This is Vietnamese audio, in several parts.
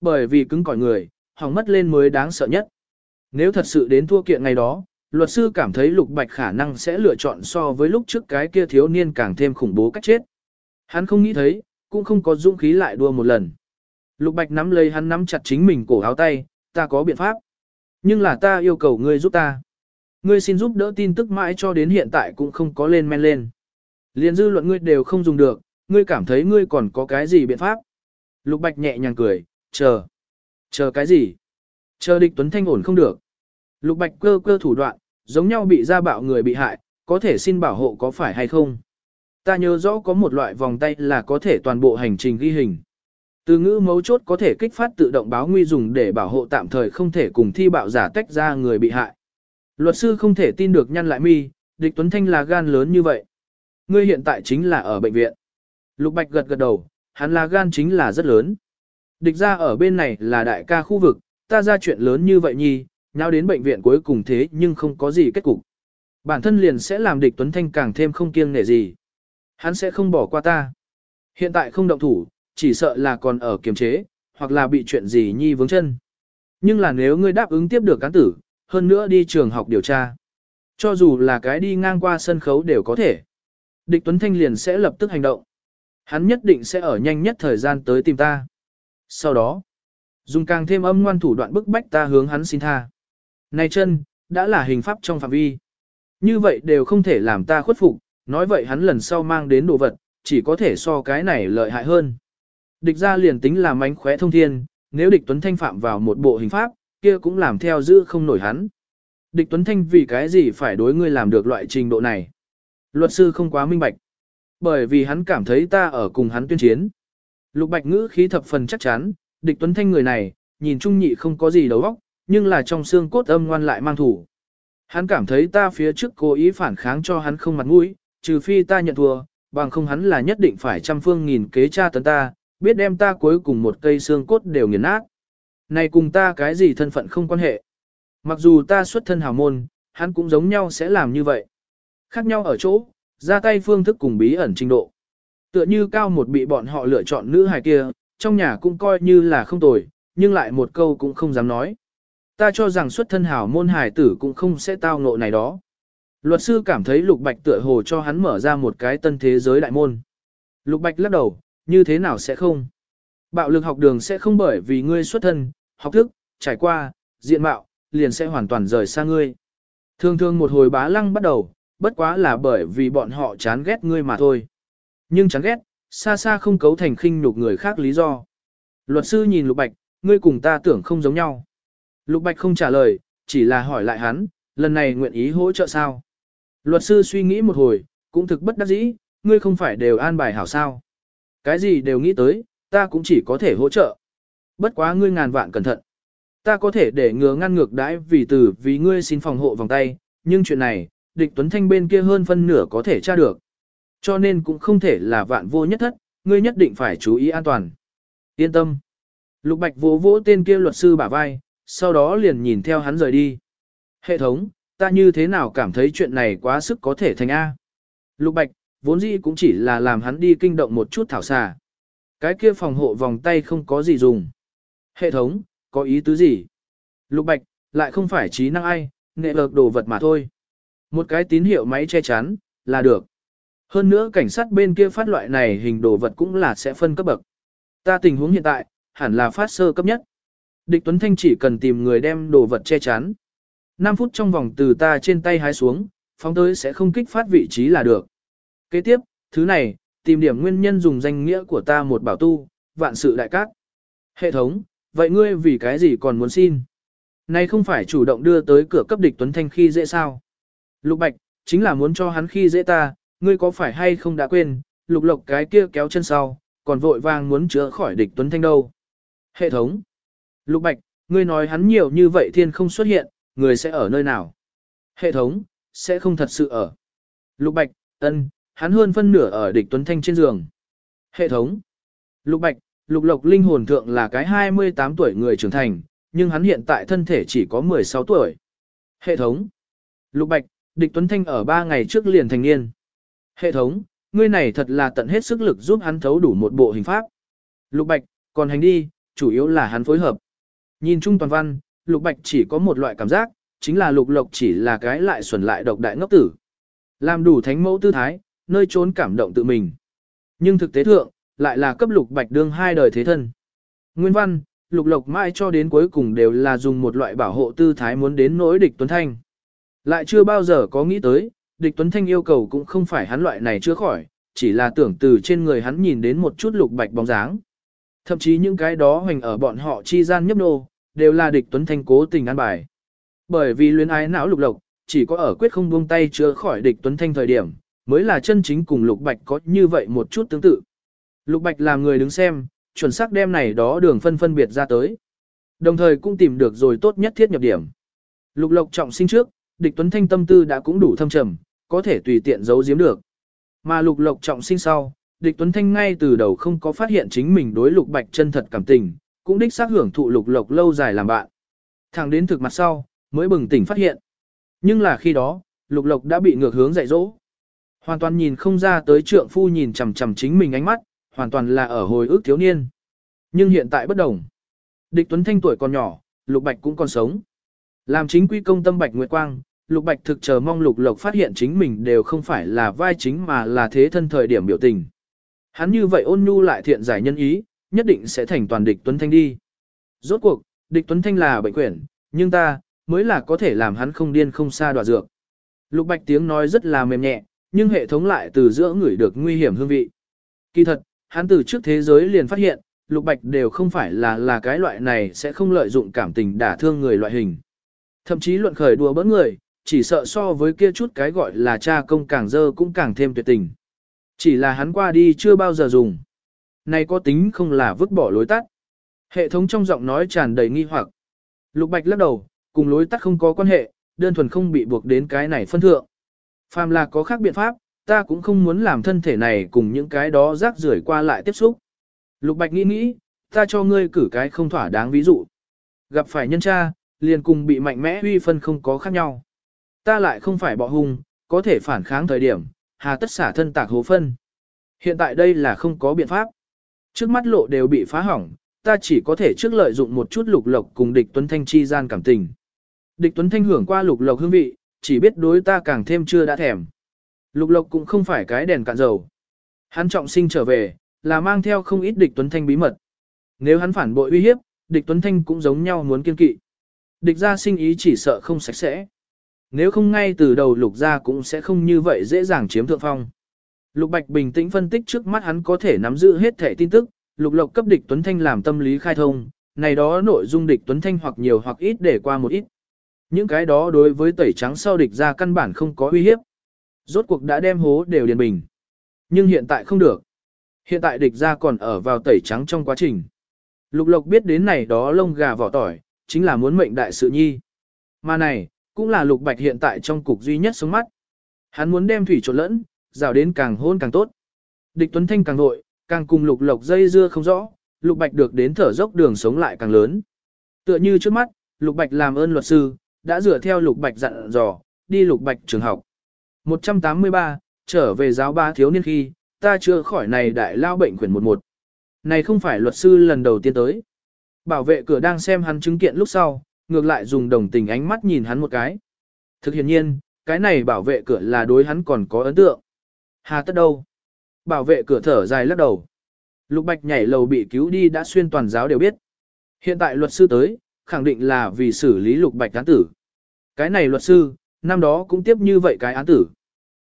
bởi vì cứng cỏi người, hỏng mất lên mới đáng sợ nhất. Nếu thật sự đến thua kiện ngày đó, luật sư cảm thấy Lục Bạch khả năng sẽ lựa chọn so với lúc trước cái kia thiếu niên càng thêm khủng bố cách chết. Hắn không nghĩ thấy, cũng không có dũng khí lại đua một lần. Lục Bạch nắm lấy hắn nắm chặt chính mình cổ áo tay, ta có biện pháp. Nhưng là ta yêu cầu ngươi giúp ta. Ngươi xin giúp đỡ tin tức mãi cho đến hiện tại cũng không có lên men lên. Liên dư luận ngươi đều không dùng được, ngươi cảm thấy ngươi còn có cái gì biện pháp. Lục Bạch nhẹ nhàng cười, chờ. Chờ cái gì? Chờ địch Tuấn Thanh ổn không được. Lục Bạch cơ cơ thủ đoạn, giống nhau bị gia bạo người bị hại, có thể xin bảo hộ có phải hay không? Ta nhớ rõ có một loại vòng tay là có thể toàn bộ hành trình ghi hình. Từ ngữ mấu chốt có thể kích phát tự động báo nguy dùng để bảo hộ tạm thời không thể cùng thi bạo giả tách ra người bị hại. Luật sư không thể tin được nhăn lại mi, địch Tuấn Thanh là gan lớn như vậy. Ngươi hiện tại chính là ở bệnh viện. Lục Bạch gật gật đầu, hắn là gan chính là rất lớn. Địch ra ở bên này là đại ca khu vực, ta ra chuyện lớn như vậy nhi, nhau đến bệnh viện cuối cùng thế nhưng không có gì kết cục. Bản thân liền sẽ làm địch Tuấn Thanh càng thêm không kiêng nể gì. Hắn sẽ không bỏ qua ta. Hiện tại không động thủ, chỉ sợ là còn ở kiềm chế, hoặc là bị chuyện gì nhi vướng chân. Nhưng là nếu ngươi đáp ứng tiếp được cán tử, hơn nữa đi trường học điều tra. Cho dù là cái đi ngang qua sân khấu đều có thể. Địch Tuấn Thanh liền sẽ lập tức hành động. Hắn nhất định sẽ ở nhanh nhất thời gian tới tìm ta. Sau đó, dùng càng thêm âm ngoan thủ đoạn bức bách ta hướng hắn xin tha. Này chân, đã là hình pháp trong phạm vi. Như vậy đều không thể làm ta khuất phục, nói vậy hắn lần sau mang đến đồ vật, chỉ có thể so cái này lợi hại hơn. Địch ra liền tính là mánh khóe thông thiên, nếu địch Tuấn Thanh phạm vào một bộ hình pháp, kia cũng làm theo giữ không nổi hắn. Địch Tuấn Thanh vì cái gì phải đối ngươi làm được loại trình độ này? Luật sư không quá minh bạch. Bởi vì hắn cảm thấy ta ở cùng hắn tuyên chiến. Lục Bạch ngữ khí thập phần chắc chắn, địch Tuấn Thanh người này, nhìn trung nhị không có gì đầu óc, nhưng là trong xương cốt âm ngoan lại mang thủ. Hắn cảm thấy ta phía trước cố ý phản kháng cho hắn không mặt mũi, trừ phi ta nhận thua, bằng không hắn là nhất định phải trăm phương nghìn kế tra tấn ta, biết đem ta cuối cùng một cây xương cốt đều nghiền nát. Này cùng ta cái gì thân phận không quan hệ. Mặc dù ta xuất thân hào môn, hắn cũng giống nhau sẽ làm như vậy. Khác nhau ở chỗ, ra tay phương thức cùng bí ẩn trình độ. Tựa như cao một bị bọn họ lựa chọn nữ hài kia, trong nhà cũng coi như là không tồi, nhưng lại một câu cũng không dám nói. Ta cho rằng xuất thân hảo môn hài tử cũng không sẽ tao ngộ này đó. Luật sư cảm thấy Lục Bạch tựa hồ cho hắn mở ra một cái tân thế giới đại môn. Lục Bạch lắc đầu, như thế nào sẽ không? Bạo lực học đường sẽ không bởi vì ngươi xuất thân, học thức, trải qua, diện mạo, liền sẽ hoàn toàn rời xa ngươi. Thường thường một hồi bá lăng bắt đầu, bất quá là bởi vì bọn họ chán ghét ngươi mà thôi. Nhưng chán ghét, xa xa không cấu thành khinh nhục người khác lý do. Luật sư nhìn Lục Bạch, ngươi cùng ta tưởng không giống nhau. Lục Bạch không trả lời, chỉ là hỏi lại hắn, lần này nguyện ý hỗ trợ sao? Luật sư suy nghĩ một hồi, cũng thực bất đắc dĩ, ngươi không phải đều an bài hảo sao. Cái gì đều nghĩ tới, ta cũng chỉ có thể hỗ trợ. Bất quá ngươi ngàn vạn cẩn thận. Ta có thể để ngừa ngăn ngược đãi vì từ vì ngươi xin phòng hộ vòng tay, nhưng chuyện này, địch Tuấn Thanh bên kia hơn phân nửa có thể tra được. Cho nên cũng không thể là vạn vô nhất thất, ngươi nhất định phải chú ý an toàn. Yên tâm. Lục Bạch vỗ vỗ tên kia luật sư bả vai, sau đó liền nhìn theo hắn rời đi. Hệ thống, ta như thế nào cảm thấy chuyện này quá sức có thể thành A. Lục Bạch, vốn dĩ cũng chỉ là làm hắn đi kinh động một chút thảo xà. Cái kia phòng hộ vòng tay không có gì dùng. Hệ thống, có ý tứ gì? Lục Bạch, lại không phải trí năng ai, nệ lược đồ vật mà thôi. Một cái tín hiệu máy che chắn, là được. Hơn nữa cảnh sát bên kia phát loại này hình đồ vật cũng là sẽ phân cấp bậc. Ta tình huống hiện tại, hẳn là phát sơ cấp nhất. Địch Tuấn Thanh chỉ cần tìm người đem đồ vật che chắn. 5 phút trong vòng từ ta trên tay hái xuống, phóng tới sẽ không kích phát vị trí là được. Kế tiếp, thứ này, tìm điểm nguyên nhân dùng danh nghĩa của ta một bảo tu, vạn sự đại cát. Hệ thống, vậy ngươi vì cái gì còn muốn xin? Này không phải chủ động đưa tới cửa cấp địch Tuấn Thanh khi dễ sao? Lục Bạch, chính là muốn cho hắn khi dễ ta, ngươi có phải hay không đã quên, lục lộc cái kia kéo chân sau, còn vội vàng muốn chữa khỏi địch Tuấn Thanh đâu. Hệ thống. Lục Bạch, ngươi nói hắn nhiều như vậy thiên không xuất hiện, người sẽ ở nơi nào? Hệ thống, sẽ không thật sự ở. Lục Bạch, ân, hắn hơn phân nửa ở địch Tuấn Thanh trên giường. Hệ thống. Lục Bạch, Lục Lộc linh hồn thượng là cái 28 tuổi người trưởng thành, nhưng hắn hiện tại thân thể chỉ có 16 tuổi. Hệ thống. Lục Bạch, địch Tuấn Thanh ở 3 ngày trước liền thành niên. Hệ thống, ngươi này thật là tận hết sức lực giúp hắn thấu đủ một bộ hình pháp. Lục Bạch, còn hành đi, chủ yếu là hắn phối hợp. Nhìn chung toàn văn, Lục Bạch chỉ có một loại cảm giác, chính là Lục Lộc chỉ là cái lại xuẩn lại độc đại ngốc tử. Làm đủ thánh mẫu tư thái, nơi trốn cảm động tự mình. Nhưng thực tế thượng, lại là cấp Lục Bạch đương hai đời thế thân. Nguyên văn, Lục Lộc mãi cho đến cuối cùng đều là dùng một loại bảo hộ tư thái muốn đến nỗi địch Tuấn Thanh. Lại chưa bao giờ có nghĩ tới, địch Tuấn Thanh yêu cầu cũng không phải hắn loại này chưa khỏi, chỉ là tưởng từ trên người hắn nhìn đến một chút Lục Bạch bóng dáng. Thậm chí những cái đó hoành ở bọn họ chi gian nhấp nô, đều là địch Tuấn Thanh cố tình ăn bài. Bởi vì luyến ái não Lục Lộc, chỉ có ở quyết không buông tay chữa khỏi địch Tuấn Thanh thời điểm, mới là chân chính cùng Lục Bạch có như vậy một chút tương tự. Lục Bạch làm người đứng xem, chuẩn xác đem này đó đường phân phân biệt ra tới. Đồng thời cũng tìm được rồi tốt nhất thiết nhập điểm. Lục Lộc trọng sinh trước, địch Tuấn Thanh tâm tư đã cũng đủ thâm trầm, có thể tùy tiện giấu giếm được. Mà Lục Lộc trọng sinh sau, địch Tuấn Thanh ngay từ đầu không có phát hiện chính mình đối Lục Bạch chân thật cảm tình, cũng đích xác hưởng thụ Lục Lộc lâu dài làm bạn. Thẳng đến thực mặt sau, mới bừng tỉnh phát hiện. Nhưng là khi đó, Lục Lộc đã bị ngược hướng dạy dỗ. Hoàn toàn nhìn không ra tới trượng phu nhìn chằm chằm chính mình ánh mắt, hoàn toàn là ở hồi ức thiếu niên. Nhưng hiện tại bất đồng. Địch Tuấn Thanh tuổi còn nhỏ, Lục Bạch cũng còn sống. Làm chính quy công tâm Bạch Nguyệt Quang, Lục Bạch thực chờ mong Lục Lộc phát hiện chính mình đều không phải là vai chính mà là thế thân thời điểm biểu tình. Hắn như vậy ôn nhu lại thiện giải nhân ý, nhất định sẽ thành toàn địch Tuấn Thanh đi. Rốt cuộc, địch Tuấn Thanh là bệnh quyển, nhưng ta, mới là có thể làm hắn không điên không xa đoạt dược. Lục Bạch tiếng nói rất là mềm nhẹ, nhưng hệ thống lại từ giữa người được nguy hiểm hương vị. Kỳ thật, hắn từ trước thế giới liền phát hiện, Lục Bạch đều không phải là là cái loại này sẽ không lợi dụng cảm tình đả thương người loại hình. Thậm chí luận khởi đùa bỡn người, chỉ sợ so với kia chút cái gọi là cha công càng dơ cũng càng thêm tuyệt tình. Chỉ là hắn qua đi chưa bao giờ dùng. Này có tính không là vứt bỏ lối tắt. Hệ thống trong giọng nói tràn đầy nghi hoặc. Lục Bạch lắc đầu, cùng lối tắt không có quan hệ, đơn thuần không bị buộc đến cái này phân thượng. Phàm là có khác biện pháp, ta cũng không muốn làm thân thể này cùng những cái đó rác rưởi qua lại tiếp xúc. Lục Bạch nghĩ nghĩ, ta cho ngươi cử cái không thỏa đáng ví dụ. Gặp phải nhân tra liền cùng bị mạnh mẽ huy phân không có khác nhau. Ta lại không phải bọ hung, có thể phản kháng thời điểm, hà tất xả thân tạc hố phân. Hiện tại đây là không có biện pháp. Trước mắt lộ đều bị phá hỏng, ta chỉ có thể trước lợi dụng một chút lục lộc cùng địch tuấn thanh chi gian cảm tình. Địch tuấn thanh hưởng qua lục lộc hương vị, chỉ biết đối ta càng thêm chưa đã thèm. Lục lộc cũng không phải cái đèn cạn dầu. Hắn trọng sinh trở về, là mang theo không ít địch tuấn thanh bí mật. Nếu hắn phản bội uy hiếp, địch tuấn thanh cũng giống nhau muốn kiên kỵ. Địch gia sinh ý chỉ sợ không sạch sẽ. Nếu không ngay từ đầu lục gia cũng sẽ không như vậy dễ dàng chiếm thượng phong. Lục Bạch bình tĩnh phân tích trước mắt hắn có thể nắm giữ hết thể tin tức, lục lộc cấp địch Tuấn Thanh làm tâm lý khai thông, này đó nội dung địch Tuấn Thanh hoặc nhiều hoặc ít để qua một ít. Những cái đó đối với tẩy trắng sau địch ra căn bản không có uy hiếp. Rốt cuộc đã đem hố đều điền bình. Nhưng hiện tại không được. Hiện tại địch ra còn ở vào tẩy trắng trong quá trình. Lục lộc biết đến này đó lông gà vỏ tỏi, chính là muốn mệnh đại sự nhi. Mà này, cũng là lục bạch hiện tại trong cục duy nhất sống mắt. Hắn muốn đem thủy trộn lẫn, rào đến càng hôn càng tốt. Địch Tuấn Thanh càng nội, càng cùng lục lộc dây dưa không rõ, lục bạch được đến thở dốc đường sống lại càng lớn. Tựa như trước mắt, lục bạch làm ơn luật sư, đã dựa theo lục bạch dặn dò, đi lục bạch trường học. 183, trở về giáo ba thiếu niên khi, ta chưa khỏi này đại lao bệnh quyển 11. Này không phải luật sư lần đầu tiên tới. Bảo vệ cửa đang xem hắn chứng kiện lúc sau, ngược lại dùng đồng tình ánh mắt nhìn hắn một cái. Thực hiện nhiên, cái này bảo vệ cửa là đối hắn còn có ấn tượng. Hà tất đâu? Bảo vệ cửa thở dài lắc đầu. Lục Bạch nhảy lầu bị cứu đi đã xuyên toàn giáo đều biết. Hiện tại luật sư tới, khẳng định là vì xử lý Lục Bạch án tử. Cái này luật sư, năm đó cũng tiếp như vậy cái án tử.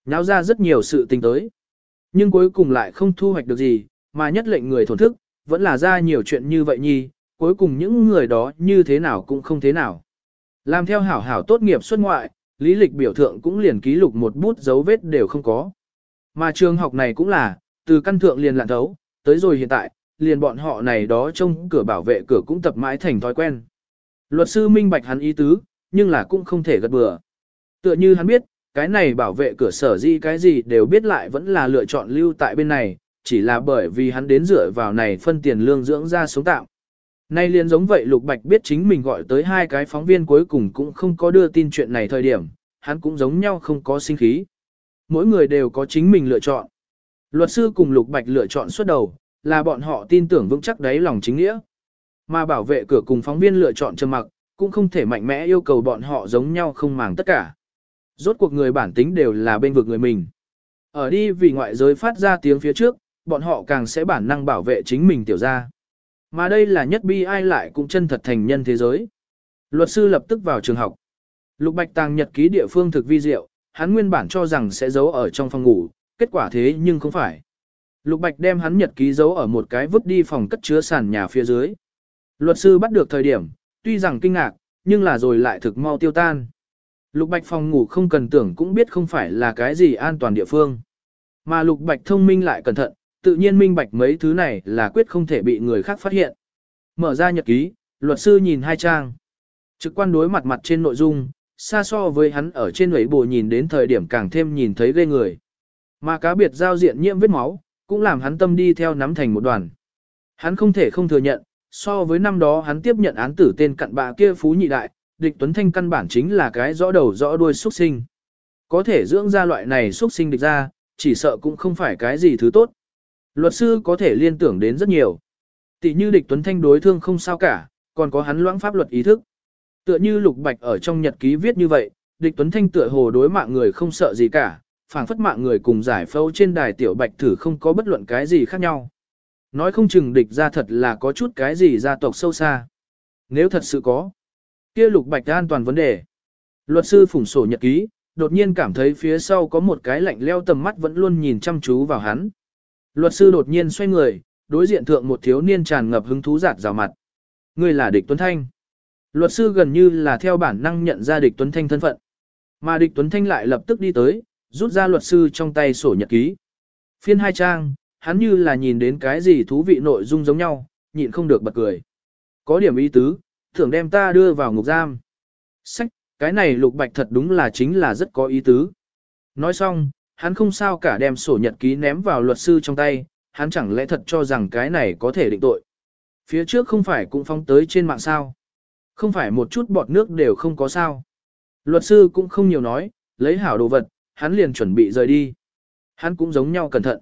Nháo ra rất nhiều sự tình tới. Nhưng cuối cùng lại không thu hoạch được gì, mà nhất lệnh người thổn thức, vẫn là ra nhiều chuyện như vậy nhi, cuối cùng những người đó như thế nào cũng không thế nào. Làm theo hảo hảo tốt nghiệp xuất ngoại, lý lịch biểu thượng cũng liền ký lục một bút dấu vết đều không có. Mà trường học này cũng là, từ căn thượng liền lạn thấu, tới rồi hiện tại, liền bọn họ này đó trông cửa bảo vệ cửa cũng tập mãi thành thói quen. Luật sư minh bạch hắn ý tứ, nhưng là cũng không thể gật bừa. Tựa như hắn biết, cái này bảo vệ cửa sở di cái gì đều biết lại vẫn là lựa chọn lưu tại bên này, chỉ là bởi vì hắn đến dựa vào này phân tiền lương dưỡng ra sống tạo Nay liền giống vậy Lục Bạch biết chính mình gọi tới hai cái phóng viên cuối cùng cũng không có đưa tin chuyện này thời điểm, hắn cũng giống nhau không có sinh khí. Mỗi người đều có chính mình lựa chọn. Luật sư cùng Lục Bạch lựa chọn suốt đầu, là bọn họ tin tưởng vững chắc đấy lòng chính nghĩa. Mà bảo vệ cửa cùng phóng viên lựa chọn trầm mặc, cũng không thể mạnh mẽ yêu cầu bọn họ giống nhau không màng tất cả. Rốt cuộc người bản tính đều là bên vực người mình. Ở đi vì ngoại giới phát ra tiếng phía trước, bọn họ càng sẽ bản năng bảo vệ chính mình tiểu ra. Mà đây là nhất bi ai lại cũng chân thật thành nhân thế giới. Luật sư lập tức vào trường học. Lục Bạch Tàng nhật ký địa phương thực vi diệu, hắn nguyên bản cho rằng sẽ giấu ở trong phòng ngủ, kết quả thế nhưng không phải. Lục Bạch đem hắn nhật ký giấu ở một cái vứt đi phòng cất chứa sàn nhà phía dưới. Luật sư bắt được thời điểm, tuy rằng kinh ngạc, nhưng là rồi lại thực mau tiêu tan. Lục Bạch phòng ngủ không cần tưởng cũng biết không phải là cái gì an toàn địa phương. Mà Lục Bạch thông minh lại cẩn thận, tự nhiên minh bạch mấy thứ này là quyết không thể bị người khác phát hiện. Mở ra nhật ký, luật sư nhìn hai trang. Trực quan đối mặt mặt trên nội dung, xa so với hắn ở trên ấy bồ nhìn đến thời điểm càng thêm nhìn thấy ghê người. Mà cá biệt giao diện nhiễm vết máu, cũng làm hắn tâm đi theo nắm thành một đoàn. Hắn không thể không thừa nhận, so với năm đó hắn tiếp nhận án tử tên cặn bạ kia phú nhị đại, địch Tuấn Thanh căn bản chính là cái rõ đầu rõ đuôi xuất sinh. Có thể dưỡng ra loại này xuất sinh địch ra, chỉ sợ cũng không phải cái gì thứ tốt. Luật sư có thể liên tưởng đến rất nhiều. Tỷ như địch Tuấn Thanh đối thương không sao cả, còn có hắn loãng pháp luật ý thức. Tựa như Lục Bạch ở trong nhật ký viết như vậy, địch Tuấn Thanh tựa hồ đối mạng người không sợ gì cả, phảng phất mạng người cùng giải phẫu trên đài tiểu bạch thử không có bất luận cái gì khác nhau. Nói không chừng địch ra thật là có chút cái gì gia tộc sâu xa. Nếu thật sự có, kia Lục Bạch đã an toàn vấn đề. Luật sư phủng sổ nhật ký, đột nhiên cảm thấy phía sau có một cái lạnh leo tầm mắt vẫn luôn nhìn chăm chú vào hắn. Luật sư đột nhiên xoay người, đối diện thượng một thiếu niên tràn ngập hứng thú giạt rào mặt. Người là địch Tuấn Thanh. Luật sư gần như là theo bản năng nhận ra địch Tuấn Thanh thân phận. Mà địch Tuấn Thanh lại lập tức đi tới, rút ra luật sư trong tay sổ nhật ký. Phiên hai trang, hắn như là nhìn đến cái gì thú vị nội dung giống nhau, nhịn không được bật cười. Có điểm ý tứ, thưởng đem ta đưa vào ngục giam. Sách, cái này lục bạch thật đúng là chính là rất có ý tứ. Nói xong, hắn không sao cả đem sổ nhật ký ném vào luật sư trong tay, hắn chẳng lẽ thật cho rằng cái này có thể định tội. Phía trước không phải cũng phóng tới trên mạng sao. Không phải một chút bọt nước đều không có sao. Luật sư cũng không nhiều nói, lấy hảo đồ vật, hắn liền chuẩn bị rời đi. Hắn cũng giống nhau cẩn thận.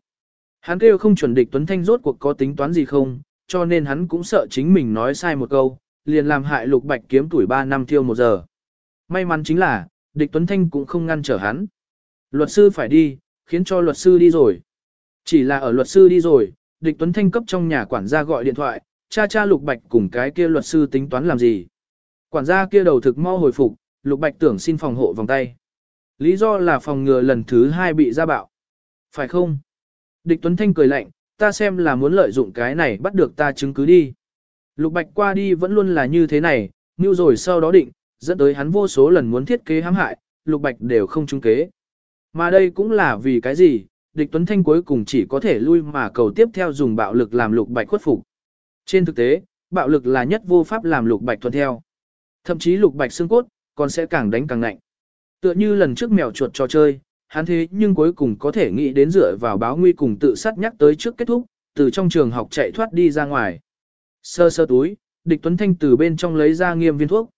Hắn kêu không chuẩn địch Tuấn Thanh rốt cuộc có tính toán gì không, cho nên hắn cũng sợ chính mình nói sai một câu, liền làm hại lục bạch kiếm tuổi 3 năm thiêu một giờ. May mắn chính là, địch Tuấn Thanh cũng không ngăn trở hắn. Luật sư phải đi, khiến cho luật sư đi rồi. Chỉ là ở luật sư đi rồi, địch Tuấn Thanh cấp trong nhà quản gia gọi điện thoại, cha cha lục bạch cùng cái kia luật sư tính toán làm gì. Quản gia kia đầu thực mau hồi phục, lục bạch tưởng xin phòng hộ vòng tay. Lý do là phòng ngừa lần thứ hai bị ra bạo. Phải không? Địch Tuấn Thanh cười lạnh, ta xem là muốn lợi dụng cái này bắt được ta chứng cứ đi. Lục Bạch qua đi vẫn luôn là như thế này, như rồi sau đó định, dẫn tới hắn vô số lần muốn thiết kế hãm hại, Lục Bạch đều không trúng kế. Mà đây cũng là vì cái gì, địch Tuấn Thanh cuối cùng chỉ có thể lui mà cầu tiếp theo dùng bạo lực làm Lục Bạch khuất phục. Trên thực tế, bạo lực là nhất vô pháp làm Lục Bạch thuận theo. Thậm chí Lục Bạch xương cốt, còn sẽ càng đánh càng nạnh. Tựa như lần trước mèo chuột trò chơi, hắn thế nhưng cuối cùng có thể nghĩ đến dựa vào báo nguy cùng tự sát nhắc tới trước kết thúc, từ trong trường học chạy thoát đi ra ngoài. Sơ sơ túi, địch Tuấn Thanh từ bên trong lấy ra nghiêm viên thuốc.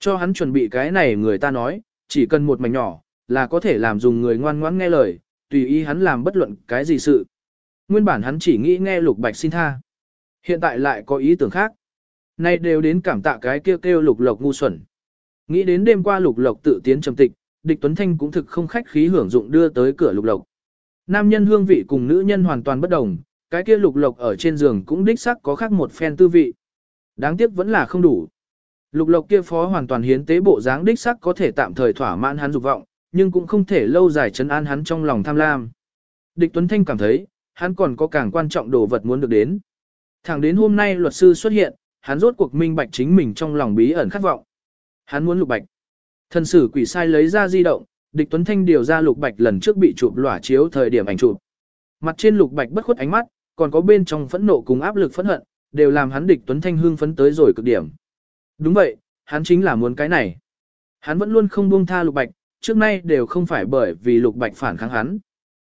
Cho hắn chuẩn bị cái này người ta nói, chỉ cần một mảnh nhỏ, là có thể làm dùng người ngoan ngoãn nghe lời, tùy ý hắn làm bất luận cái gì sự. Nguyên bản hắn chỉ nghĩ nghe lục bạch xin tha. Hiện tại lại có ý tưởng khác. Nay đều đến cảm tạ cái kêu kêu lục lộc ngu xuẩn. Nghĩ đến đêm qua lục lộc tự tiến trầm tịch, địch Tuấn Thanh cũng thực không khách khí hưởng dụng đưa tới cửa lục lộc. Nam nhân hương vị cùng nữ nhân hoàn toàn bất đồng, cái kia lục lộc ở trên giường cũng đích sắc có khác một phen tư vị. Đáng tiếc vẫn là không đủ. Lục lộc kia phó hoàn toàn hiến tế bộ dáng đích sắc có thể tạm thời thỏa mãn hắn dục vọng, nhưng cũng không thể lâu dài chấn an hắn trong lòng tham lam. Địch Tuấn Thanh cảm thấy, hắn còn có càng quan trọng đồ vật muốn được đến. Thẳng đến hôm nay luật sư xuất hiện, hắn rốt cuộc minh bạch chính mình trong lòng bí ẩn khát vọng. Hắn muốn lục bạch. Thần sử quỷ sai lấy ra di động, địch Tuấn Thanh điều ra lục bạch lần trước bị chụp lỏa chiếu thời điểm ảnh chụp. Mặt trên lục bạch bất khuất ánh mắt, còn có bên trong phẫn nộ cùng áp lực phẫn hận, đều làm hắn địch Tuấn Thanh hương phấn tới rồi cực điểm. Đúng vậy, hắn chính là muốn cái này. Hắn vẫn luôn không buông tha lục bạch, trước nay đều không phải bởi vì lục bạch phản kháng hắn,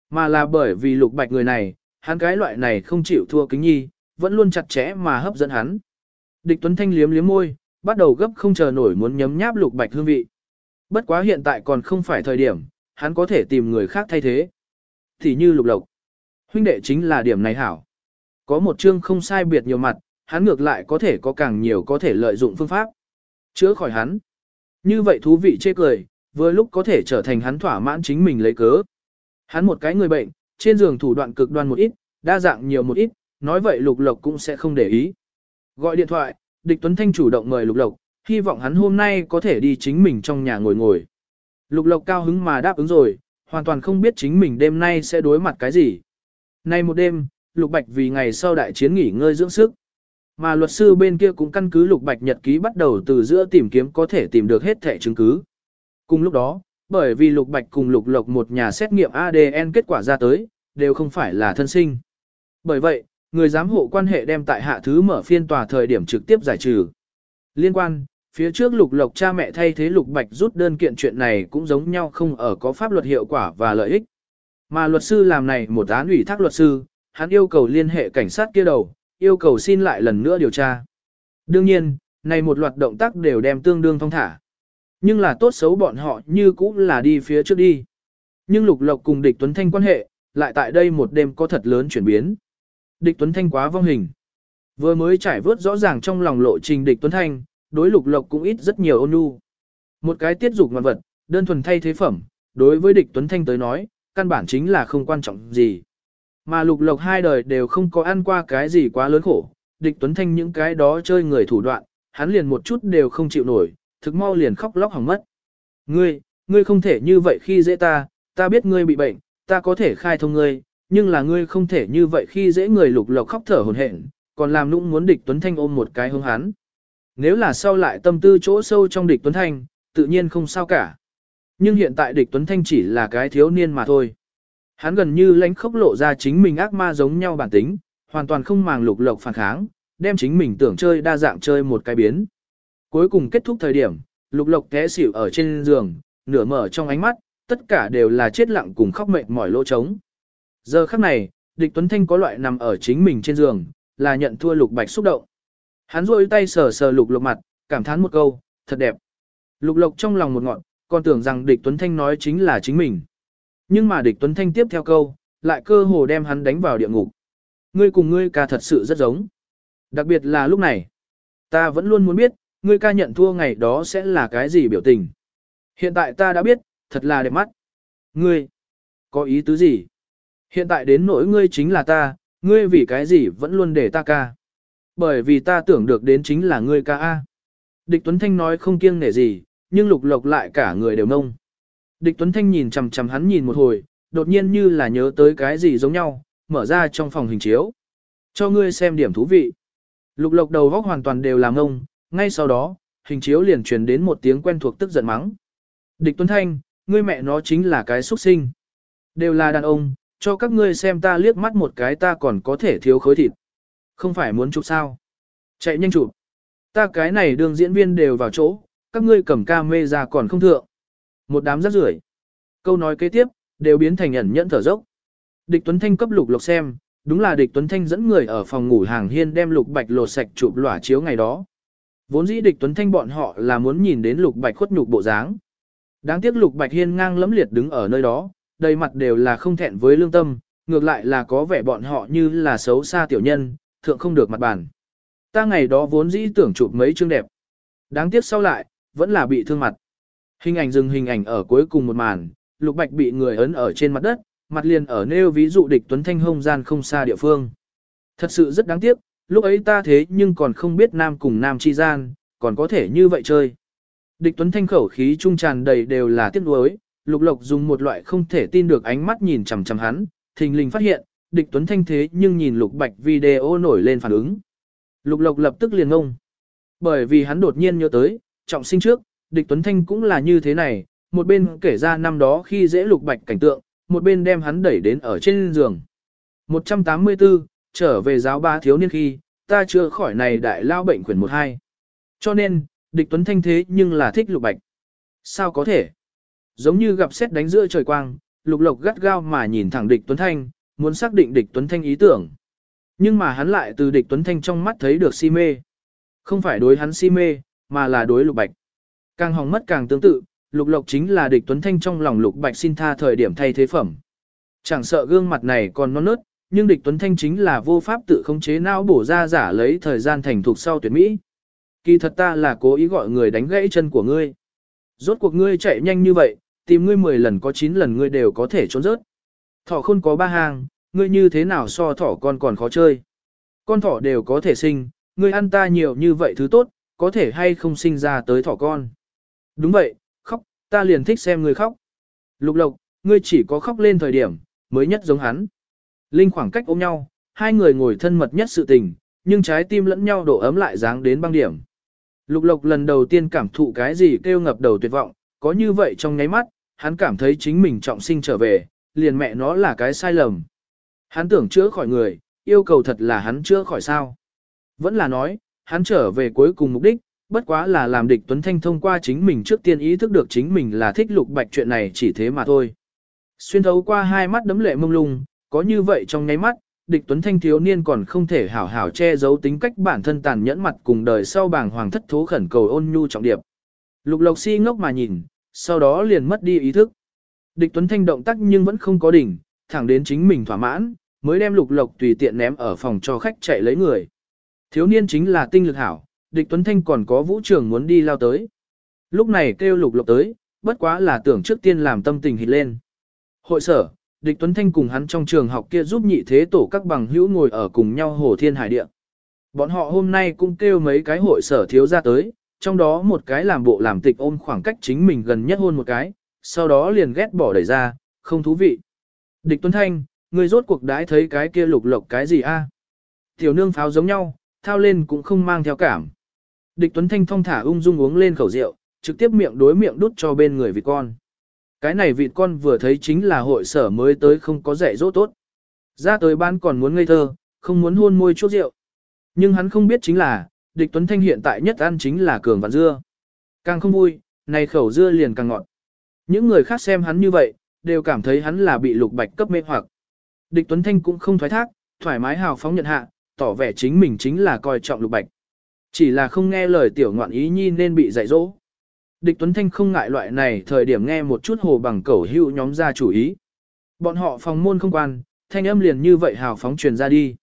mà là bởi vì lục bạch người này, hắn cái loại này không chịu thua kính nhi, vẫn luôn chặt chẽ mà hấp dẫn hắn. Địch Tuấn Thanh liếm liếm môi, bắt đầu gấp không chờ nổi muốn nhấm nháp lục bạch hương vị. Bất quá hiện tại còn không phải thời điểm, hắn có thể tìm người khác thay thế. Thì như lục lộc. Huynh đệ chính là điểm này hảo. Có một chương không sai biệt nhiều mặt, hắn ngược lại có thể có càng nhiều có thể lợi dụng phương pháp. Chữa khỏi hắn. Như vậy thú vị chê cười, vừa lúc có thể trở thành hắn thỏa mãn chính mình lấy cớ. Hắn một cái người bệnh, trên giường thủ đoạn cực đoan một ít, đa dạng nhiều một ít, nói vậy Lục Lộc cũng sẽ không để ý. Gọi điện thoại, Địch Tuấn Thanh chủ động mời Lục Lộc, hy vọng hắn hôm nay có thể đi chính mình trong nhà ngồi ngồi. Lục Lộc cao hứng mà đáp ứng rồi, hoàn toàn không biết chính mình đêm nay sẽ đối mặt cái gì. Nay một đêm, Lục Bạch vì ngày sau đại chiến nghỉ ngơi dưỡng sức. Mà luật sư bên kia cũng căn cứ Lục Bạch nhật ký bắt đầu từ giữa tìm kiếm có thể tìm được hết thẻ chứng cứ. Cùng lúc đó, bởi vì Lục Bạch cùng Lục Lộc một nhà xét nghiệm ADN kết quả ra tới, đều không phải là thân sinh. Bởi vậy, người giám hộ quan hệ đem tại hạ thứ mở phiên tòa thời điểm trực tiếp giải trừ. Liên quan, phía trước Lục Lộc cha mẹ thay thế Lục Bạch rút đơn kiện chuyện này cũng giống nhau không ở có pháp luật hiệu quả và lợi ích. Mà luật sư làm này một án ủy thác luật sư, hắn yêu cầu liên hệ cảnh sát kia đầu, yêu cầu xin lại lần nữa điều tra. Đương nhiên, này một loạt động tác đều đem tương đương thông thả. Nhưng là tốt xấu bọn họ như cũng là đi phía trước đi. Nhưng Lục Lộc cùng Địch Tuấn Thanh quan hệ, lại tại đây một đêm có thật lớn chuyển biến. Địch Tuấn Thanh quá vong hình. Vừa mới trải vớt rõ ràng trong lòng lộ trình Địch Tuấn Thanh, đối Lục Lộc cũng ít rất nhiều ôn nhu. Một cái tiết dục ngoạn vật, đơn thuần thay thế phẩm, đối với Địch Tuấn Thanh tới nói, căn bản chính là không quan trọng gì. Mà Lục Lộc hai đời đều không có ăn qua cái gì quá lớn khổ, Địch Tuấn Thanh những cái đó chơi người thủ đoạn, hắn liền một chút đều không chịu nổi, thực mau liền khóc lóc hỏng mất. Ngươi, ngươi không thể như vậy khi dễ ta, ta biết ngươi bị bệnh, ta có thể khai thông ngươi, nhưng là ngươi không thể như vậy khi dễ người lục lộc khóc thở hồn hển, còn làm nũng muốn địch Tuấn Thanh ôm một cái hướng hắn. Nếu là sau lại tâm tư chỗ sâu trong địch Tuấn Thanh, tự nhiên không sao cả. Nhưng hiện tại địch Tuấn Thanh chỉ là cái thiếu niên mà thôi. Hắn gần như lánh khốc lộ ra chính mình ác ma giống nhau bản tính, hoàn toàn không màng lục lộc phản kháng, đem chính mình tưởng chơi đa dạng chơi một cái biến. Cuối cùng kết thúc thời điểm, lục lộc té xỉu ở trên giường, nửa mở trong ánh mắt, tất cả đều là chết lặng cùng khóc mệt mỏi lỗ trống. Giờ khắc này, địch Tuấn Thanh có loại nằm ở chính mình trên giường, là nhận thua lục bạch xúc động. Hắn rôi tay sờ sờ lục lộc mặt, cảm thán một câu, thật đẹp. Lục lộc trong lòng một ngọn, còn tưởng rằng địch Tuấn Thanh nói chính là chính mình. Nhưng mà địch Tuấn Thanh tiếp theo câu, lại cơ hồ đem hắn đánh vào địa ngục. Ngươi cùng ngươi ca thật sự rất giống. Đặc biệt là lúc này, ta vẫn luôn muốn biết, ngươi ca nhận thua ngày đó sẽ là cái gì biểu tình. Hiện tại ta đã biết, thật là đẹp mắt. Ngươi, có ý tứ gì? Hiện tại đến nỗi ngươi chính là ta, ngươi vì cái gì vẫn luôn để ta ca. Bởi vì ta tưởng được đến chính là ngươi ca A. Địch Tuấn Thanh nói không kiêng nể gì, nhưng lục lộc lại cả người đều nông. Địch Tuấn Thanh nhìn chằm chằm hắn nhìn một hồi, đột nhiên như là nhớ tới cái gì giống nhau, mở ra trong phòng hình chiếu. Cho ngươi xem điểm thú vị. Lục lộc đầu góc hoàn toàn đều là ngông, ngay sau đó, hình chiếu liền truyền đến một tiếng quen thuộc tức giận mắng. Địch Tuấn Thanh, ngươi mẹ nó chính là cái xuất sinh. Đều là đàn ông, cho các ngươi xem ta liếc mắt một cái ta còn có thể thiếu khối thịt. Không phải muốn chụp sao. Chạy nhanh chụp. Ta cái này đường diễn viên đều vào chỗ, các ngươi cầm ca mê ra còn không thượng. Một đám rác rưởi. Câu nói kế tiếp, đều biến thành ẩn nhẫn thở dốc. Địch Tuấn Thanh cấp lục lục xem, đúng là địch Tuấn Thanh dẫn người ở phòng ngủ hàng hiên đem lục bạch lột sạch chụp lỏa chiếu ngày đó. Vốn dĩ địch Tuấn Thanh bọn họ là muốn nhìn đến lục bạch khuất nhục bộ dáng. Đáng tiếc lục bạch hiên ngang lẫm liệt đứng ở nơi đó, đầy mặt đều là không thẹn với lương tâm, ngược lại là có vẻ bọn họ như là xấu xa tiểu nhân, thượng không được mặt bàn. Ta ngày đó vốn dĩ tưởng chụp mấy chương đẹp. Đáng tiếc sau lại, vẫn là bị thương mặt. Hình ảnh dừng hình ảnh ở cuối cùng một màn, lục bạch bị người ấn ở trên mặt đất, mặt liền ở nêu ví dụ địch tuấn thanh hông gian không xa địa phương. Thật sự rất đáng tiếc, lúc ấy ta thế nhưng còn không biết nam cùng nam chi gian, còn có thể như vậy chơi. Địch tuấn thanh khẩu khí trung tràn đầy đều là tiếc nuối, lục lộc dùng một loại không thể tin được ánh mắt nhìn chằm chằm hắn, thình lình phát hiện, địch tuấn thanh thế nhưng nhìn lục bạch video nổi lên phản ứng. Lục lộc lập tức liền ngông. Bởi vì hắn đột nhiên nhớ tới, trọng sinh trước, địch tuấn thanh cũng là như thế này, một bên kể ra năm đó khi dễ lục bạch cảnh tượng, một bên đem hắn đẩy đến ở trên giường. 184, trở về giáo ba thiếu niên khi, ta chưa khỏi này đại lao bệnh quyển 12. Cho nên, địch tuấn thanh thế nhưng là thích lục bạch. Sao có thể? Giống như gặp xét đánh giữa trời quang, lục lộc gắt gao mà nhìn thẳng địch tuấn thanh, muốn xác định địch tuấn thanh ý tưởng. Nhưng mà hắn lại từ địch tuấn thanh trong mắt thấy được si mê. Không phải đối hắn si mê, mà là đối lục bạch. Càng hỏng mất càng tương tự, lục lộc chính là địch tuấn thanh trong lòng lục bạch xin tha thời điểm thay thế phẩm. Chẳng sợ gương mặt này còn non nớt, nhưng địch Tuấn Thanh chính là vô pháp tự khống chế não bổ ra giả lấy thời gian thành thục sau tuyệt mỹ. Kỳ thật ta là cố ý gọi người đánh gãy chân của ngươi. Rốt cuộc ngươi chạy nhanh như vậy, tìm ngươi 10 lần có 9 lần ngươi đều có thể trốn rớt. Thỏ khôn có ba hàng, ngươi như thế nào so thỏ con còn khó chơi. Con thỏ đều có thể sinh, ngươi ăn ta nhiều như vậy thứ tốt, có thể hay không sinh ra tới thỏ con. Đúng vậy, khóc, ta liền thích xem ngươi khóc. Lục lộc, ngươi chỉ có khóc lên thời điểm, mới nhất giống hắn. Linh khoảng cách ôm nhau, hai người ngồi thân mật nhất sự tình, nhưng trái tim lẫn nhau độ ấm lại dáng đến băng điểm. Lục lộc lần đầu tiên cảm thụ cái gì kêu ngập đầu tuyệt vọng, có như vậy trong nháy mắt, hắn cảm thấy chính mình trọng sinh trở về, liền mẹ nó là cái sai lầm. Hắn tưởng chữa khỏi người, yêu cầu thật là hắn chữa khỏi sao. Vẫn là nói, hắn trở về cuối cùng mục đích, bất quá là làm địch Tuấn Thanh thông qua chính mình trước tiên ý thức được chính mình là thích lục bạch chuyện này chỉ thế mà thôi. Xuyên thấu qua hai mắt đấm lệ mông lung, có như vậy trong nháy mắt, địch Tuấn Thanh thiếu niên còn không thể hảo hảo che giấu tính cách bản thân tàn nhẫn mặt cùng đời sau bàng hoàng thất thố khẩn cầu ôn nhu trọng điệp. Lục Lộc si ngốc mà nhìn, sau đó liền mất đi ý thức. Địch Tuấn Thanh động tác nhưng vẫn không có đỉnh, thẳng đến chính mình thỏa mãn, mới đem Lục Lộc tùy tiện ném ở phòng cho khách chạy lấy người. Thiếu niên chính là tinh lực hảo, địch Tuấn Thanh còn có vũ trường muốn đi lao tới. Lúc này kêu Lục Lộc tới, bất quá là tưởng trước tiên làm tâm tình hít lên. Hội sở, địch Tuấn Thanh cùng hắn trong trường học kia giúp nhị thế tổ các bằng hữu ngồi ở cùng nhau hồ thiên hải địa. Bọn họ hôm nay cũng kêu mấy cái hội sở thiếu ra tới, trong đó một cái làm bộ làm tịch ôm khoảng cách chính mình gần nhất hôn một cái, sau đó liền ghét bỏ đẩy ra, không thú vị. Địch Tuấn Thanh, người rốt cuộc đãi thấy cái kia lục lộc cái gì a? Tiểu nương pháo giống nhau, thao lên cũng không mang theo cảm. Địch Tuấn Thanh thong thả ung dung uống lên khẩu rượu, trực tiếp miệng đối miệng đút cho bên người vịt con. Cái này vịt con vừa thấy chính là hội sở mới tới không có dạy dỗ tốt. Ra tới ban còn muốn ngây thơ, không muốn hôn môi chút rượu. Nhưng hắn không biết chính là, địch Tuấn Thanh hiện tại nhất ăn chính là cường vạn dưa. Càng không vui, này khẩu dưa liền càng ngọt. Những người khác xem hắn như vậy, đều cảm thấy hắn là bị lục bạch cấp mê hoặc. Địch Tuấn Thanh cũng không thoái thác, thoải mái hào phóng nhận hạ, tỏ vẻ chính mình chính là coi trọng lục bạch. Chỉ là không nghe lời tiểu ngoạn ý nhi nên bị dạy dỗ. Địch Tuấn Thanh không ngại loại này thời điểm nghe một chút hồ bằng cẩu hữu nhóm ra chủ ý. Bọn họ phòng môn không quan, thanh âm liền như vậy hào phóng truyền ra đi.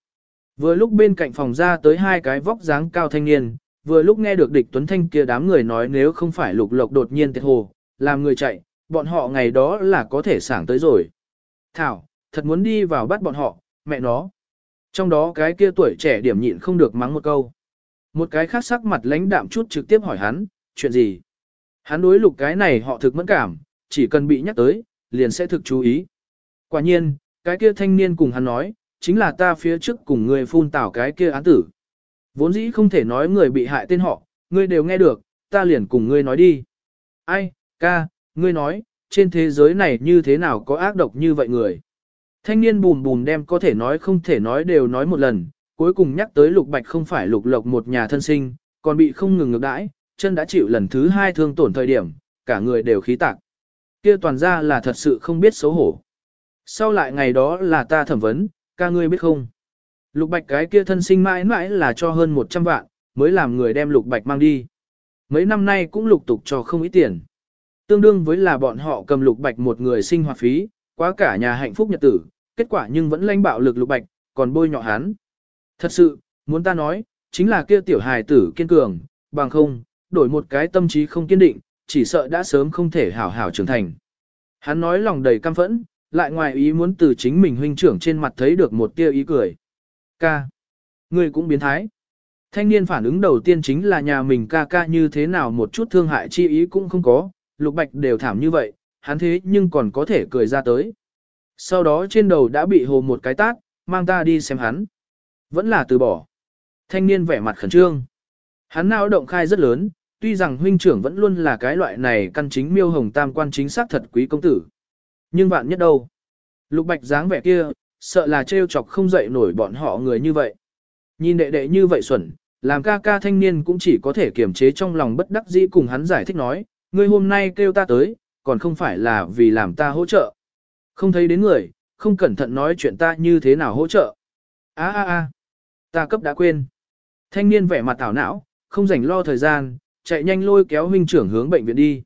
Vừa lúc bên cạnh phòng ra tới hai cái vóc dáng cao thanh niên, vừa lúc nghe được địch Tuấn Thanh kia đám người nói nếu không phải lục lộc đột nhiên tiệt hồ, làm người chạy, bọn họ ngày đó là có thể sảng tới rồi. Thảo, thật muốn đi vào bắt bọn họ, mẹ nó. Trong đó cái kia tuổi trẻ điểm nhịn không được mắng một câu. Một cái khác sắc mặt lãnh đạm chút trực tiếp hỏi hắn, chuyện gì? Hắn đối lục cái này họ thực mẫn cảm, chỉ cần bị nhắc tới, liền sẽ thực chú ý. Quả nhiên, cái kia thanh niên cùng hắn nói, chính là ta phía trước cùng người phun tảo cái kia án tử. Vốn dĩ không thể nói người bị hại tên họ, ngươi đều nghe được, ta liền cùng ngươi nói đi. Ai, ca, ngươi nói, trên thế giới này như thế nào có ác độc như vậy người. Thanh niên bùn bùn đem có thể nói không thể nói đều nói một lần, cuối cùng nhắc tới lục bạch không phải lục lộc một nhà thân sinh, còn bị không ngừng ngược đãi, chân đã chịu lần thứ hai thương tổn thời điểm, cả người đều khí tạc. Kia toàn ra là thật sự không biết xấu hổ. Sau lại ngày đó là ta thẩm vấn, ca ngươi biết không? Lục bạch cái kia thân sinh mãi mãi là cho hơn 100 vạn, mới làm người đem lục bạch mang đi. Mấy năm nay cũng lục tục cho không ít tiền. Tương đương với là bọn họ cầm lục bạch một người sinh hoạt phí, quá cả nhà hạnh phúc nhật tử, kết quả nhưng vẫn lãnh bạo lực lục bạch, còn bôi nhọ hắn. Thật sự, muốn ta nói, chính là kia tiểu hài tử kiên cường, bằng không, đổi một cái tâm trí không kiên định, chỉ sợ đã sớm không thể hảo hảo trưởng thành. Hắn nói lòng đầy căm phẫn, lại ngoài ý muốn từ chính mình huynh trưởng trên mặt thấy được một tia ý cười. Ca. Ngươi cũng biến thái. Thanh niên phản ứng đầu tiên chính là nhà mình ca ca như thế nào một chút thương hại chi ý cũng không có, lục bạch đều thảm như vậy, hắn thế nhưng còn có thể cười ra tới. Sau đó trên đầu đã bị hồ một cái tát, mang ta đi xem hắn. Vẫn là từ bỏ. Thanh niên vẻ mặt khẩn trương. Hắn não động khai rất lớn, tuy rằng huynh trưởng vẫn luôn là cái loại này căn chính miêu hồng tam quan chính xác thật quý công tử. Nhưng vạn nhất đâu? Lục bạch dáng vẻ kia, sợ là trêu chọc không dậy nổi bọn họ người như vậy. Nhìn đệ đệ như vậy xuẩn, làm ca ca thanh niên cũng chỉ có thể kiềm chế trong lòng bất đắc dĩ cùng hắn giải thích nói, ngươi hôm nay kêu ta tới, còn không phải là vì làm ta hỗ trợ. Không thấy đến người, không cẩn thận nói chuyện ta như thế nào hỗ trợ. a a a ta cấp đã quên. Thanh niên vẻ mặt tảo não, không rảnh lo thời gian, chạy nhanh lôi kéo huynh trưởng hướng bệnh viện đi.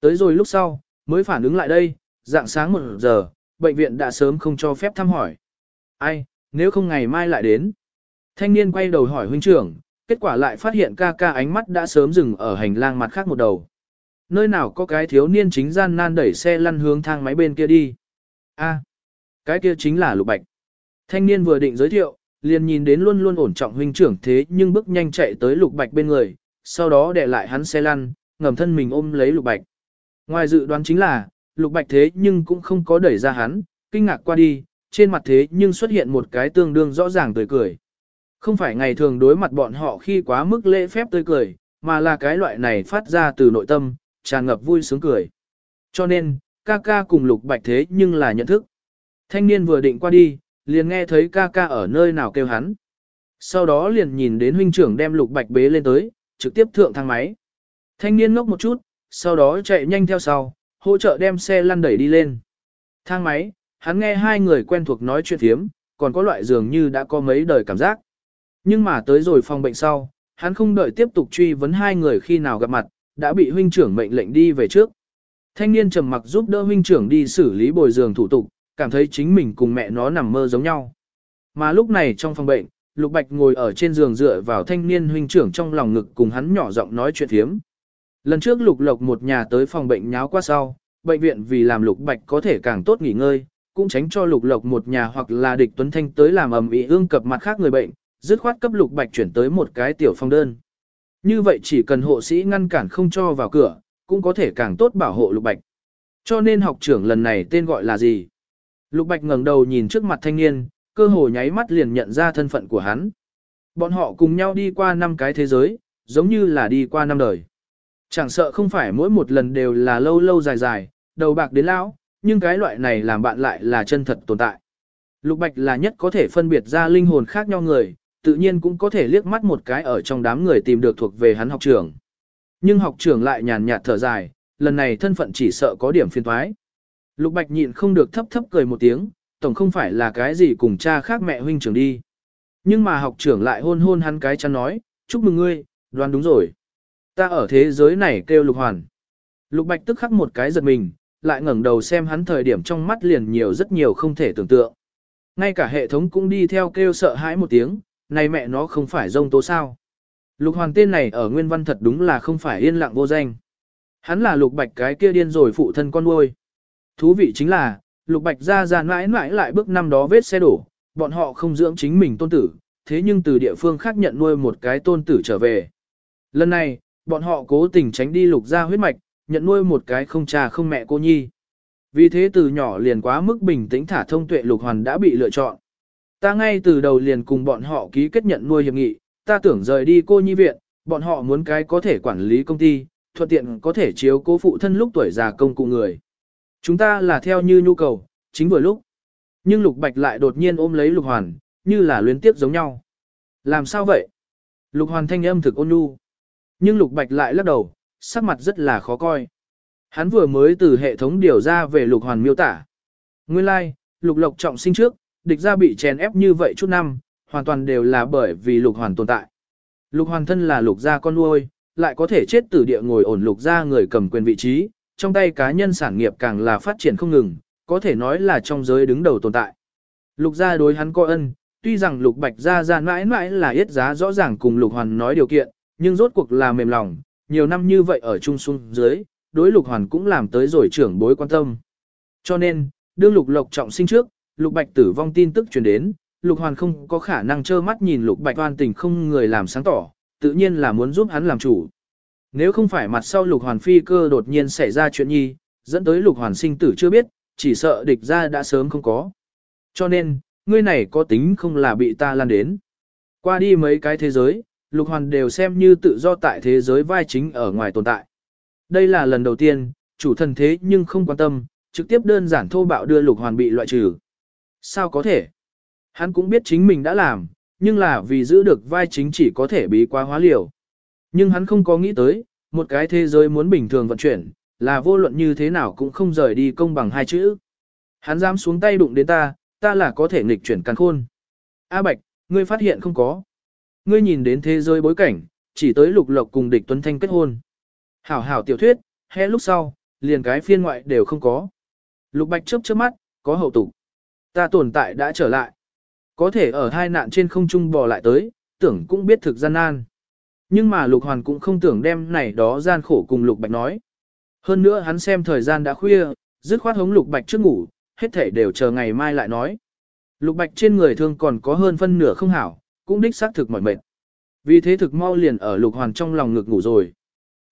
Tới rồi lúc sau, mới phản ứng lại đây, dạng sáng một giờ, bệnh viện đã sớm không cho phép thăm hỏi. Ai, Nếu không ngày mai lại đến. Thanh niên quay đầu hỏi huynh trưởng, kết quả lại phát hiện ca ca ánh mắt đã sớm dừng ở hành lang mặt khác một đầu. Nơi nào có cái thiếu niên chính gian nan đẩy xe lăn hướng thang máy bên kia đi. a cái kia chính là lục bạch. Thanh niên vừa định giới thiệu, liền nhìn đến luôn luôn ổn trọng huynh trưởng thế nhưng bước nhanh chạy tới lục bạch bên người, sau đó để lại hắn xe lăn, ngầm thân mình ôm lấy lục bạch. Ngoài dự đoán chính là, lục bạch thế nhưng cũng không có đẩy ra hắn, kinh ngạc qua đi, trên mặt thế nhưng xuất hiện một cái tương đương rõ ràng tươi cười. Không phải ngày thường đối mặt bọn họ khi quá mức lễ phép tươi cười, mà là cái loại này phát ra từ nội tâm, tràn ngập vui sướng cười. Cho nên, ca ca cùng lục bạch thế nhưng là nhận thức. Thanh niên vừa định qua đi, liền nghe thấy ca ca ở nơi nào kêu hắn. Sau đó liền nhìn đến huynh trưởng đem lục bạch bế lên tới, trực tiếp thượng thang máy. Thanh niên ngốc một chút, sau đó chạy nhanh theo sau, hỗ trợ đem xe lăn đẩy đi lên. Thang máy, hắn nghe hai người quen thuộc nói chuyện thiếm, còn có loại dường như đã có mấy đời cảm giác. Nhưng mà tới rồi phòng bệnh sau, hắn không đợi tiếp tục truy vấn hai người khi nào gặp mặt, đã bị huynh trưởng mệnh lệnh đi về trước. Thanh niên trầm mặc giúp đỡ huynh trưởng đi xử lý bồi giường thủ tục, cảm thấy chính mình cùng mẹ nó nằm mơ giống nhau. Mà lúc này trong phòng bệnh, Lục Bạch ngồi ở trên giường dựa vào thanh niên huynh trưởng trong lòng ngực cùng hắn nhỏ giọng nói chuyện thiếm. Lần trước Lục Lộc một nhà tới phòng bệnh nháo qua sau, bệnh viện vì làm Lục Bạch có thể càng tốt nghỉ ngơi, cũng tránh cho Lục Lộc một nhà hoặc là địch Tuấn Thanh tới làm ầm ĩ ương cập mặt khác người bệnh, dứt khoát cấp Lục Bạch chuyển tới một cái tiểu phòng đơn. Như vậy chỉ cần hộ sĩ ngăn cản không cho vào cửa, cũng có thể càng tốt bảo hộ Lục Bạch. Cho nên học trưởng lần này tên gọi là gì? Lục Bạch ngẩng đầu nhìn trước mặt thanh niên, cơ hồ nháy mắt liền nhận ra thân phận của hắn. Bọn họ cùng nhau đi qua năm cái thế giới, giống như là đi qua năm đời. Chẳng sợ không phải mỗi một lần đều là lâu lâu dài dài, đầu bạc đến lão, nhưng cái loại này làm bạn lại là chân thật tồn tại. Lục Bạch là nhất có thể phân biệt ra linh hồn khác nhau người, tự nhiên cũng có thể liếc mắt một cái ở trong đám người tìm được thuộc về hắn học trưởng. Nhưng học trưởng lại nhàn nhạt thở dài, lần này thân phận chỉ sợ có điểm phiền thoái. Lục Bạch nhịn không được thấp thấp cười một tiếng, tổng không phải là cái gì cùng cha khác mẹ huynh trưởng đi. Nhưng mà học trưởng lại hôn hôn hắn cái chăn nói, chúc mừng ngươi, đoán đúng rồi. Ta ở thế giới này kêu Lục Hoàn. Lục Bạch tức khắc một cái giật mình, lại ngẩng đầu xem hắn thời điểm trong mắt liền nhiều rất nhiều không thể tưởng tượng. Ngay cả hệ thống cũng đi theo kêu sợ hãi một tiếng, này mẹ nó không phải rông tố sao. Lục Hoàn tên này ở nguyên văn thật đúng là không phải yên lặng vô danh. Hắn là Lục Bạch cái kia điên rồi phụ thân con nuôi. Thú vị chính là, Lục Bạch ra ra mãi mãi lại bước năm đó vết xe đổ, bọn họ không dưỡng chính mình tôn tử, thế nhưng từ địa phương khác nhận nuôi một cái tôn tử trở về. Lần này, bọn họ cố tình tránh đi lục ra huyết mạch, nhận nuôi một cái không cha không mẹ cô nhi. Vì thế từ nhỏ liền quá mức bình tĩnh thả thông tuệ lục hoàn đã bị lựa chọn. Ta ngay từ đầu liền cùng bọn họ ký kết nhận nuôi hiệp nghị, ta tưởng rời đi cô nhi viện, bọn họ muốn cái có thể quản lý công ty, thuận tiện có thể chiếu cố phụ thân lúc tuổi già công cụ người. Chúng ta là theo như nhu cầu, chính vừa lúc. Nhưng Lục Bạch lại đột nhiên ôm lấy Lục Hoàn, như là luyến tiếp giống nhau. Làm sao vậy? Lục Hoàn thanh âm thực ôn nhu. Nhưng Lục Bạch lại lắc đầu, sắc mặt rất là khó coi. Hắn vừa mới từ hệ thống điều ra về Lục Hoàn miêu tả. Nguyên lai, like, Lục Lộc trọng sinh trước, địch ra bị chèn ép như vậy chút năm, hoàn toàn đều là bởi vì Lục Hoàn tồn tại. Lục Hoàn thân là Lục gia con nuôi, lại có thể chết từ địa ngồi ổn Lục gia người cầm quyền vị trí, trong tay cá nhân sản nghiệp càng là phát triển không ngừng, có thể nói là trong giới đứng đầu tồn tại. Lục gia đối hắn có ân, tuy rằng lục bạch gia gia mãi mãi là yết giá rõ ràng cùng lục hoàn nói điều kiện, nhưng rốt cuộc là mềm lòng, nhiều năm như vậy ở trung xuống dưới, đối lục hoàn cũng làm tới rồi trưởng bối quan tâm. Cho nên, đương lục lộc trọng sinh trước, lục bạch tử vong tin tức truyền đến, lục hoàn không có khả năng trơ mắt nhìn lục bạch oan tình không người làm sáng tỏ, tự nhiên là muốn giúp hắn làm chủ. Nếu không phải mặt sau lục hoàn phi cơ đột nhiên xảy ra chuyện nhi, dẫn tới lục hoàn sinh tử chưa biết, chỉ sợ địch ra đã sớm không có. Cho nên, ngươi này có tính không là bị ta lan đến. Qua đi mấy cái thế giới, lục hoàn đều xem như tự do tại thế giới vai chính ở ngoài tồn tại. Đây là lần đầu tiên, chủ thần thế nhưng không quan tâm, trực tiếp đơn giản thô bạo đưa lục hoàn bị loại trừ. Sao có thể? Hắn cũng biết chính mình đã làm, nhưng là vì giữ được vai chính chỉ có thể bí quá hóa liều. Nhưng hắn không có nghĩ tới, một cái thế giới muốn bình thường vận chuyển, là vô luận như thế nào cũng không rời đi công bằng hai chữ. Hắn dám xuống tay đụng đến ta, ta là có thể nghịch chuyển căn khôn. A Bạch, ngươi phát hiện không có. Ngươi nhìn đến thế giới bối cảnh, chỉ tới lục lộc cùng địch tuấn thanh kết hôn. Hảo hảo tiểu thuyết, hé lúc sau, liền cái phiên ngoại đều không có. Lục Bạch chớp chớp mắt, có hậu tục. Ta tồn tại đã trở lại. Có thể ở hai nạn trên không trung bò lại tới, tưởng cũng biết thực gian nan. Nhưng mà Lục Hoàn cũng không tưởng đem này đó gian khổ cùng Lục Bạch nói. Hơn nữa hắn xem thời gian đã khuya, dứt khoát hống Lục Bạch trước ngủ, hết thể đều chờ ngày mai lại nói. Lục Bạch trên người thương còn có hơn phân nửa không hảo, cũng đích xác thực mỏi mệt. Vì thế thực mau liền ở Lục Hoàn trong lòng ngực ngủ rồi.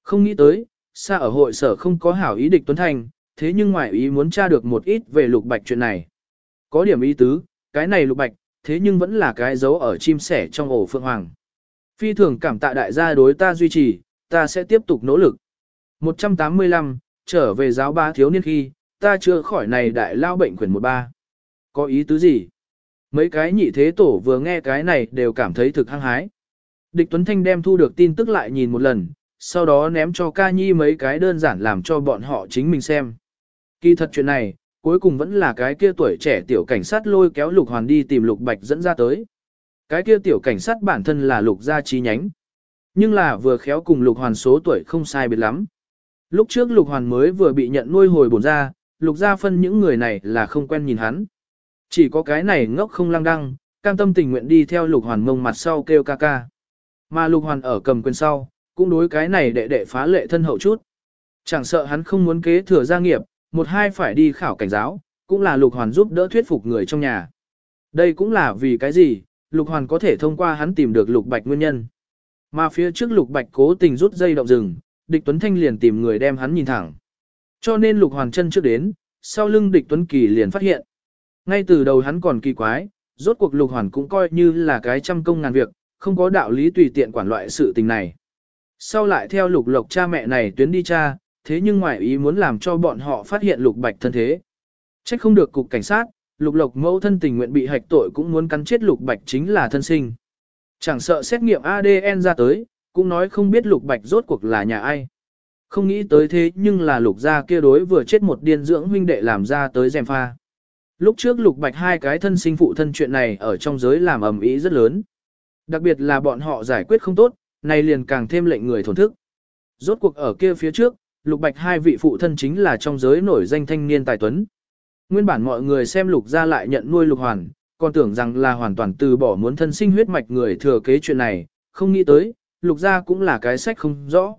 Không nghĩ tới, xa ở hội sở không có hảo ý địch Tuấn Thành, thế nhưng ngoại ý muốn tra được một ít về Lục Bạch chuyện này. Có điểm ý tứ, cái này Lục Bạch, thế nhưng vẫn là cái dấu ở chim sẻ trong ổ phượng hoàng. Phi thường cảm tạ đại gia đối ta duy trì, ta sẽ tiếp tục nỗ lực. 185, trở về giáo ba thiếu niên khi, ta chưa khỏi này đại lao bệnh quyển 13. Có ý tứ gì? Mấy cái nhị thế tổ vừa nghe cái này đều cảm thấy thực hăng hái. Địch Tuấn Thanh đem thu được tin tức lại nhìn một lần, sau đó ném cho ca nhi mấy cái đơn giản làm cho bọn họ chính mình xem. Kỳ thật chuyện này, cuối cùng vẫn là cái kia tuổi trẻ tiểu cảnh sát lôi kéo Lục Hoàn đi tìm Lục Bạch dẫn ra tới. Cái kia tiểu cảnh sát bản thân là Lục gia chi nhánh. Nhưng là vừa khéo cùng Lục Hoàn số tuổi không sai biệt lắm. Lúc trước Lục Hoàn mới vừa bị nhận nuôi hồi bổn ra, Lục gia phân những người này là không quen nhìn hắn. Chỉ có cái này ngốc không lăng đăng, cam tâm tình nguyện đi theo Lục Hoàn mông mặt sau kêu ca ca. Mà Lục Hoàn ở cầm quyền sau, cũng đối cái này đệ đệ phá lệ thân hậu chút. Chẳng sợ hắn không muốn kế thừa gia nghiệp, một hai phải đi khảo cảnh giáo, cũng là Lục Hoàn giúp đỡ thuyết phục người trong nhà. Đây cũng là vì cái gì, Lục Hoàn có thể thông qua hắn tìm được Lục Bạch nguyên nhân. Mà phía trước Lục Bạch cố tình rút dây động rừng, địch Tuấn Thanh liền tìm người đem hắn nhìn thẳng. Cho nên Lục Hoàn chân trước đến, sau lưng địch Tuấn Kỳ liền phát hiện. Ngay từ đầu hắn còn kỳ quái, rốt cuộc Lục Hoàn cũng coi như là cái trăm công ngàn việc, không có đạo lý tùy tiện quản loại sự tình này. Sau lại theo Lục Lộc cha mẹ này tuyến đi cha, thế nhưng ngoại ý muốn làm cho bọn họ phát hiện Lục Bạch thân thế. Trách không được cục cảnh sát, Lục Lộc mẫu thân tình nguyện bị hạch tội cũng muốn cắn chết Lục Bạch chính là thân sinh. Chẳng sợ xét nghiệm ADN ra tới, cũng nói không biết Lục Bạch rốt cuộc là nhà ai. Không nghĩ tới thế nhưng là Lục gia kia đối vừa chết một điên dưỡng huynh đệ làm ra tới dèm pha. Lúc trước Lục Bạch hai cái thân sinh phụ thân chuyện này ở trong giới làm ầm ĩ rất lớn. Đặc biệt là bọn họ giải quyết không tốt, này liền càng thêm lệnh người thổn thức. Rốt cuộc ở kia phía trước, Lục Bạch hai vị phụ thân chính là trong giới nổi danh thanh niên tài tuấn. Nguyên bản mọi người xem Lục gia lại nhận nuôi Lục Hoàn, còn tưởng rằng là hoàn toàn từ bỏ muốn thân sinh huyết mạch người thừa kế chuyện này, không nghĩ tới, Lục gia cũng là cái sách không rõ.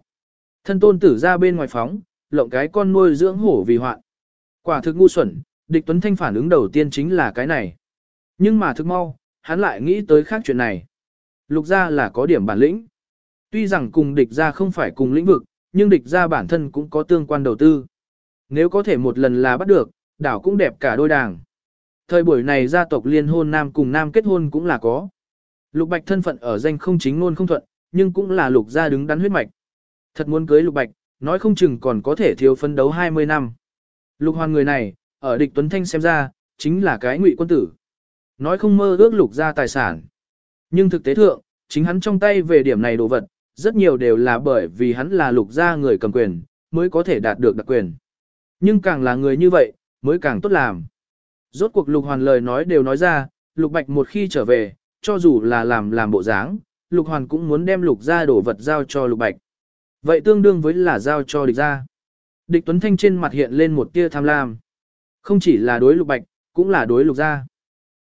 Thân tôn tử ra bên ngoài phóng, lộng cái con nuôi dưỡng hổ vì hoạn. Quả thực ngu xuẩn, địch tuấn thanh phản ứng đầu tiên chính là cái này. Nhưng mà thực mau, hắn lại nghĩ tới khác chuyện này. Lục gia là có điểm bản lĩnh. Tuy rằng cùng địch gia không phải cùng lĩnh vực, nhưng địch gia bản thân cũng có tương quan đầu tư. Nếu có thể một lần là bắt được, đảo cũng đẹp cả đôi đảng. Thời buổi này gia tộc liên hôn nam cùng nam kết hôn cũng là có. Lục Bạch thân phận ở danh không chính ngôn không thuận, nhưng cũng là lục gia đứng đắn huyết mạch. Thật muốn cưới Lục Bạch, nói không chừng còn có thể thiếu phấn đấu 20 năm. Lục Hoàn người này, ở địch Tuấn Thanh xem ra, chính là cái ngụy quân tử. Nói không mơ ước lục gia tài sản. Nhưng thực tế thượng, chính hắn trong tay về điểm này đồ vật, rất nhiều đều là bởi vì hắn là lục gia người cầm quyền, mới có thể đạt được đặc quyền. Nhưng càng là người như vậy, mới càng tốt làm. Rốt cuộc lục hoàn lời nói đều nói ra, lục bạch một khi trở về, cho dù là làm làm bộ dáng, lục hoàn cũng muốn đem lục gia đổ vật giao cho lục bạch. Vậy tương đương với là giao cho địch gia. Địch Tuấn Thanh trên mặt hiện lên một tia tham lam. Không chỉ là đối lục bạch, cũng là đối lục gia.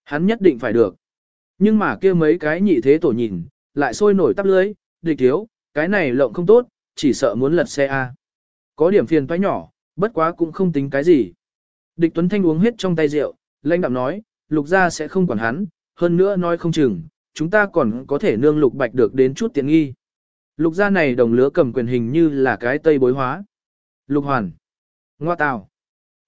Hắn nhất định phải được. Nhưng mà kia mấy cái nhị thế tổ nhìn, lại sôi nổi tắp lưới, địch thiếu, cái này lộng không tốt, chỉ sợ muốn lật xe A. Có điểm phiền toái nhỏ, bất quá cũng không tính cái gì. Địch Tuấn Thanh uống hết trong tay rượu, lãnh đạm nói, lục gia sẽ không quản hắn, hơn nữa nói không chừng, chúng ta còn có thể nương lục bạch được đến chút tiện nghi. Lục gia này đồng lứa cầm quyền hình như là cái tây bối hóa. Lục hoàn. Ngoa tào.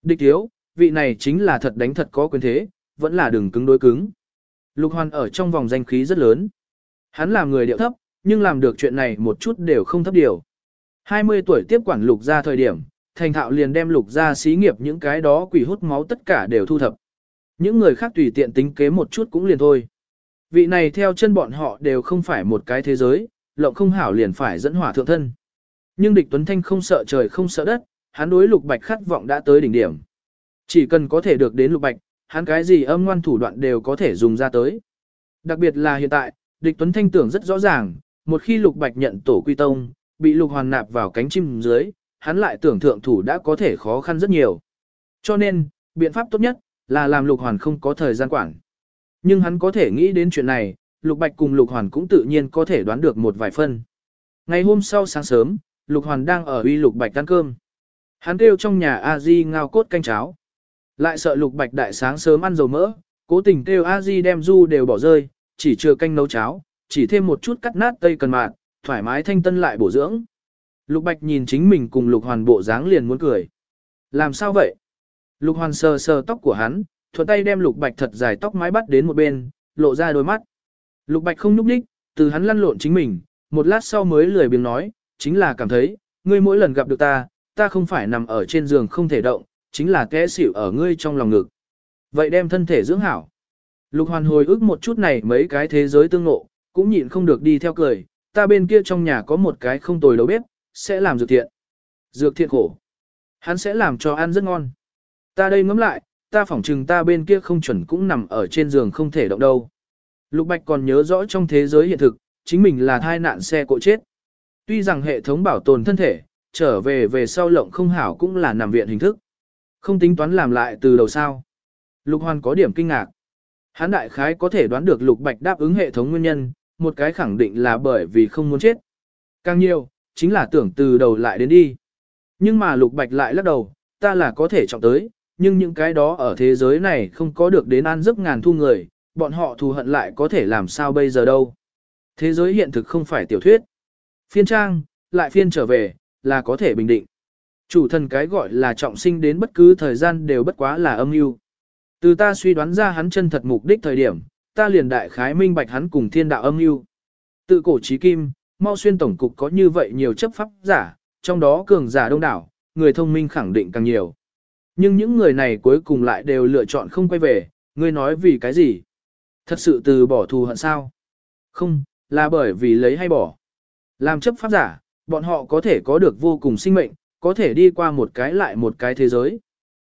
Địch thiếu, vị này chính là thật đánh thật có quyền thế, vẫn là đường cứng đối cứng. Lục hoàn ở trong vòng danh khí rất lớn. Hắn làm người điệu thấp, nhưng làm được chuyện này một chút đều không thấp điều. 20 tuổi tiếp quản lục gia thời điểm, thành thạo liền đem lục ra xí nghiệp những cái đó quỷ hút máu tất cả đều thu thập. Những người khác tùy tiện tính kế một chút cũng liền thôi. Vị này theo chân bọn họ đều không phải một cái thế giới, lộng không hảo liền phải dẫn hỏa thượng thân. Nhưng địch Tuấn Thanh không sợ trời không sợ đất, hắn đối lục bạch khát vọng đã tới đỉnh điểm. Chỉ cần có thể được đến lục bạch, hắn cái gì âm ngoan thủ đoạn đều có thể dùng ra tới. Đặc biệt là hiện tại, địch Tuấn Thanh tưởng rất rõ ràng, một khi lục bạch nhận tổ quy tông, bị lục hoàn nạp vào cánh chim dưới, hắn lại tưởng thượng thủ đã có thể khó khăn rất nhiều. Cho nên, biện pháp tốt nhất, là làm lục hoàn không có thời gian quản. Nhưng hắn có thể nghĩ đến chuyện này, Lục Bạch cùng Lục Hoàn cũng tự nhiên có thể đoán được một vài phân. Ngày hôm sau sáng sớm, Lục Hoàn đang ở uy Lục Bạch ăn cơm. Hắn kêu trong nhà a di ngao cốt canh cháo. Lại sợ Lục Bạch đại sáng sớm ăn dầu mỡ, cố tình kêu a di đem du đều bỏ rơi, chỉ chưa canh nấu cháo, chỉ thêm một chút cắt nát tây cần mạt, thoải mái thanh tân lại bổ dưỡng. Lục Bạch nhìn chính mình cùng Lục Hoàn bộ dáng liền muốn cười. Làm sao vậy? Lục Hoàn sờ sờ tóc của hắn, thuận tay đem Lục Bạch thật dài tóc mái bắt đến một bên, lộ ra đôi mắt. Lục Bạch không nhúc nhích, từ hắn lăn lộn chính mình, một lát sau mới lười biếng nói, chính là cảm thấy, ngươi mỗi lần gặp được ta, ta không phải nằm ở trên giường không thể động, chính là té xỉu ở ngươi trong lòng ngực. Vậy đem thân thể dưỡng hảo. Lục Hoàn hồi ức một chút này mấy cái thế giới tương ngộ, cũng nhịn không được đi theo cười, ta bên kia trong nhà có một cái không tồi đầu bếp, sẽ làm dược thiện. Dược thiện khổ. Hắn sẽ làm cho ăn rất ngon. Ta đây ngẫm lại, ta phỏng chừng ta bên kia không chuẩn cũng nằm ở trên giường không thể động đâu. Lục Bạch còn nhớ rõ trong thế giới hiện thực, chính mình là thai nạn xe cộ chết. Tuy rằng hệ thống bảo tồn thân thể, trở về về sau lộng không hảo cũng là nằm viện hình thức. Không tính toán làm lại từ đầu sao. Lục Hoàn có điểm kinh ngạc. Hắn đại khái có thể đoán được Lục Bạch đáp ứng hệ thống nguyên nhân, một cái khẳng định là bởi vì không muốn chết. Càng nhiều, chính là tưởng từ đầu lại đến đi. Nhưng mà Lục Bạch lại lắc đầu, ta là có thể trọng tới, nhưng những cái đó ở thế giới này không có được đến an giấc ngàn thu người, bọn họ thù hận lại có thể làm sao bây giờ đâu. Thế giới hiện thực không phải tiểu thuyết. Phiên trang, lại phiên trở về, là có thể bình định. Chủ thần cái gọi là trọng sinh đến bất cứ thời gian đều bất quá là âm mưu. Từ ta suy đoán ra hắn chân thật mục đích thời điểm, ta liền đại khái minh bạch hắn cùng thiên đạo âm mưu. Tự cổ trí kim, mau xuyên tổng cục có như vậy nhiều chấp pháp giả, trong đó cường giả đông đảo, người thông minh khẳng định càng nhiều. Nhưng những người này cuối cùng lại đều lựa chọn không quay về, ngươi nói vì cái gì? Thật sự từ bỏ thù hận sao? Không, là bởi vì lấy hay bỏ. Làm chấp pháp giả, bọn họ có thể có được vô cùng sinh mệnh, có thể đi qua một cái lại một cái thế giới.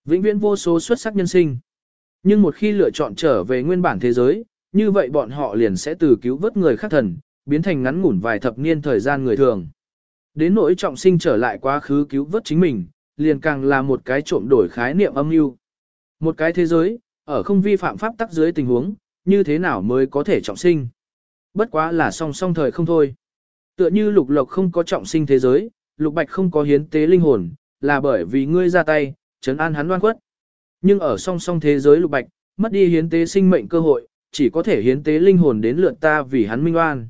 Vĩnh viễn vô số xuất sắc nhân sinh. Nhưng một khi lựa chọn trở về nguyên bản thế giới, như vậy bọn họ liền sẽ từ cứu vớt người khác thần, biến thành ngắn ngủn vài thập niên thời gian người thường. Đến nỗi trọng sinh trở lại quá khứ cứu vớt chính mình, liền càng là một cái trộm đổi khái niệm âm mưu. Một cái thế giới, ở không vi phạm pháp tắc dưới tình huống, như thế nào mới có thể trọng sinh. Bất quá là song song thời không thôi. Tựa như lục lộc không có trọng sinh thế giới, lục bạch không có hiến tế linh hồn, là bởi vì ngươi ra tay, trấn an hắn đoan quất. Nhưng ở song song thế giới lục bạch, mất đi hiến tế sinh mệnh cơ hội, chỉ có thể hiến tế linh hồn đến lượt ta vì hắn minh oan.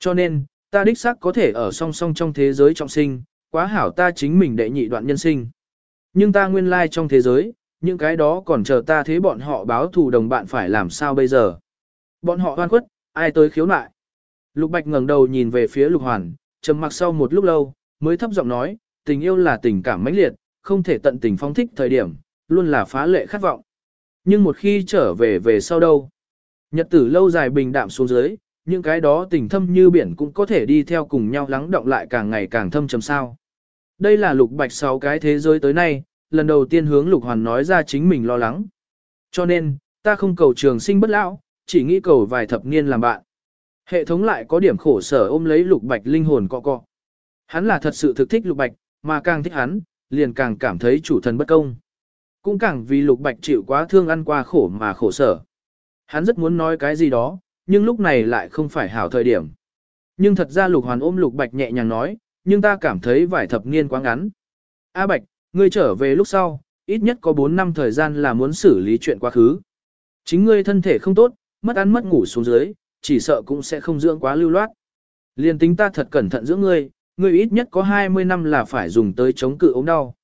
Cho nên, ta đích xác có thể ở song song trong thế giới trọng sinh, quá hảo ta chính mình đệ nhị đoạn nhân sinh. Nhưng ta nguyên lai trong thế giới, những cái đó còn chờ ta thế bọn họ báo thù đồng bạn phải làm sao bây giờ. Bọn họ hoan khuất, ai tới khiếu nại. Lục Bạch ngẩng đầu nhìn về phía Lục Hoàn, trầm mặc sau một lúc lâu, mới thấp giọng nói, tình yêu là tình cảm mãnh liệt, không thể tận tình phong thích thời điểm, luôn là phá lệ khát vọng. Nhưng một khi trở về về sau đâu? Nhật tử lâu dài bình đạm xuống dưới, những cái đó tình thâm như biển cũng có thể đi theo cùng nhau lắng động lại càng ngày càng thâm trầm sao. Đây là lục bạch sáu cái thế giới tới nay, lần đầu tiên hướng lục hoàn nói ra chính mình lo lắng. Cho nên, ta không cầu trường sinh bất lão, chỉ nghĩ cầu vài thập niên làm bạn. Hệ thống lại có điểm khổ sở ôm lấy lục bạch linh hồn cọ cọ. Hắn là thật sự thực thích lục bạch, mà càng thích hắn, liền càng cảm thấy chủ thần bất công. Cũng càng vì lục bạch chịu quá thương ăn qua khổ mà khổ sở. Hắn rất muốn nói cái gì đó, nhưng lúc này lại không phải hảo thời điểm. Nhưng thật ra lục hoàn ôm lục bạch nhẹ nhàng nói, nhưng ta cảm thấy vài thập niên quá ngắn. A bạch, ngươi trở về lúc sau, ít nhất có 4 năm thời gian là muốn xử lý chuyện quá khứ. Chính ngươi thân thể không tốt, mất ăn mất ngủ xuống dưới, chỉ sợ cũng sẽ không dưỡng quá lưu loát. Liên tính ta thật cẩn thận dưỡng ngươi, ngươi ít nhất có 20 năm là phải dùng tới chống cự ốm đau.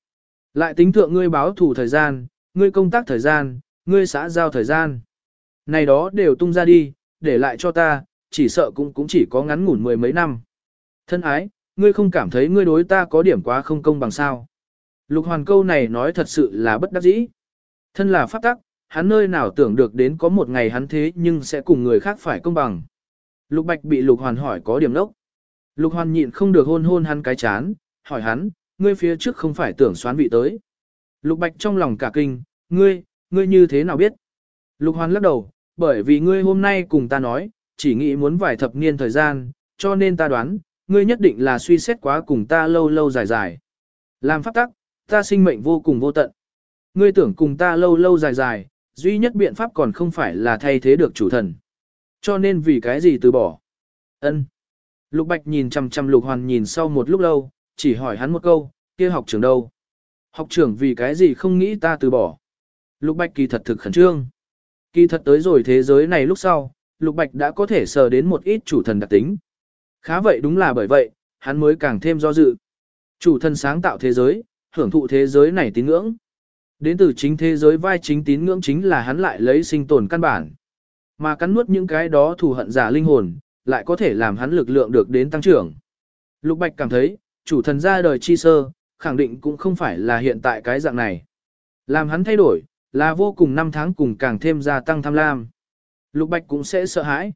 Lại tính thượng ngươi báo thủ thời gian, ngươi công tác thời gian, ngươi xã giao thời gian. Này đó đều tung ra đi, để lại cho ta, chỉ sợ cũng cũng chỉ có ngắn ngủn mười mấy năm. Thân ái, ngươi không cảm thấy ngươi đối ta có điểm quá không công bằng sao. Lục hoàn câu này nói thật sự là bất đắc dĩ. Thân là pháp tắc, hắn nơi nào tưởng được đến có một ngày hắn thế nhưng sẽ cùng người khác phải công bằng. Lục bạch bị lục hoàn hỏi có điểm đốc. Lục hoàn nhịn không được hôn hôn hắn cái chán, hỏi hắn, ngươi phía trước không phải tưởng xoán vị tới. Lục bạch trong lòng cả kinh, ngươi, ngươi như thế nào biết? Lục hoàn lắc đầu, bởi vì ngươi hôm nay cùng ta nói, chỉ nghĩ muốn vài thập niên thời gian, cho nên ta đoán, ngươi nhất định là suy xét quá cùng ta lâu lâu dài dài. Làm pháp tắc, ta sinh mệnh vô cùng vô tận. Ngươi tưởng cùng ta lâu lâu dài dài, Duy nhất biện pháp còn không phải là thay thế được chủ thần. Cho nên vì cái gì từ bỏ? Ân. Lục Bạch nhìn chằm chằm Lục Hoàn nhìn sau một lúc lâu, chỉ hỏi hắn một câu, kia học trưởng đâu? Học trưởng vì cái gì không nghĩ ta từ bỏ? Lục Bạch kỳ thật thực khẩn trương. Kỳ thật tới rồi thế giới này lúc sau, Lục Bạch đã có thể sờ đến một ít chủ thần đặc tính. Khá vậy đúng là bởi vậy, hắn mới càng thêm do dự. Chủ thần sáng tạo thế giới, hưởng thụ thế giới này tín ngưỡng. Đến từ chính thế giới vai chính tín ngưỡng chính là hắn lại lấy sinh tồn căn bản. Mà cắn nuốt những cái đó thù hận giả linh hồn, lại có thể làm hắn lực lượng được đến tăng trưởng. Lục Bạch cảm thấy, chủ thần ra đời chi sơ, khẳng định cũng không phải là hiện tại cái dạng này. Làm hắn thay đổi, là vô cùng năm tháng cùng càng thêm gia tăng tham lam. Lục Bạch cũng sẽ sợ hãi.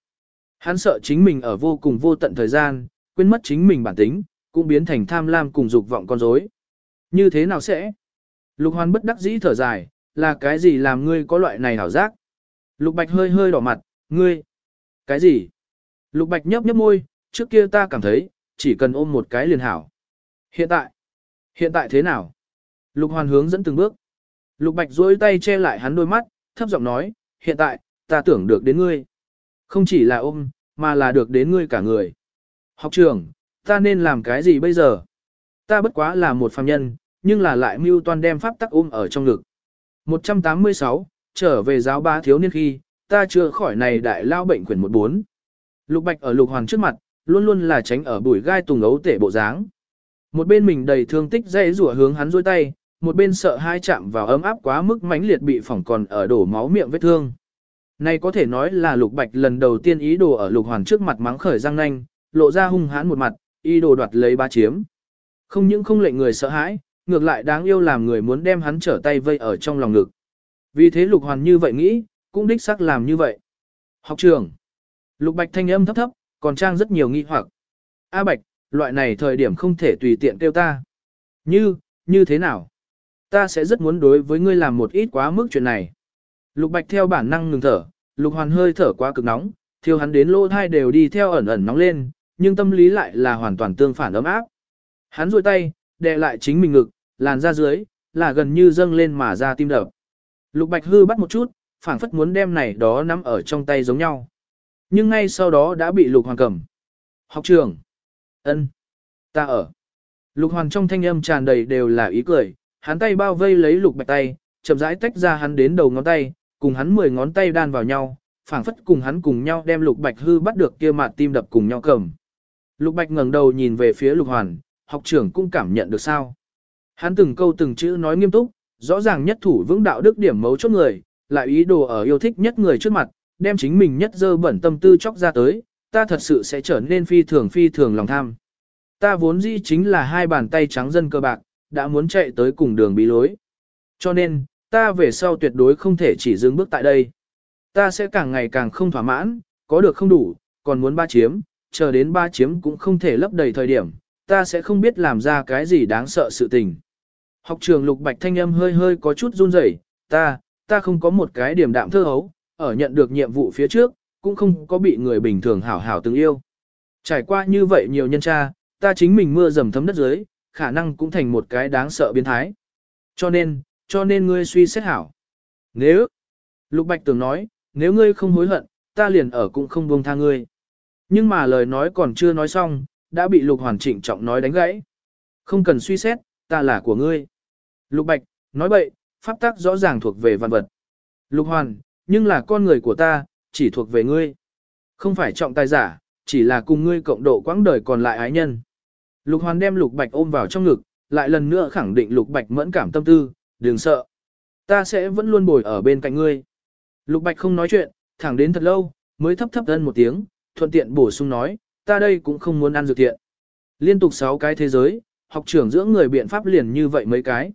Hắn sợ chính mình ở vô cùng vô tận thời gian, quên mất chính mình bản tính, cũng biến thành tham lam cùng dục vọng con rối. Như thế nào sẽ? Lục Hoan bất đắc dĩ thở dài, là cái gì làm ngươi có loại này hảo giác? Lục Bạch hơi hơi đỏ mặt, ngươi? Cái gì? Lục Bạch nhấp nhấp môi, trước kia ta cảm thấy, chỉ cần ôm một cái liền hảo. Hiện tại? Hiện tại thế nào? Lục Hoàn hướng dẫn từng bước. Lục Bạch duỗi tay che lại hắn đôi mắt, thấp giọng nói, hiện tại, ta tưởng được đến ngươi. Không chỉ là ôm, mà là được đến ngươi cả người. Học trưởng, ta nên làm cái gì bây giờ? Ta bất quá là một phàm nhân, nhưng là lại mưu toan đem pháp tắc ôm ở trong ngực. 186, trở về giáo ba thiếu niên khi, ta chưa khỏi này đại lao bệnh quyển 14. Lục Bạch ở Lục Hoàn trước mặt, luôn luôn là tránh ở bụi gai tùng ấu tể bộ dáng. Một bên mình đầy thương tích dây rủa hướng hắn dôi tay, một bên sợ hai chạm vào ấm áp quá mức mãnh liệt bị phỏng còn ở đổ máu miệng vết thương. Này có thể nói là Lục Bạch lần đầu tiên ý đồ ở Lục Hoàn trước mặt mắng khởi răng nanh, lộ ra hung hãn một mặt, ý đồ đoạt lấy ba chiếm. Không những không lệnh người sợ hãi, ngược lại đáng yêu làm người muốn đem hắn trở tay vây ở trong lòng ngực. Vì thế Lục Hoàn như vậy nghĩ, cũng đích xác làm như vậy. Học trường. Lục Bạch thanh âm thấp thấp, còn trang rất nhiều nghi hoặc. A Bạch, loại này thời điểm không thể tùy tiện kêu ta. Như, như thế nào? Ta sẽ rất muốn đối với ngươi làm một ít quá mức chuyện này. Lục Bạch theo bản năng ngừng thở, Lục Hoàn hơi thở quá cực nóng, thiêu hắn đến lỗ thai đều đi theo ẩn ẩn nóng lên, nhưng tâm lý lại là hoàn toàn tương phản ấm áp. Hắn duỗi tay, đè lại chính mình ngực, làn ra dưới, là gần như dâng lên mà ra tim đập. Lục Bạch hư bắt một chút, phảng phất muốn đem này đó nắm ở trong tay giống nhau. Nhưng ngay sau đó đã bị Lục Hoàn cầm. Học trường. ân, Ta ở. Lục Hoàn trong thanh âm tràn đầy đều là ý cười, hắn tay bao vây lấy Lục Bạch tay, chậm rãi tách ra hắn đến đầu ngón tay, cùng hắn mười ngón tay đan vào nhau, phảng phất cùng hắn cùng nhau đem Lục Bạch hư bắt được kia mặt tim đập cùng nhau cầm. Lục Bạch ngẩng đầu nhìn về phía Lục Hoàn, học trưởng cũng cảm nhận được sao. Hắn từng câu từng chữ nói nghiêm túc, rõ ràng nhất thủ vững đạo đức điểm mấu chốt người, lại ý đồ ở yêu thích nhất người trước mặt, đem chính mình nhất dơ bẩn tâm tư chóc ra tới, ta thật sự sẽ trở nên phi thường phi thường lòng tham. Ta vốn dĩ chính là hai bàn tay trắng dân cơ bạc, đã muốn chạy tới cùng đường bí lối. Cho nên, ta về sau tuyệt đối không thể chỉ dừng bước tại đây. Ta sẽ càng ngày càng không thỏa mãn, có được không đủ, còn muốn ba chiếm, chờ đến ba chiếm cũng không thể lấp đầy thời điểm, ta sẽ không biết làm ra cái gì đáng sợ sự tình. Học trường Lục Bạch thanh âm hơi hơi có chút run rẩy, ta, ta không có một cái điểm đạm thơ hấu, ở nhận được nhiệm vụ phía trước, cũng không có bị người bình thường hảo hảo từng yêu. Trải qua như vậy nhiều nhân tra, ta chính mình mưa dầm thấm đất dưới, khả năng cũng thành một cái đáng sợ biến thái. Cho nên, cho nên ngươi suy xét hảo. Nếu, Lục Bạch tưởng nói, nếu ngươi không hối hận, ta liền ở cũng không buông tha ngươi. Nhưng mà lời nói còn chưa nói xong, đã bị Lục Hoàn trịnh trọng nói đánh gãy. Không cần suy xét, ta là của ngươi. Lục Bạch, nói bậy, pháp tắc rõ ràng thuộc về văn vật. Lục Hoàn, nhưng là con người của ta, chỉ thuộc về ngươi. Không phải trọng tài giả, chỉ là cùng ngươi cộng độ quãng đời còn lại ái nhân. Lục Hoàn đem Lục Bạch ôm vào trong ngực, lại lần nữa khẳng định Lục Bạch mẫn cảm tâm tư, đừng sợ. Ta sẽ vẫn luôn bồi ở bên cạnh ngươi. Lục Bạch không nói chuyện, thẳng đến thật lâu, mới thấp thấp thân một tiếng, thuận tiện bổ sung nói, ta đây cũng không muốn ăn dược thiện. Liên tục 6 cái thế giới, học trưởng dưỡng người biện pháp liền như vậy mấy cái.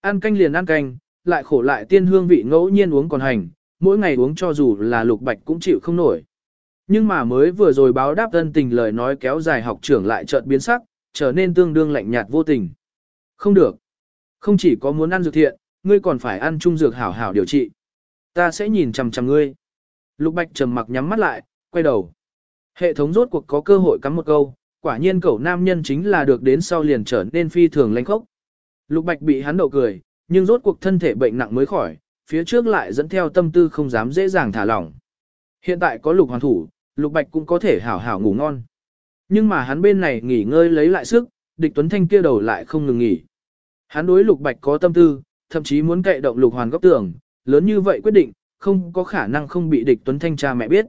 Ăn canh liền ăn canh, lại khổ lại tiên hương vị ngẫu nhiên uống còn hành, mỗi ngày uống cho dù là lục bạch cũng chịu không nổi. Nhưng mà mới vừa rồi báo đáp thân tình lời nói kéo dài học trưởng lại chợt biến sắc, trở nên tương đương lạnh nhạt vô tình. Không được. Không chỉ có muốn ăn dược thiện, ngươi còn phải ăn chung dược hảo hảo điều trị. Ta sẽ nhìn chằm chằm ngươi. Lục bạch trầm mặc nhắm mắt lại, quay đầu. Hệ thống rốt cuộc có cơ hội cắm một câu, quả nhiên cậu nam nhân chính là được đến sau liền trở nên phi thường lãnh khốc. Lục Bạch bị hắn đậu cười, nhưng rốt cuộc thân thể bệnh nặng mới khỏi, phía trước lại dẫn theo tâm tư không dám dễ dàng thả lỏng. Hiện tại có lục hoàn thủ, lục bạch cũng có thể hảo hảo ngủ ngon. Nhưng mà hắn bên này nghỉ ngơi lấy lại sức, địch tuấn thanh kia đầu lại không ngừng nghỉ. Hắn đối lục bạch có tâm tư, thậm chí muốn cậy động lục hoàn góc tường, lớn như vậy quyết định, không có khả năng không bị địch tuấn thanh cha mẹ biết.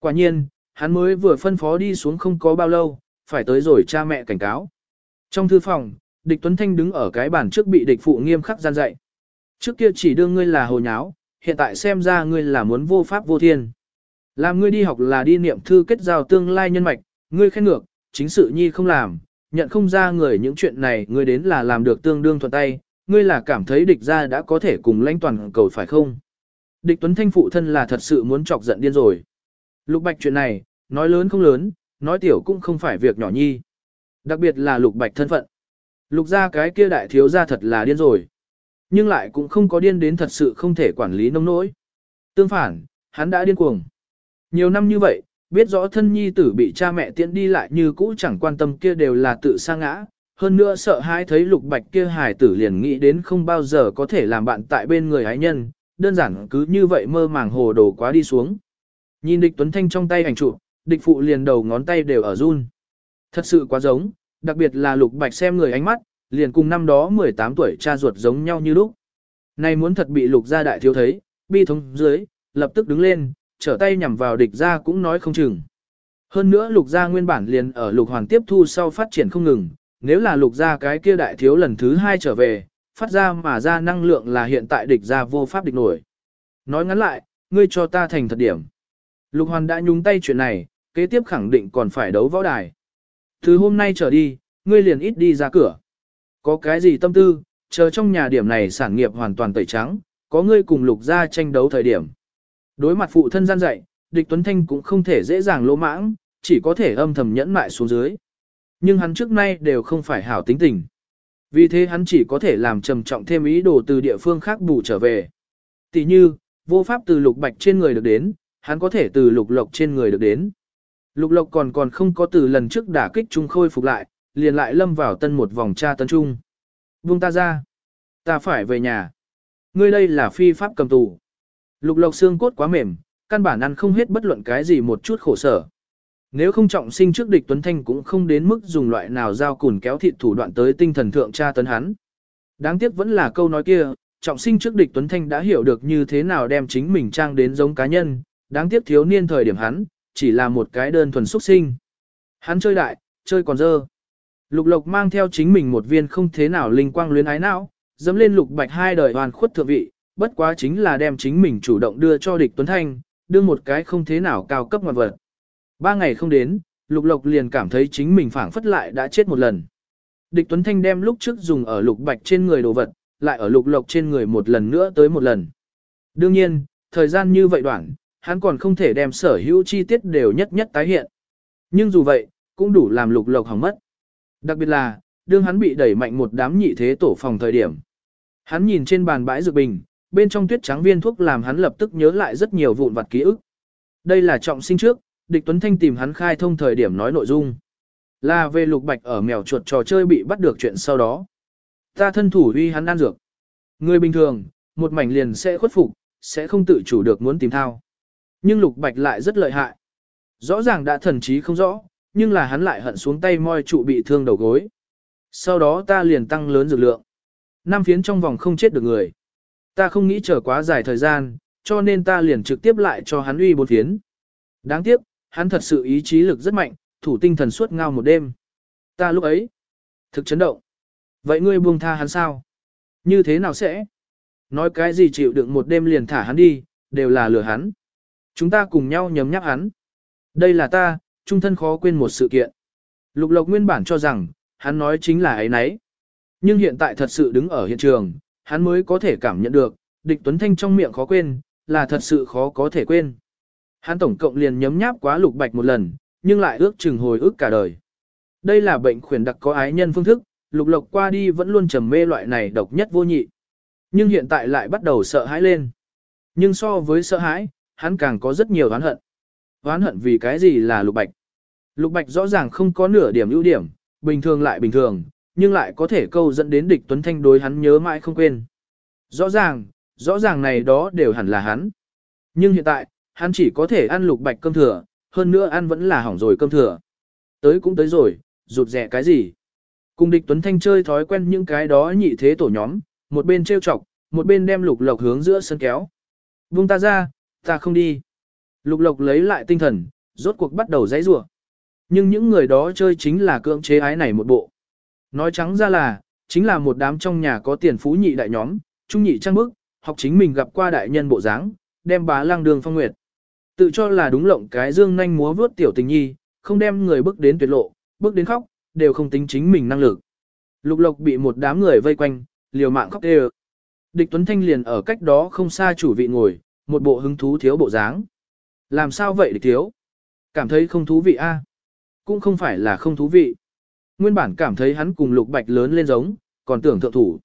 Quả nhiên, hắn mới vừa phân phó đi xuống không có bao lâu, phải tới rồi cha mẹ cảnh cáo. Trong thư phòng, địch tuấn thanh đứng ở cái bàn trước bị địch phụ nghiêm khắc gian dạy. Trước kia chỉ đương ngươi là hồ nháo, hiện tại xem ra ngươi là muốn vô pháp vô thiên. Làm ngươi đi học là đi niệm thư kết giao tương lai nhân mạch, ngươi khen ngược, chính sự nhi không làm, nhận không ra người những chuyện này ngươi đến là làm được tương đương thuận tay, ngươi là cảm thấy địch ra đã có thể cùng lãnh toàn cầu phải không? Địch Tuấn Thanh phụ thân là thật sự muốn chọc giận điên rồi. Lục Bạch chuyện này, nói lớn không lớn, nói tiểu cũng không phải việc nhỏ nhi. Đặc biệt là Lục Bạch thân phận. Lục ra cái kia đại thiếu ra thật là điên rồi. Nhưng lại cũng không có điên đến thật sự không thể quản lý nông nỗi. Tương phản, hắn đã điên cuồng. Nhiều năm như vậy, biết rõ thân nhi tử bị cha mẹ tiễn đi lại như cũ chẳng quan tâm kia đều là tự sa ngã. Hơn nữa sợ hãi thấy lục bạch kia hài tử liền nghĩ đến không bao giờ có thể làm bạn tại bên người ái nhân, đơn giản cứ như vậy mơ màng hồ đồ quá đi xuống. Nhìn địch Tuấn Thanh trong tay ảnh trụ địch phụ liền đầu ngón tay đều ở run. Thật sự quá giống, đặc biệt là lục bạch xem người ánh mắt, liền cùng năm đó 18 tuổi cha ruột giống nhau như lúc. Này muốn thật bị lục gia đại thiếu thấy, bi thống dưới, lập tức đứng lên, trở tay nhằm vào địch gia cũng nói không chừng. Hơn nữa lục gia nguyên bản liền ở lục hoàn tiếp thu sau phát triển không ngừng, nếu là lục gia cái kia đại thiếu lần thứ hai trở về, phát ra mà ra năng lượng là hiện tại địch gia vô pháp địch nổi. Nói ngắn lại, ngươi cho ta thành thật điểm. Lục hoàn đã nhúng tay chuyện này, kế tiếp khẳng định còn phải đấu võ đài. Từ hôm nay trở đi, ngươi liền ít đi ra cửa. Có cái gì tâm tư, chờ trong nhà điểm này sản nghiệp hoàn toàn tẩy trắng, có ngươi cùng lục gia tranh đấu thời điểm. Đối mặt phụ thân gian dạy, địch Tuấn Thanh cũng không thể dễ dàng lỗ mãng, chỉ có thể âm thầm nhẫn mại xuống dưới. Nhưng hắn trước nay đều không phải hảo tính tình. Vì thế hắn chỉ có thể làm trầm trọng thêm ý đồ từ địa phương khác bù trở về. Tỷ như, vô pháp từ lục bạch trên người được đến, hắn có thể từ lục lộc trên người được đến. Lục lộc còn còn không có từ lần trước đả kích trung khôi phục lại, liền lại lâm vào tân một vòng tra tấn trung. Vương ta ra. Ta phải về nhà. Ngươi đây là phi pháp cầm tù. Lục lộc xương cốt quá mềm, căn bản ăn không hết bất luận cái gì một chút khổ sở. Nếu không trọng sinh trước địch Tuấn Thanh cũng không đến mức dùng loại nào dao cùn kéo thịt thủ đoạn tới tinh thần thượng tra tấn hắn. Đáng tiếc vẫn là câu nói kia, trọng sinh trước địch Tuấn Thanh đã hiểu được như thế nào đem chính mình trang đến giống cá nhân, đáng tiếc thiếu niên thời điểm hắn, chỉ là một cái đơn thuần xuất sinh. Hắn chơi đại, chơi còn dơ. Lục lộc mang theo chính mình một viên không thế nào linh quang luyến ái não, dẫm lên lục bạch hai đời hoàn khuất thượng vị, bất quá chính là đem chính mình chủ động đưa cho địch Tuấn Thanh, đưa một cái không thế nào cao cấp ngoạn vật. Ba ngày không đến, lục lộc liền cảm thấy chính mình phản phất lại đã chết một lần. Địch Tuấn Thanh đem lúc trước dùng ở lục bạch trên người đồ vật, lại ở lục lộc trên người một lần nữa tới một lần. Đương nhiên, thời gian như vậy đoạn, hắn còn không thể đem sở hữu chi tiết đều nhất nhất tái hiện. Nhưng dù vậy, cũng đủ làm lục lộc hỏng mất. Đặc biệt là, đương hắn bị đẩy mạnh một đám nhị thế tổ phòng thời điểm. Hắn nhìn trên bàn bãi dược bình, bên trong tuyết trắng viên thuốc làm hắn lập tức nhớ lại rất nhiều vụn vặt ký ức. Đây là trọng sinh trước, địch Tuấn Thanh tìm hắn khai thông thời điểm nói nội dung. Là về lục bạch ở mèo chuột trò chơi bị bắt được chuyện sau đó. Ta thân thủ uy hắn ăn dược. Người bình thường, một mảnh liền sẽ khuất phục, sẽ không tự chủ được muốn tìm thao. Nhưng lục bạch lại rất lợi hại. Rõ ràng đã thần trí không rõ, nhưng là hắn lại hận xuống tay moi trụ bị thương đầu gối. Sau đó ta liền tăng lớn dược lượng. Năm phiến trong vòng không chết được người. Ta không nghĩ chờ quá dài thời gian, cho nên ta liền trực tiếp lại cho hắn uy bốn phiến. Đáng tiếc, hắn thật sự ý chí lực rất mạnh, thủ tinh thần suốt ngao một đêm. Ta lúc ấy, thực chấn động. Vậy ngươi buông tha hắn sao? Như thế nào sẽ? Nói cái gì chịu đựng một đêm liền thả hắn đi, đều là lừa hắn. Chúng ta cùng nhau nhấm nhắc hắn. Đây là ta, trung thân khó quên một sự kiện. Lục Lộc nguyên bản cho rằng, hắn nói chính là ấy nấy. Nhưng hiện tại thật sự đứng ở hiện trường, hắn mới có thể cảm nhận được, địch Tuấn Thanh trong miệng khó quên, là thật sự khó có thể quên. Hắn tổng cộng liền nhấm nháp quá lục bạch một lần, nhưng lại ước chừng hồi ức cả đời. Đây là bệnh khuyển đặc có ái nhân phương thức, lục lộc qua đi vẫn luôn trầm mê loại này độc nhất vô nhị. Nhưng hiện tại lại bắt đầu sợ hãi lên. Nhưng so với sợ hãi, hắn càng có rất nhiều oán hận. Oán hận vì cái gì là lục bạch. Lục bạch rõ ràng không có nửa điểm ưu điểm, bình thường lại bình thường, nhưng lại có thể câu dẫn đến địch Tuấn Thanh đối hắn nhớ mãi không quên. Rõ ràng, rõ ràng này đó đều hẳn là hắn. Nhưng hiện tại, hắn chỉ có thể ăn lục bạch cơm thừa, hơn nữa ăn vẫn là hỏng rồi cơm thừa. Tới cũng tới rồi, rụt rẻ cái gì. Cùng địch Tuấn Thanh chơi thói quen những cái đó nhị thế tổ nhóm, một bên trêu chọc, một bên đem lục lộc hướng giữa sân kéo. Vung ta ra, ta không đi. Lục lộc lấy lại tinh thần, rốt cuộc bắt đầu dãy rủa. Nhưng những người đó chơi chính là cưỡng chế ái này một bộ. Nói trắng ra là, chính là một đám trong nhà có tiền phú nhị đại nhóm, trung nhị trang bức, học chính mình gặp qua đại nhân bộ dáng, đem bá lang đường phong nguyệt. Tự cho là đúng lộng cái dương nhanh múa vướt tiểu tình nhi, không đem người bước đến tuyệt lộ, bước đến khóc, đều không tính chính mình năng lực. Lục lộc bị một đám người vây quanh, liều mạng khóc đê Địch Tuấn Thanh liền ở cách đó không xa chủ vị ngồi, một bộ hứng thú thiếu bộ dáng. Làm sao vậy địch thiếu? Cảm thấy không thú vị a? Cũng không phải là không thú vị. Nguyên bản cảm thấy hắn cùng lục bạch lớn lên giống, còn tưởng thượng thủ.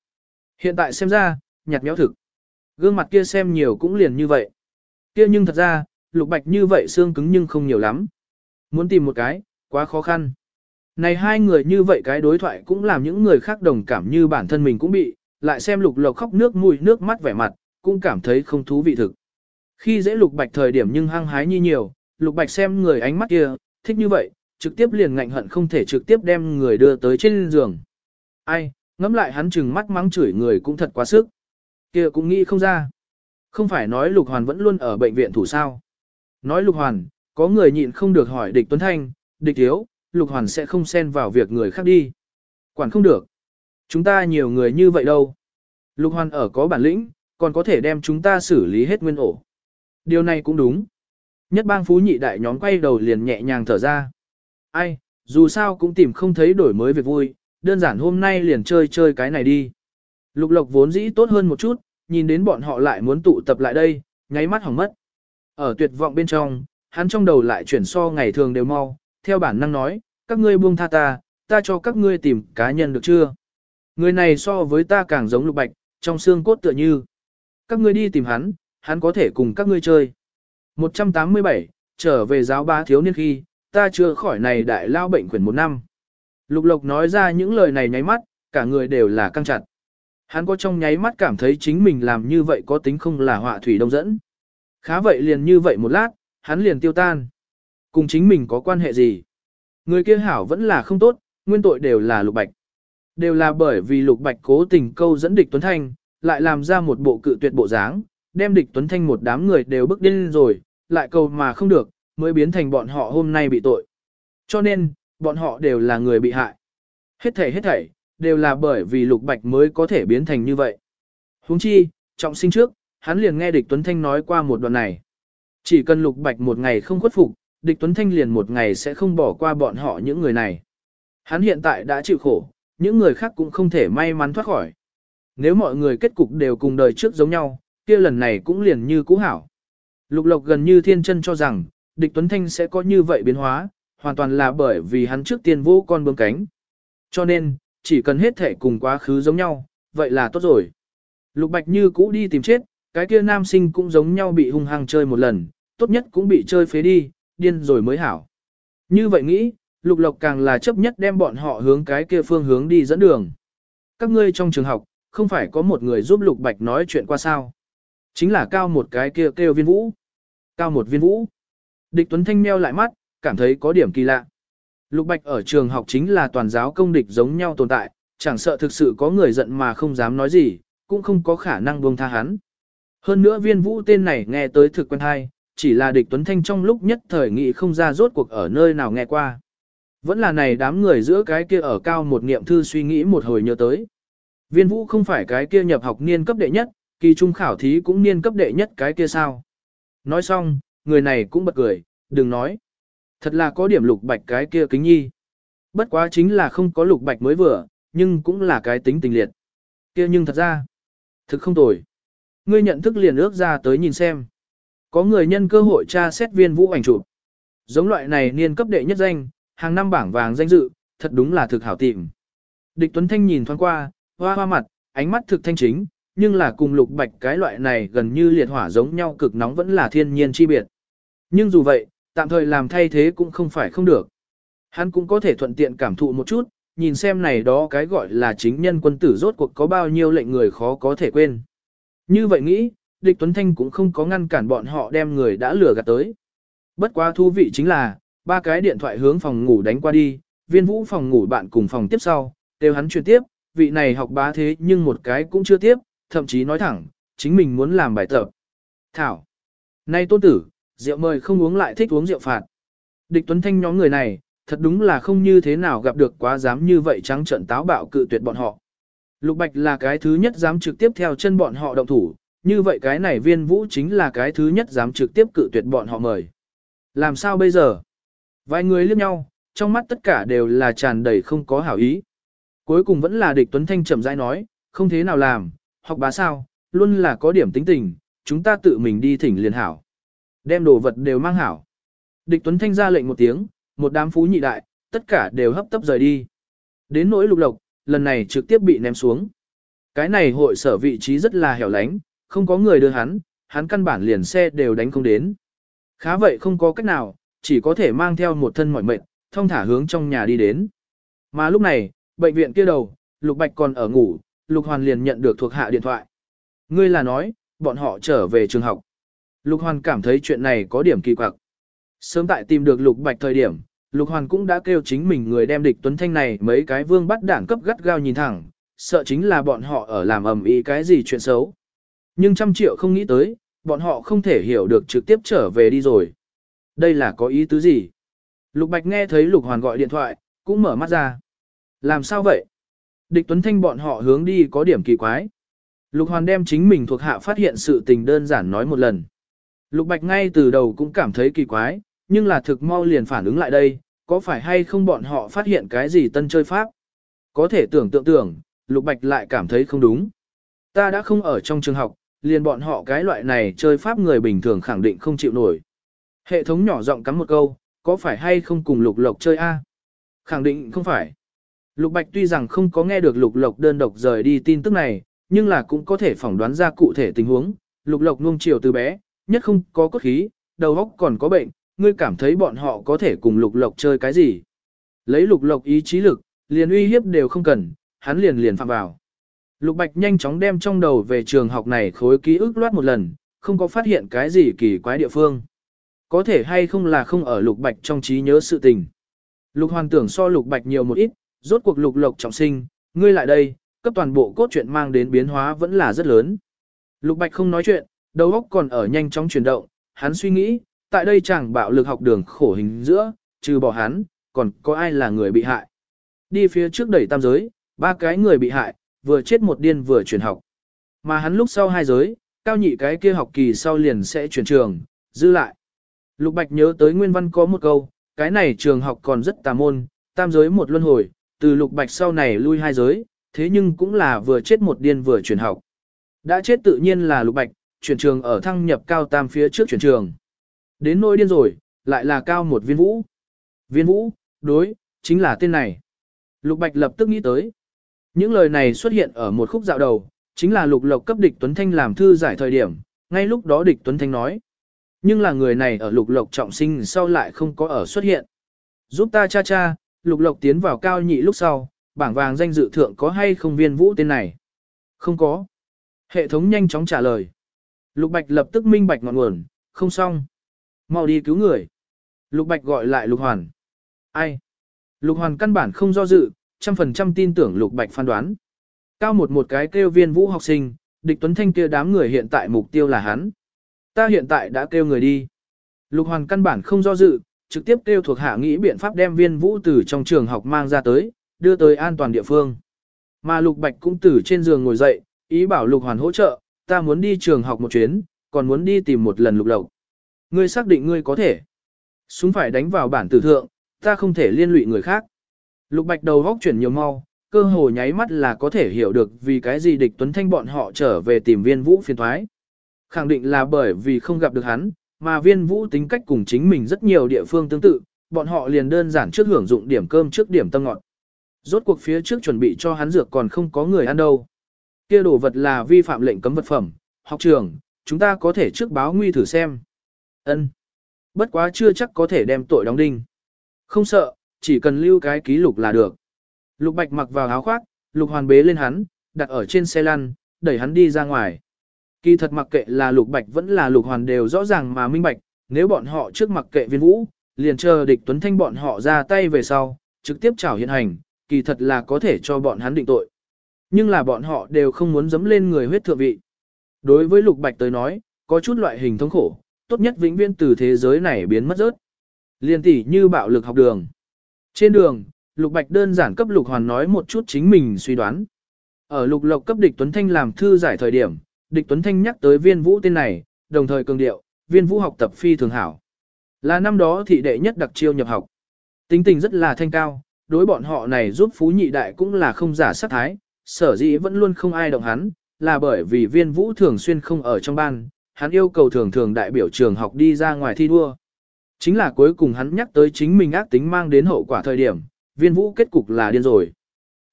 Hiện tại xem ra, nhạt nhẽo thực. Gương mặt kia xem nhiều cũng liền như vậy. Kia nhưng thật ra, lục bạch như vậy xương cứng nhưng không nhiều lắm. Muốn tìm một cái, quá khó khăn. Này hai người như vậy cái đối thoại cũng làm những người khác đồng cảm như bản thân mình cũng bị, lại xem lục lộc khóc nước mũi nước mắt vẻ mặt, cũng cảm thấy không thú vị thực. Khi dễ lục bạch thời điểm nhưng hăng hái như nhiều, lục bạch xem người ánh mắt kia, thích như vậy, trực tiếp liền ngạnh hận không thể trực tiếp đem người đưa tới trên giường. Ai, ngẫm lại hắn chừng mắt mắng chửi người cũng thật quá sức. kia cũng nghĩ không ra. Không phải nói lục hoàn vẫn luôn ở bệnh viện thủ sao. Nói lục hoàn, có người nhịn không được hỏi địch Tuấn Thanh, địch thiếu, lục hoàn sẽ không xen vào việc người khác đi. Quản không được. Chúng ta nhiều người như vậy đâu. Lục hoàn ở có bản lĩnh, còn có thể đem chúng ta xử lý hết nguyên ổ. Điều này cũng đúng. Nhất bang phú nhị đại nhóm quay đầu liền nhẹ nhàng thở ra. Ai, dù sao cũng tìm không thấy đổi mới việc vui, đơn giản hôm nay liền chơi chơi cái này đi. Lục lộc vốn dĩ tốt hơn một chút, nhìn đến bọn họ lại muốn tụ tập lại đây, nháy mắt hỏng mất. Ở tuyệt vọng bên trong, hắn trong đầu lại chuyển so ngày thường đều mau, theo bản năng nói, các ngươi buông tha ta, ta cho các ngươi tìm cá nhân được chưa? Người này so với ta càng giống lục bạch, trong xương cốt tựa như. Các ngươi đi tìm hắn, hắn có thể cùng các ngươi chơi. 187, trở về giáo ba thiếu niên khi, ta chưa khỏi này đại lao bệnh quyển một năm. Lục lộc nói ra những lời này nháy mắt, cả người đều là căng chặt. Hắn có trong nháy mắt cảm thấy chính mình làm như vậy có tính không là họa thủy đông dẫn. Khá vậy liền như vậy một lát, hắn liền tiêu tan. Cùng chính mình có quan hệ gì? Người kia hảo vẫn là không tốt, nguyên tội đều là lục bạch. Đều là bởi vì lục bạch cố tình câu dẫn địch Tuấn Thanh, lại làm ra một bộ cự tuyệt bộ dáng, đem địch Tuấn Thanh một đám người đều bước điên rồi, lại cầu mà không được, mới biến thành bọn họ hôm nay bị tội. Cho nên, bọn họ đều là người bị hại. Hết thảy hết thảy, đều là bởi vì lục bạch mới có thể biến thành như vậy. huống chi, trọng sinh trước, hắn liền nghe địch Tuấn Thanh nói qua một đoạn này. Chỉ cần lục bạch một ngày không khuất phục, địch Tuấn Thanh liền một ngày sẽ không bỏ qua bọn họ những người này. Hắn hiện tại đã chịu khổ, những người khác cũng không thể may mắn thoát khỏi. Nếu mọi người kết cục đều cùng đời trước giống nhau, kia lần này cũng liền như cũ hảo. Lục Lộc gần như thiên chân cho rằng, địch Tuấn Thanh sẽ có như vậy biến hóa, hoàn toàn là bởi vì hắn trước tiên vô con bướm cánh. Cho nên, chỉ cần hết thể cùng quá khứ giống nhau, vậy là tốt rồi. Lục Bạch như cũ đi tìm chết, cái kia nam sinh cũng giống nhau bị hung hăng chơi một lần, tốt nhất cũng bị chơi phế đi, điên rồi mới hảo. Như vậy nghĩ, Lục Lộc càng là chấp nhất đem bọn họ hướng cái kia phương hướng đi dẫn đường. Các ngươi trong trường học, không phải có một người giúp Lục Bạch nói chuyện qua sao. Chính là cao một cái kia kêu viên vũ. Cao một viên vũ. Địch Tuấn Thanh meo lại mắt, cảm thấy có điểm kỳ lạ. Lục Bạch ở trường học chính là toàn giáo công địch giống nhau tồn tại, chẳng sợ thực sự có người giận mà không dám nói gì, cũng không có khả năng buông tha hắn. Hơn nữa viên vũ tên này nghe tới thực quen hay, chỉ là địch Tuấn Thanh trong lúc nhất thời nghị không ra rốt cuộc ở nơi nào nghe qua. Vẫn là này đám người giữa cái kia ở cao một niệm thư suy nghĩ một hồi nhớ tới. Viên vũ không phải cái kia nhập học niên cấp đệ nhất, kỳ trung khảo thí cũng niên cấp đệ nhất cái kia sao. Nói xong, người này cũng bật cười, đừng nói. Thật là có điểm lục bạch cái kia kính nhi. Bất quá chính là không có lục bạch mới vừa, nhưng cũng là cái tính tình liệt. kia nhưng thật ra, thực không tồi. Ngươi nhận thức liền ước ra tới nhìn xem. Có người nhân cơ hội tra xét viên vũ ảnh chụp. Giống loại này niên cấp đệ nhất danh, hàng năm bảng vàng danh dự, thật đúng là thực hảo tìm. Địch Tuấn Thanh nhìn thoáng qua, hoa hoa mặt, ánh mắt thực thanh chính, nhưng là cùng lục bạch cái loại này gần như liệt hỏa giống nhau cực nóng vẫn là thiên nhiên chi biệt. Nhưng dù vậy, tạm thời làm thay thế cũng không phải không được. Hắn cũng có thể thuận tiện cảm thụ một chút, nhìn xem này đó cái gọi là chính nhân quân tử rốt cuộc có bao nhiêu lệnh người khó có thể quên. Như vậy nghĩ, địch Tuấn Thanh cũng không có ngăn cản bọn họ đem người đã lừa gạt tới. Bất quá thú vị chính là, ba cái điện thoại hướng phòng ngủ đánh qua đi, viên vũ phòng ngủ bạn cùng phòng tiếp sau, đều hắn chuyển tiếp, vị này học bá thế nhưng một cái cũng chưa tiếp, thậm chí nói thẳng, chính mình muốn làm bài tập. Thảo. Nay tôn tử, rượu mời không uống lại thích uống rượu phạt. Địch Tuấn Thanh nhóm người này, thật đúng là không như thế nào gặp được quá dám như vậy trắng trận táo bạo cự tuyệt bọn họ. Lục Bạch là cái thứ nhất dám trực tiếp theo chân bọn họ động thủ, như vậy cái này viên vũ chính là cái thứ nhất dám trực tiếp cự tuyệt bọn họ mời. Làm sao bây giờ? Vài người liếc nhau, trong mắt tất cả đều là tràn đầy không có hảo ý. Cuối cùng vẫn là địch Tuấn Thanh chậm rãi nói, không thế nào làm, học bá sao, luôn là có điểm tính tình, chúng ta tự mình đi thỉnh liền hảo. Đem đồ vật đều mang hảo. Địch Tuấn Thanh ra lệnh một tiếng, một đám phú nhị đại, tất cả đều hấp tấp rời đi. Đến nỗi lục lộc, lần này trực tiếp bị ném xuống. Cái này hội sở vị trí rất là hẻo lánh, không có người đưa hắn, hắn căn bản liền xe đều đánh không đến. Khá vậy không có cách nào, chỉ có thể mang theo một thân mỏi mệt, thông thả hướng trong nhà đi đến. Mà lúc này, bệnh viện kia đầu, Lục Bạch còn ở ngủ, Lục Hoàn liền nhận được thuộc hạ điện thoại. Ngươi là nói, bọn họ trở về trường học. Lục Hoàn cảm thấy chuyện này có điểm kỳ quặc. Sớm tại tìm được Lục Bạch thời điểm, Lục Hoàn cũng đã kêu chính mình người đem địch Tuấn Thanh này mấy cái vương bắt đảng cấp gắt gao nhìn thẳng, sợ chính là bọn họ ở làm ầm ý cái gì chuyện xấu. Nhưng trăm triệu không nghĩ tới, bọn họ không thể hiểu được trực tiếp trở về đi rồi. Đây là có ý tứ gì? Lục Bạch nghe thấy Lục Hoàn gọi điện thoại, cũng mở mắt ra. Làm sao vậy? Địch Tuấn Thanh bọn họ hướng đi có điểm kỳ quái. Lục Hoàn đem chính mình thuộc hạ phát hiện sự tình đơn giản nói một lần. Lục Bạch ngay từ đầu cũng cảm thấy kỳ quái, nhưng là thực mau liền phản ứng lại đây, có phải hay không bọn họ phát hiện cái gì tân chơi pháp? Có thể tưởng tượng tưởng, Lục Bạch lại cảm thấy không đúng. Ta đã không ở trong trường học, liền bọn họ cái loại này chơi pháp người bình thường khẳng định không chịu nổi. Hệ thống nhỏ giọng cắm một câu, có phải hay không cùng Lục Lộc chơi a? Khẳng định không phải. Lục Bạch tuy rằng không có nghe được Lục Lộc đơn độc rời đi tin tức này, nhưng là cũng có thể phỏng đoán ra cụ thể tình huống. Lục Lộc nuông chiều từ bé, nhất không có cốt khí, đầu óc còn có bệnh, ngươi cảm thấy bọn họ có thể cùng Lục Lộc chơi cái gì? Lấy Lục Lộc ý chí lực, liền uy hiếp đều không cần, hắn liền liền phạm vào. Lục Bạch nhanh chóng đem trong đầu về trường học này khối ký ức loát một lần, không có phát hiện cái gì kỳ quái địa phương. Có thể hay không là không ở Lục Bạch trong trí nhớ sự tình. Lục Hoàn tưởng so Lục Bạch nhiều một ít, rốt cuộc Lục Lộc trọng sinh, ngươi lại đây, cấp toàn bộ cốt truyện mang đến biến hóa vẫn là rất lớn. Lục Bạch không nói chuyện, đầu óc còn ở nhanh chóng chuyển động, hắn suy nghĩ, tại đây chẳng bạo lực học đường khổ hình giữa, trừ bỏ hắn, còn có ai là người bị hại. Đi phía trước đẩy tam giới, ba cái người bị hại, vừa chết một điên vừa chuyển học. Mà hắn lúc sau hai giới, cao nhị cái kia học kỳ sau liền sẽ chuyển trường, dư lại. Lục Bạch nhớ tới nguyên văn có một câu, cái này trường học còn rất tà môn, tam giới một luân hồi, từ Lục Bạch sau này lui hai giới, thế nhưng cũng là vừa chết một điên vừa chuyển học. Đã chết tự nhiên là Lục Bạch, chuyển trường ở thăng nhập cao tam phía trước chuyển trường. Đến nỗi điên rồi, lại là cao một viên vũ. Viên vũ, đối, chính là tên này. Lục Bạch lập tức nghĩ tới. Những lời này xuất hiện ở một khúc dạo đầu, chính là lục lộc cấp địch Tuấn Thanh làm thư giải thời điểm, ngay lúc đó địch Tuấn Thanh nói. Nhưng là người này ở lục lộc trọng sinh sau lại không có ở xuất hiện. Giúp ta cha cha, lục lộc tiến vào cao nhị lúc sau, bảng vàng danh dự thượng có hay không viên vũ tên này? Không có. Hệ thống nhanh chóng trả lời. Lục Bạch lập tức minh bạch ngọn nguồn, không xong. Mau đi cứu người. Lục Bạch gọi lại Lục Hoàn. Ai? Lục Hoàn căn bản không do dự, trăm phần trăm tin tưởng Lục Bạch phán đoán. Cao một một cái kêu viên vũ học sinh, địch tuấn thanh kia đám người hiện tại mục tiêu là hắn. Ta hiện tại đã kêu người đi. Lục Hoàn căn bản không do dự, trực tiếp kêu thuộc hạ nghĩ biện pháp đem viên vũ từ trong trường học mang ra tới, đưa tới an toàn địa phương. Mà Lục Bạch cũng từ trên giường ngồi dậy, ý bảo Lục Hoàn hỗ trợ, ta muốn đi trường học một chuyến, còn muốn đi tìm một lần Lục Lộc. Ngươi xác định ngươi có thể. Súng phải đánh vào bản tử thượng, ta không thể liên lụy người khác. Lục Bạch đầu góc chuyển nhiều mau, cơ hồ nháy mắt là có thể hiểu được vì cái gì địch Tuấn Thanh bọn họ trở về tìm viên vũ phiền thoái. Khẳng định là bởi vì không gặp được hắn, mà viên vũ tính cách cùng chính mình rất nhiều địa phương tương tự, bọn họ liền đơn giản trước hưởng dụng điểm cơm trước điểm tâm ngọt. Rốt cuộc phía trước chuẩn bị cho hắn dược còn không có người ăn đâu. Kia đồ vật là vi phạm lệnh cấm vật phẩm, học trường, chúng ta có thể trước báo nguy thử xem. Ân. Bất quá chưa chắc có thể đem tội đóng đinh. Không sợ, chỉ cần lưu cái ký lục là được. Lục Bạch mặc vào áo khoác, Lục Hoàn bế lên hắn, đặt ở trên xe lăn, đẩy hắn đi ra ngoài. Kỳ thật mặc kệ là lục bạch vẫn là lục hoàn đều rõ ràng mà minh bạch, nếu bọn họ trước mặc kệ viên vũ, liền chờ địch tuấn thanh bọn họ ra tay về sau, trực tiếp trảo hiện hành, kỳ thật là có thể cho bọn hắn định tội. Nhưng là bọn họ đều không muốn dấm lên người huyết thượng vị. Đối với lục bạch tới nói, có chút loại hình thống khổ, tốt nhất vĩnh viễn từ thế giới này biến mất rớt. Liên tỷ như bạo lực học đường. Trên đường, lục bạch đơn giản cấp lục hoàn nói một chút chính mình suy đoán. Ở lục lộc cấp địch Tuấn Thanh làm thư giải thời điểm, địch Tuấn Thanh nhắc tới viên vũ tên này, đồng thời cường điệu, viên vũ học tập phi thường hảo. Là năm đó thị đệ nhất đặc chiêu nhập học. Tính tình rất là thanh cao, đối bọn họ này giúp phú nhị đại cũng là không giả sát thái, sở dĩ vẫn luôn không ai động hắn, là bởi vì viên vũ thường xuyên không ở trong ban, hắn yêu cầu thường thường đại biểu trường học đi ra ngoài thi đua. Chính là cuối cùng hắn nhắc tới chính mình ác tính mang đến hậu quả thời điểm, viên vũ kết cục là điên rồi.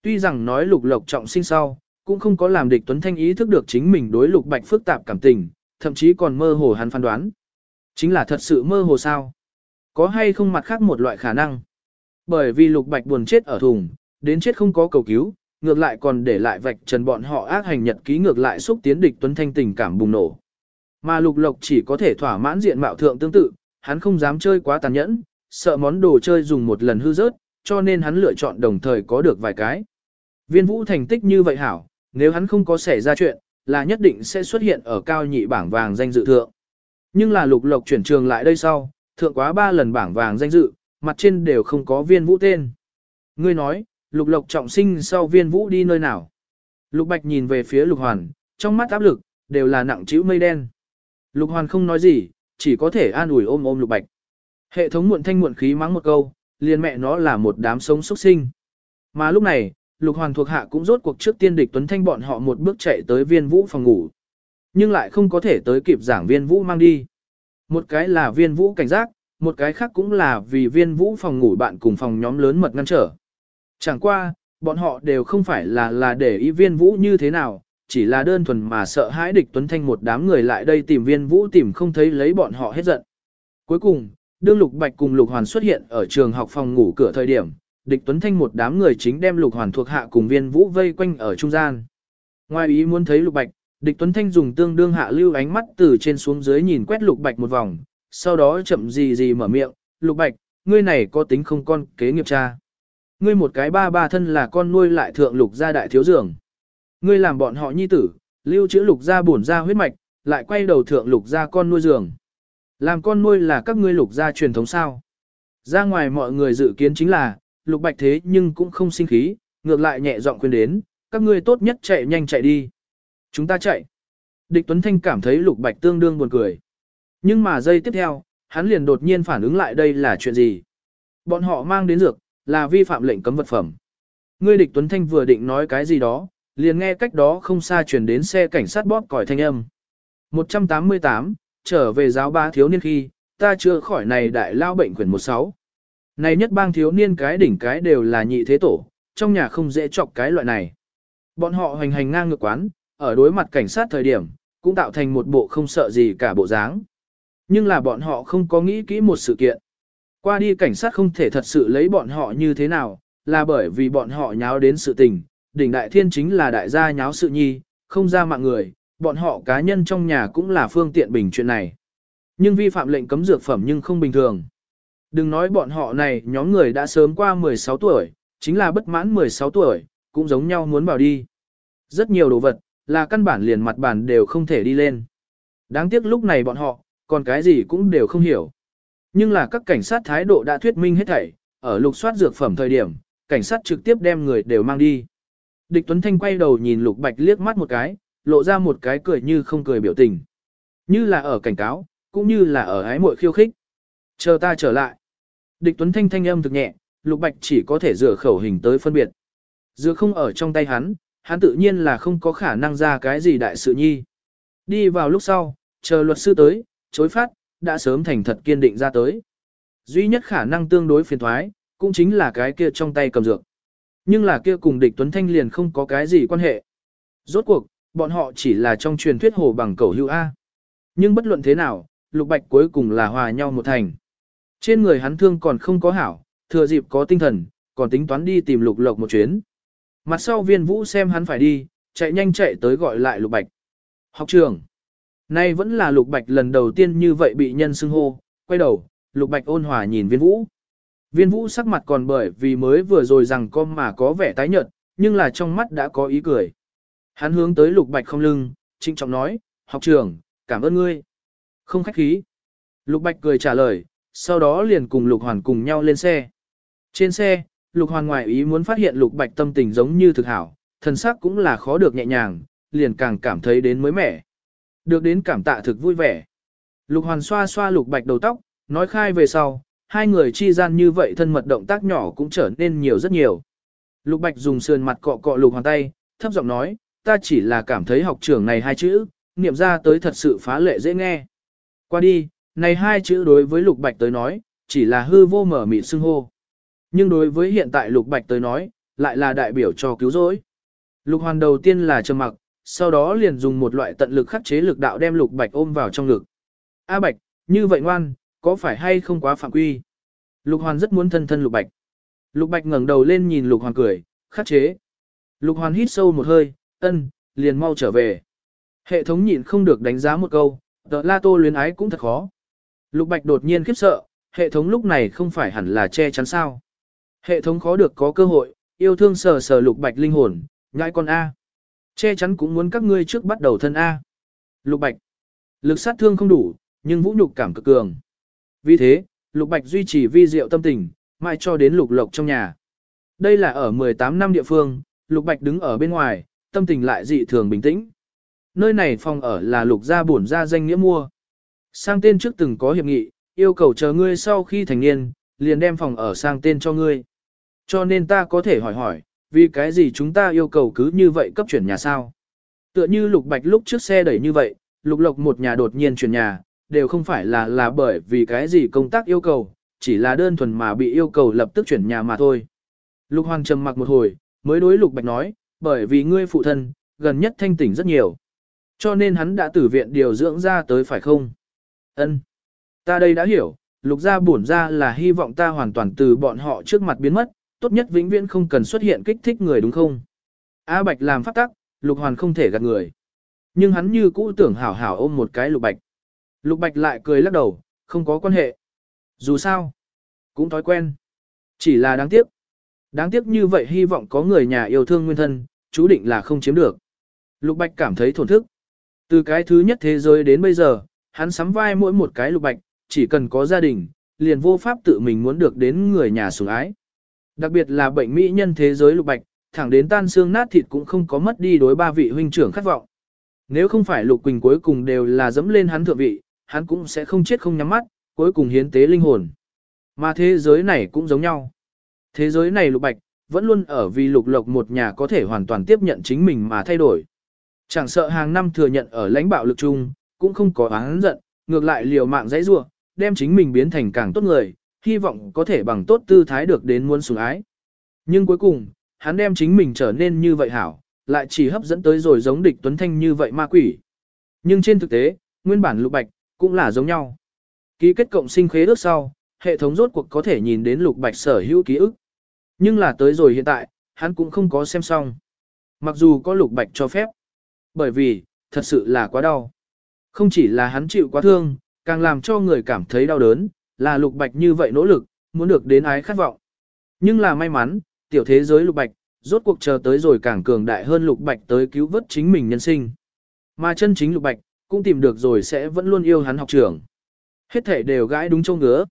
Tuy rằng nói lục lộc trọng sinh sau, cũng không có làm địch Tuấn Thanh ý thức được chính mình đối lục bạch phức tạp cảm tình, thậm chí còn mơ hồ hắn phán đoán. Chính là thật sự mơ hồ sao? Có hay không mặt khác một loại khả năng? Bởi vì lục bạch buồn chết ở thùng, đến chết không có cầu cứu, ngược lại còn để lại vạch trần bọn họ ác hành nhật ký ngược lại xúc tiến địch Tuấn Thanh tình cảm bùng nổ. Mà lục lộc chỉ có thể thỏa mãn diện mạo thượng tương tự, hắn không dám chơi quá tàn nhẫn, sợ món đồ chơi dùng một lần hư rớt, cho nên hắn lựa chọn đồng thời có được vài cái. Viên vũ thành tích như vậy hảo, nếu hắn không có xảy ra chuyện, là nhất định sẽ xuất hiện ở cao nhị bảng vàng danh dự thượng. Nhưng là lục lộc chuyển trường lại đây sau, thượng quá ba lần bảng vàng danh dự, mặt trên đều không có viên vũ tên. Ngươi nói, lục lộc trọng sinh sau viên vũ đi nơi nào? Lục bạch nhìn về phía lục hoàn, trong mắt áp lực, đều là nặng chữ mây đen. Lục hoàn không nói gì, chỉ có thể an ủi ôm ôm lục bạch. Hệ thống muộn thanh muộn khí mắng một câu, liền mẹ nó là một đám sống xuất sinh. Mà lúc này, lục hoàn thuộc hạ cũng rốt cuộc trước tiên địch tuấn thanh bọn họ một bước chạy tới viên vũ phòng ngủ. Nhưng lại không có thể tới kịp giảng viên vũ mang đi. Một cái là viên vũ cảnh giác, một cái khác cũng là vì viên vũ phòng ngủ bạn cùng phòng nhóm lớn mật ngăn trở. Chẳng qua, bọn họ đều không phải là là để ý viên vũ như thế nào, chỉ là đơn thuần mà sợ hãi địch tuấn thanh một đám người lại đây tìm viên vũ tìm không thấy lấy bọn họ hết giận. Cuối cùng, đương lục bạch cùng lục hoàn xuất hiện ở trường học phòng ngủ cửa thời điểm, địch tuấn thanh một đám người chính đem lục hoàn thuộc hạ cùng viên vũ vây quanh ở trung gian. Ngoài ý muốn thấy lục bạch, địch tuấn thanh dùng tương đương hạ lưu ánh mắt từ trên xuống dưới nhìn quét lục bạch một vòng, sau đó chậm gì gì mở miệng, lục bạch, ngươi này có tính không con kế nghiệp cha. Ngươi một cái ba ba thân là con nuôi lại thượng lục gia đại thiếu dường. Ngươi làm bọn họ nhi tử, lưu trữ lục gia bổn gia huyết mạch, lại quay đầu thượng lục gia con nuôi giường. Làm con nuôi là các ngươi lục gia truyền thống sao. Ra ngoài mọi người dự kiến chính là, lục bạch thế nhưng cũng không sinh khí, ngược lại nhẹ giọng khuyên đến, các ngươi tốt nhất chạy nhanh chạy đi. Chúng ta chạy. Địch Tuấn Thanh cảm thấy lục bạch tương đương buồn cười. Nhưng mà giây tiếp theo, hắn liền đột nhiên phản ứng lại đây là chuyện gì. Bọn họ mang đến dược, là vi phạm lệnh cấm vật phẩm. Ngươi địch Tuấn Thanh vừa định nói cái gì đó, liền nghe cách đó không xa chuyển đến xe cảnh sát bóp còi thanh âm. 188, trở về giáo ba thiếu niên khi, ta chưa khỏi này đại lao bệnh quyển 16. Này nhất bang thiếu niên cái đỉnh cái đều là nhị thế tổ, trong nhà không dễ chọc cái loại này. Bọn họ hành hành ngang ngược quán, ở đối mặt cảnh sát thời điểm, cũng tạo thành một bộ không sợ gì cả bộ dáng. Nhưng là bọn họ không có nghĩ kỹ một sự kiện. Qua đi cảnh sát không thể thật sự lấy bọn họ như thế nào, là bởi vì bọn họ nháo đến sự tình, đỉnh đại thiên chính là đại gia nháo sự nhi, không ra mạng người, bọn họ cá nhân trong nhà cũng là phương tiện bình chuyện này. Nhưng vi phạm lệnh cấm dược phẩm nhưng không bình thường. Đừng nói bọn họ này nhóm người đã sớm qua 16 tuổi, chính là bất mãn 16 tuổi, cũng giống nhau muốn vào đi. Rất nhiều đồ vật, là căn bản liền mặt bản đều không thể đi lên. Đáng tiếc lúc này bọn họ, còn cái gì cũng đều không hiểu. Nhưng là các cảnh sát thái độ đã thuyết minh hết thảy, ở lục soát dược phẩm thời điểm, cảnh sát trực tiếp đem người đều mang đi. Địch Tuấn Thanh quay đầu nhìn Lục Bạch liếc mắt một cái, lộ ra một cái cười như không cười biểu tình. Như là ở cảnh cáo, cũng như là ở ái muội khiêu khích. Chờ ta trở lại. Địch Tuấn Thanh thanh âm thực nhẹ, Lục Bạch chỉ có thể rửa khẩu hình tới phân biệt. Dựa không ở trong tay hắn, hắn tự nhiên là không có khả năng ra cái gì đại sự nhi. Đi vào lúc sau, chờ luật sư tới, chối phát, đã sớm thành thật kiên định ra tới. Duy nhất khả năng tương đối phiền thoái, cũng chính là cái kia trong tay cầm dược. Nhưng là kia cùng địch Tuấn Thanh liền không có cái gì quan hệ. Rốt cuộc, bọn họ chỉ là trong truyền thuyết hồ bằng cầu hữu A. Nhưng bất luận thế nào, Lục Bạch cuối cùng là hòa nhau một thành. Trên người hắn thương còn không có hảo, thừa dịp có tinh thần, còn tính toán đi tìm Lục Lộc một chuyến. Mặt sau viên vũ xem hắn phải đi, chạy nhanh chạy tới gọi lại Lục Bạch. Học trường, Nay vẫn là Lục Bạch lần đầu tiên như vậy bị nhân xưng hô, quay đầu, Lục Bạch ôn hòa nhìn viên vũ. Viên vũ sắc mặt còn bởi vì mới vừa rồi rằng con mà có vẻ tái nhợt, nhưng là trong mắt đã có ý cười. Hắn hướng tới Lục Bạch không lưng, trinh trọng nói, học trưởng, cảm ơn ngươi. Không khách khí. Lục Bạch cười trả lời, sau đó liền cùng Lục Hoàn cùng nhau lên xe. Trên xe, Lục Hoàn ngoại ý muốn phát hiện Lục Bạch tâm tình giống như thực hảo, thần sắc cũng là khó được nhẹ nhàng, liền càng cảm thấy đến mới mẻ. Được đến cảm tạ thực vui vẻ. Lục Hoàn xoa xoa Lục Bạch đầu tóc, nói khai về sau, hai người chi gian như vậy thân mật động tác nhỏ cũng trở nên nhiều rất nhiều. Lục Bạch dùng sườn mặt cọ cọ Lục Hoàn tay, thấp giọng nói, ta chỉ là cảm thấy học trưởng này hai chữ, niệm ra tới thật sự phá lệ dễ nghe. Qua đi, này hai chữ đối với Lục Bạch tới nói, chỉ là hư vô mở mịt xưng hô. Nhưng đối với hiện tại Lục Bạch tới nói, lại là đại biểu cho cứu rỗi. Lục Hoàn đầu tiên là trầm mặc, sau đó liền dùng một loại tận lực khắc chế lực đạo đem Lục Bạch ôm vào trong lực A Bạch, như vậy ngoan, có phải hay không quá phạm quy? Lục Hoàn rất muốn thân thân Lục Bạch. Lục Bạch ngẩng đầu lên nhìn Lục Hoàn cười, khắc chế. Lục Hoàn hít sâu một hơi, ân, liền mau trở về. Hệ thống nhịn không được đánh giá một câu, tờ la tô luyến ái cũng thật khó. Lục Bạch đột nhiên khiếp sợ, hệ thống lúc này không phải hẳn là che chắn sao. Hệ thống khó được có cơ hội, yêu thương sờ sờ Lục Bạch linh hồn, nhãi con A. Che chắn cũng muốn các ngươi trước bắt đầu thân A. Lục Bạch. Lực sát thương không đủ, nhưng vũ nhục cảm cực cường. Vì thế, Lục Bạch duy trì vi diệu tâm tình, mãi cho đến Lục Lộc trong nhà. Đây là ở 18 năm địa phương, Lục Bạch đứng ở bên ngoài, tâm tình lại dị thường bình tĩnh. Nơi này phòng ở là Lục gia bổn gia danh nghĩa mua. Sang tên trước từng có hiệp nghị, yêu cầu chờ ngươi sau khi thành niên, liền đem phòng ở sang tên cho ngươi. Cho nên ta có thể hỏi hỏi, vì cái gì chúng ta yêu cầu cứ như vậy cấp chuyển nhà sao? Tựa như Lục Bạch lúc trước xe đẩy như vậy, Lục Lộc một nhà đột nhiên chuyển nhà, đều không phải là là bởi vì cái gì công tác yêu cầu, chỉ là đơn thuần mà bị yêu cầu lập tức chuyển nhà mà thôi. Lục Hoàng trầm mặc một hồi, mới đối Lục Bạch nói, bởi vì ngươi phụ thân, gần nhất thanh tỉnh rất nhiều. Cho nên hắn đã tử viện điều dưỡng ra tới phải không? Ân, Ta đây đã hiểu, Lục gia bổn ra là hy vọng ta hoàn toàn từ bọn họ trước mặt biến mất, tốt nhất vĩnh viễn không cần xuất hiện kích thích người đúng không? A Bạch làm phát tắc, Lục Hoàn không thể gạt người. Nhưng hắn như cũ tưởng hảo hảo ôm một cái Lục Bạch. Lục Bạch lại cười lắc đầu, không có quan hệ. Dù sao, cũng thói quen. Chỉ là đáng tiếc. Đáng tiếc như vậy hy vọng có người nhà yêu thương nguyên thân, chú định là không chiếm được. Lục Bạch cảm thấy thổn thức. Từ cái thứ nhất thế giới đến bây giờ, hắn sắm vai mỗi một cái Lục Bạch, chỉ cần có gia đình, liền vô pháp tự mình muốn được đến người nhà sủng ái. Đặc biệt là bệnh mỹ nhân thế giới Lục Bạch, thẳng đến tan xương nát thịt cũng không có mất đi đối ba vị huynh trưởng khát vọng. Nếu không phải Lục Quỳnh cuối cùng đều là dẫm lên hắn thượng vị, hắn cũng sẽ không chết không nhắm mắt, cuối cùng hiến tế linh hồn. Mà thế giới này cũng giống nhau. Thế giới này lục bạch, vẫn luôn ở vì lục lộc một nhà có thể hoàn toàn tiếp nhận chính mình mà thay đổi. Chẳng sợ hàng năm thừa nhận ở lãnh bạo lực chung, cũng không có oán giận, ngược lại liều mạng dãy rua, đem chính mình biến thành càng tốt người, hy vọng có thể bằng tốt tư thái được đến muôn sủng ái. Nhưng cuối cùng, hắn đem chính mình trở nên như vậy hảo, lại chỉ hấp dẫn tới rồi giống địch tuấn thanh như vậy ma quỷ. Nhưng trên thực tế, nguyên bản lục bạch, cũng là giống nhau. Ký kết cộng sinh khế ước sau, hệ thống rốt cuộc có thể nhìn đến lục bạch sở hữu ký ức. Nhưng là tới rồi hiện tại, hắn cũng không có xem xong. Mặc dù có lục bạch cho phép. Bởi vì, thật sự là quá đau. Không chỉ là hắn chịu quá thương, càng làm cho người cảm thấy đau đớn, là lục bạch như vậy nỗ lực, muốn được đến ái khát vọng. Nhưng là may mắn, tiểu thế giới lục bạch, rốt cuộc chờ tới rồi càng cường đại hơn lục bạch tới cứu vớt chính mình nhân sinh. Mà chân chính lục bạch, cũng tìm được rồi sẽ vẫn luôn yêu hắn học trưởng. Hết thể đều gãi đúng châu ngứa.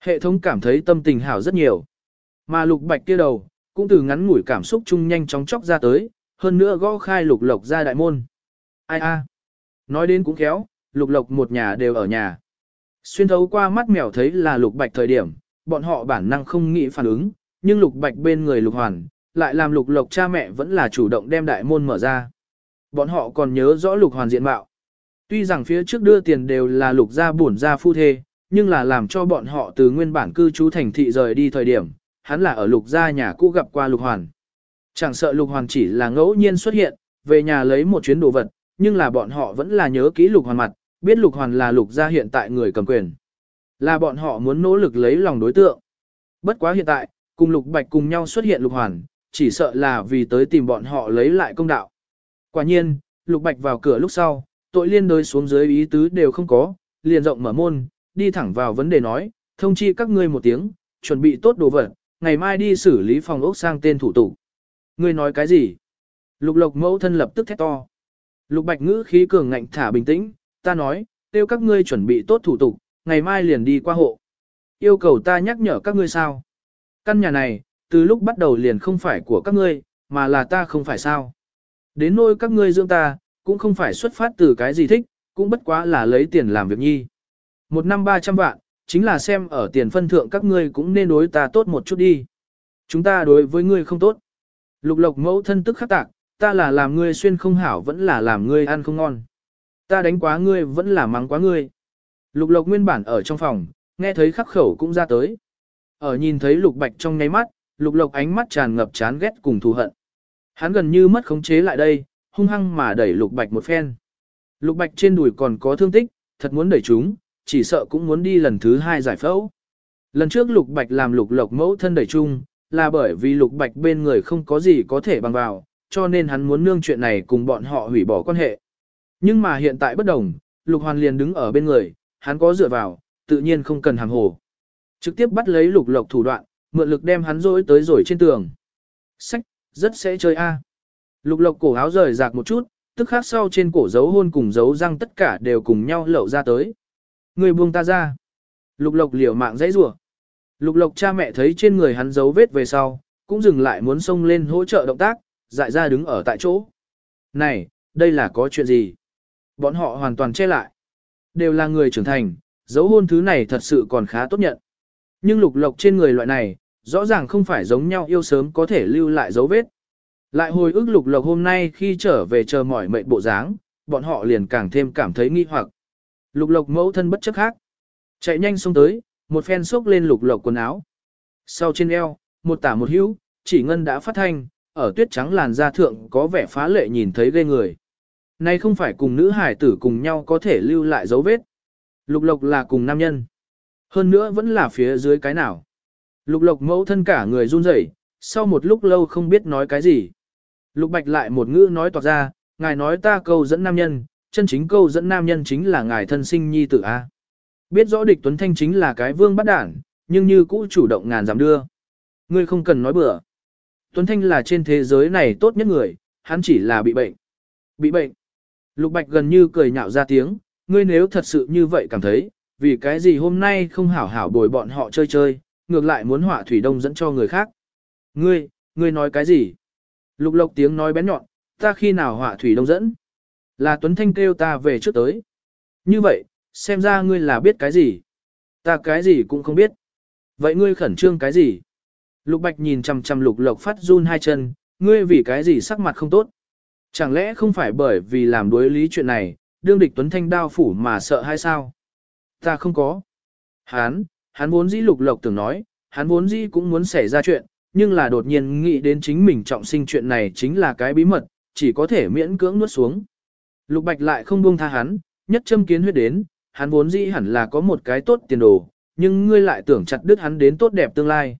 Hệ thống cảm thấy tâm tình hảo rất nhiều. Mà lục bạch kia đầu, cũng từ ngắn ngủi cảm xúc chung nhanh chóng chóc ra tới, hơn nữa gõ khai lục lộc ra đại môn. Ai a? Nói đến cũng khéo, lục lộc một nhà đều ở nhà. Xuyên thấu qua mắt mèo thấy là lục bạch thời điểm, bọn họ bản năng không nghĩ phản ứng, nhưng lục bạch bên người lục hoàn, lại làm lục lộc cha mẹ vẫn là chủ động đem đại môn mở ra. Bọn họ còn nhớ rõ lục hoàn diện mạo. Tuy rằng phía trước đưa tiền đều là lục gia bổn gia phu thê, nhưng là làm cho bọn họ từ nguyên bản cư trú thành thị rời đi thời điểm, hắn là ở lục gia nhà cũ gặp qua lục hoàn. Chẳng sợ lục hoàn chỉ là ngẫu nhiên xuất hiện, về nhà lấy một chuyến đồ vật, nhưng là bọn họ vẫn là nhớ kỹ lục hoàn mặt, biết lục hoàn là lục gia hiện tại người cầm quyền. Là bọn họ muốn nỗ lực lấy lòng đối tượng. Bất quá hiện tại, cùng lục bạch cùng nhau xuất hiện lục hoàn, chỉ sợ là vì tới tìm bọn họ lấy lại công đạo. Quả nhiên, lục bạch vào cửa lúc sau, tội liên đối xuống dưới ý tứ đều không có, liền rộng mở môn, đi thẳng vào vấn đề nói, thông chi các ngươi một tiếng, chuẩn bị tốt đồ vật, ngày mai đi xử lý phòng ốc sang tên thủ tục. Ngươi nói cái gì? Lục lộc mẫu thân lập tức thét to. Lục bạch ngữ khí cường ngạnh thả bình tĩnh, ta nói, tiêu các ngươi chuẩn bị tốt thủ tục, ngày mai liền đi qua hộ. Yêu cầu ta nhắc nhở các ngươi sao? Căn nhà này, từ lúc bắt đầu liền không phải của các ngươi, mà là ta không phải sao. Đến nôi các ngươi dưỡng ta, cũng không phải xuất phát từ cái gì thích, cũng bất quá là lấy tiền làm việc nhi. Một năm ba trăm vạn, chính là xem ở tiền phân thượng các ngươi cũng nên đối ta tốt một chút đi. Chúng ta đối với ngươi không tốt. Lục lộc mẫu thân tức khắc tạc, ta là làm ngươi xuyên không hảo vẫn là làm ngươi ăn không ngon. Ta đánh quá ngươi vẫn là mắng quá ngươi. Lục lộc nguyên bản ở trong phòng, nghe thấy khắc khẩu cũng ra tới. Ở nhìn thấy lục bạch trong nháy mắt, lục lộc ánh mắt tràn ngập chán ghét cùng thù hận. Hắn gần như mất khống chế lại đây, hung hăng mà đẩy lục bạch một phen. Lục bạch trên đùi còn có thương tích, thật muốn đẩy chúng, chỉ sợ cũng muốn đi lần thứ hai giải phẫu. Lần trước lục bạch làm lục lộc mẫu thân đẩy chung, là bởi vì lục bạch bên người không có gì có thể bằng vào, cho nên hắn muốn nương chuyện này cùng bọn họ hủy bỏ quan hệ. Nhưng mà hiện tại bất đồng, lục hoàn liền đứng ở bên người, hắn có dựa vào, tự nhiên không cần hàng hồ. Trực tiếp bắt lấy lục lộc thủ đoạn, mượn lực đem hắn dối tới rồi trên tường. Sách, rất sẽ chơi a. Lục lộc cổ áo rời rạc một chút, tức khác sau trên cổ dấu hôn cùng dấu răng tất cả đều cùng nhau lậu ra tới. Người buông ta ra. Lục lộc liều mạng dãy rủa. Lục lộc cha mẹ thấy trên người hắn dấu vết về sau, cũng dừng lại muốn xông lên hỗ trợ động tác, dại ra đứng ở tại chỗ. Này, đây là có chuyện gì? Bọn họ hoàn toàn che lại. Đều là người trưởng thành, dấu hôn thứ này thật sự còn khá tốt nhận. Nhưng lục lộc trên người loại này, rõ ràng không phải giống nhau yêu sớm có thể lưu lại dấu vết. Lại hồi ức lục lộc hôm nay khi trở về chờ mỏi mệt bộ dáng, bọn họ liền càng thêm cảm thấy nghi hoặc. Lục lộc mẫu thân bất chấp khác. Chạy nhanh xuống tới, một phen xốc lên lục lộc quần áo. Sau trên eo, một tả một hữu, chỉ ngân đã phát thanh, ở tuyết trắng làn da thượng có vẻ phá lệ nhìn thấy ghê người. nay không phải cùng nữ hải tử cùng nhau có thể lưu lại dấu vết. Lục lộc là cùng nam nhân. Hơn nữa vẫn là phía dưới cái nào. Lục lộc mẫu thân cả người run rẩy, sau một lúc lâu không biết nói cái gì. Lục bạch lại một ngữ nói toạc ra, ngài nói ta câu dẫn nam nhân, chân chính câu dẫn nam nhân chính là ngài thân sinh nhi tử A. Biết rõ địch Tuấn Thanh chính là cái vương bắt đản, nhưng như cũ chủ động ngàn giảm đưa. Ngươi không cần nói bừa. Tuấn Thanh là trên thế giới này tốt nhất người, hắn chỉ là bị bệnh. Bị bệnh. Lục Bạch gần như cười nhạo ra tiếng, ngươi nếu thật sự như vậy cảm thấy, vì cái gì hôm nay không hảo hảo bồi bọn họ chơi chơi, ngược lại muốn hỏa thủy đông dẫn cho người khác. Ngươi, ngươi nói cái gì? Lục lộc tiếng nói bén nhọn, ta khi nào hỏa thủy đông dẫn? Là Tuấn Thanh kêu ta về trước tới. Như vậy, xem ra ngươi là biết cái gì? Ta cái gì cũng không biết. Vậy ngươi khẩn trương cái gì? Lục Bạch nhìn chằm chằm Lục Lộc phát run hai chân, ngươi vì cái gì sắc mặt không tốt? Chẳng lẽ không phải bởi vì làm đối lý chuyện này, đương địch Tuấn Thanh đao phủ mà sợ hay sao? Ta không có. Hán, hắn vốn dĩ Lục Lộc tưởng nói, hắn vốn dĩ cũng muốn xảy ra chuyện, nhưng là đột nhiên nghĩ đến chính mình trọng sinh chuyện này chính là cái bí mật, chỉ có thể miễn cưỡng nuốt xuống. Lục Bạch lại không buông tha hắn, nhất châm kiến huyết đến, hắn vốn dĩ hẳn là có một cái tốt tiền đồ, nhưng ngươi lại tưởng chặt đứt hắn đến tốt đẹp tương lai.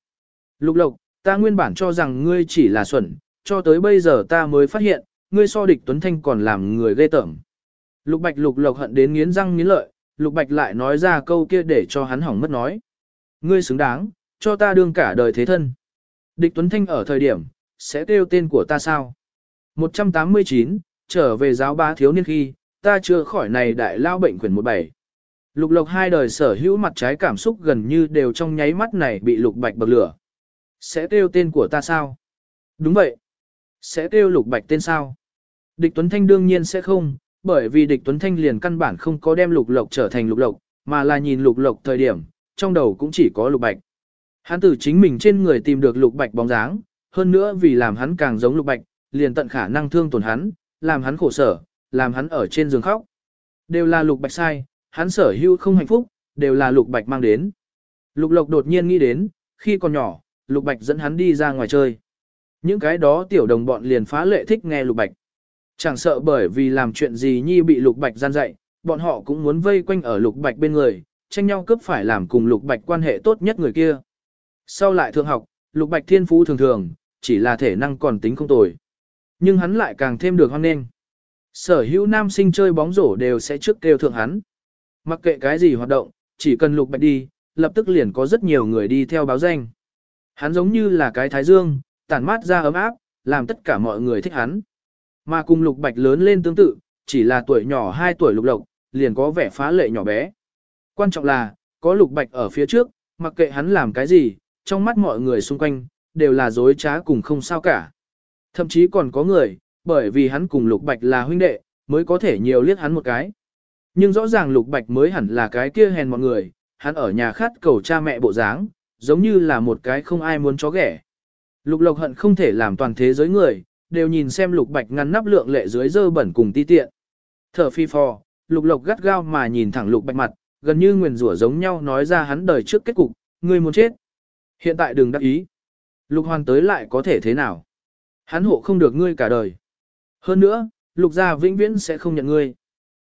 Lục Lộc, ta nguyên bản cho rằng ngươi chỉ là xuẩn, cho tới bây giờ ta mới phát hiện, ngươi so địch Tuấn Thanh còn làm người ghê tởm. Lục Bạch Lục Lộc hận đến nghiến răng nghiến lợi, Lục Bạch lại nói ra câu kia để cho hắn hỏng mất nói. Ngươi xứng đáng, cho ta đương cả đời thế thân. Địch Tuấn Thanh ở thời điểm, sẽ kêu tên của ta sao? 189, trở về giáo ba thiếu niên khi, ta chưa khỏi này đại lao bệnh quyển 17. Lục lộc hai đời sở hữu mặt trái cảm xúc gần như đều trong nháy mắt này bị lục bạch bậc lửa. Sẽ kêu tên của ta sao? Đúng vậy. Sẽ kêu lục bạch tên sao? Địch Tuấn Thanh đương nhiên sẽ không, bởi vì địch Tuấn Thanh liền căn bản không có đem lục lộc trở thành lục lộc, mà là nhìn lục lộc thời điểm, trong đầu cũng chỉ có lục bạch. Hắn từ chính mình trên người tìm được lục bạch bóng dáng, hơn nữa vì làm hắn càng giống lục bạch, liền tận khả năng thương tổn hắn, làm hắn khổ sở, làm hắn ở trên giường khóc. Đều là lục bạch sai, hắn sở hữu không hạnh phúc, đều là lục bạch mang đến. Lục lộc đột nhiên nghĩ đến, khi còn nhỏ, lục bạch dẫn hắn đi ra ngoài chơi. Những cái đó tiểu đồng bọn liền phá lệ thích nghe lục bạch. Chẳng sợ bởi vì làm chuyện gì nhi bị lục bạch gian dạy, bọn họ cũng muốn vây quanh ở lục bạch bên người, tranh nhau cướp phải làm cùng lục bạch quan hệ tốt nhất người kia. Sau lại thượng học, lục bạch thiên phú thường thường, chỉ là thể năng còn tính không tồi. Nhưng hắn lại càng thêm được hoan nghênh. Sở hữu nam sinh chơi bóng rổ đều sẽ trước kêu thượng hắn. Mặc kệ cái gì hoạt động, chỉ cần lục bạch đi, lập tức liền có rất nhiều người đi theo báo danh. Hắn giống như là cái thái dương, tản mát ra ấm áp, làm tất cả mọi người thích hắn. Mà cùng lục bạch lớn lên tương tự, chỉ là tuổi nhỏ 2 tuổi lục lộc, liền có vẻ phá lệ nhỏ bé. Quan trọng là, có lục bạch ở phía trước, mặc kệ hắn làm cái gì, trong mắt mọi người xung quanh, đều là dối trá cùng không sao cả. Thậm chí còn có người, bởi vì hắn cùng lục bạch là huynh đệ, mới có thể nhiều liếc hắn một cái. Nhưng rõ ràng lục bạch mới hẳn là cái kia hèn mọi người, hắn ở nhà khát cầu cha mẹ bộ dáng, giống như là một cái không ai muốn chó ghẻ. Lục lộc hận không thể làm toàn thế giới người, đều nhìn xem lục bạch ngăn nắp lượng lệ dưới dơ bẩn cùng ti tiện. Thở phi phò, lục lộc gắt gao mà nhìn thẳng lục bạch mặt, gần như nguyền rủa giống nhau nói ra hắn đời trước kết cục, ngươi muốn chết. Hiện tại đừng đắc ý. Lục hoàn tới lại có thể thế nào? Hắn hộ không được ngươi cả đời. Hơn nữa, lục gia vĩnh viễn sẽ không nhận ngươi.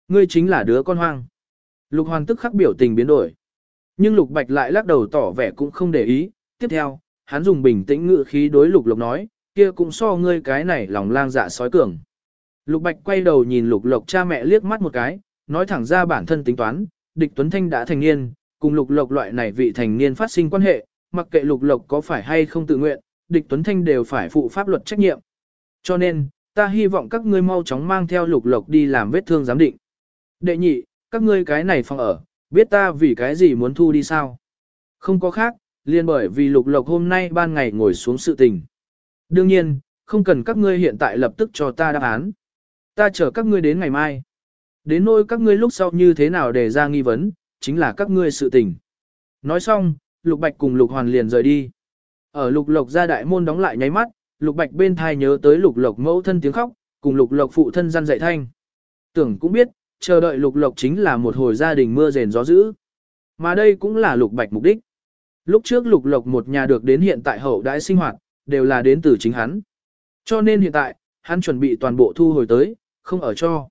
Ngươi chính là đứa con hoang. Lục hoàn tức khắc biểu tình biến đổi. Nhưng lục bạch lại lắc đầu tỏ vẻ cũng không để ý. Tiếp theo, hắn dùng bình tĩnh ngự khí đối lục lộc nói, kia cũng so ngươi cái này lòng lang dạ sói cường. Lục bạch quay đầu nhìn lục lộc cha mẹ liếc mắt một cái, nói thẳng ra bản thân tính toán, địch Tuấn Thanh đã thành niên, cùng lục lộc loại này vị thành niên phát sinh quan hệ, mặc kệ lục lộc có phải hay không tự nguyện, địch Tuấn Thanh đều phải phụ pháp luật trách nhiệm. Cho nên, ta hy vọng các ngươi mau chóng mang theo lục lộc đi làm vết thương giám định. Đệ nhị, các ngươi cái này phòng ở, biết ta vì cái gì muốn thu đi sao? Không có khác, liền bởi vì lục lộc hôm nay ban ngày ngồi xuống sự tình. Đương nhiên, không cần các ngươi hiện tại lập tức cho ta đáp án. Ta chờ các ngươi đến ngày mai. Đến nỗi các ngươi lúc sau như thế nào để ra nghi vấn, chính là các ngươi sự tình. Nói xong, Lục Bạch cùng Lục Hoàn liền rời đi. Ở Lục Lộc ra đại môn đóng lại nháy mắt, Lục Bạch bên thai nhớ tới Lục Lộc mẫu thân tiếng khóc, cùng Lục Lộc phụ thân gian dạy thanh. Tưởng cũng biết, chờ đợi Lục Lộc chính là một hồi gia đình mưa rền gió dữ. Mà đây cũng là Lục Bạch mục đích. Lúc trước Lục Lộc một nhà được đến hiện tại hậu đãi sinh hoạt, đều là đến từ chính hắn. Cho nên hiện tại, hắn chuẩn bị toàn bộ thu hồi tới, không ở cho.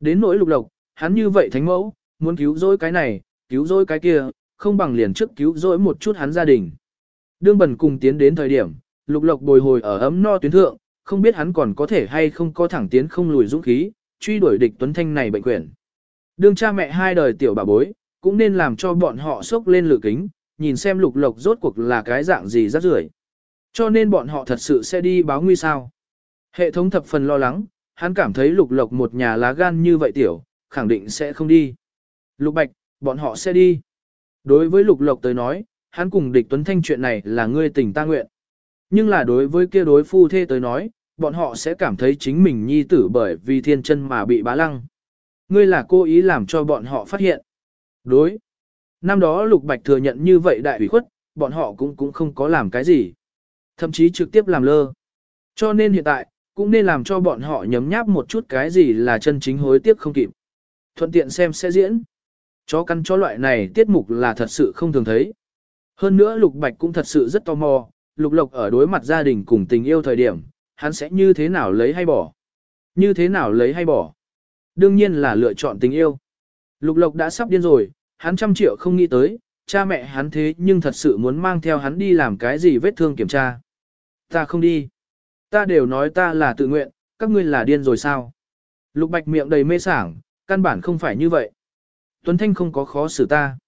Đến nỗi Lục Lộc, hắn như vậy thánh mẫu, muốn cứu rỗi cái này, cứu rỗi cái kia, không bằng liền trước cứu rỗi một chút hắn gia đình. Đương bần cùng tiến đến thời điểm, lục lộc bồi hồi ở ấm no tuyến thượng, không biết hắn còn có thể hay không có thẳng tiến không lùi dũng khí, truy đuổi địch tuấn thanh này bệnh quyển. Đương cha mẹ hai đời tiểu bà bối, cũng nên làm cho bọn họ sốc lên lửa kính, nhìn xem lục lộc rốt cuộc là cái dạng gì rắc rưởi. Cho nên bọn họ thật sự sẽ đi báo nguy sao. Hệ thống thập phần lo lắng, hắn cảm thấy lục lộc một nhà lá gan như vậy tiểu, khẳng định sẽ không đi. Lục bạch, bọn họ sẽ đi. Đối với lục lộc tới nói, hắn cùng địch tuấn thanh chuyện này là ngươi tình ta nguyện. Nhưng là đối với kia đối phu thê tới nói, bọn họ sẽ cảm thấy chính mình nhi tử bởi vì thiên chân mà bị bá lăng. Ngươi là cố ý làm cho bọn họ phát hiện. Đối. Năm đó Lục Bạch thừa nhận như vậy đại ủy khuất, bọn họ cũng cũng không có làm cái gì. Thậm chí trực tiếp làm lơ. Cho nên hiện tại, cũng nên làm cho bọn họ nhấm nháp một chút cái gì là chân chính hối tiếc không kịp. Thuận tiện xem sẽ diễn. Chó căn chó loại này tiết mục là thật sự không thường thấy. Hơn nữa Lục Bạch cũng thật sự rất tò mò, Lục Lộc ở đối mặt gia đình cùng tình yêu thời điểm, hắn sẽ như thế nào lấy hay bỏ. Như thế nào lấy hay bỏ. Đương nhiên là lựa chọn tình yêu. Lục Lộc đã sắp điên rồi, hắn trăm triệu không nghĩ tới, cha mẹ hắn thế nhưng thật sự muốn mang theo hắn đi làm cái gì vết thương kiểm tra. Ta không đi. Ta đều nói ta là tự nguyện, các ngươi là điên rồi sao? Lục Bạch miệng đầy mê sảng, căn bản không phải như vậy. Tuấn Thanh không có khó xử ta.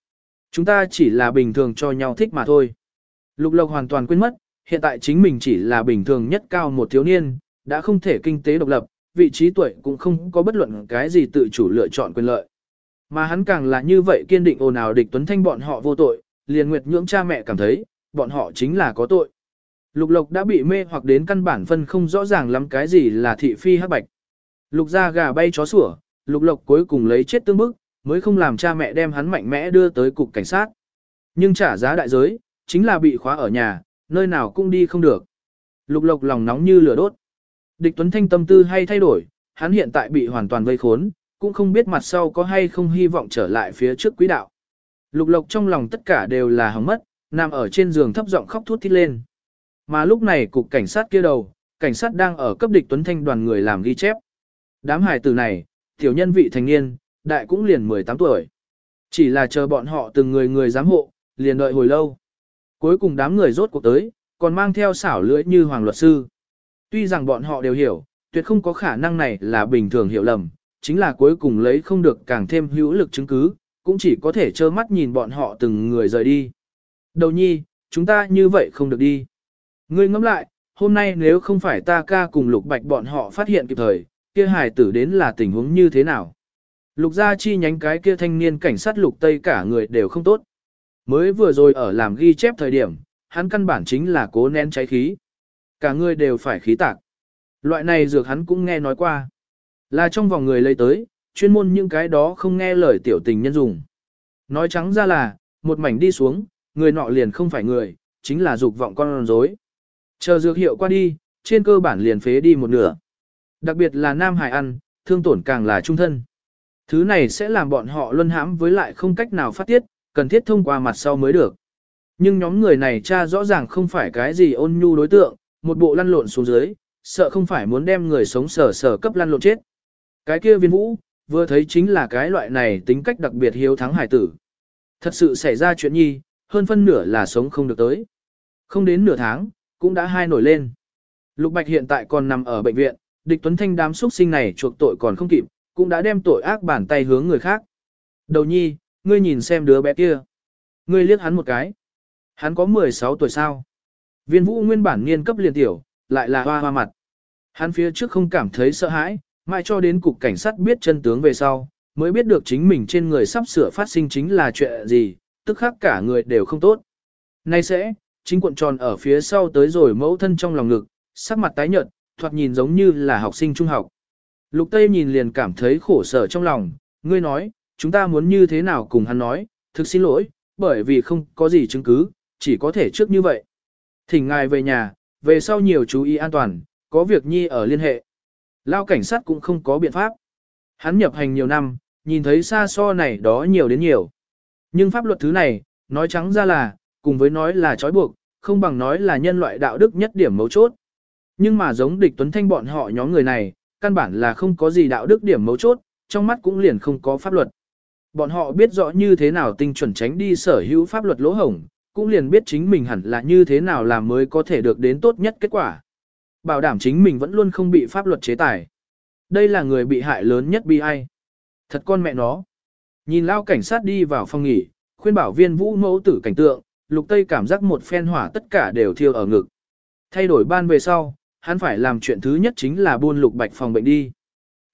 Chúng ta chỉ là bình thường cho nhau thích mà thôi. Lục Lộc hoàn toàn quên mất, hiện tại chính mình chỉ là bình thường nhất cao một thiếu niên, đã không thể kinh tế độc lập, vị trí tuổi cũng không có bất luận cái gì tự chủ lựa chọn quyền lợi. Mà hắn càng là như vậy kiên định ồn ào địch Tuấn Thanh bọn họ vô tội, liền nguyệt nhưỡng cha mẹ cảm thấy, bọn họ chính là có tội. Lục Lộc đã bị mê hoặc đến căn bản phân không rõ ràng lắm cái gì là thị phi hắc bạch. Lục ra gà bay chó sủa, Lục Lộc cuối cùng lấy chết tương bức, mới không làm cha mẹ đem hắn mạnh mẽ đưa tới cục cảnh sát. Nhưng trả giá đại giới, chính là bị khóa ở nhà, nơi nào cũng đi không được. Lục lộc lòng nóng như lửa đốt. Địch Tuấn Thanh tâm tư hay thay đổi, hắn hiện tại bị hoàn toàn vây khốn, cũng không biết mặt sau có hay không hy vọng trở lại phía trước quỹ đạo. Lục lộc trong lòng tất cả đều là hỏng mất, nằm ở trên giường thấp giọng khóc thút thít lên. Mà lúc này cục cảnh sát kia đầu, cảnh sát đang ở cấp địch Tuấn Thanh đoàn người làm ghi chép. Đám hài tử này, tiểu nhân vị thành niên, đại cũng liền 18 tuổi. Chỉ là chờ bọn họ từng người người giám hộ, liền đợi hồi lâu. Cuối cùng đám người rốt cuộc tới, còn mang theo xảo lưỡi như hoàng luật sư. Tuy rằng bọn họ đều hiểu, tuyệt không có khả năng này là bình thường hiểu lầm, chính là cuối cùng lấy không được càng thêm hữu lực chứng cứ, cũng chỉ có thể trơ mắt nhìn bọn họ từng người rời đi. Đầu nhi, chúng ta như vậy không được đi. Ngươi ngẫm lại, hôm nay nếu không phải ta ca cùng lục bạch bọn họ phát hiện kịp thời, kia hài tử đến là tình huống như thế nào. Lục gia chi nhánh cái kia thanh niên cảnh sát lục tây cả người đều không tốt. Mới vừa rồi ở làm ghi chép thời điểm, hắn căn bản chính là cố nén cháy khí. Cả người đều phải khí tạc. Loại này dược hắn cũng nghe nói qua. Là trong vòng người lấy tới, chuyên môn những cái đó không nghe lời tiểu tình nhân dùng. Nói trắng ra là, một mảnh đi xuống, người nọ liền không phải người, chính là dục vọng con rối. Chờ dược hiệu qua đi, trên cơ bản liền phế đi một nửa. Đặc biệt là nam hải ăn, thương tổn càng là trung thân. Thứ này sẽ làm bọn họ luân hãm với lại không cách nào phát tiết, cần thiết thông qua mặt sau mới được. Nhưng nhóm người này cha rõ ràng không phải cái gì ôn nhu đối tượng, một bộ lăn lộn xuống dưới, sợ không phải muốn đem người sống sở sở cấp lăn lộn chết. Cái kia viên vũ, vừa thấy chính là cái loại này tính cách đặc biệt hiếu thắng hải tử. Thật sự xảy ra chuyện nhi, hơn phân nửa là sống không được tới. Không đến nửa tháng, cũng đã hai nổi lên. Lục Bạch hiện tại còn nằm ở bệnh viện, địch tuấn thanh đám xuất sinh này chuộc tội còn không kịp, cũng đã đem tội ác bàn tay hướng người khác. Đầu nhi, ngươi nhìn xem đứa bé kia. Ngươi liếc hắn một cái. Hắn có 16 tuổi sao? Viên vũ nguyên bản niên cấp liền tiểu, lại là hoa hoa mặt. Hắn phía trước không cảm thấy sợ hãi, mãi cho đến cục cảnh sát biết chân tướng về sau, mới biết được chính mình trên người sắp sửa phát sinh chính là chuyện gì, tức khắc cả người đều không tốt. Nay sẽ, chính cuộn tròn ở phía sau tới rồi mẫu thân trong lòng ngực, sắc mặt tái nhợt, thoạt nhìn giống như là học sinh trung học. Lục Tây nhìn liền cảm thấy khổ sở trong lòng, ngươi nói, chúng ta muốn như thế nào cùng hắn nói, thực xin lỗi, bởi vì không có gì chứng cứ, chỉ có thể trước như vậy. Thỉnh ngài về nhà, về sau nhiều chú ý an toàn, có việc nhi ở liên hệ. Lao cảnh sát cũng không có biện pháp. Hắn nhập hành nhiều năm, nhìn thấy xa so này đó nhiều đến nhiều. Nhưng pháp luật thứ này, nói trắng ra là, cùng với nói là trói buộc, không bằng nói là nhân loại đạo đức nhất điểm mấu chốt. Nhưng mà giống địch tuấn thanh bọn họ nhóm người này, căn bản là không có gì đạo đức điểm mấu chốt, trong mắt cũng liền không có pháp luật. Bọn họ biết rõ như thế nào tinh chuẩn tránh đi sở hữu pháp luật lỗ hổng, cũng liền biết chính mình hẳn là như thế nào làm mới có thể được đến tốt nhất kết quả. Bảo đảm chính mình vẫn luôn không bị pháp luật chế tài. Đây là người bị hại lớn nhất bi ai. Thật con mẹ nó. Nhìn lao cảnh sát đi vào phòng nghỉ, khuyên bảo viên vũ mẫu tử cảnh tượng, lục tây cảm giác một phen hỏa tất cả đều thiêu ở ngực. Thay đổi ban về sau, hắn phải làm chuyện thứ nhất chính là buôn lục bạch phòng bệnh đi.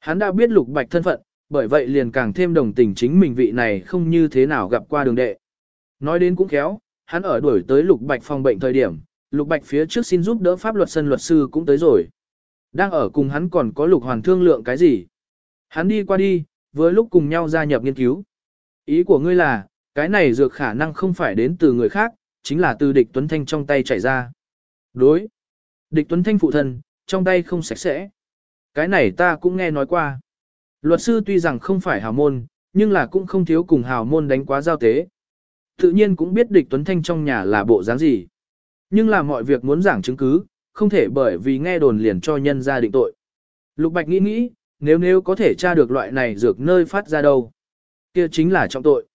Hắn đã biết lục bạch thân phận, bởi vậy liền càng thêm đồng tình chính mình vị này không như thế nào gặp qua đường đệ. Nói đến cũng khéo, hắn ở đuổi tới lục bạch phòng bệnh thời điểm, lục bạch phía trước xin giúp đỡ pháp luật sân luật sư cũng tới rồi. Đang ở cùng hắn còn có lục hoàn thương lượng cái gì. Hắn đi qua đi, với lúc cùng nhau gia nhập nghiên cứu. Ý của ngươi là, cái này dược khả năng không phải đến từ người khác, chính là từ địch Tuấn Thanh trong tay chảy ra. Đối. Địch Tuấn Thanh phụ thân, trong tay không sạch sẽ. Cái này ta cũng nghe nói qua. Luật sư tuy rằng không phải hào môn, nhưng là cũng không thiếu cùng hào môn đánh quá giao tế. Tự nhiên cũng biết địch Tuấn Thanh trong nhà là bộ dáng gì. Nhưng là mọi việc muốn giảng chứng cứ, không thể bởi vì nghe đồn liền cho nhân ra định tội. Lục Bạch nghĩ nghĩ, nếu nếu có thể tra được loại này dược nơi phát ra đâu, kia chính là trọng tội.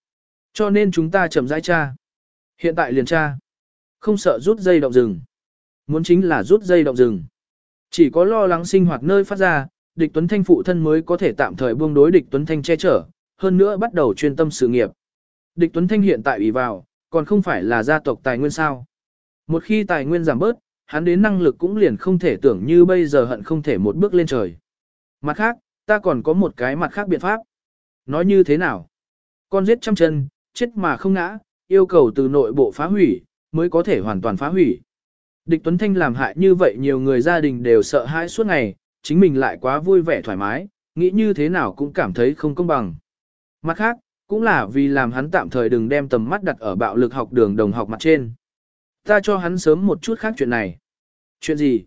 Cho nên chúng ta chậm rãi tra. Hiện tại liền tra. Không sợ rút dây động rừng. Muốn chính là rút dây động rừng. Chỉ có lo lắng sinh hoạt nơi phát ra, địch Tuấn Thanh phụ thân mới có thể tạm thời buông đối địch Tuấn Thanh che chở, hơn nữa bắt đầu chuyên tâm sự nghiệp. Địch Tuấn Thanh hiện tại ủy vào, còn không phải là gia tộc tài nguyên sao. Một khi tài nguyên giảm bớt, hắn đến năng lực cũng liền không thể tưởng như bây giờ hận không thể một bước lên trời. Mặt khác, ta còn có một cái mặt khác biện pháp. Nói như thế nào? Con giết trăm chân, chết mà không ngã, yêu cầu từ nội bộ phá hủy, mới có thể hoàn toàn phá hủy. Địch Tuấn Thanh làm hại như vậy nhiều người gia đình đều sợ hãi suốt ngày, chính mình lại quá vui vẻ thoải mái, nghĩ như thế nào cũng cảm thấy không công bằng. Mặt khác, cũng là vì làm hắn tạm thời đừng đem tầm mắt đặt ở bạo lực học đường đồng học mặt trên. Ta cho hắn sớm một chút khác chuyện này. Chuyện gì?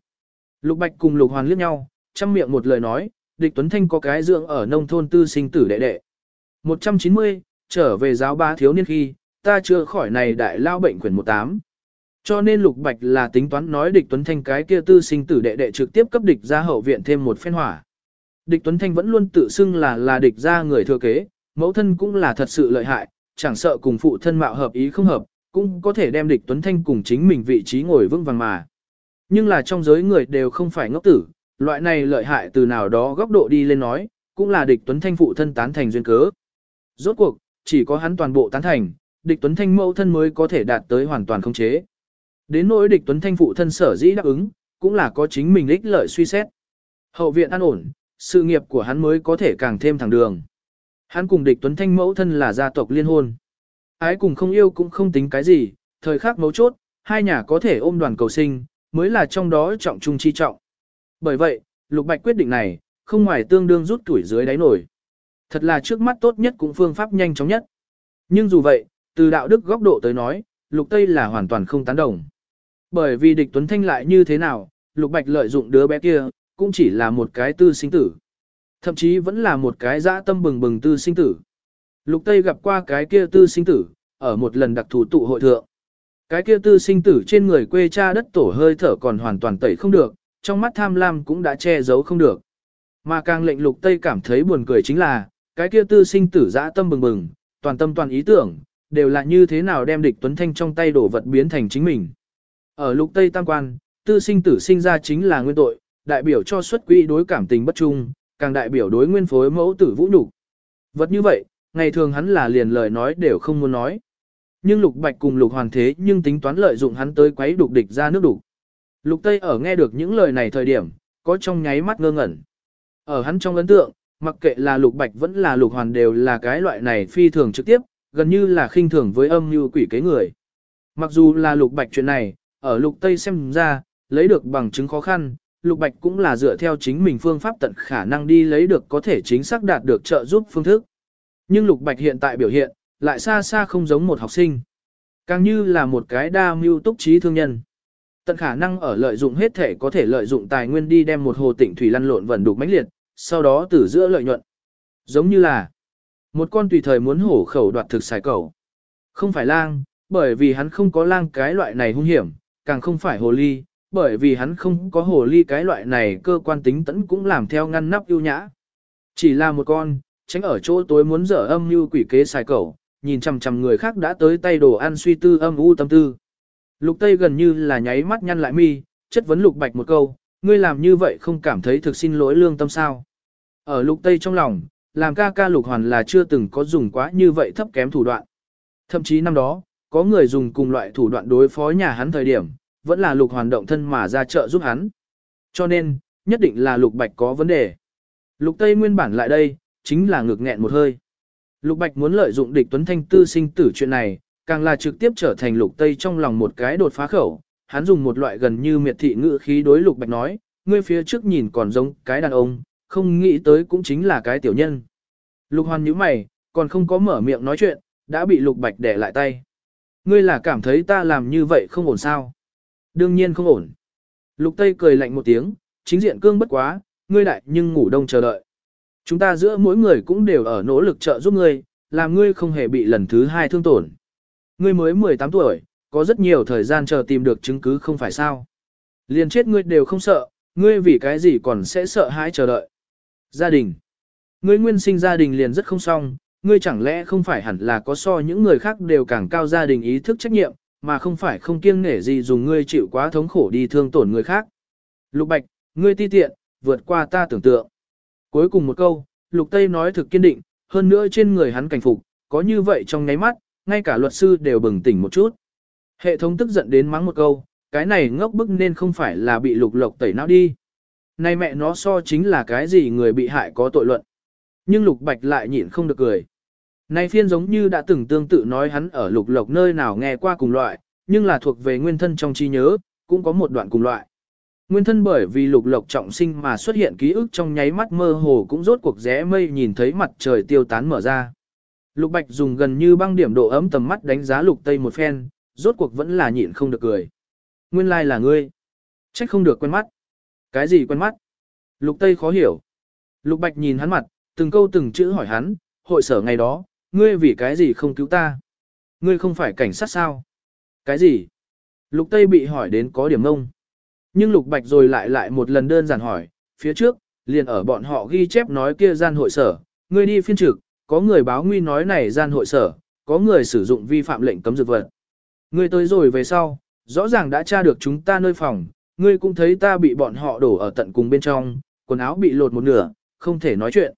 Lục Bạch cùng Lục Hoàn liếc nhau, chăm miệng một lời nói, địch Tuấn Thanh có cái dưỡng ở nông thôn tư sinh tử đệ đệ. 190, trở về giáo ba thiếu niên khi, ta chưa khỏi này đại lao bệnh quyển 18. Cho nên Lục Bạch là tính toán nói địch Tuấn Thanh cái kia tư sinh tử đệ đệ trực tiếp cấp địch ra hậu viện thêm một phen hỏa. Địch Tuấn Thanh vẫn luôn tự xưng là là địch ra người thừa kế, mẫu thân cũng là thật sự lợi hại, chẳng sợ cùng phụ thân mạo hợp ý không hợp, cũng có thể đem địch Tuấn Thanh cùng chính mình vị trí ngồi vững vàng mà. Nhưng là trong giới người đều không phải ngốc tử, loại này lợi hại từ nào đó góc độ đi lên nói, cũng là địch tuấn thanh phụ thân tán thành duyên cớ. Rốt cuộc, chỉ có hắn toàn bộ tán thành, địch tuấn thanh mẫu thân mới có thể đạt tới hoàn toàn khống chế. Đến nỗi địch tuấn thanh phụ thân sở dĩ đáp ứng, cũng là có chính mình ích lợi suy xét. Hậu viện an ổn, sự nghiệp của hắn mới có thể càng thêm thẳng đường. Hắn cùng địch tuấn thanh mẫu thân là gia tộc liên hôn. Ái cùng không yêu cũng không tính cái gì, thời khắc mấu chốt, hai nhà có thể ôm đoàn cầu sinh, mới là trong đó trọng trung chi trọng. Bởi vậy, Lục Bạch quyết định này, không ngoài tương đương rút tuổi dưới đáy nổi. Thật là trước mắt tốt nhất cũng phương pháp nhanh chóng nhất. Nhưng dù vậy, từ đạo đức góc độ tới nói, Lục Tây là hoàn toàn không tán đồng. Bởi vì địch Tuấn Thanh lại như thế nào, Lục Bạch lợi dụng đứa bé kia, cũng chỉ là một cái tư sinh tử. Thậm chí vẫn là một cái dã tâm bừng bừng tư sinh tử. Lục Tây gặp qua cái kia tư sinh tử, ở một lần đặc thù tụ hội thượng. Cái kia tư sinh tử trên người quê cha đất tổ hơi thở còn hoàn toàn tẩy không được, trong mắt tham lam cũng đã che giấu không được. Mà càng lệnh lục tây cảm thấy buồn cười chính là, cái kia tư sinh tử dã tâm bừng bừng, toàn tâm toàn ý tưởng, đều là như thế nào đem địch tuấn thanh trong tay đổ vật biến thành chính mình. Ở lục tây tam quan, tư sinh tử sinh ra chính là nguyên tội, đại biểu cho xuất quỹ đối cảm tình bất trung, càng đại biểu đối nguyên phối mẫu tử vũ nhục. Vật như vậy, ngày thường hắn là liền lời nói đều không muốn nói. Nhưng Lục Bạch cùng Lục Hoàn thế nhưng tính toán lợi dụng hắn tới quấy đục địch ra nước đủ Lục Tây ở nghe được những lời này thời điểm, có trong nháy mắt ngơ ngẩn. Ở hắn trong ấn tượng, mặc kệ là Lục Bạch vẫn là Lục Hoàn đều là cái loại này phi thường trực tiếp, gần như là khinh thường với âm như quỷ kế người. Mặc dù là Lục Bạch chuyện này, ở Lục Tây xem ra, lấy được bằng chứng khó khăn, Lục Bạch cũng là dựa theo chính mình phương pháp tận khả năng đi lấy được có thể chính xác đạt được trợ giúp phương thức. Nhưng Lục Bạch hiện tại biểu hiện, lại xa xa không giống một học sinh. Càng như là một cái đa mưu túc trí thương nhân. Tận khả năng ở lợi dụng hết thể có thể lợi dụng tài nguyên đi đem một hồ tịnh thủy lăn lộn vận đục mãnh liệt, sau đó từ giữa lợi nhuận. Giống như là một con tùy thời muốn hổ khẩu đoạt thực xài cầu. Không phải lang, bởi vì hắn không có lang cái loại này hung hiểm, càng không phải hồ ly, bởi vì hắn không có hồ ly cái loại này cơ quan tính tẫn cũng làm theo ngăn nắp ưu nhã. Chỉ là một con, tránh ở chỗ tối muốn dở âm như quỷ kế xài cẩu, nhìn chằm chằm người khác đã tới tay đồ ăn suy tư âm u tâm tư. Lục Tây gần như là nháy mắt nhăn lại mi, chất vấn Lục Bạch một câu, ngươi làm như vậy không cảm thấy thực xin lỗi lương tâm sao. Ở Lục Tây trong lòng, làm ca ca Lục Hoàn là chưa từng có dùng quá như vậy thấp kém thủ đoạn. Thậm chí năm đó, có người dùng cùng loại thủ đoạn đối phó nhà hắn thời điểm, vẫn là Lục Hoàn động thân mà ra trợ giúp hắn. Cho nên, nhất định là Lục Bạch có vấn đề. Lục Tây nguyên bản lại đây, chính là ngược nghẹn một hơi. Lục Bạch muốn lợi dụng địch Tuấn Thanh tư sinh tử chuyện này, càng là trực tiếp trở thành Lục Tây trong lòng một cái đột phá khẩu. Hắn dùng một loại gần như miệt thị ngữ khí đối Lục Bạch nói, ngươi phía trước nhìn còn giống cái đàn ông, không nghĩ tới cũng chính là cái tiểu nhân. Lục Hoàn nhíu mày, còn không có mở miệng nói chuyện, đã bị Lục Bạch đè lại tay. Ngươi là cảm thấy ta làm như vậy không ổn sao? Đương nhiên không ổn. Lục Tây cười lạnh một tiếng, chính diện cương bất quá, ngươi đại nhưng ngủ đông chờ đợi. Chúng ta giữa mỗi người cũng đều ở nỗ lực trợ giúp ngươi, làm ngươi không hề bị lần thứ hai thương tổn. Ngươi mới 18 tuổi, có rất nhiều thời gian chờ tìm được chứng cứ không phải sao. Liền chết ngươi đều không sợ, ngươi vì cái gì còn sẽ sợ hãi chờ đợi. Gia đình. Ngươi nguyên sinh gia đình liền rất không xong, ngươi chẳng lẽ không phải hẳn là có so những người khác đều càng cao gia đình ý thức trách nhiệm, mà không phải không kiêng nể gì dùng ngươi chịu quá thống khổ đi thương tổn người khác. Lục Bạch, ngươi ti tiện, vượt qua ta tưởng tượng. Cuối cùng một câu, Lục Tây nói thực kiên định, hơn nữa trên người hắn cảnh phục, có như vậy trong nháy mắt, ngay cả luật sư đều bừng tỉnh một chút. Hệ thống tức giận đến mắng một câu, cái này ngốc bức nên không phải là bị lục lộc tẩy não đi. Này mẹ nó so chính là cái gì người bị hại có tội luận. Nhưng lục bạch lại nhịn không được cười. Này phiên giống như đã từng tương tự nói hắn ở lục lộc nơi nào nghe qua cùng loại, nhưng là thuộc về nguyên thân trong trí nhớ, cũng có một đoạn cùng loại. Nguyên thân bởi vì lục lộc trọng sinh mà xuất hiện ký ức trong nháy mắt mơ hồ cũng rốt cuộc rẽ mây nhìn thấy mặt trời tiêu tán mở ra. Lục bạch dùng gần như băng điểm độ ấm tầm mắt đánh giá lục tây một phen, rốt cuộc vẫn là nhịn không được cười. Nguyên lai là ngươi. Trách không được quen mắt. Cái gì quen mắt? Lục tây khó hiểu. Lục bạch nhìn hắn mặt, từng câu từng chữ hỏi hắn, hội sở ngày đó, ngươi vì cái gì không cứu ta? Ngươi không phải cảnh sát sao? Cái gì? Lục tây bị hỏi đến có điểm ngông. Nhưng Lục Bạch rồi lại lại một lần đơn giản hỏi, phía trước, liền ở bọn họ ghi chép nói kia gian hội sở, ngươi đi phiên trực, có người báo nguy nói này gian hội sở, có người sử dụng vi phạm lệnh cấm dược vật. Ngươi tới rồi về sau, rõ ràng đã tra được chúng ta nơi phòng, ngươi cũng thấy ta bị bọn họ đổ ở tận cùng bên trong, quần áo bị lột một nửa, không thể nói chuyện.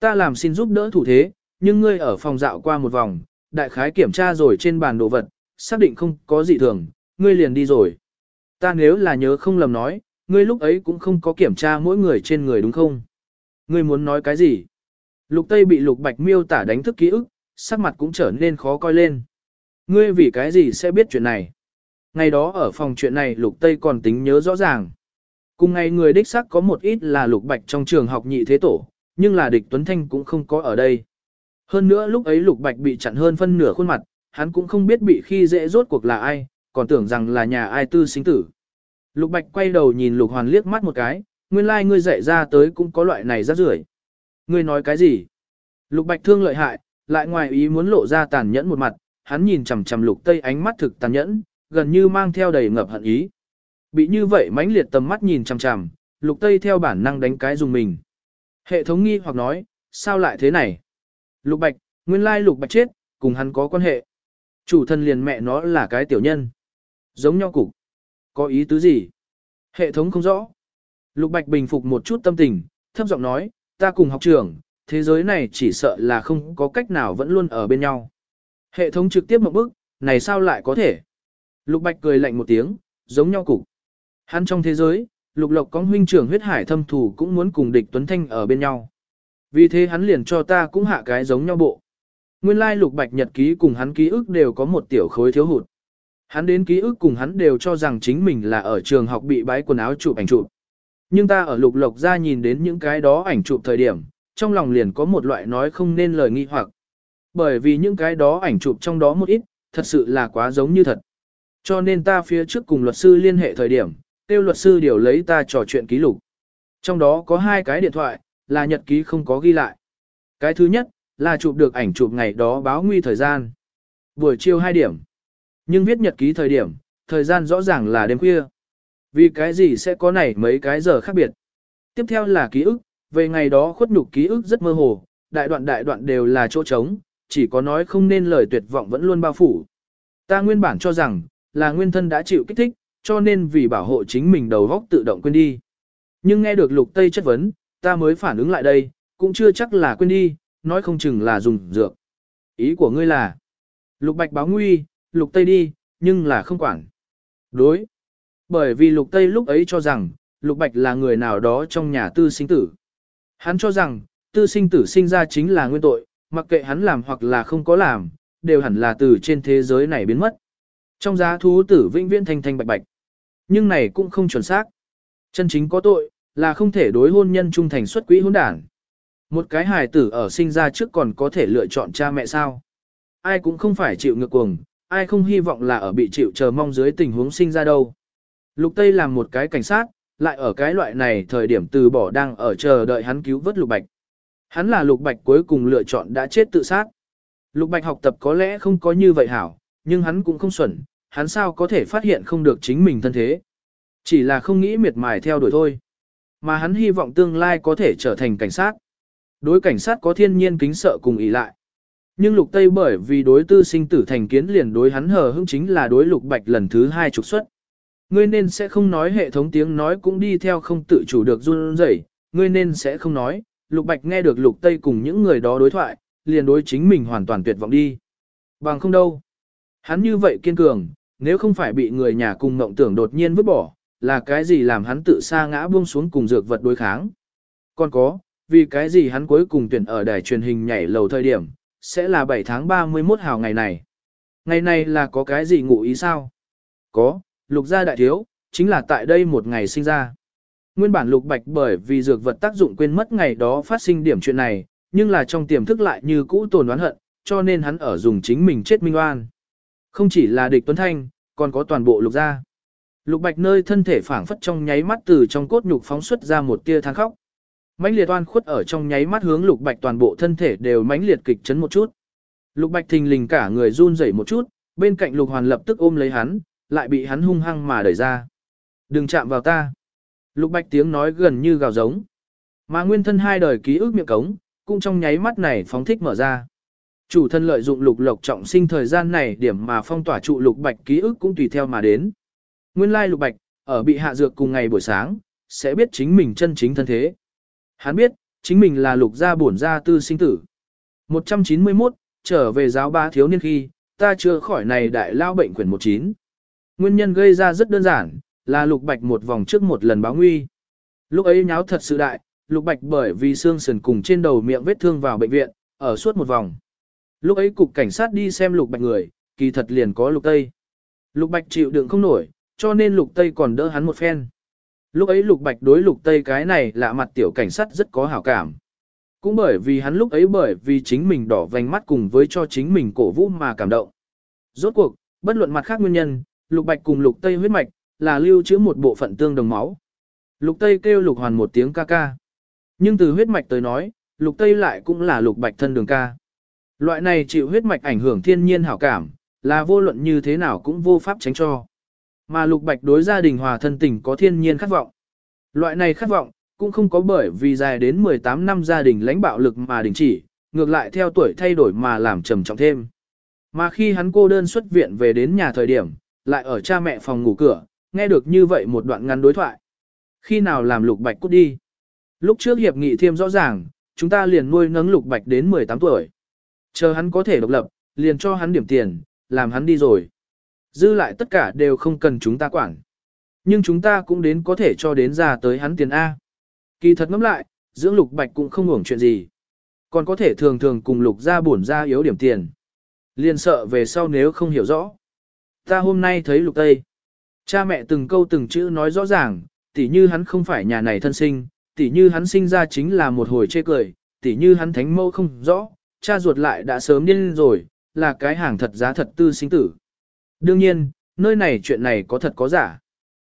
Ta làm xin giúp đỡ thủ thế, nhưng ngươi ở phòng dạo qua một vòng, đại khái kiểm tra rồi trên bàn đồ vật, xác định không có gì thường, ngươi liền đi rồi. Ta nếu là nhớ không lầm nói, ngươi lúc ấy cũng không có kiểm tra mỗi người trên người đúng không? Ngươi muốn nói cái gì? Lục Tây bị Lục Bạch miêu tả đánh thức ký ức, sắc mặt cũng trở nên khó coi lên. Ngươi vì cái gì sẽ biết chuyện này? Ngày đó ở phòng chuyện này Lục Tây còn tính nhớ rõ ràng. Cùng ngày người đích xác có một ít là Lục Bạch trong trường học nhị thế tổ, nhưng là địch Tuấn Thanh cũng không có ở đây. Hơn nữa lúc ấy Lục Bạch bị chặn hơn phân nửa khuôn mặt, hắn cũng không biết bị khi dễ rốt cuộc là ai, còn tưởng rằng là nhà ai tư sinh tử. Lục Bạch quay đầu nhìn Lục Hoàn liếc mắt một cái, nguyên lai like ngươi dạy ra tới cũng có loại này rác rưởi. Ngươi nói cái gì? Lục Bạch thương lợi hại, lại ngoài ý muốn lộ ra tàn nhẫn một mặt, hắn nhìn chằm chằm Lục Tây ánh mắt thực tàn nhẫn, gần như mang theo đầy ngập hận ý. Bị như vậy mãnh liệt tầm mắt nhìn chằm chằm, Lục Tây theo bản năng đánh cái dùng mình. Hệ thống nghi hoặc nói, sao lại thế này? Lục Bạch, nguyên lai Lục Bạch chết, cùng hắn có quan hệ. Chủ thân liền mẹ nó là cái tiểu nhân. Giống nhau cục. Có ý tứ gì? Hệ thống không rõ. Lục Bạch bình phục một chút tâm tình, thấp giọng nói, ta cùng học trưởng, thế giới này chỉ sợ là không có cách nào vẫn luôn ở bên nhau. Hệ thống trực tiếp một bước, này sao lại có thể? Lục Bạch cười lạnh một tiếng, giống nhau cục. Hắn trong thế giới, Lục Lộc có huynh trưởng huyết hải thâm thủ cũng muốn cùng địch Tuấn Thanh ở bên nhau. Vì thế hắn liền cho ta cũng hạ cái giống nhau bộ. Nguyên lai Lục Bạch nhật ký cùng hắn ký ức đều có một tiểu khối thiếu hụt. Hắn đến ký ức cùng hắn đều cho rằng chính mình là ở trường học bị bái quần áo chụp ảnh chụp. Nhưng ta ở Lục Lộc ra nhìn đến những cái đó ảnh chụp thời điểm, trong lòng liền có một loại nói không nên lời nghi hoặc. Bởi vì những cái đó ảnh chụp trong đó một ít, thật sự là quá giống như thật. Cho nên ta phía trước cùng luật sư liên hệ thời điểm, tiêu luật sư điều lấy ta trò chuyện ký lục. Trong đó có hai cái điện thoại, là nhật ký không có ghi lại. Cái thứ nhất, là chụp được ảnh chụp ngày đó báo nguy thời gian. Buổi chiều 2 điểm. Nhưng viết nhật ký thời điểm, thời gian rõ ràng là đêm khuya. Vì cái gì sẽ có này mấy cái giờ khác biệt. Tiếp theo là ký ức, về ngày đó khuất nhục ký ức rất mơ hồ, đại đoạn đại đoạn đều là chỗ trống, chỉ có nói không nên lời tuyệt vọng vẫn luôn bao phủ. Ta nguyên bản cho rằng, là nguyên thân đã chịu kích thích, cho nên vì bảo hộ chính mình đầu góc tự động quên đi. Nhưng nghe được lục tây chất vấn, ta mới phản ứng lại đây, cũng chưa chắc là quên đi, nói không chừng là dùng dược. Ý của ngươi là, lục bạch báo nguy, lục tây đi, nhưng là không quản. Đối. Bởi vì lục tây lúc ấy cho rằng, lục bạch là người nào đó trong nhà tư sinh tử. Hắn cho rằng, tư sinh tử sinh ra chính là nguyên tội, mặc kệ hắn làm hoặc là không có làm, đều hẳn là từ trên thế giới này biến mất. Trong giá thú tử vĩnh viễn thanh thanh bạch bạch. Nhưng này cũng không chuẩn xác. Chân chính có tội, là không thể đối hôn nhân trung thành xuất quỹ hôn đản. Một cái hài tử ở sinh ra trước còn có thể lựa chọn cha mẹ sao. Ai cũng không phải chịu ngược cuồng, ai không hy vọng là ở bị chịu chờ mong dưới tình huống sinh ra đâu. Lục Tây làm một cái cảnh sát, lại ở cái loại này thời điểm từ bỏ đang ở chờ đợi hắn cứu vớt Lục Bạch. Hắn là Lục Bạch cuối cùng lựa chọn đã chết tự sát. Lục Bạch học tập có lẽ không có như vậy hảo, nhưng hắn cũng không xuẩn, hắn sao có thể phát hiện không được chính mình thân thế. Chỉ là không nghĩ miệt mài theo đuổi thôi. Mà hắn hy vọng tương lai có thể trở thành cảnh sát. Đối cảnh sát có thiên nhiên kính sợ cùng ý lại. Nhưng lục tây bởi vì đối tư sinh tử thành kiến liền đối hắn hờ hững chính là đối lục bạch lần thứ hai trục xuất. Ngươi nên sẽ không nói hệ thống tiếng nói cũng đi theo không tự chủ được run rẩy, ngươi nên sẽ không nói, lục bạch nghe được lục tây cùng những người đó đối thoại, liền đối chính mình hoàn toàn tuyệt vọng đi. Bằng không đâu. Hắn như vậy kiên cường, nếu không phải bị người nhà cùng mộng tưởng đột nhiên vứt bỏ, là cái gì làm hắn tự sa ngã buông xuống cùng dược vật đối kháng. Còn có, vì cái gì hắn cuối cùng tuyển ở đài truyền hình nhảy lầu thời điểm, sẽ là 7 tháng 31 hào ngày này. Ngày này là có cái gì ngụ ý sao? Có, lục gia đại thiếu, chính là tại đây một ngày sinh ra. Nguyên bản lục bạch bởi vì dược vật tác dụng quên mất ngày đó phát sinh điểm chuyện này, nhưng là trong tiềm thức lại như cũ tồn oán hận, cho nên hắn ở dùng chính mình chết minh oan. Không chỉ là địch tuấn thanh, còn có toàn bộ lục gia. Lục bạch nơi thân thể phảng phất trong nháy mắt từ trong cốt nhục phóng xuất ra một tia than khóc. mãnh liệt oan khuất ở trong nháy mắt hướng lục bạch toàn bộ thân thể đều mãnh liệt kịch chấn một chút. Lục bạch thình lình cả người run rẩy một chút, bên cạnh lục hoàn lập tức ôm lấy hắn, lại bị hắn hung hăng mà đẩy ra. Đừng chạm vào ta. Lục bạch tiếng nói gần như gào giống. Mà nguyên thân hai đời ký ức miệng cống, cũng trong nháy mắt này phóng thích mở ra. Chủ thân lợi dụng lục lộc trọng sinh thời gian này điểm mà phong tỏa trụ lục bạch ký ức cũng tùy theo mà đến. Nguyên lai lục bạch, ở bị hạ dược cùng ngày buổi sáng, sẽ biết chính mình chân chính thân thế. Hắn biết, chính mình là lục gia bổn gia tư sinh tử. 191, trở về giáo ba thiếu niên khi, ta chưa khỏi này đại lao bệnh quyển 19. Nguyên nhân gây ra rất đơn giản, là lục bạch một vòng trước một lần báo nguy. Lúc ấy nháo thật sự đại, lục bạch bởi vì xương sườn cùng trên đầu miệng vết thương vào bệnh viện, ở suốt một vòng. Lúc ấy cục cảnh sát đi xem lục bạch người, kỳ thật liền có lục tây. Lục bạch chịu đựng không nổi, cho nên lục tây còn đỡ hắn một phen. Lúc ấy lục bạch đối lục tây cái này lạ mặt tiểu cảnh sát rất có hảo cảm. Cũng bởi vì hắn lúc ấy bởi vì chính mình đỏ vành mắt cùng với cho chính mình cổ vũ mà cảm động. Rốt cuộc, bất luận mặt khác nguyên nhân, lục bạch cùng lục tây huyết mạch, là lưu trữ một bộ phận tương đồng máu. Lục tây kêu lục hoàn một tiếng ca ca. Nhưng từ huyết mạch tới nói, lục tây lại cũng là lục bạch thân đường ca. Loại này chịu huyết mạch ảnh hưởng thiên nhiên hảo cảm, là vô luận như thế nào cũng vô pháp tránh cho. Mà lục bạch đối gia đình hòa thân tình có thiên nhiên khát vọng. Loại này khát vọng, cũng không có bởi vì dài đến 18 năm gia đình lãnh bạo lực mà đình chỉ, ngược lại theo tuổi thay đổi mà làm trầm trọng thêm. Mà khi hắn cô đơn xuất viện về đến nhà thời điểm, lại ở cha mẹ phòng ngủ cửa, nghe được như vậy một đoạn ngắn đối thoại. Khi nào làm lục bạch cút đi? Lúc trước hiệp nghị thêm rõ ràng, chúng ta liền nuôi nấng lục bạch đến 18 tuổi. Chờ hắn có thể độc lập, liền cho hắn điểm tiền, làm hắn đi rồi. Dư lại tất cả đều không cần chúng ta quản. Nhưng chúng ta cũng đến có thể cho đến ra tới hắn tiền A. Kỳ thật ngẫm lại, dưỡng lục bạch cũng không hưởng chuyện gì. Còn có thể thường thường cùng lục ra bổn ra yếu điểm tiền. Liền sợ về sau nếu không hiểu rõ. Ta hôm nay thấy lục tây. Cha mẹ từng câu từng chữ nói rõ ràng, tỉ như hắn không phải nhà này thân sinh, tỉ như hắn sinh ra chính là một hồi chê cười, tỉ như hắn thánh mâu không rõ, cha ruột lại đã sớm điên rồi, là cái hàng thật giá thật tư sinh tử. Đương nhiên, nơi này chuyện này có thật có giả.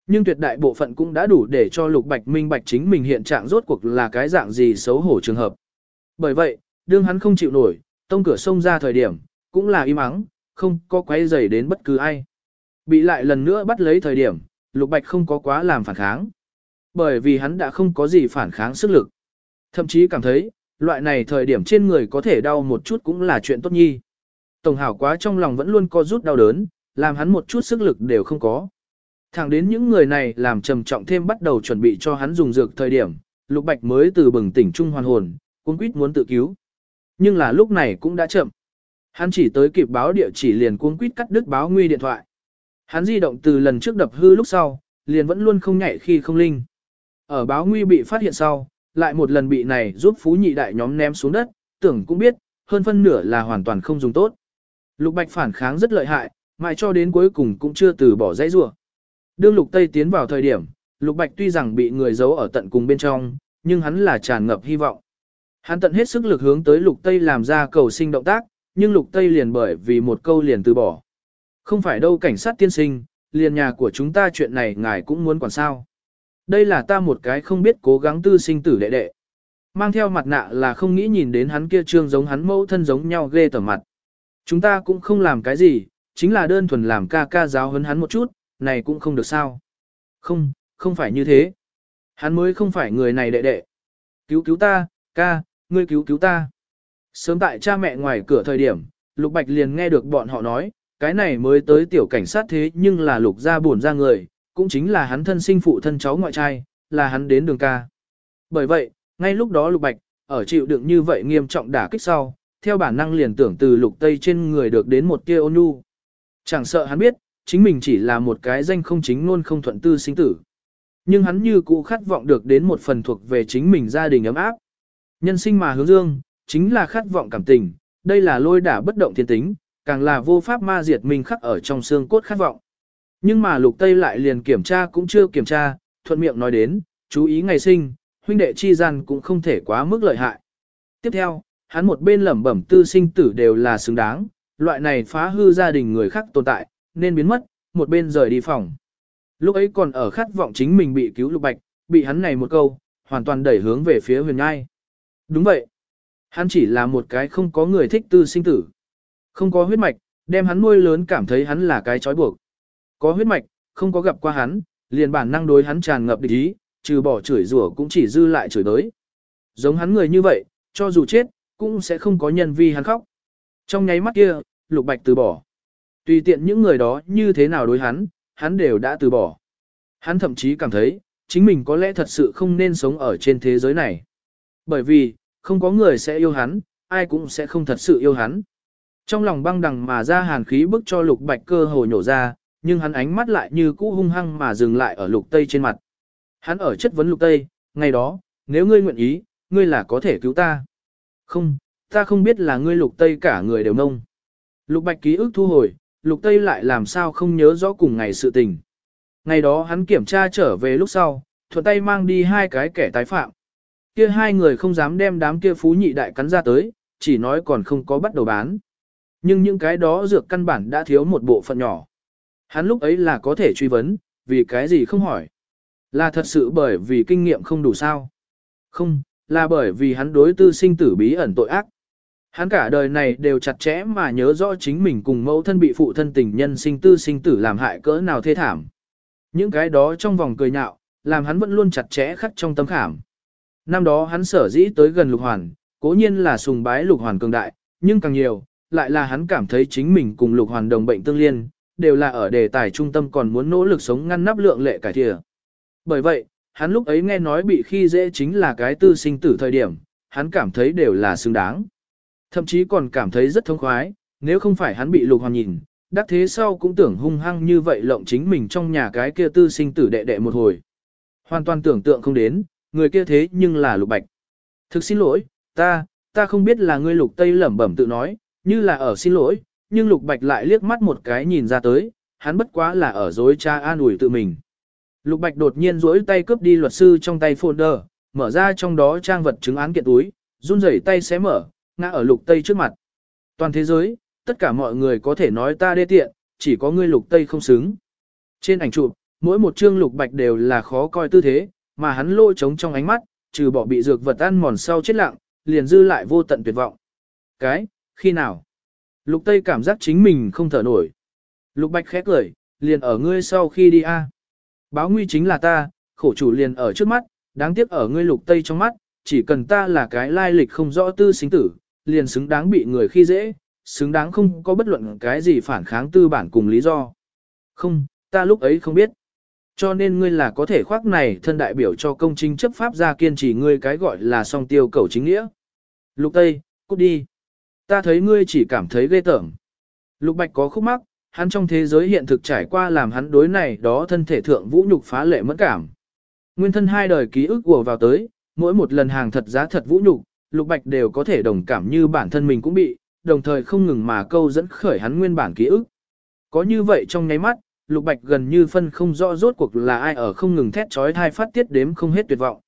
Nhưng tuyệt đại bộ phận cũng đã đủ để cho Lục Bạch minh bạch chính mình hiện trạng rốt cuộc là cái dạng gì xấu hổ trường hợp. Bởi vậy, đương hắn không chịu nổi, tông cửa sông ra thời điểm, cũng là im ắng, không có quấy rầy đến bất cứ ai. Bị lại lần nữa bắt lấy thời điểm, Lục Bạch không có quá làm phản kháng. Bởi vì hắn đã không có gì phản kháng sức lực. Thậm chí cảm thấy, loại này thời điểm trên người có thể đau một chút cũng là chuyện tốt nhi. Tổng hảo quá trong lòng vẫn luôn có rút đau đớn, làm hắn một chút sức lực đều không có. Thẳng đến những người này làm trầm trọng thêm bắt đầu chuẩn bị cho hắn dùng dược thời điểm, Lục Bạch mới từ bừng tỉnh trung hoàn hồn, cuống quýt muốn tự cứu. Nhưng là lúc này cũng đã chậm. Hắn chỉ tới kịp báo địa chỉ liền cuống quýt cắt đứt báo nguy điện thoại. Hắn di động từ lần trước đập hư lúc sau, liền vẫn luôn không nhảy khi không linh. Ở báo nguy bị phát hiện sau, lại một lần bị này giúp phú nhị đại nhóm ném xuống đất, tưởng cũng biết, hơn phân nửa là hoàn toàn không dùng tốt. Lục Bạch phản kháng rất lợi hại, mãi cho đến cuối cùng cũng chưa từ bỏ dãy rủa. Đương Lục Tây tiến vào thời điểm, Lục Bạch tuy rằng bị người giấu ở tận cùng bên trong, nhưng hắn là tràn ngập hy vọng. Hắn tận hết sức lực hướng tới Lục Tây làm ra cầu sinh động tác, nhưng Lục Tây liền bởi vì một câu liền từ bỏ. Không phải đâu cảnh sát tiên sinh, liền nhà của chúng ta chuyện này ngài cũng muốn quản sao. Đây là ta một cái không biết cố gắng tư sinh tử đệ đệ. Mang theo mặt nạ là không nghĩ nhìn đến hắn kia trương giống hắn mẫu thân giống nhau ghê tởm mặt. Chúng ta cũng không làm cái gì, chính là đơn thuần làm ca ca giáo hấn hắn một chút, này cũng không được sao. Không, không phải như thế. Hắn mới không phải người này đệ đệ. Cứu cứu ta, ca, ngươi cứu cứu ta. Sớm tại cha mẹ ngoài cửa thời điểm, Lục Bạch liền nghe được bọn họ nói, cái này mới tới tiểu cảnh sát thế nhưng là Lục gia buồn ra người, cũng chính là hắn thân sinh phụ thân cháu ngoại trai, là hắn đến đường ca. Bởi vậy, ngay lúc đó Lục Bạch, ở chịu đựng như vậy nghiêm trọng đả kích sau, theo bản năng liền tưởng từ Lục Tây trên người được đến một tia ôn nhu. Chẳng sợ hắn biết, chính mình chỉ là một cái danh không chính luôn không thuận tư sinh tử. Nhưng hắn như cũ khát vọng được đến một phần thuộc về chính mình gia đình ấm áp. Nhân sinh mà hướng dương, chính là khát vọng cảm tình, đây là lôi đả bất động thiên tính, càng là vô pháp ma diệt mình khắc ở trong xương cốt khát vọng. Nhưng mà lục tây lại liền kiểm tra cũng chưa kiểm tra, thuận miệng nói đến, chú ý ngày sinh, huynh đệ chi gian cũng không thể quá mức lợi hại. Tiếp theo, hắn một bên lẩm bẩm tư sinh tử đều là xứng đáng, loại này phá hư gia đình người khác tồn tại, nên biến mất, một bên rời đi phòng. Lúc ấy còn ở khát vọng chính mình bị cứu lục bạch, bị hắn này một câu, hoàn toàn đẩy hướng về phía huyền ngai. Đúng vậy. Hắn chỉ là một cái không có người thích tư sinh tử. Không có huyết mạch, đem hắn nuôi lớn cảm thấy hắn là cái trói buộc. Có huyết mạch, không có gặp qua hắn, liền bản năng đối hắn tràn ngập địch ý, trừ bỏ chửi rủa cũng chỉ dư lại chửi đới. Giống hắn người như vậy, cho dù chết, cũng sẽ không có nhân vi hắn khóc. Trong nháy mắt kia, Lục Bạch từ bỏ. Tùy tiện những người đó như thế nào đối hắn, hắn đều đã từ bỏ. Hắn thậm chí cảm thấy, chính mình có lẽ thật sự không nên sống ở trên thế giới này. Bởi vì, không có người sẽ yêu hắn, ai cũng sẽ không thật sự yêu hắn. Trong lòng băng đằng mà ra hàn khí bức cho lục bạch cơ hồ nhổ ra, nhưng hắn ánh mắt lại như cũ hung hăng mà dừng lại ở lục tây trên mặt. Hắn ở chất vấn lục tây, ngày đó, nếu ngươi nguyện ý, ngươi là có thể cứu ta. Không, ta không biết là ngươi lục tây cả người đều nông. Lục bạch ký ức thu hồi, lục tây lại làm sao không nhớ rõ cùng ngày sự tình. Ngày đó hắn kiểm tra trở về lúc sau, thuận tay mang đi hai cái kẻ tái phạm. Kia hai người không dám đem đám kia phú nhị đại cắn ra tới, chỉ nói còn không có bắt đầu bán. Nhưng những cái đó dược căn bản đã thiếu một bộ phận nhỏ. Hắn lúc ấy là có thể truy vấn, vì cái gì không hỏi. Là thật sự bởi vì kinh nghiệm không đủ sao. Không, là bởi vì hắn đối tư sinh tử bí ẩn tội ác. Hắn cả đời này đều chặt chẽ mà nhớ rõ chính mình cùng mẫu thân bị phụ thân tình nhân sinh tư sinh tử làm hại cỡ nào thê thảm. Những cái đó trong vòng cười nhạo, làm hắn vẫn luôn chặt chẽ khắc trong tâm khảm. Năm đó hắn sở dĩ tới gần lục hoàn, cố nhiên là sùng bái lục hoàn cường đại, nhưng càng nhiều, lại là hắn cảm thấy chính mình cùng lục hoàn đồng bệnh tương liên, đều là ở đề tài trung tâm còn muốn nỗ lực sống ngăn nắp lượng lệ cải thiện. Bởi vậy, hắn lúc ấy nghe nói bị khi dễ chính là cái tư sinh tử thời điểm, hắn cảm thấy đều là xứng đáng. Thậm chí còn cảm thấy rất thông khoái, nếu không phải hắn bị lục hoàn nhìn, đắc thế sau cũng tưởng hung hăng như vậy lộng chính mình trong nhà cái kia tư sinh tử đệ đệ một hồi. Hoàn toàn tưởng tượng không đến, người kia thế nhưng là lục bạch. Thực xin lỗi, ta, ta không biết là ngươi lục tây lẩm bẩm tự nói, như là ở xin lỗi, nhưng lục bạch lại liếc mắt một cái nhìn ra tới, hắn bất quá là ở dối cha an ủi tự mình. Lục bạch đột nhiên dối tay cướp đi luật sư trong tay folder, mở ra trong đó trang vật chứng án kiện túi, run rẩy tay xé mở, ngã ở lục tây trước mặt. Toàn thế giới, tất cả mọi người có thể nói ta đê tiện, chỉ có ngươi lục tây không xứng. Trên ảnh chụp, mỗi một chương lục bạch đều là khó coi tư thế, mà hắn lôi trống trong ánh mắt, trừ bỏ bị dược vật ăn mòn sau chết lặng, liền dư lại vô tận tuyệt vọng. Cái, khi nào? Lục Tây cảm giác chính mình không thở nổi. Lục Bạch khẽ cười, liền ở ngươi sau khi đi a. Báo nguy chính là ta, khổ chủ liền ở trước mắt, đáng tiếc ở ngươi Lục Tây trong mắt, chỉ cần ta là cái lai lịch không rõ tư sinh tử, liền xứng đáng bị người khi dễ, xứng đáng không có bất luận cái gì phản kháng tư bản cùng lý do. Không, ta lúc ấy không biết. Cho nên ngươi là có thể khoác này thân đại biểu cho công chính chấp pháp ra kiên trì ngươi cái gọi là song tiêu cầu chính nghĩa. Lục Tây, cút đi. Ta thấy ngươi chỉ cảm thấy ghê tởm. Lục Bạch có khúc mắc, hắn trong thế giới hiện thực trải qua làm hắn đối này đó thân thể thượng vũ nhục phá lệ mẫn cảm. Nguyên thân hai đời ký ức của vào tới, mỗi một lần hàng thật giá thật vũ nhục, Lục Bạch đều có thể đồng cảm như bản thân mình cũng bị, đồng thời không ngừng mà câu dẫn khởi hắn nguyên bản ký ức. Có như vậy trong nháy mắt, Lục Bạch gần như phân không rõ rốt cuộc là ai ở không ngừng thét trói thai phát tiết đếm không hết tuyệt vọng.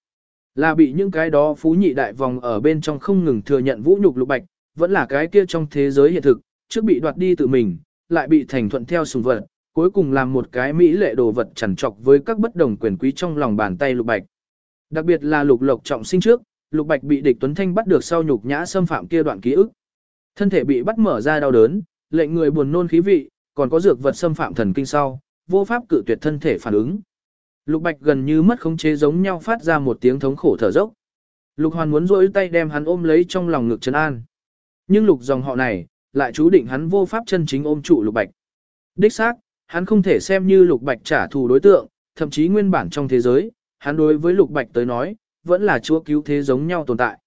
Là bị những cái đó phú nhị đại vòng ở bên trong không ngừng thừa nhận vũ nhục Lục Bạch, vẫn là cái kia trong thế giới hiện thực, trước bị đoạt đi tự mình, lại bị thành thuận theo sùng vật, cuối cùng làm một cái mỹ lệ đồ vật chằn trọc với các bất đồng quyền quý trong lòng bàn tay Lục Bạch. Đặc biệt là Lục Lộc trọng sinh trước, Lục Bạch bị địch Tuấn Thanh bắt được sau nhục nhã xâm phạm kia đoạn ký ức. Thân thể bị bắt mở ra đau đớn, lệnh người buồn nôn khí vị, còn có dược vật xâm phạm thần kinh sau, vô pháp cự tuyệt thân thể phản ứng. Lục Bạch gần như mất khống chế giống nhau phát ra một tiếng thống khổ thở dốc. Lục Hoàn muốn rỗi tay đem hắn ôm lấy trong lòng ngực trấn an. Nhưng lục dòng họ này, lại chú định hắn vô pháp chân chính ôm trụ lục bạch. Đích xác, hắn không thể xem như lục bạch trả thù đối tượng, thậm chí nguyên bản trong thế giới, hắn đối với lục bạch tới nói, vẫn là chúa cứu thế giống nhau tồn tại.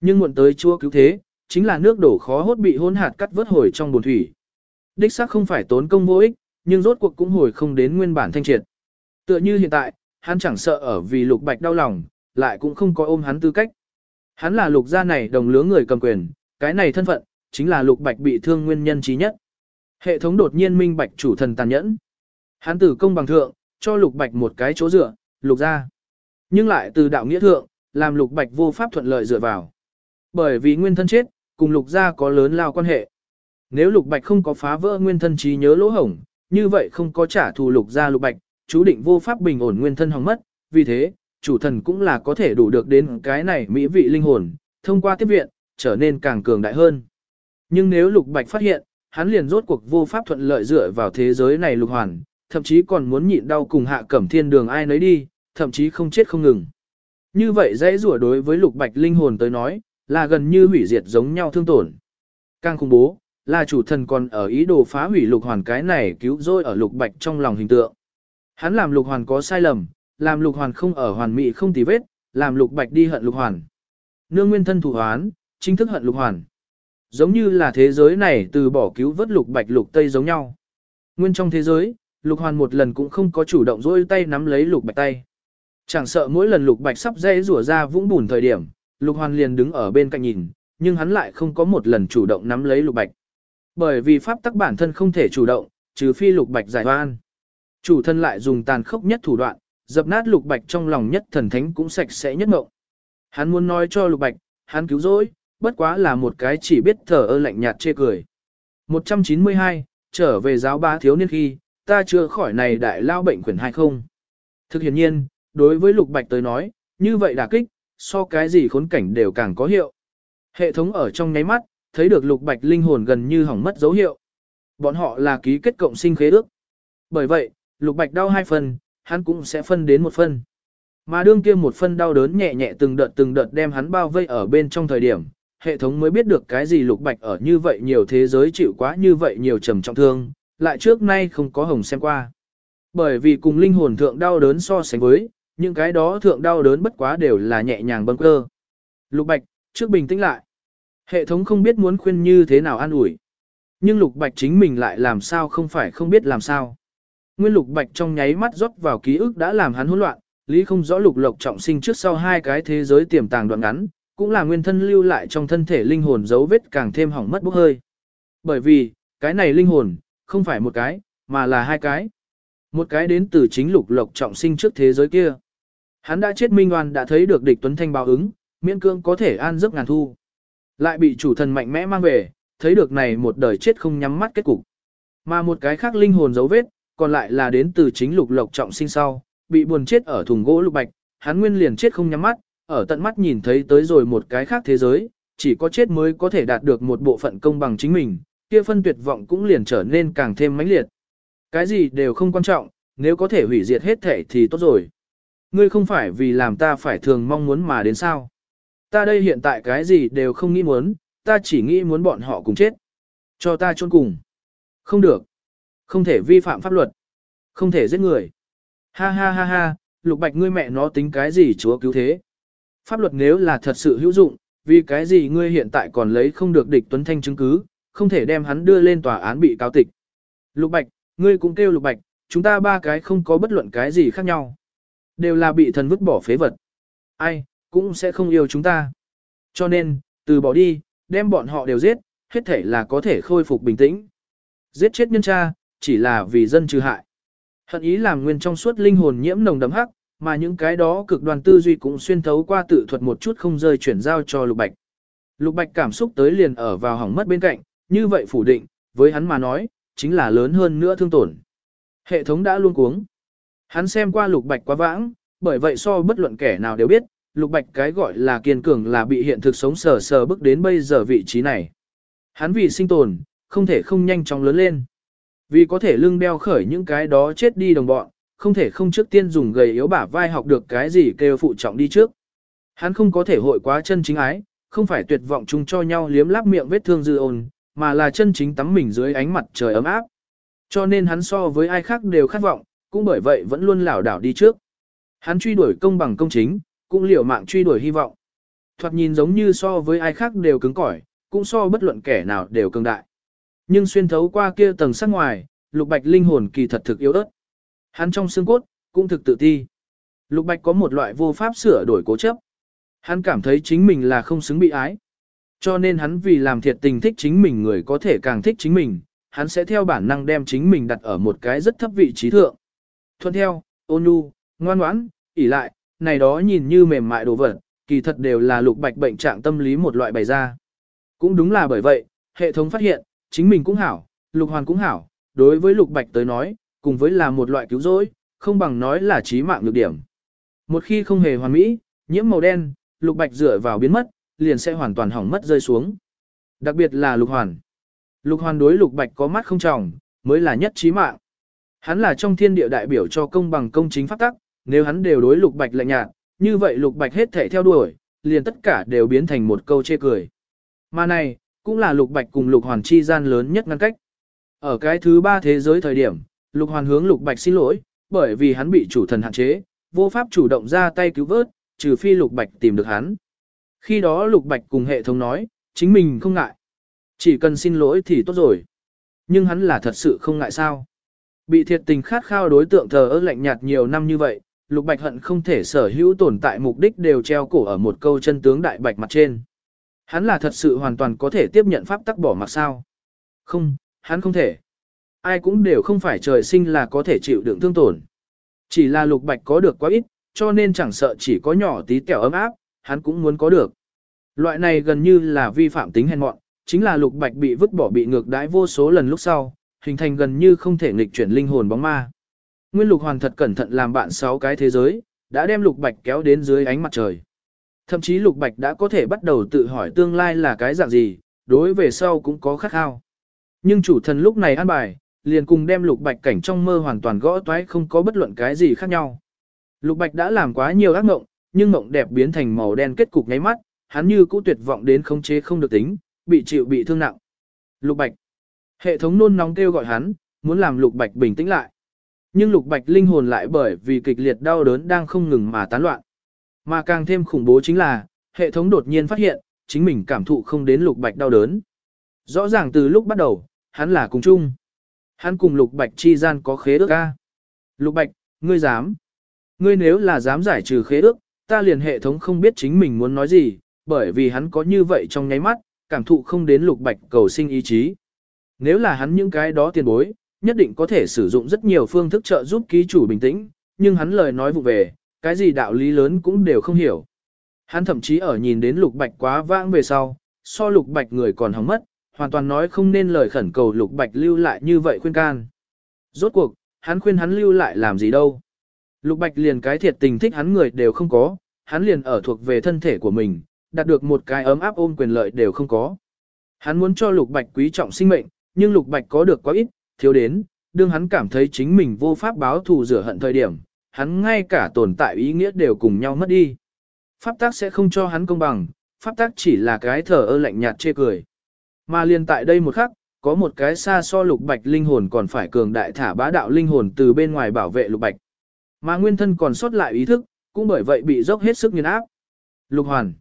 Nhưng muộn tới chúa cứu thế, chính là nước đổ khó hốt bị hôn hạt cắt vớt hồi trong bồn thủy. Đích xác không phải tốn công vô ích, nhưng rốt cuộc cũng hồi không đến nguyên bản thanh triệt. Tựa như hiện tại, hắn chẳng sợ ở vì lục bạch đau lòng, lại cũng không có ôm hắn tư cách. Hắn là lục gia này đồng lứa người cầm quyền, cái này thân phận, chính là lục bạch bị thương nguyên nhân trí nhất. Hệ thống đột nhiên minh bạch chủ thần tàn nhẫn. Hắn tử công bằng thượng, cho lục bạch một cái chỗ dựa, lục gia nhưng lại từ đạo nghĩa thượng, làm lục bạch vô pháp thuận lợi dựa vào. Bởi vì nguyên thân chết, cùng lục gia có lớn lao quan hệ. Nếu lục bạch không có phá vỡ nguyên thân trí nhớ lỗ hổng, như vậy không có trả thù lục gia lục bạch, chú định vô pháp bình ổn nguyên thân hỏng mất. Vì thế, chủ thần cũng là có thể đủ được đến cái này mỹ vị linh hồn, thông qua tiếp viện, trở nên càng cường đại hơn. Nhưng nếu Lục Bạch phát hiện, hắn liền rốt cuộc vô pháp thuận lợi dựa vào thế giới này lục hoàn, thậm chí còn muốn nhịn đau cùng hạ cẩm thiên đường ai nấy đi, thậm chí không chết không ngừng. Như vậy dãy rủa đối với Lục Bạch linh hồn tới nói, là gần như hủy diệt giống nhau thương tổn. Càng khủng bố, là chủ thần còn ở ý đồ phá hủy Lục Hoàn cái này cứu rỗi ở Lục Bạch trong lòng hình tượng. Hắn làm lục hoàn có sai lầm, làm lục hoàn không ở hoàn mỹ không tì vết, làm lục bạch đi hận lục hoàn. Nương nguyên thân thủ hoán, chính thức hận lục hoàn. Giống như là thế giới này từ bỏ cứu vớt lục bạch lục tây giống nhau. Nguyên trong thế giới, lục hoàn một lần cũng không có chủ động dỗi tay nắm lấy lục bạch tay. Chẳng sợ mỗi lần lục bạch sắp dây rủa ra vũng bùn thời điểm, lục hoàn liền đứng ở bên cạnh nhìn, nhưng hắn lại không có một lần chủ động nắm lấy lục bạch. Bởi vì pháp tắc bản thân không thể chủ động, trừ phi lục bạch giải oan. Chủ thân lại dùng tàn khốc nhất thủ đoạn, dập nát lục bạch trong lòng nhất thần thánh cũng sạch sẽ nhất ngộng. Hắn muốn nói cho lục bạch, hắn cứu rỗi, bất quá là một cái chỉ biết thở ơ lạnh nhạt chê cười. 192, trở về giáo ba thiếu niên khi, ta chưa khỏi này đại lao bệnh quyển hay không. Thực hiện nhiên, đối với lục bạch tới nói, như vậy đả kích, so cái gì khốn cảnh đều càng có hiệu. Hệ thống ở trong nháy mắt, thấy được lục bạch linh hồn gần như hỏng mất dấu hiệu. Bọn họ là ký kết cộng sinh khế ước. Bởi vậy, lục bạch đau hai phần, hắn cũng sẽ phân đến một phần Mà đương kia một phân đau đớn nhẹ nhẹ từng đợt từng đợt đem hắn bao vây ở bên trong thời điểm, hệ thống mới biết được cái gì lục bạch ở như vậy nhiều thế giới chịu quá như vậy nhiều trầm trọng thương, lại trước nay không có hồng xem qua. Bởi vì cùng linh hồn thượng đau đớn so sánh với, những cái đó thượng đau đớn bất quá đều là nhẹ nhàng bâng cơ. Lục bạch, trước bình tĩnh lại. Hệ thống không biết muốn khuyên như thế nào an ủi. Nhưng lục bạch chính mình lại làm sao không phải không biết làm sao. Nguyên lục bạch trong nháy mắt rót vào ký ức đã làm hắn hỗn loạn, lý không rõ lục lộc trọng sinh trước sau hai cái thế giới tiềm tàng đoạn ngắn, cũng là nguyên thân lưu lại trong thân thể linh hồn dấu vết càng thêm hỏng mất bốc hơi. Bởi vì, cái này linh hồn, không phải một cái, mà là hai cái. Một cái đến từ chính lục lộc trọng sinh trước thế giới kia. Hắn đã chết minh oan đã thấy được địch tuấn thanh báo ứng, miễn cương có thể an giấc ngàn thu. Lại bị chủ thần mạnh mẽ mang về, thấy được này một đời chết không nhắm mắt kết cục. Mà một cái khác linh hồn dấu vết, còn lại là đến từ chính lục lộc trọng sinh sau, bị buồn chết ở thùng gỗ lục bạch, hắn nguyên liền chết không nhắm mắt, ở tận mắt nhìn thấy tới rồi một cái khác thế giới, chỉ có chết mới có thể đạt được một bộ phận công bằng chính mình, kia phân tuyệt vọng cũng liền trở nên càng thêm mãnh liệt. Cái gì đều không quan trọng, nếu có thể hủy diệt hết thể thì tốt rồi. Ngươi không phải vì làm ta phải thường mong muốn mà đến sao. Ta đây hiện tại cái gì đều không nghĩ muốn, ta chỉ nghĩ muốn bọn họ cùng chết. Cho ta chôn cùng. Không được. Không thể vi phạm pháp luật. Không thể giết người. Ha ha ha ha, lục bạch ngươi mẹ nó tính cái gì chúa cứu thế. Pháp luật nếu là thật sự hữu dụng, vì cái gì ngươi hiện tại còn lấy không được địch tuấn thanh chứng cứ, không thể đem hắn đưa lên tòa án bị cáo tịch. Lục bạch, ngươi cũng kêu lục bạch, chúng ta ba cái không có bất luận cái gì khác nhau. Đều là bị thần vứt bỏ phế vật. Ai, cũng sẽ không yêu chúng ta. Cho nên, từ bỏ đi, đem bọn họ đều giết, hết thể là có thể khôi phục bình tĩnh. Giết chết nhân cha, chỉ là vì dân trừ hại. Hận ý làm nguyên trong suốt linh hồn nhiễm nồng đấm hắc, mà những cái đó cực đoan tư duy cũng xuyên thấu qua tự thuật một chút không rơi chuyển giao cho Lục Bạch. Lục Bạch cảm xúc tới liền ở vào hỏng mất bên cạnh, như vậy phủ định, với hắn mà nói, chính là lớn hơn nữa thương tổn. Hệ thống đã luôn cuống. Hắn xem qua Lục Bạch quá vãng, bởi vậy so bất luận kẻ nào đều biết, Lục Bạch cái gọi là kiên cường là bị hiện thực sống sờ sờ bước đến bây giờ vị trí này. Hắn vì sinh tồn, không thể không nhanh chóng lớn lên. Vì có thể lưng đeo khởi những cái đó chết đi đồng bọn, không thể không trước tiên dùng gầy yếu bả vai học được cái gì kêu phụ trọng đi trước. Hắn không có thể hội quá chân chính ái, không phải tuyệt vọng chung cho nhau liếm láp miệng vết thương dư ồn, mà là chân chính tắm mình dưới ánh mặt trời ấm áp. Cho nên hắn so với ai khác đều khát vọng, cũng bởi vậy vẫn luôn lảo đảo đi trước. Hắn truy đuổi công bằng công chính, cũng liều mạng truy đuổi hy vọng. Thoạt nhìn giống như so với ai khác đều cứng cỏi, cũng so bất luận kẻ nào đều cường đại. Nhưng xuyên thấu qua kia tầng sắc ngoài, lục bạch linh hồn kỳ thật thực yếu ớt. Hắn trong xương cốt, cũng thực tự ti. Lục bạch có một loại vô pháp sửa đổi cố chấp. Hắn cảm thấy chính mình là không xứng bị ái. Cho nên hắn vì làm thiệt tình thích chính mình người có thể càng thích chính mình, hắn sẽ theo bản năng đem chính mình đặt ở một cái rất thấp vị trí thượng. Thuận theo, ôn nhu, ngoan ngoãn, ỉ lại, này đó nhìn như mềm mại đồ vật, kỳ thật đều là lục bạch bệnh trạng tâm lý một loại bày ra. Cũng đúng là bởi vậy, hệ thống phát hiện, chính mình cũng hảo, lục hoàn cũng hảo, đối với lục bạch tới nói, cùng với là một loại cứu rỗi, không bằng nói là trí mạng nhược điểm. Một khi không hề hoàn mỹ, nhiễm màu đen, lục bạch dựa vào biến mất, liền sẽ hoàn toàn hỏng mất rơi xuống. Đặc biệt là lục hoàn. Lục hoàn đối lục bạch có mắt không trọng, mới là nhất trí mạng. Hắn là trong thiên địa đại biểu cho công bằng công chính pháp tắc, nếu hắn đều đối lục bạch lạnh nhạt, như vậy lục bạch hết thể theo đuổi, liền tất cả đều biến thành một câu chê cười. Mà này, cũng là lục bạch cùng lục hoàn chi gian lớn nhất ngăn cách. Ở cái thứ ba thế giới thời điểm, lục hoàn hướng lục bạch xin lỗi, bởi vì hắn bị chủ thần hạn chế, vô pháp chủ động ra tay cứu vớt, trừ phi Lục Bạch tìm được hắn. Khi đó Lục Bạch cùng hệ thống nói, chính mình không ngại. Chỉ cần xin lỗi thì tốt rồi. Nhưng hắn là thật sự không ngại sao. Bị thiệt tình khát khao đối tượng thờ ơ lạnh nhạt nhiều năm như vậy, Lục Bạch hận không thể sở hữu tồn tại mục đích đều treo cổ ở một câu chân tướng đại bạch mặt trên. Hắn là thật sự hoàn toàn có thể tiếp nhận pháp tắc bỏ mặc sao. Không, hắn không thể. Ai cũng đều không phải trời sinh là có thể chịu đựng thương tổn. Chỉ là Lục Bạch có được quá ít, cho nên chẳng sợ chỉ có nhỏ tí kẹo ấm áp, hắn cũng muốn có được. Loại này gần như là vi phạm tính hèn mọn, chính là Lục Bạch bị vứt bỏ bị ngược đãi vô số lần lúc sau, hình thành gần như không thể nghịch chuyển linh hồn bóng ma. Nguyên Lục Hoàn thật cẩn thận làm bạn sáu cái thế giới, đã đem Lục Bạch kéo đến dưới ánh mặt trời. Thậm chí Lục Bạch đã có thể bắt đầu tự hỏi tương lai là cái dạng gì, đối về sau cũng có khát khao. Nhưng chủ thần lúc này an bài, liền cùng đem Lục Bạch cảnh trong mơ hoàn toàn gõ toái không có bất luận cái gì khác nhau. Lục Bạch đã làm quá nhiều ác mộng, nhưng mộng đẹp biến thành màu đen kết cục nháy mắt, hắn như cũ tuyệt vọng đến không chế không được tính, bị chịu bị thương nặng. Lục Bạch. Hệ thống nôn nóng kêu gọi hắn, muốn làm Lục Bạch bình tĩnh lại. Nhưng Lục Bạch linh hồn lại bởi vì kịch liệt đau đớn đang không ngừng mà tán loạn. Mà càng thêm khủng bố chính là, hệ thống đột nhiên phát hiện, chính mình cảm thụ không đến Lục Bạch đau đớn. Rõ ràng từ lúc bắt đầu, hắn là cùng chung. Hắn cùng Lục Bạch chi gian có khế ước ca. Lục Bạch, ngươi dám. Ngươi nếu là dám giải trừ khế ước, ta liền hệ thống không biết chính mình muốn nói gì, bởi vì hắn có như vậy trong nháy mắt, cảm thụ không đến lục bạch cầu sinh ý chí. Nếu là hắn những cái đó tiền bối, nhất định có thể sử dụng rất nhiều phương thức trợ giúp ký chủ bình tĩnh, nhưng hắn lời nói vụ về, cái gì đạo lý lớn cũng đều không hiểu. Hắn thậm chí ở nhìn đến lục bạch quá vãng về sau, so lục bạch người còn hỏng mất, hoàn toàn nói không nên lời khẩn cầu lục bạch lưu lại như vậy khuyên can. Rốt cuộc, hắn khuyên hắn lưu lại làm gì đâu. Lục bạch liền cái thiệt tình thích hắn người đều không có, hắn liền ở thuộc về thân thể của mình, đạt được một cái ấm áp ôm quyền lợi đều không có. Hắn muốn cho Lục Bạch quý trọng sinh mệnh, nhưng Lục Bạch có được quá ít, thiếu đến, đương hắn cảm thấy chính mình vô pháp báo thù rửa hận thời điểm, hắn ngay cả tồn tại ý nghĩa đều cùng nhau mất đi. Pháp tác sẽ không cho hắn công bằng, pháp tác chỉ là cái thở ơ lạnh nhạt chê cười. Mà liền tại đây một khắc, có một cái xa so Lục Bạch linh hồn còn phải cường đại thả bá đạo linh hồn từ bên ngoài bảo vệ Lục Bạch. Mà nguyên thân còn sót lại ý thức, cũng bởi vậy bị dốc hết sức nghiền áp. Lục Hoàn.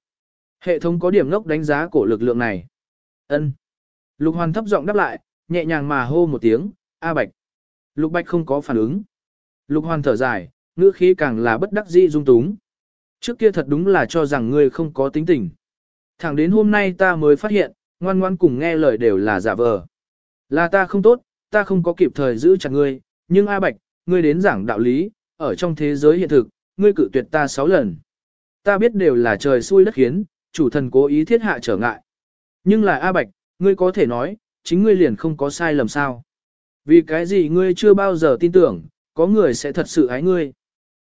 Hệ thống có điểm ngốc đánh giá cổ lực lượng này. Ân. Lục Hoàn thấp giọng đáp lại, nhẹ nhàng mà hô một tiếng, A Bạch. Lục Bạch không có phản ứng. Lục Hoàn thở dài, ngữ khí càng là bất đắc dĩ dung túng. Trước kia thật đúng là cho rằng ngươi không có tính tình. Thẳng đến hôm nay ta mới phát hiện, ngoan ngoan cùng nghe lời đều là giả vờ. Là ta không tốt, ta không có kịp thời giữ chặt ngươi, nhưng A Bạch, ngươi đến giảng đạo lý, ở trong thế giới hiện thực, ngươi cự tuyệt ta sáu lần. Ta biết đều là trời xui đất khiến, chủ thần cố ý thiết hạ trở ngại. Nhưng là A Bạch, ngươi có thể nói, chính ngươi liền không có sai lầm sao. Vì cái gì ngươi chưa bao giờ tin tưởng, có người sẽ thật sự ái ngươi.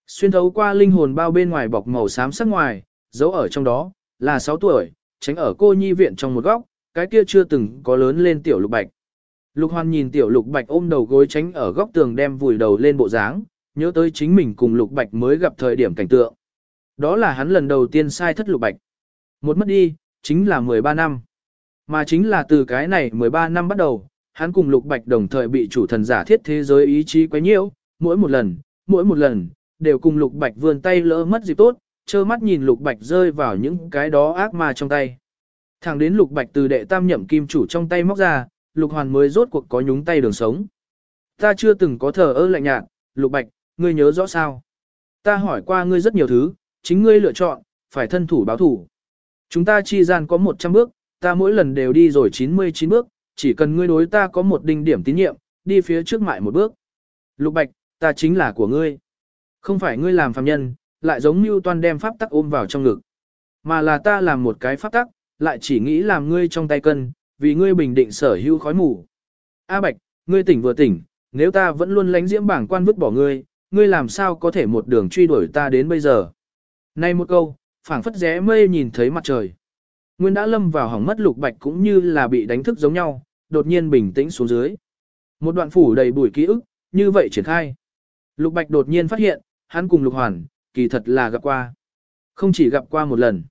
Xuyên thấu qua linh hồn bao bên ngoài bọc màu xám sắc ngoài, giấu ở trong đó, là 6 tuổi, tránh ở cô nhi viện trong một góc, cái kia chưa từng có lớn lên tiểu lục bạch. Lục hoan nhìn tiểu lục bạch ôm đầu gối tránh ở góc tường đem vùi đầu lên bộ dáng, nhớ tới chính mình cùng lục bạch mới gặp thời điểm cảnh tượng. Đó là hắn lần đầu tiên sai thất lục bạch. Một mất đi, chính là 13 năm. Mà chính là từ cái này 13 năm bắt đầu, hắn cùng Lục Bạch đồng thời bị chủ thần giả thiết thế giới ý chí quấy nhiễu, mỗi một lần, mỗi một lần, đều cùng Lục Bạch vươn tay lỡ mất dịp tốt, trơ mắt nhìn Lục Bạch rơi vào những cái đó ác ma trong tay. Thẳng đến Lục Bạch từ đệ tam nhậm kim chủ trong tay móc ra, Lục Hoàn mới rốt cuộc có nhúng tay đường sống. Ta chưa từng có thờ ơ lạnh nhạt, Lục Bạch, ngươi nhớ rõ sao? Ta hỏi qua ngươi rất nhiều thứ, chính ngươi lựa chọn, phải thân thủ báo thủ. Chúng ta chi gian có 100 bước, ta mỗi lần đều đi rồi 99 bước, chỉ cần ngươi đối ta có một đinh điểm tín nhiệm, đi phía trước mại một bước. Lục Bạch, ta chính là của ngươi. Không phải ngươi làm phàm nhân, lại giống như toàn đem pháp tắc ôm vào trong ngực. Mà là ta làm một cái pháp tắc, lại chỉ nghĩ làm ngươi trong tay cân, vì ngươi bình định sở hữu khói mù. A Bạch, ngươi tỉnh vừa tỉnh, nếu ta vẫn luôn lánh diễm bảng quan vứt bỏ ngươi, ngươi làm sao có thể một đường truy đuổi ta đến bây giờ. Này một câu, phảng phất rẽ mây nhìn thấy mặt trời. Nguyên đã lâm vào hỏng mất lục bạch cũng như là bị đánh thức giống nhau, đột nhiên bình tĩnh xuống dưới. Một đoạn phủ đầy bụi ký ức, như vậy triển khai. Lục bạch đột nhiên phát hiện, hắn cùng lục hoàn, kỳ thật là gặp qua. Không chỉ gặp qua một lần.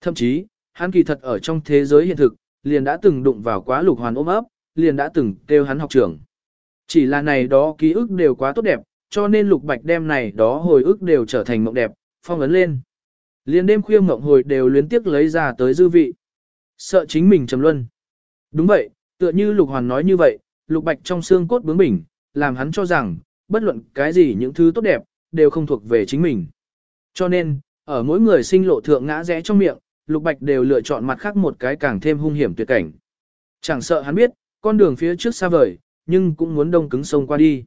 Thậm chí, hắn kỳ thật ở trong thế giới hiện thực, liền đã từng đụng vào quá lục hoàn ôm ấp, liền đã từng kêu hắn học trưởng. Chỉ là này đó ký ức đều quá tốt đẹp, cho nên lục bạch đem này đó hồi ức đều trở thành mộng đẹp, phong ấn lên. Liên đêm khuya mộng hồi đều luyến tiếc lấy ra tới dư vị. Sợ chính mình trầm luân. Đúng vậy, tựa như lục hoàn nói như vậy, lục bạch trong xương cốt bướng bỉnh, làm hắn cho rằng, bất luận cái gì những thứ tốt đẹp, đều không thuộc về chính mình. Cho nên, ở mỗi người sinh lộ thượng ngã rẽ trong miệng, lục bạch đều lựa chọn mặt khác một cái càng thêm hung hiểm tuyệt cảnh. Chẳng sợ hắn biết, con đường phía trước xa vời, nhưng cũng muốn đông cứng sông qua đi.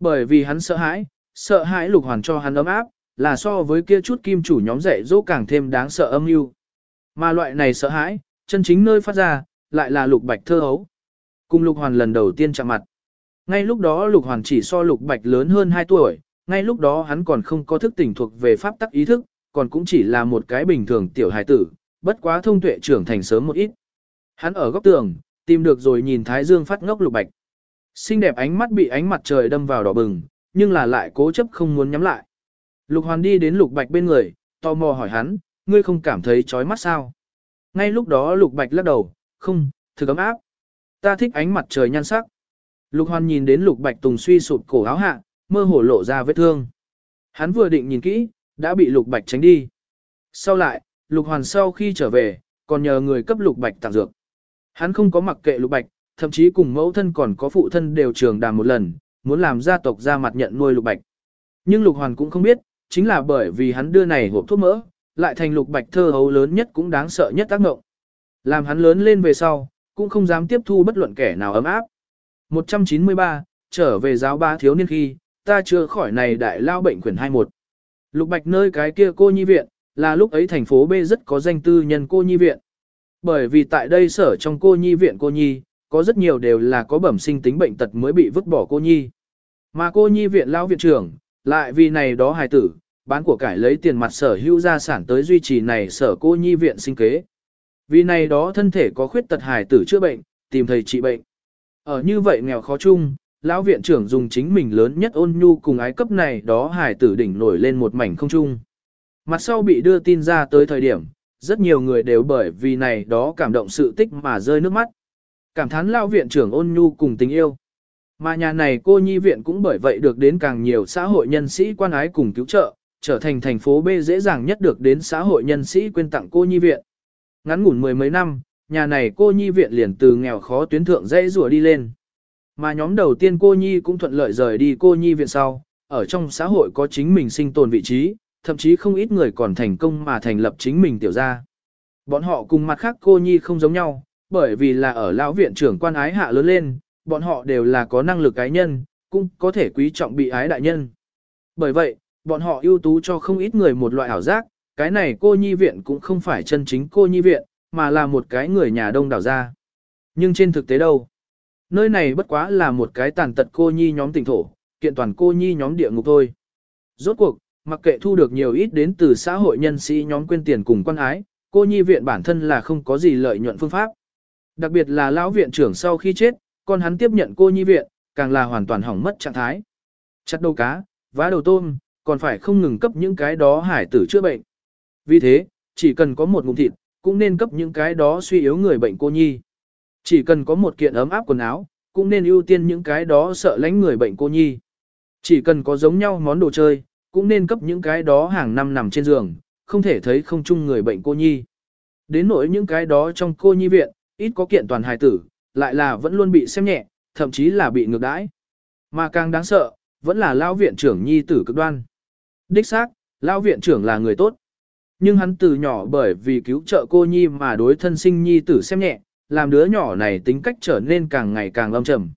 Bởi vì hắn sợ hãi, sợ hãi lục hoàn cho hắn ấm áp, là so với kia chút kim chủ nhóm dạy dỗ càng thêm đáng sợ âm mưu. Mà loại này sợ hãi, chân chính nơi phát ra, lại là lục bạch thơ hấu. Cùng lục hoàn lần đầu tiên chạm mặt. Ngay lúc đó lục hoàn chỉ so lục bạch lớn hơn 2 tuổi, ngay lúc đó hắn còn không có thức tỉnh thuộc về pháp tắc ý thức, còn cũng chỉ là một cái bình thường tiểu hài tử, bất quá thông tuệ trưởng thành sớm một ít. Hắn ở góc tường, tìm được rồi nhìn Thái Dương phát ngốc lục bạch. Xinh đẹp ánh mắt bị ánh mặt trời đâm vào đỏ bừng, nhưng là lại cố chấp không muốn nhắm lại. Lục hoàn đi đến lục bạch bên người, tò mò hỏi hắn, ngươi không cảm thấy chói mắt sao? Ngay lúc đó lục bạch lắc đầu, không, thử ấm áp. Ta thích ánh mặt trời nhan sắc. Lục hoàn nhìn đến lục bạch tùng suy sụp cổ áo hạ, mơ hồ lộ ra vết thương. Hắn vừa định nhìn kỹ, đã bị lục bạch tránh đi. Sau lại, lục hoàn sau khi trở về, còn nhờ người cấp lục bạch tặng dược. Hắn không có mặc kệ lục bạch, thậm chí cùng mẫu thân còn có phụ thân đều trường đàm một lần, muốn làm gia tộc ra mặt nhận nuôi lục bạch. Nhưng lục hoàn cũng không biết, chính là bởi vì hắn đưa này hộp thuốc mỡ, lại thành lục bạch thơ hấu lớn nhất cũng đáng sợ nhất tác ngộng. Làm hắn lớn lên về sau, cũng không dám tiếp thu bất luận kẻ nào ấm áp. 193, trở về giáo ba thiếu niên khi, ta chưa khỏi này đại lao bệnh quyển 21. Lục bạch nơi cái kia cô nhi viện, là lúc ấy thành phố B rất có danh tư nhân cô nhi viện. Bởi vì tại đây sở trong cô nhi viện cô nhi, có rất nhiều đều là có bẩm sinh tính bệnh tật mới bị vứt bỏ cô nhi. Mà cô nhi viện lao viện trưởng, lại vì này đó hài tử, bán của cải lấy tiền mặt sở hữu gia sản tới duy trì này sở cô nhi viện sinh kế. Vì này đó thân thể có khuyết tật hài tử chữa bệnh, tìm thầy trị bệnh. Ở như vậy nghèo khó chung, lão viện trưởng dùng chính mình lớn nhất ôn nhu cùng ái cấp này đó hài tử đỉnh nổi lên một mảnh không chung. Mặt sau bị đưa tin ra tới thời điểm, rất nhiều người đều bởi vì này đó cảm động sự tích mà rơi nước mắt. Cảm thán lão viện trưởng ôn nhu cùng tình yêu. Mà nhà này cô nhi viện cũng bởi vậy được đến càng nhiều xã hội nhân sĩ quan ái cùng cứu trợ, trở thành thành phố B dễ dàng nhất được đến xã hội nhân sĩ quyên tặng cô nhi viện. Ngắn ngủn mười mấy năm, nhà này cô nhi viện liền từ nghèo khó tuyến thượng dãy rùa đi lên. Mà nhóm đầu tiên cô nhi cũng thuận lợi rời đi cô nhi viện sau, ở trong xã hội có chính mình sinh tồn vị trí, thậm chí không ít người còn thành công mà thành lập chính mình tiểu gia. Bọn họ cùng mặt khác cô nhi không giống nhau, bởi vì là ở lão viện trưởng quan ái hạ lớn lên, bọn họ đều là có năng lực cá nhân, cũng có thể quý trọng bị ái đại nhân. Bởi vậy, bọn họ ưu tú cho không ít người một loại ảo giác, cái này cô nhi viện cũng không phải chân chính cô nhi viện, mà là một cái người nhà đông đảo ra. Nhưng trên thực tế đâu? Nơi này bất quá là một cái tàn tật cô nhi nhóm tỉnh thổ, kiện toàn cô nhi nhóm địa ngục thôi. Rốt cuộc, mặc kệ thu được nhiều ít đến từ xã hội nhân sĩ nhóm quên tiền cùng quan ái, cô nhi viện bản thân là không có gì lợi nhuận phương pháp. Đặc biệt là lão viện trưởng sau khi chết, con hắn tiếp nhận cô nhi viện, càng là hoàn toàn hỏng mất trạng thái. Chặt đầu cá, vá đầu tôm, còn phải không ngừng cấp những cái đó hải tử chữa bệnh. Vì thế, chỉ cần có một ngụm thịt, cũng nên cấp những cái đó suy yếu người bệnh cô nhi. Chỉ cần có một kiện ấm áp quần áo, cũng nên ưu tiên những cái đó sợ lánh người bệnh cô nhi. Chỉ cần có giống nhau món đồ chơi, cũng nên cấp những cái đó hàng năm nằm trên giường, không thể thấy không chung người bệnh cô nhi. Đến nỗi những cái đó trong cô nhi viện, ít có kiện toàn hài tử, lại là vẫn luôn bị xem nhẹ, thậm chí là bị ngược đãi. Mà càng đáng sợ, vẫn là lao viện trưởng nhi tử cực đoan. Đích xác, lão viện trưởng là người tốt. Nhưng hắn từ nhỏ bởi vì cứu trợ cô nhi mà đối thân sinh nhi tử xem nhẹ, làm đứa nhỏ này tính cách trở nên càng ngày càng âm trầm.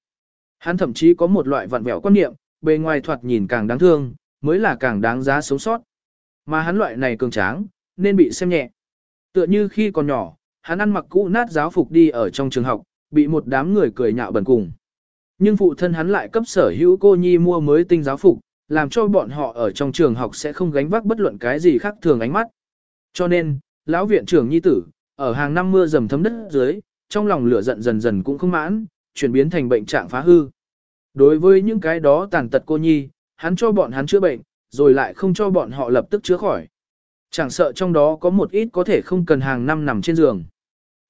Hắn thậm chí có một loại vặn vẹo quan niệm, bề ngoài thoạt nhìn càng đáng thương, mới là càng đáng giá sống sót. Mà hắn loại này cường tráng, nên bị xem nhẹ. Tựa như khi còn nhỏ, hắn ăn mặc cũ nát giáo phục đi ở trong trường học, bị một đám người cười nhạo bẩn cùng. Nhưng phụ thân hắn lại cấp sở hữu cô nhi mua mới tinh giáo phục, làm cho bọn họ ở trong trường học sẽ không gánh vác bất luận cái gì khác thường ánh mắt. Cho nên, lão viện trưởng nhi tử, ở hàng năm mưa dầm thấm đất dưới, trong lòng lửa giận dần dần cũng không mãn, chuyển biến thành bệnh trạng phá hư. Đối với những cái đó tàn tật cô nhi, hắn cho bọn hắn chữa bệnh, rồi lại không cho bọn họ lập tức chữa khỏi. Chẳng sợ trong đó có một ít có thể không cần hàng năm nằm trên giường.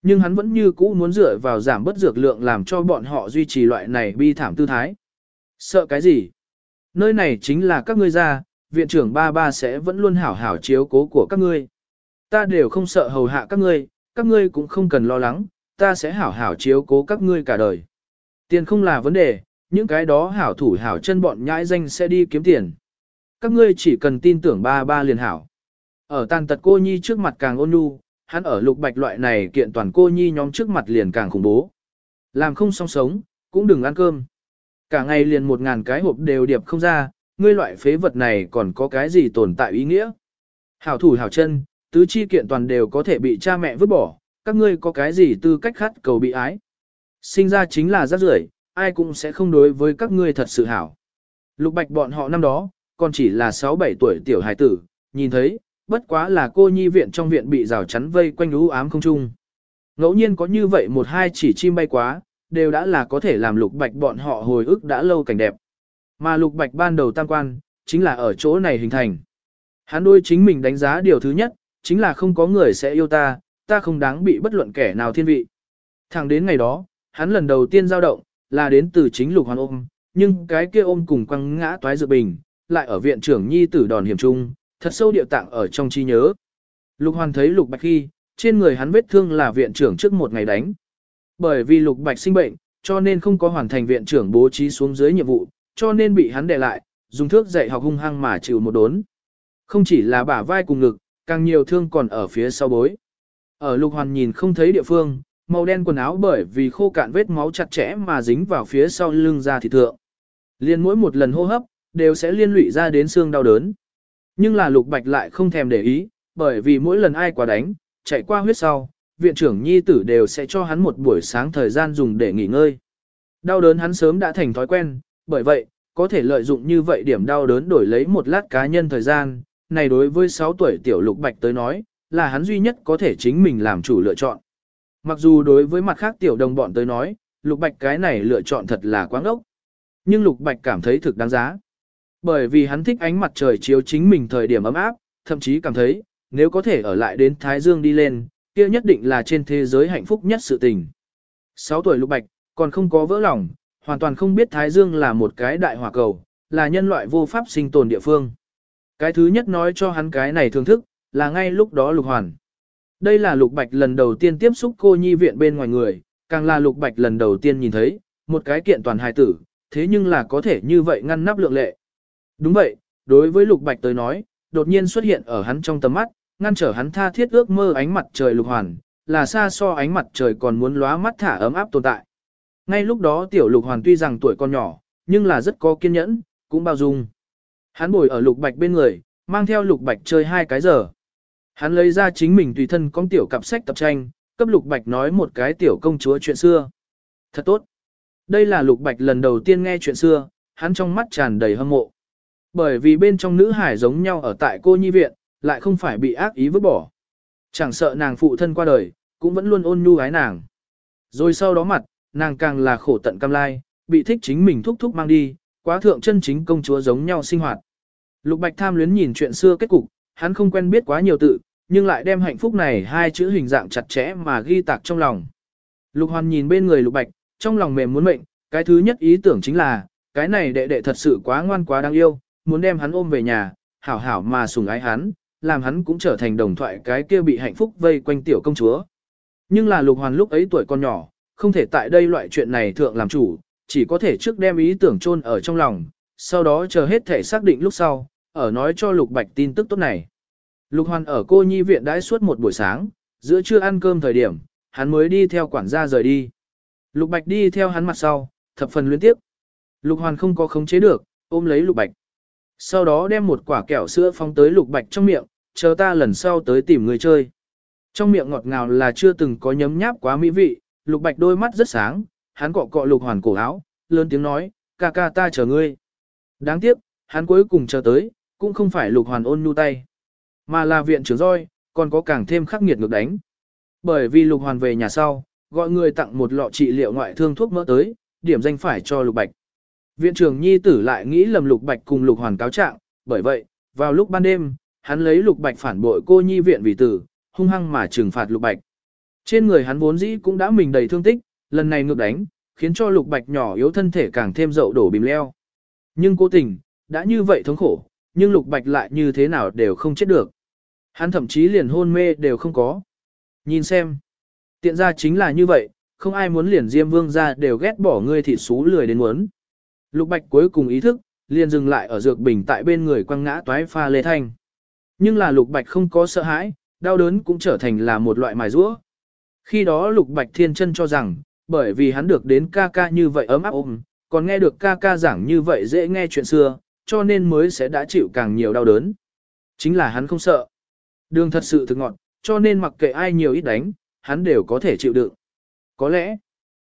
Nhưng hắn vẫn như cũ muốn dựa vào giảm bất dược lượng làm cho bọn họ duy trì loại này bi thảm tư thái. Sợ cái gì? Nơi này chính là các ngươi ra, viện trưởng ba ba sẽ vẫn luôn hảo hảo chiếu cố của các ngươi. Ta đều không sợ hầu hạ các ngươi, các ngươi cũng không cần lo lắng, ta sẽ hảo hảo chiếu cố các ngươi cả đời. Tiền không là vấn đề, những cái đó hảo thủ hảo chân bọn nhãi danh sẽ đi kiếm tiền. Các ngươi chỉ cần tin tưởng ba ba liền hảo. Ở tàn tật cô nhi trước mặt càng ôn nhu, hắn ở lục bạch loại này kiện toàn cô nhi nhóm trước mặt liền càng khủng bố. Làm không song sống, cũng đừng ăn cơm. Cả ngày liền một ngàn cái hộp đều điệp không ra, ngươi loại phế vật này còn có cái gì tồn tại ý nghĩa. Hảo thủ hảo chân, tứ chi kiện toàn đều có thể bị cha mẹ vứt bỏ, các ngươi có cái gì tư cách khát cầu bị ái. Sinh ra chính là rác rưởi, ai cũng sẽ không đối với các ngươi thật sự hảo. Lục bạch bọn họ năm đó, còn chỉ là 6-7 tuổi tiểu hài tử, nhìn thấy, bất quá là cô nhi viện trong viện bị rào chắn vây quanh lũ ám không trung. Ngẫu nhiên có như vậy một hai chỉ chim bay quá, đều đã là có thể làm lục bạch bọn họ hồi ức đã lâu cảnh đẹp. Mà lục bạch ban đầu tam quan, chính là ở chỗ này hình thành. Hắn đôi chính mình đánh giá điều thứ nhất, chính là không có người sẽ yêu ta, ta không đáng bị bất luận kẻ nào thiên vị. Thẳng đến ngày đó, hắn lần đầu tiên giao động, là đến từ chính lục hoàn ôm, nhưng cái kia ôm cùng quăng ngã toái dự bình, lại ở viện trưởng nhi tử đòn hiểm trung, thật sâu điệu tạng ở trong trí nhớ. Lục hoàn thấy lục bạch khi, trên người hắn vết thương là viện trưởng trước một ngày đánh. Bởi vì lục bạch sinh bệnh, cho nên không có hoàn thành viện trưởng bố trí xuống dưới nhiệm vụ, cho nên bị hắn đè lại, dùng thước dạy học hung hăng mà chịu một đốn. Không chỉ là bả vai cùng ngực, càng nhiều thương còn ở phía sau bối. Ở lục hoàn nhìn không thấy địa phương, màu đen quần áo bởi vì khô cạn vết máu chặt chẽ mà dính vào phía sau lưng ra thịt thượng. Liên mỗi một lần hô hấp, đều sẽ liên lụy ra đến xương đau đớn. Nhưng là lục bạch lại không thèm để ý, bởi vì mỗi lần ai quá đánh, chạy qua huyết sau, viện trưởng nhi tử đều sẽ cho hắn một buổi sáng thời gian dùng để nghỉ ngơi. Đau đớn hắn sớm đã thành thói quen, bởi vậy, có thể lợi dụng như vậy điểm đau đớn đổi lấy một lát cá nhân thời gian, này đối với 6 tuổi tiểu lục bạch tới nói, là hắn duy nhất có thể chính mình làm chủ lựa chọn. Mặc dù đối với mặt khác tiểu đồng bọn tới nói, lục bạch cái này lựa chọn thật là quáng ốc. Nhưng lục bạch cảm thấy thực đáng giá. Bởi vì hắn thích ánh mặt trời chiếu chính mình thời điểm ấm áp, thậm chí cảm thấy, nếu có thể ở lại đến Thái Dương đi lên, kia nhất định là trên thế giới hạnh phúc nhất sự tình. 6 tuổi lục bạch, còn không có vỡ lòng, hoàn toàn không biết Thái Dương là một cái đại hỏa cầu, là nhân loại vô pháp sinh tồn địa phương. Cái thứ nhất nói cho hắn cái này thưởng thức, là ngay lúc đó lục hoàn. Đây là lục bạch lần đầu tiên tiếp xúc cô nhi viện bên ngoài người, càng là lục bạch lần đầu tiên nhìn thấy, một cái kiện toàn hài tử, thế nhưng là có thể như vậy ngăn nắp lượng lệ. Đúng vậy, đối với lục bạch tới nói, đột nhiên xuất hiện ở hắn trong tầm mắt, ngăn trở hắn tha thiết ước mơ ánh mặt trời lục hoàn, là xa so ánh mặt trời còn muốn lóa mắt thả ấm áp tồn tại. Ngay lúc đó tiểu lục hoàn tuy rằng tuổi còn nhỏ, nhưng là rất có kiên nhẫn, cũng bao dung. Hắn bồi ở lục bạch bên người, mang theo lục bạch chơi hai cái giờ. Hắn lấy ra chính mình tùy thân con tiểu cặp sách tập tranh, cấp lục bạch nói một cái tiểu công chúa chuyện xưa. Thật tốt. Đây là lục bạch lần đầu tiên nghe chuyện xưa, hắn trong mắt tràn đầy hâm mộ. Bởi vì bên trong nữ hải giống nhau ở tại cô nhi viện, lại không phải bị ác ý vứt bỏ. Chẳng sợ nàng phụ thân qua đời, cũng vẫn luôn ôn nhu ái nàng. Rồi sau đó mặt, nàng càng là khổ tận cam lai, bị thích chính mình thúc thúc mang đi, quá thượng chân chính công chúa giống nhau sinh hoạt. Lục Bạch tham luyến nhìn chuyện xưa kết cục, hắn không quen biết quá nhiều tự, nhưng lại đem hạnh phúc này hai chữ hình dạng chặt chẽ mà ghi tạc trong lòng. Lục Hoàn nhìn bên người Lục Bạch, trong lòng mềm muốn mệnh, cái thứ nhất ý tưởng chính là, cái này đệ đệ thật sự quá ngoan quá đáng yêu, muốn đem hắn ôm về nhà, hảo hảo mà sủng ái hắn, làm hắn cũng trở thành đồng thoại cái kia bị hạnh phúc vây quanh tiểu công chúa. Nhưng là Lục Hoàn lúc ấy tuổi còn nhỏ, không thể tại đây loại chuyện này thượng làm chủ, chỉ có thể trước đem ý tưởng chôn ở trong lòng, sau đó chờ hết thể xác định lúc sau, ở nói cho Lục Bạch tin tức tốt này. Lục Hoàn ở cô nhi viện đãi suốt một buổi sáng, giữa trưa ăn cơm thời điểm, hắn mới đi theo quản gia rời đi. Lục Bạch đi theo hắn mặt sau, thập phần luyến tiếp. Lục Hoàn không có khống chế được, ôm lấy Lục Bạch. Sau đó đem một quả kẹo sữa phong tới Lục Bạch trong miệng, chờ ta lần sau tới tìm người chơi. Trong miệng ngọt ngào là chưa từng có nhấm nháp quá mỹ vị, Lục Bạch đôi mắt rất sáng, hắn cọ cọ Lục Hoàn cổ áo, lớn tiếng nói, ca ca ta chờ ngươi. Đáng tiếc, hắn cuối cùng chờ tới, cũng không phải Lục Hoàn ôn nhu tay, mà là viện trưởng roi, còn có càng thêm khắc nghiệt ngược đánh. Bởi vì Lục Hoàn về nhà sau, gọi người tặng một lọ trị liệu ngoại thương thuốc mỡ tới, điểm danh phải cho Lục Bạch. Viện trưởng nhi tử lại nghĩ lầm Lục Bạch cùng Lục Hoàn cáo trạng, bởi vậy, vào lúc ban đêm, hắn lấy Lục Bạch phản bội cô nhi viện vì tử, hung hăng mà trừng phạt Lục Bạch. Trên người hắn vốn dĩ cũng đã mình đầy thương tích, lần này ngược đánh, khiến cho Lục Bạch nhỏ yếu thân thể càng thêm dậu đổ bìm leo. Nhưng cố tình, đã như vậy thống khổ, nhưng lục bạch lại như thế nào đều không chết được. Hắn thậm chí liền hôn mê đều không có. Nhìn xem, tiện ra chính là như vậy, không ai muốn liền diêm vương ra đều ghét bỏ ngươi thịt xú lười đến muốn. Lục bạch cuối cùng ý thức, liền dừng lại ở dược bình tại bên người quăng ngã toái pha lê thanh. Nhưng là lục bạch không có sợ hãi, đau đớn cũng trở thành là một loại mài rũa. Khi đó lục bạch thiên chân cho rằng, bởi vì hắn được đến ca ca như vậy ấm áp ôm, còn nghe được ca ca giảng như vậy dễ nghe chuyện xưa, cho nên mới sẽ đã chịu càng nhiều đau đớn. Chính là hắn không sợ. Đường thật sự thực ngọn, cho nên mặc kệ ai nhiều ít đánh, hắn đều có thể chịu đựng. Có lẽ,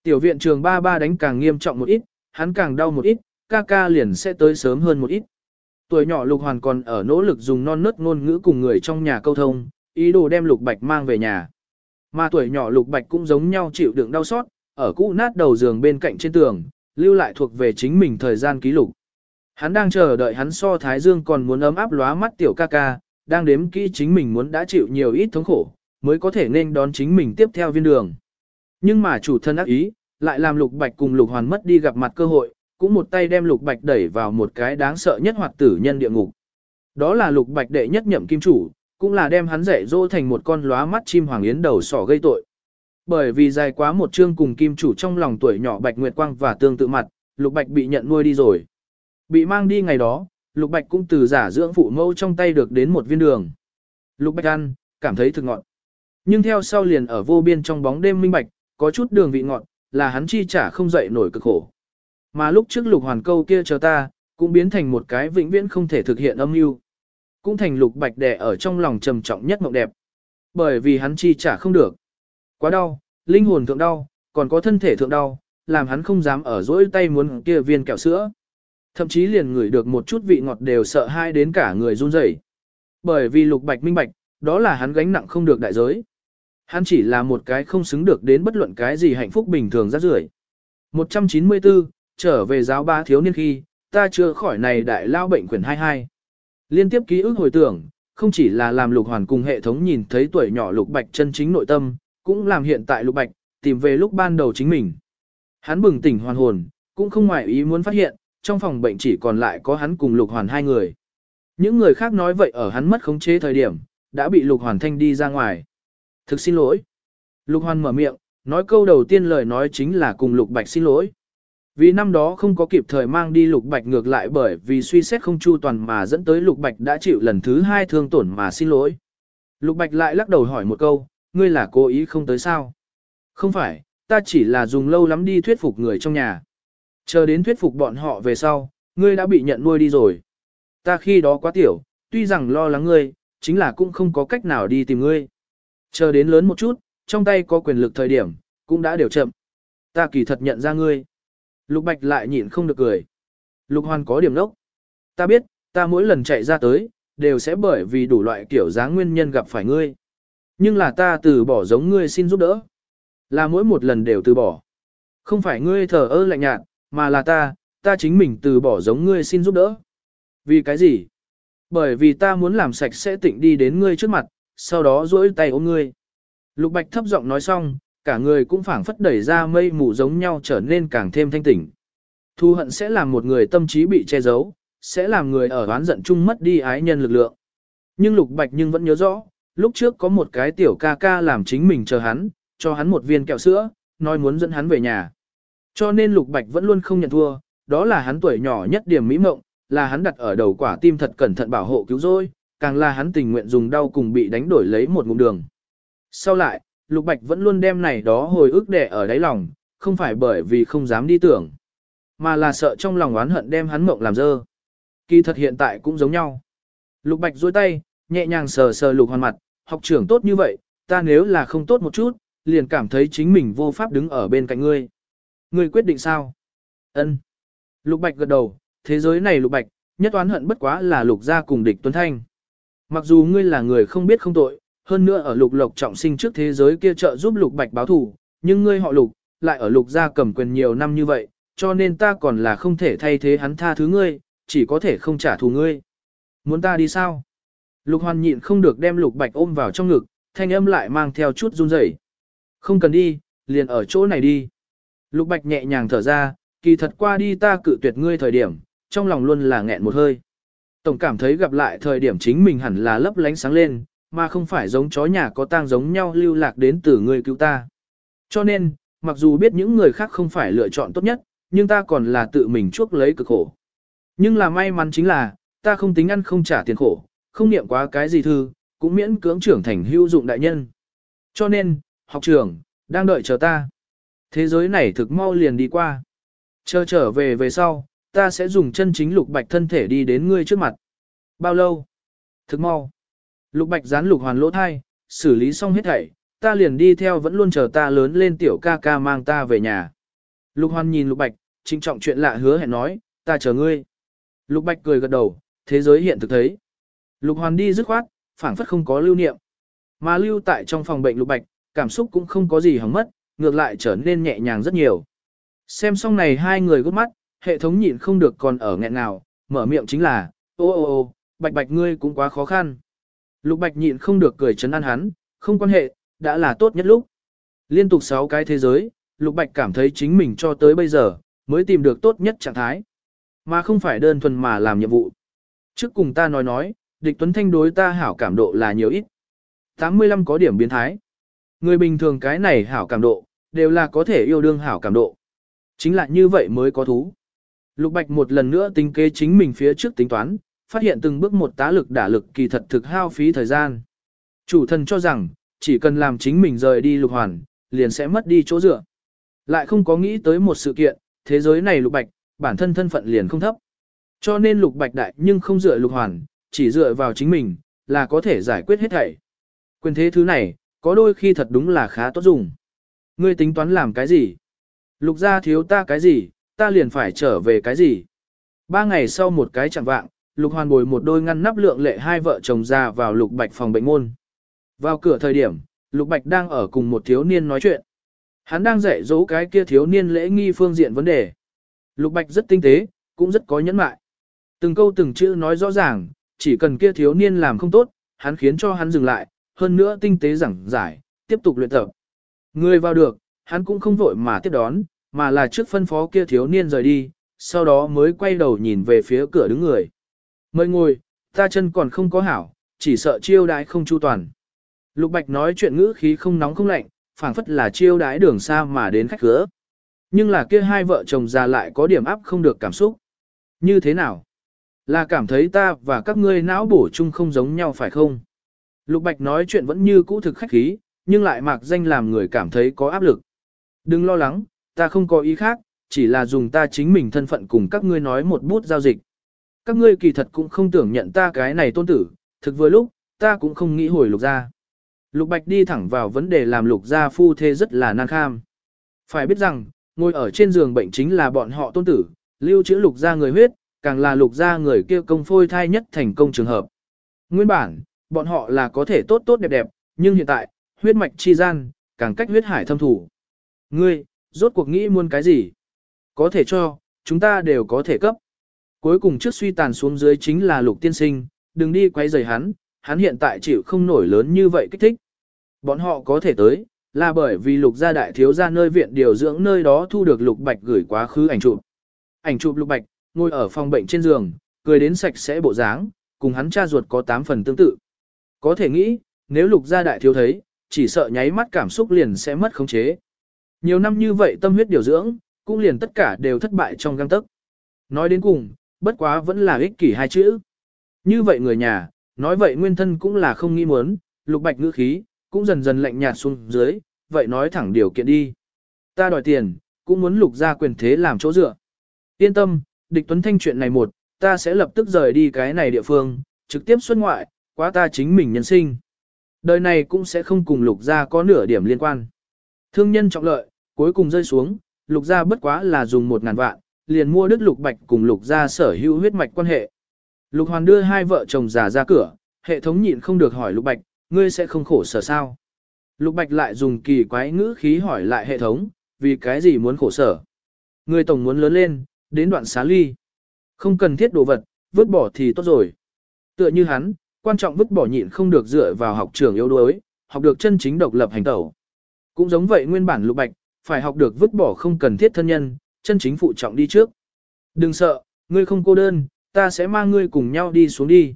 tiểu viện trường ba ba đánh càng nghiêm trọng một ít, hắn càng đau một ít, ca ca liền sẽ tới sớm hơn một ít. Tuổi nhỏ Lục Hoàn còn ở nỗ lực dùng non nớt ngôn ngữ cùng người trong nhà câu thông, ý đồ đem Lục Bạch mang về nhà. Mà tuổi nhỏ Lục Bạch cũng giống nhau chịu đựng đau xót, ở cũ nát đầu giường bên cạnh trên tường, lưu lại thuộc về chính mình thời gian ký lục. Hắn đang chờ đợi hắn so Thái Dương còn muốn ấm áp lóa mắt tiểu ca ca, đang đếm kỹ chính mình muốn đã chịu nhiều ít thống khổ, mới có thể nên đón chính mình tiếp theo viên đường. Nhưng mà chủ thân ác ý, lại làm Lục Bạch cùng Lục Hoàn mất đi gặp mặt cơ hội, cũng một tay đem Lục Bạch đẩy vào một cái đáng sợ nhất hoạt tử nhân địa ngục. Đó là Lục Bạch đệ nhất nhậm kim chủ, cũng là đem hắn dạy dỗ thành một con lóa mắt chim hoàng yến đầu sỏ gây tội. Bởi vì dài quá một chương cùng kim chủ trong lòng tuổi nhỏ Bạch Nguyệt Quang và tương tự mặt, Lục Bạch bị nhận nuôi đi rồi. Bị mang đi ngày đó, Lục Bạch cũng từ giả dưỡng phụ mẫu trong tay được đến một viên đường. Lục Bạch ăn, cảm thấy thực ngọt. Nhưng theo sau liền ở vô biên trong bóng đêm minh bạch, có chút đường vị ngọt, là hắn chi trả không dậy nổi cực khổ. Mà lúc trước lục hoàn câu kia chờ ta, cũng biến thành một cái vĩnh viễn không thể thực hiện âm mưu Cũng thành lục bạch đẻ ở trong lòng trầm trọng nhất mộng đẹp. Bởi vì hắn chi trả không được. Quá đau, linh hồn thượng đau, còn có thân thể thượng đau, làm hắn không dám ở dỗi tay muốn kia viên kẹo sữa. Thậm chí liền ngửi được một chút vị ngọt đều sợ hai đến cả người run rẩy. Bởi vì lục bạch minh bạch, đó là hắn gánh nặng không được đại giới. Hắn chỉ là một cái không xứng được đến bất luận cái gì hạnh phúc bình thường rác rưởi. 194, trở về giáo ba thiếu niên khi, ta chưa khỏi này đại lao bệnh quyển 22. Liên tiếp ký ức hồi tưởng, không chỉ là làm lục hoàn cùng hệ thống nhìn thấy tuổi nhỏ lục bạch chân chính nội tâm, cũng làm hiện tại lục bạch, tìm về lúc ban đầu chính mình. Hắn bừng tỉnh hoàn hồn, cũng không ngoại ý muốn phát hiện, trong phòng bệnh chỉ còn lại có hắn cùng lục hoàn hai người. Những người khác nói vậy ở hắn mất khống chế thời điểm, đã bị lục hoàn thanh đi ra ngoài. Thực xin lỗi. Lục Hoan mở miệng, nói câu đầu tiên lời nói chính là cùng lục bạch xin lỗi. Vì năm đó không có kịp thời mang đi lục bạch ngược lại bởi vì suy xét không chu toàn mà dẫn tới lục bạch đã chịu lần thứ hai thương tổn mà xin lỗi. Lục bạch lại lắc đầu hỏi một câu, ngươi là cố ý không tới sao? Không phải, ta chỉ là dùng lâu lắm đi thuyết phục người trong nhà. Chờ đến thuyết phục bọn họ về sau, ngươi đã bị nhận nuôi đi rồi. Ta khi đó quá tiểu, tuy rằng lo lắng ngươi, chính là cũng không có cách nào đi tìm ngươi. Chờ đến lớn một chút, trong tay có quyền lực thời điểm, cũng đã đều chậm. Ta kỳ thật nhận ra ngươi. Lục Bạch lại nhịn không được cười. Lục Hoàn có điểm lốc. Ta biết, ta mỗi lần chạy ra tới, đều sẽ bởi vì đủ loại kiểu dáng nguyên nhân gặp phải ngươi. Nhưng là ta từ bỏ giống ngươi xin giúp đỡ. Là mỗi một lần đều từ bỏ. Không phải ngươi thờ ơ lạnh nhạt, mà là ta, ta chính mình từ bỏ giống ngươi xin giúp đỡ. Vì cái gì? Bởi vì ta muốn làm sạch sẽ tịnh đi đến ngươi trước mặt, sau đó duỗi tay ôm ngươi. Lục Bạch thấp giọng nói xong, cả người cũng phảng phất đẩy ra mây mù giống nhau trở nên càng thêm thanh tỉnh. Thu hận sẽ làm một người tâm trí bị che giấu, sẽ làm người ở oán giận chung mất đi ái nhân lực lượng. Nhưng Lục Bạch nhưng vẫn nhớ rõ, lúc trước có một cái tiểu ca ca làm chính mình chờ hắn, cho hắn một viên kẹo sữa, nói muốn dẫn hắn về nhà. Cho nên Lục Bạch vẫn luôn không nhận thua, đó là hắn tuổi nhỏ nhất điểm mỹ mộng, là hắn đặt ở đầu quả tim thật cẩn thận bảo hộ cứu rồi, càng là hắn tình nguyện dùng đau cùng bị đánh đổi lấy một ngụm đường. Sau lại, Lục Bạch vẫn luôn đem này đó hồi ức đẻ ở đáy lòng, không phải bởi vì không dám đi tưởng, mà là sợ trong lòng oán hận đem hắn mộng làm dơ. Kỳ thật hiện tại cũng giống nhau. Lục Bạch duỗi tay, nhẹ nhàng sờ sờ Lục Hoàn mặt, học trưởng tốt như vậy, ta nếu là không tốt một chút, liền cảm thấy chính mình vô pháp đứng ở bên cạnh ngươi. Ngươi quyết định sao? Ân. Lục Bạch gật đầu, thế giới này Lục Bạch, nhất oán hận bất quá là Lục gia cùng địch Tuấn Thanh. Mặc dù ngươi là người không biết không tội, hơn nữa ở lục lộc trọng sinh trước thế giới kia trợ giúp lục bạch báo thù, nhưng ngươi họ lục, lại ở lục gia cầm quyền nhiều năm như vậy, cho nên ta còn là không thể thay thế hắn tha thứ ngươi, chỉ có thể không trả thù ngươi. Muốn ta đi sao? Lục hoàn nhịn không được đem lục bạch ôm vào trong ngực, thanh âm lại mang theo chút run rẩy. Không cần đi, liền ở chỗ này đi. Lục bạch nhẹ nhàng thở ra, kỳ thật qua đi ta cự tuyệt ngươi thời điểm, trong lòng luôn là nghẹn một hơi. Tổng cảm thấy gặp lại thời điểm chính mình hẳn là lấp lánh sáng lên, mà không phải giống chó nhà có tang giống nhau lưu lạc đến từ người cứu ta. Cho nên, mặc dù biết những người khác không phải lựa chọn tốt nhất, nhưng ta còn là tự mình chuốc lấy cực khổ. Nhưng là may mắn chính là, ta không tính ăn không trả tiền khổ, không niệm quá cái gì thư, cũng miễn cưỡng trưởng thành hữu dụng đại nhân. Cho nên, học trưởng, đang đợi chờ ta. Thế giới này thực mau liền đi qua. Chờ trở về về sau, ta sẽ dùng chân chính lục bạch thân thể đi đến ngươi trước mặt. Bao lâu? Thực mau. Lục bạch dán lục hoàn lỗ thai, xử lý xong hết thảy, ta liền đi theo vẫn luôn chờ ta lớn lên tiểu ca ca mang ta về nhà. Lục hoàn nhìn lục bạch, trinh trọng chuyện lạ hứa hẹn nói, ta chờ ngươi. Lục bạch cười gật đầu, thế giới hiện thực thấy. Lục hoàn đi dứt khoát, phảng phất không có lưu niệm. Mà lưu tại trong phòng bệnh lục bạch, cảm xúc cũng không có gì hỏng mất, ngược lại trở nên nhẹ nhàng rất nhiều. Xem xong này hai người gút mắt, hệ thống nhịn không được còn ở nghẹn nào, mở miệng chính là, ô ô ô, bạch bạch ngươi cũng quá khó khăn. Lục bạch nhịn không được cười chấn an hắn, không quan hệ, đã là tốt nhất lúc. Liên tục 6 cái thế giới, lục bạch cảm thấy chính mình cho tới bây giờ, mới tìm được tốt nhất trạng thái. Mà không phải đơn thuần mà làm nhiệm vụ. Trước cùng ta nói nói, địch tuấn thanh đối ta hảo cảm độ là nhiều ít. 85 có điểm biến thái. Người bình thường cái này hảo cảm độ, đều là có thể yêu đương hảo cảm độ. Chính là như vậy mới có thú. Lục Bạch một lần nữa tính kế chính mình phía trước tính toán, phát hiện từng bước một tá lực đả lực kỳ thật thực hao phí thời gian. Chủ thần cho rằng, chỉ cần làm chính mình rời đi lục hoàn, liền sẽ mất đi chỗ dựa. Lại không có nghĩ tới một sự kiện, thế giới này lục bạch, bản thân thân phận liền không thấp. Cho nên lục bạch đại nhưng không dựa lục hoàn, chỉ dựa vào chính mình, là có thể giải quyết hết thảy. Quyền thế thứ này, có đôi khi thật đúng là khá tốt dùng. Ngươi tính toán làm cái gì? Lục gia thiếu ta cái gì, ta liền phải trở về cái gì? Ba ngày sau một cái chẳng vạng, lục hoàn bồi một đôi ngăn nắp lượng lệ hai vợ chồng ra vào lục bạch phòng bệnh môn. Vào cửa thời điểm, lục bạch đang ở cùng một thiếu niên nói chuyện. Hắn đang dạy dỗ cái kia thiếu niên lễ nghi phương diện vấn đề. Lục bạch rất tinh tế, cũng rất có nhẫn mại. Từng câu từng chữ nói rõ ràng, chỉ cần kia thiếu niên làm không tốt, hắn khiến cho hắn dừng lại, hơn nữa tinh tế giảng giải, tiếp tục luyện tập. Người vào được, hắn cũng không vội mà tiếp đón, mà là trước phân phó kia thiếu niên rời đi, sau đó mới quay đầu nhìn về phía cửa đứng người. Mời ngồi, ta chân còn không có hảo, chỉ sợ chiêu đãi không chu toàn. Lục Bạch nói chuyện ngữ khí không nóng không lạnh, phảng phất là chiêu đãi đường xa mà đến khách cửa. Nhưng là kia hai vợ chồng già lại có điểm áp không được cảm xúc. Như thế nào? Là cảm thấy ta và các ngươi não bổ chung không giống nhau phải không? Lục Bạch nói chuyện vẫn như cũ thực khách khí, nhưng lại mạc danh làm người cảm thấy có áp lực. Đừng lo lắng, ta không có ý khác, chỉ là dùng ta chính mình thân phận cùng các ngươi nói một bút giao dịch. Các ngươi kỳ thật cũng không tưởng nhận ta cái này tôn tử, thực vừa lúc, ta cũng không nghĩ hồi lục ra. Lục Bạch đi thẳng vào vấn đề làm lục gia phu thê rất là nan kham. Phải biết rằng, ngồi ở trên giường bệnh chính là bọn họ tôn tử, lưu trữ lục gia người huyết, càng là lục gia người kia công phôi thai nhất thành công trường hợp. Nguyên bản, bọn họ là có thể tốt tốt đẹp đẹp, nhưng hiện tại, huyết mạch chi gian, càng cách huyết hải thâm thủ. Ngươi, rốt cuộc nghĩ muốn cái gì? Có thể cho, chúng ta đều có thể cấp. Cuối cùng trước suy tàn xuống dưới chính là lục tiên sinh, đừng đi quay rời hắn, hắn hiện tại chịu không nổi lớn như vậy kích thích. Bọn họ có thể tới, là bởi vì lục gia đại thiếu gia nơi viện điều dưỡng nơi đó thu được lục bạch gửi quá khứ ảnh chụp. Ảnh chụp lục bạch, ngồi ở phòng bệnh trên giường, cười đến sạch sẽ bộ dáng, cùng hắn cha ruột có 8 phần tương tự. Có thể nghĩ, nếu lục gia đại thiếu thấy, chỉ sợ nháy mắt cảm xúc liền sẽ mất khống chế. Nhiều năm như vậy tâm huyết điều dưỡng, cũng liền tất cả đều thất bại trong găng tức. Nói đến cùng, bất quá vẫn là ích kỷ hai chữ. Như vậy người nhà, nói vậy nguyên thân cũng là không nghĩ muốn, lục bạch ngữ khí, cũng dần dần lạnh nhạt xuống dưới, vậy nói thẳng điều kiện đi. Ta đòi tiền, cũng muốn lục ra quyền thế làm chỗ dựa. Yên tâm, địch tuấn thanh chuyện này một, ta sẽ lập tức rời đi cái này địa phương, trực tiếp xuất ngoại, quá ta chính mình nhân sinh. Đời này cũng sẽ không cùng lục gia có nửa điểm liên quan. Thương nhân trọng lợi, cuối cùng rơi xuống, lục gia bất quá là dùng một ngàn vạn, liền mua đức lục bạch cùng lục gia sở hữu huyết mạch quan hệ. Lục hoàn đưa hai vợ chồng già ra cửa, hệ thống nhịn không được hỏi lục bạch, ngươi sẽ không khổ sở sao? Lục bạch lại dùng kỳ quái ngữ khí hỏi lại hệ thống, vì cái gì muốn khổ sở? Ngươi tổng muốn lớn lên, đến đoạn xá ly. Không cần thiết đồ vật, vứt bỏ thì tốt rồi. Tựa như hắn, quan trọng vứt bỏ nhịn không được dựa vào học trường yếu đuối, học được chân chính độc lập hành tẩu. Cũng giống vậy nguyên bản lục bạch, phải học được vứt bỏ không cần thiết thân nhân, chân chính phụ trọng đi trước. Đừng sợ, Ngươi không cô đơn, ta sẽ mang ngươi cùng nhau đi xuống đi.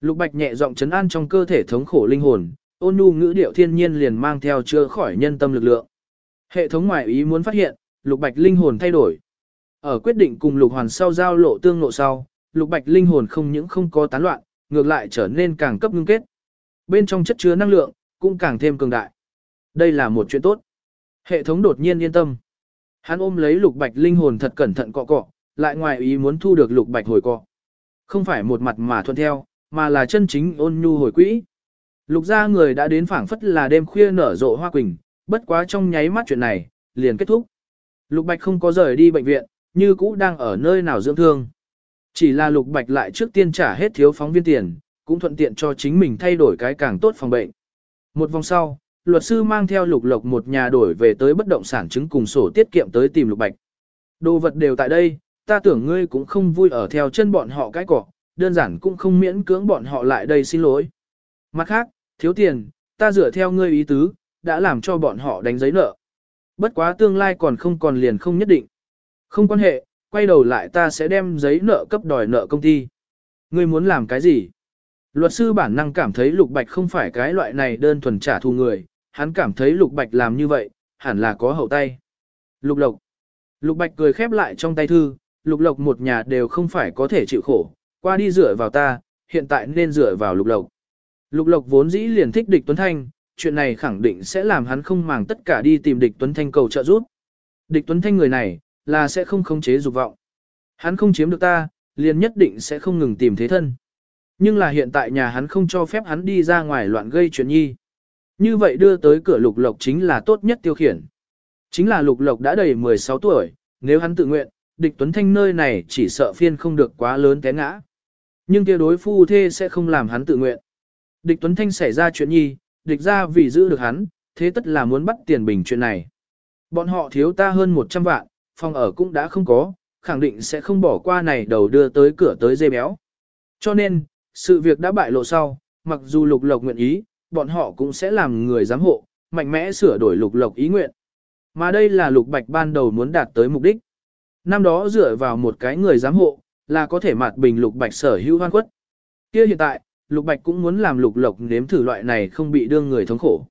Lục Bạch nhẹ giọng chấn an trong cơ thể thống khổ linh hồn, ôn nhu ngữ điệu thiên nhiên liền mang theo chưa khỏi nhân tâm lực lượng. Hệ thống ngoại ý muốn phát hiện, Lục Bạch linh hồn thay đổi. Ở quyết định cùng Lục Hoàn sau giao lộ tương lộ sau, Lục Bạch linh hồn không những không có tán loạn, ngược lại trở nên càng cấp ngưng kết. Bên trong chất chứa năng lượng, cũng càng thêm cường đại. Đây là một chuyện tốt. Hệ thống đột nhiên yên tâm. Hắn ôm lấy Lục Bạch linh hồn thật cẩn thận cọ cọ, lại ngoài ý muốn thu được Lục Bạch hồi cọ. Không phải một mặt mà thuận theo, mà là chân chính ôn nhu hồi quỹ. Lục gia người đã đến phảng phất là đêm khuya nở rộ hoa quỳnh, bất quá trong nháy mắt chuyện này, liền kết thúc. Lục Bạch không có rời đi bệnh viện, như cũ đang ở nơi nào dưỡng thương. Chỉ là Lục Bạch lại trước tiên trả hết thiếu phóng viên tiền, cũng thuận tiện cho chính mình thay đổi cái càng tốt phòng bệnh. Một vòng sau, luật sư mang theo Lục Lộc một nhà đổi về tới bất động sản chứng cùng sổ tiết kiệm tới tìm Lục Bạch. Đồ vật đều tại đây, ta tưởng ngươi cũng không vui ở theo chân bọn họ cái cỏ, đơn giản cũng không miễn cưỡng bọn họ lại đây xin lỗi. Mặt khác, thiếu tiền, ta dựa theo ngươi ý tứ, đã làm cho bọn họ đánh giấy nợ. Bất quá tương lai còn không còn liền không nhất định. Không quan hệ, quay đầu lại ta sẽ đem giấy nợ cấp đòi nợ công ty. Ngươi muốn làm cái gì? Luật sư bản năng cảm thấy Lục Bạch không phải cái loại này đơn thuần trả thù người, hắn cảm thấy Lục Bạch làm như vậy, hẳn là có hậu tay. Lục Lộc. Lục Bạch cười khép lại trong tay thư, Lục Lộc một nhà đều không phải có thể chịu khổ, qua đi dựa vào ta, hiện tại nên dựa vào Lục Lộc. Lục Lộc vốn dĩ liền thích địch Tuấn Thanh, chuyện này khẳng định sẽ làm hắn không màng tất cả đi tìm địch Tuấn Thanh cầu trợ giúp. Địch Tuấn Thanh người này, là sẽ không khống chế dục vọng. Hắn không chiếm được ta, liền nhất định sẽ không ngừng tìm thế thân. Nhưng là hiện tại nhà hắn không cho phép hắn đi ra ngoài loạn gây chuyện nhi. Như vậy đưa tới cửa lục lộc chính là tốt nhất tiêu khiển. Chính là lục lộc đã đầy 16 tuổi, nếu hắn tự nguyện, địch Tuấn Thanh nơi này chỉ sợ phiên không được quá lớn té ngã. Nhưng kia đối phu thê sẽ không làm hắn tự nguyện. Địch Tuấn Thanh xảy ra chuyện nhi, địch ra vì giữ được hắn, thế tất là muốn bắt tiền bình chuyện này. Bọn họ thiếu ta hơn 100 vạn, phòng ở cũng đã không có, khẳng định sẽ không bỏ qua này đầu đưa tới cửa tới dây béo. Cho nên, sự việc đã bại lộ sau, mặc dù lục lộc nguyện ý, bọn họ cũng sẽ làm người giám hộ, mạnh mẽ sửa đổi lục lộc ý nguyện. Mà đây là lục bạch ban đầu muốn đạt tới mục đích. Năm đó dựa vào một cái người giám hộ, là có thể mạt bình lục bạch sở hữu hoan quất. Kia hiện tại, lục bạch cũng muốn làm lục lộc nếm thử loại này không bị đương người thống khổ.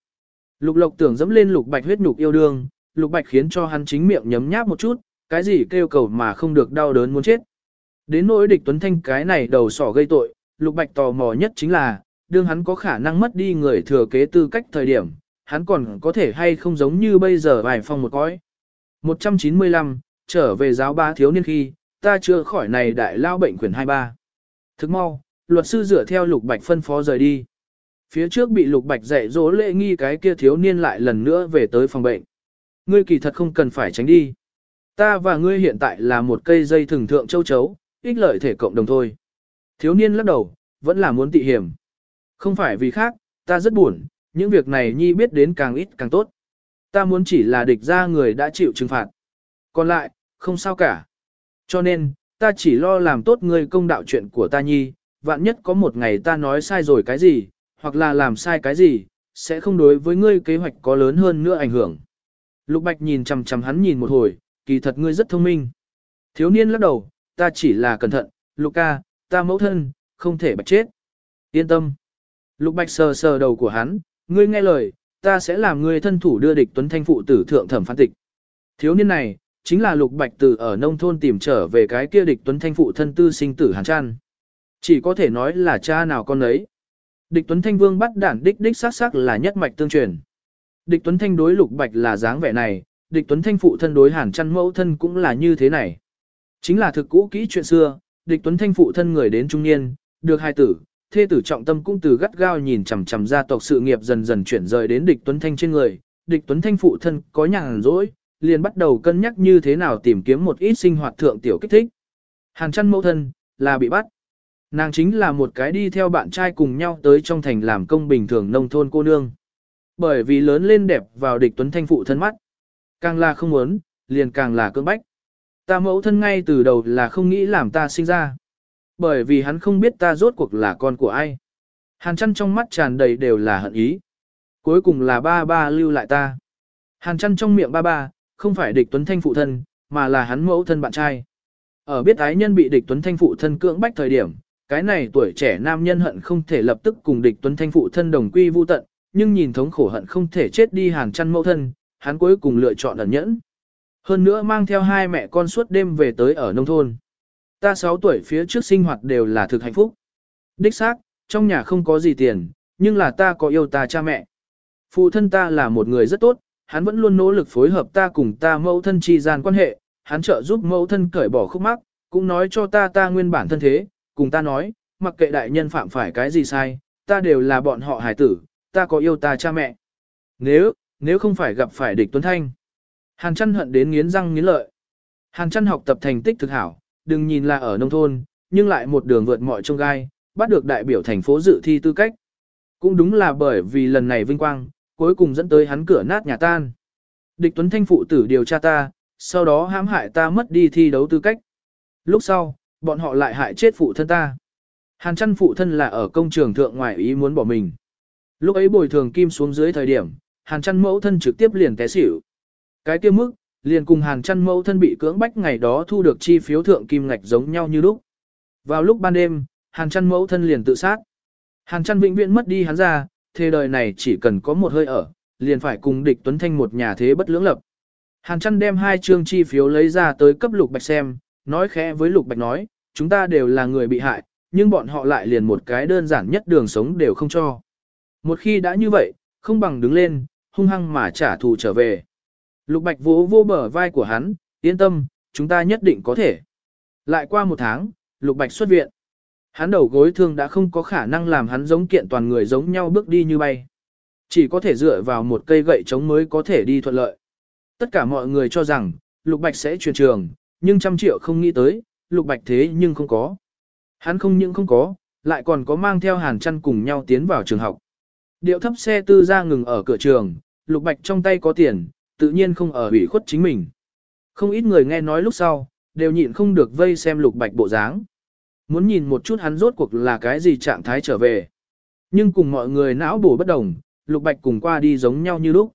Lục lộc tưởng dẫm lên lục bạch huyết nhục yêu đương, lục bạch khiến cho hắn chính miệng nhấm nháp một chút, cái gì kêu cầu mà không được đau đớn muốn chết. Đến nỗi địch tuấn thanh cái này đầu sỏ gây tội, lục bạch tò mò nhất chính là, đương hắn có khả năng mất đi người thừa kế tư cách thời điểm, hắn còn có thể hay không giống như bây giờ vài phong một cõi. 195, trở về giáo ba thiếu niên khi, ta chưa khỏi này đại lao bệnh quyển 23. Thức mau, luật sư dựa theo lục bạch phân phó rời đi. Phía trước bị lục bạch dạy dỗ lễ nghi cái kia thiếu niên lại lần nữa về tới phòng bệnh. Ngươi kỳ thật không cần phải tránh đi. Ta và ngươi hiện tại là một cây dây thường thượng châu chấu, ích lợi thể cộng đồng thôi. Thiếu niên lắc đầu, vẫn là muốn tị hiểm. Không phải vì khác, ta rất buồn, những việc này nhi biết đến càng ít càng tốt. Ta muốn chỉ là địch ra người đã chịu trừng phạt. Còn lại, không sao cả. Cho nên, ta chỉ lo làm tốt ngươi công đạo chuyện của ta nhi, vạn nhất có một ngày ta nói sai rồi cái gì, hoặc là làm sai cái gì, sẽ không đối với ngươi kế hoạch có lớn hơn nữa ảnh hưởng. Lục Bạch nhìn chằm chằm hắn nhìn một hồi, kỳ thật ngươi rất thông minh. Thiếu niên lắc đầu, ta chỉ là cẩn thận, Lục ca, ta mẫu thân, không thể bạch chết. Yên tâm. Lục Bạch sờ sờ đầu của hắn, ngươi nghe lời, ta sẽ làm ngươi thân thủ đưa địch tuấn thanh phụ tử thượng thẩm phán tịch. Thiếu niên này, chính là Lục Bạch từ ở nông thôn tìm trở về cái kia địch tuấn thanh phụ thân tư sinh tử hàn trăn. Chỉ có thể nói là cha nào con ấy. Địch tuấn thanh vương bắt đản đích đích sát sắc là nhất mạch tương truyền. Địch tuấn thanh đối Lục Bạch là dáng vẻ này, địch tuấn thanh phụ thân đối hàn chăn mẫu thân cũng là như thế này. Chính là thực cũ kỹ chuyện xưa, địch tuấn thanh phụ thân người đến trung niên, được hai tử, thê tử trọng tâm cũng từ gắt gao nhìn chằm chằm gia tộc sự nghiệp dần dần chuyển rời đến địch tuấn thanh trên người, địch tuấn thanh phụ thân có nhàn rỗi, liền bắt đầu cân nhắc như thế nào tìm kiếm một ít sinh hoạt thượng tiểu kích thích. Hàn chăn mẫu thân, là bị bắt. Nàng chính là một cái đi theo bạn trai cùng nhau tới trong thành làm công bình thường nông thôn cô nương. Bởi vì lớn lên đẹp vào địch tuấn thanh phụ thân mắt. Càng là không muốn, liền càng là cưỡng bách. Ta mẫu thân ngay từ đầu là không nghĩ làm ta sinh ra. Bởi vì hắn không biết ta rốt cuộc là con của ai. Hàn chăn trong mắt tràn đầy đều là hận ý. Cuối cùng là ba ba lưu lại ta. Hàn chăn trong miệng ba ba, không phải địch tuấn thanh phụ thân, mà là hắn mẫu thân bạn trai. Ở biết ái nhân bị địch tuấn thanh phụ thân cưỡng bách thời điểm, cái này tuổi trẻ nam nhân hận không thể lập tức cùng địch tuấn thanh phụ thân đồng quy vu tận, nhưng nhìn thống khổ hận không thể chết đi hàn chăn mẫu thân, hắn cuối cùng lựa chọn ẩn nhẫn. Hơn nữa mang theo hai mẹ con suốt đêm về tới ở nông thôn. Ta 6 tuổi phía trước sinh hoạt đều là thực hạnh phúc. Đích xác, trong nhà không có gì tiền, nhưng là ta có yêu ta cha mẹ. Phụ thân ta là một người rất tốt, hắn vẫn luôn nỗ lực phối hợp ta cùng ta mẫu thân chi gian quan hệ, hắn trợ giúp mẫu thân cởi bỏ khúc mắc, cũng nói cho ta ta nguyên bản thân thế, cùng ta nói, mặc kệ đại nhân phạm phải cái gì sai, ta đều là bọn họ hải tử, ta có yêu ta cha mẹ. Nếu, nếu không phải gặp phải địch Tuấn Thanh. Hàn chăn hận đến nghiến răng nghiến lợi. Hàn chăn học tập thành tích thực hảo, đừng nhìn là ở nông thôn, nhưng lại một đường vượt mọi trông gai, bắt được đại biểu thành phố dự thi tư cách. Cũng đúng là bởi vì lần này vinh quang, cuối cùng dẫn tới hắn cửa nát nhà tan. Địch Tuấn Thanh phụ tử điều tra ta, sau đó hãm hại ta mất đi thi đấu tư cách. Lúc sau, bọn họ lại hại chết phụ thân ta. Hàn chăn phụ thân là ở công trường thượng ngoại ý muốn bỏ mình. Lúc ấy bồi thường kim xuống dưới thời điểm, hàn chăn mẫu thân trực tiếp liền té xỉu. Cái kia mức, liền cùng hàn chăn mẫu thân bị cưỡng bách ngày đó thu được chi phiếu thượng kim ngạch giống nhau như lúc. Vào lúc ban đêm, hàn chăn mẫu thân liền tự sát. Hàn chăn vĩnh viễn mất đi hắn ra, thế đời này chỉ cần có một hơi ở, liền phải cùng địch tuấn thanh một nhà thế bất lưỡng lập. Hàn chăn đem hai chương chi phiếu lấy ra tới cấp lục bạch xem, nói khẽ với lục bạch nói, chúng ta đều là người bị hại, nhưng bọn họ lại liền một cái đơn giản nhất đường sống đều không cho. Một khi đã như vậy, không bằng đứng lên, hung hăng mà trả thù trở về. Lục Bạch vỗ vô bờ vai của hắn, yên tâm, chúng ta nhất định có thể. Lại qua một tháng, Lục Bạch xuất viện. Hắn đầu gối thương đã không có khả năng làm hắn giống kiện toàn người giống nhau bước đi như bay. Chỉ có thể dựa vào một cây gậy chống mới có thể đi thuận lợi. Tất cả mọi người cho rằng, Lục Bạch sẽ truyền trường, nhưng trăm triệu không nghĩ tới, Lục Bạch thế nhưng không có. Hắn không những không có, lại còn có mang theo hàn chăn cùng nhau tiến vào trường học. Điệu thấp xe tư ra ngừng ở cửa trường, Lục Bạch trong tay có tiền, tự nhiên không ở ủy khuất chính mình. Không ít người nghe nói lúc sau, đều nhịn không được vây xem Lục Bạch bộ dáng. Muốn nhìn một chút hắn rốt cuộc là cái gì trạng thái trở về. Nhưng cùng mọi người não bổ bất đồng, Lục Bạch cùng qua đi giống nhau như lúc.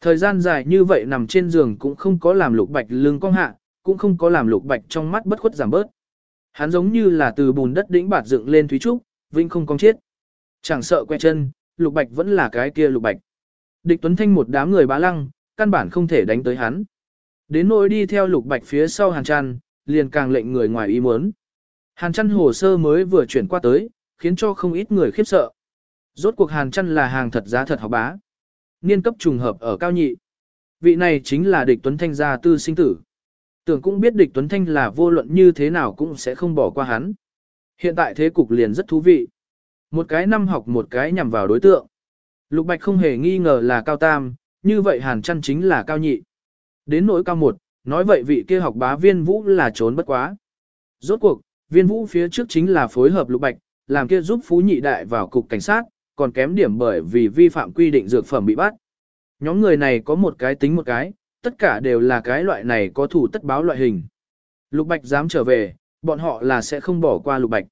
Thời gian dài như vậy nằm trên giường cũng không có làm Lục Bạch lưng cong hạ, cũng không có làm Lục Bạch trong mắt bất khuất giảm bớt. Hắn giống như là từ bùn đất đỉnh bạt dựng lên thúy trúc, vinh không cong chết. Chẳng sợ que chân, Lục Bạch vẫn là cái kia Lục Bạch. Địch Tuấn Thanh một đám người bá lăng, căn bản không thể đánh tới hắn. Đến nỗi đi theo Lục Bạch phía sau Hàn Trăn, liền càng lệnh người ngoài ý muốn. Hàn Trăn hồ sơ mới vừa chuyển qua tới, khiến cho không ít người khiếp sợ. Rốt cuộc Hàn Trăn là hàng thật giá thật học bá. Niên cấp trùng hợp ở cao nhị. Vị này chính là địch Tuấn Thanh gia tư sinh tử. Tưởng cũng biết địch Tuấn Thanh là vô luận như thế nào cũng sẽ không bỏ qua hắn. Hiện tại thế cục liền rất thú vị. Một cái năm học một cái nhằm vào đối tượng. Lục Bạch không hề nghi ngờ là cao tam, như vậy Hàn chăn chính là cao nhị. Đến nỗi cao một, nói vậy vị kia học bá viên vũ là trốn bất quá. Rốt cuộc, viên vũ phía trước chính là phối hợp Lục Bạch, làm kia giúp Phú Nhị Đại vào cục cảnh sát, còn kém điểm bởi vì vi phạm quy định dược phẩm bị bắt. Nhóm người này có một cái tính một cái, tất cả đều là cái loại này có thủ tất báo loại hình. Lục Bạch dám trở về, bọn họ là sẽ không bỏ qua Lục Bạch.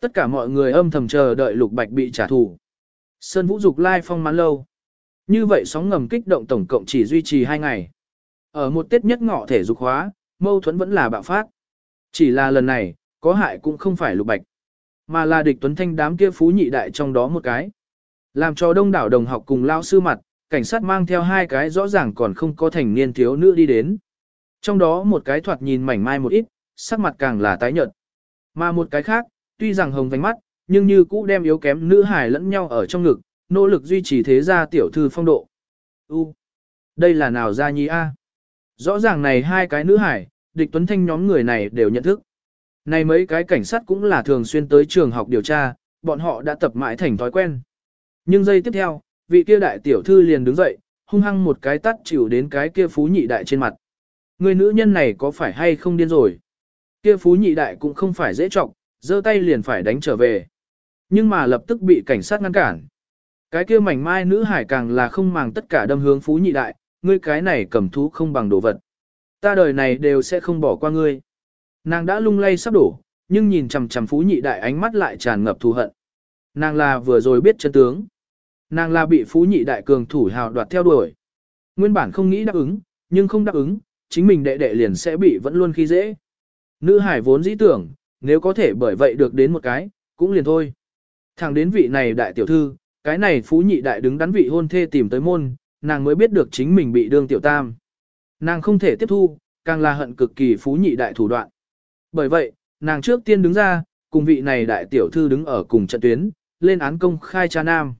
Tất cả mọi người âm thầm chờ đợi Lục Bạch bị trả thù. Sơn Vũ Dục lai phong mãn lâu. Như vậy sóng ngầm kích động tổng cộng chỉ duy trì 2 ngày. Ở một tiết nhất ngọ thể dục hóa, mâu thuẫn vẫn là bạo phát. Chỉ là lần này, có hại cũng không phải Lục Bạch, mà là địch tuấn thanh đám kia phú nhị đại trong đó một cái. Làm cho đông đảo đồng học cùng lao sư mặt, cảnh sát mang theo hai cái rõ ràng còn không có thành niên thiếu nữ đi đến. Trong đó một cái thoạt nhìn mảnh mai một ít, sắc mặt càng là tái nhợt. Mà một cái khác, tuy rằng hồng vành mắt, nhưng như cũ đem yếu kém nữ hài lẫn nhau ở trong ngực, nỗ lực duy trì thế gia tiểu thư phong độ. U, đây là nào gia nhi a? Rõ ràng này hai cái nữ hải, địch tuấn thanh nhóm người này đều nhận thức. Này mấy cái cảnh sát cũng là thường xuyên tới trường học điều tra, bọn họ đã tập mãi thành thói quen. Nhưng giây tiếp theo, vị kia đại tiểu thư liền đứng dậy, hung hăng một cái tắt chịu đến cái kia phú nhị đại trên mặt. Người nữ nhân này có phải hay không điên rồi? Kia phú nhị đại cũng không phải dễ trọng, giơ tay liền phải đánh trở về. Nhưng mà lập tức bị cảnh sát ngăn cản. Cái kia mảnh mai nữ hải càng là không màng tất cả đâm hướng phú nhị đại, ngươi cái này cầm thú không bằng đồ vật. Ta đời này đều sẽ không bỏ qua ngươi. Nàng đã lung lay sắp đổ, nhưng nhìn chằm chằm phú nhị đại ánh mắt lại tràn ngập thù hận. Nàng là vừa rồi biết chân tướng. Nàng là bị phú nhị đại cường thủ hào đoạt theo đuổi. Nguyên bản không nghĩ đáp ứng, nhưng không đáp ứng, chính mình đệ đệ liền sẽ bị vẫn luôn khi dễ. Nữ hải vốn dĩ tưởng, nếu có thể bởi vậy được đến một cái, cũng liền thôi. Thẳng đến vị này đại tiểu thư, cái này phú nhị đại đứng đắn vị hôn thê tìm tới môn, nàng mới biết được chính mình bị đương tiểu tam. Nàng không thể tiếp thu, càng là hận cực kỳ phú nhị đại thủ đoạn. Bởi vậy, nàng trước tiên đứng ra, cùng vị này đại tiểu thư đứng ở cùng trận tuyến, lên án công khai cha nam.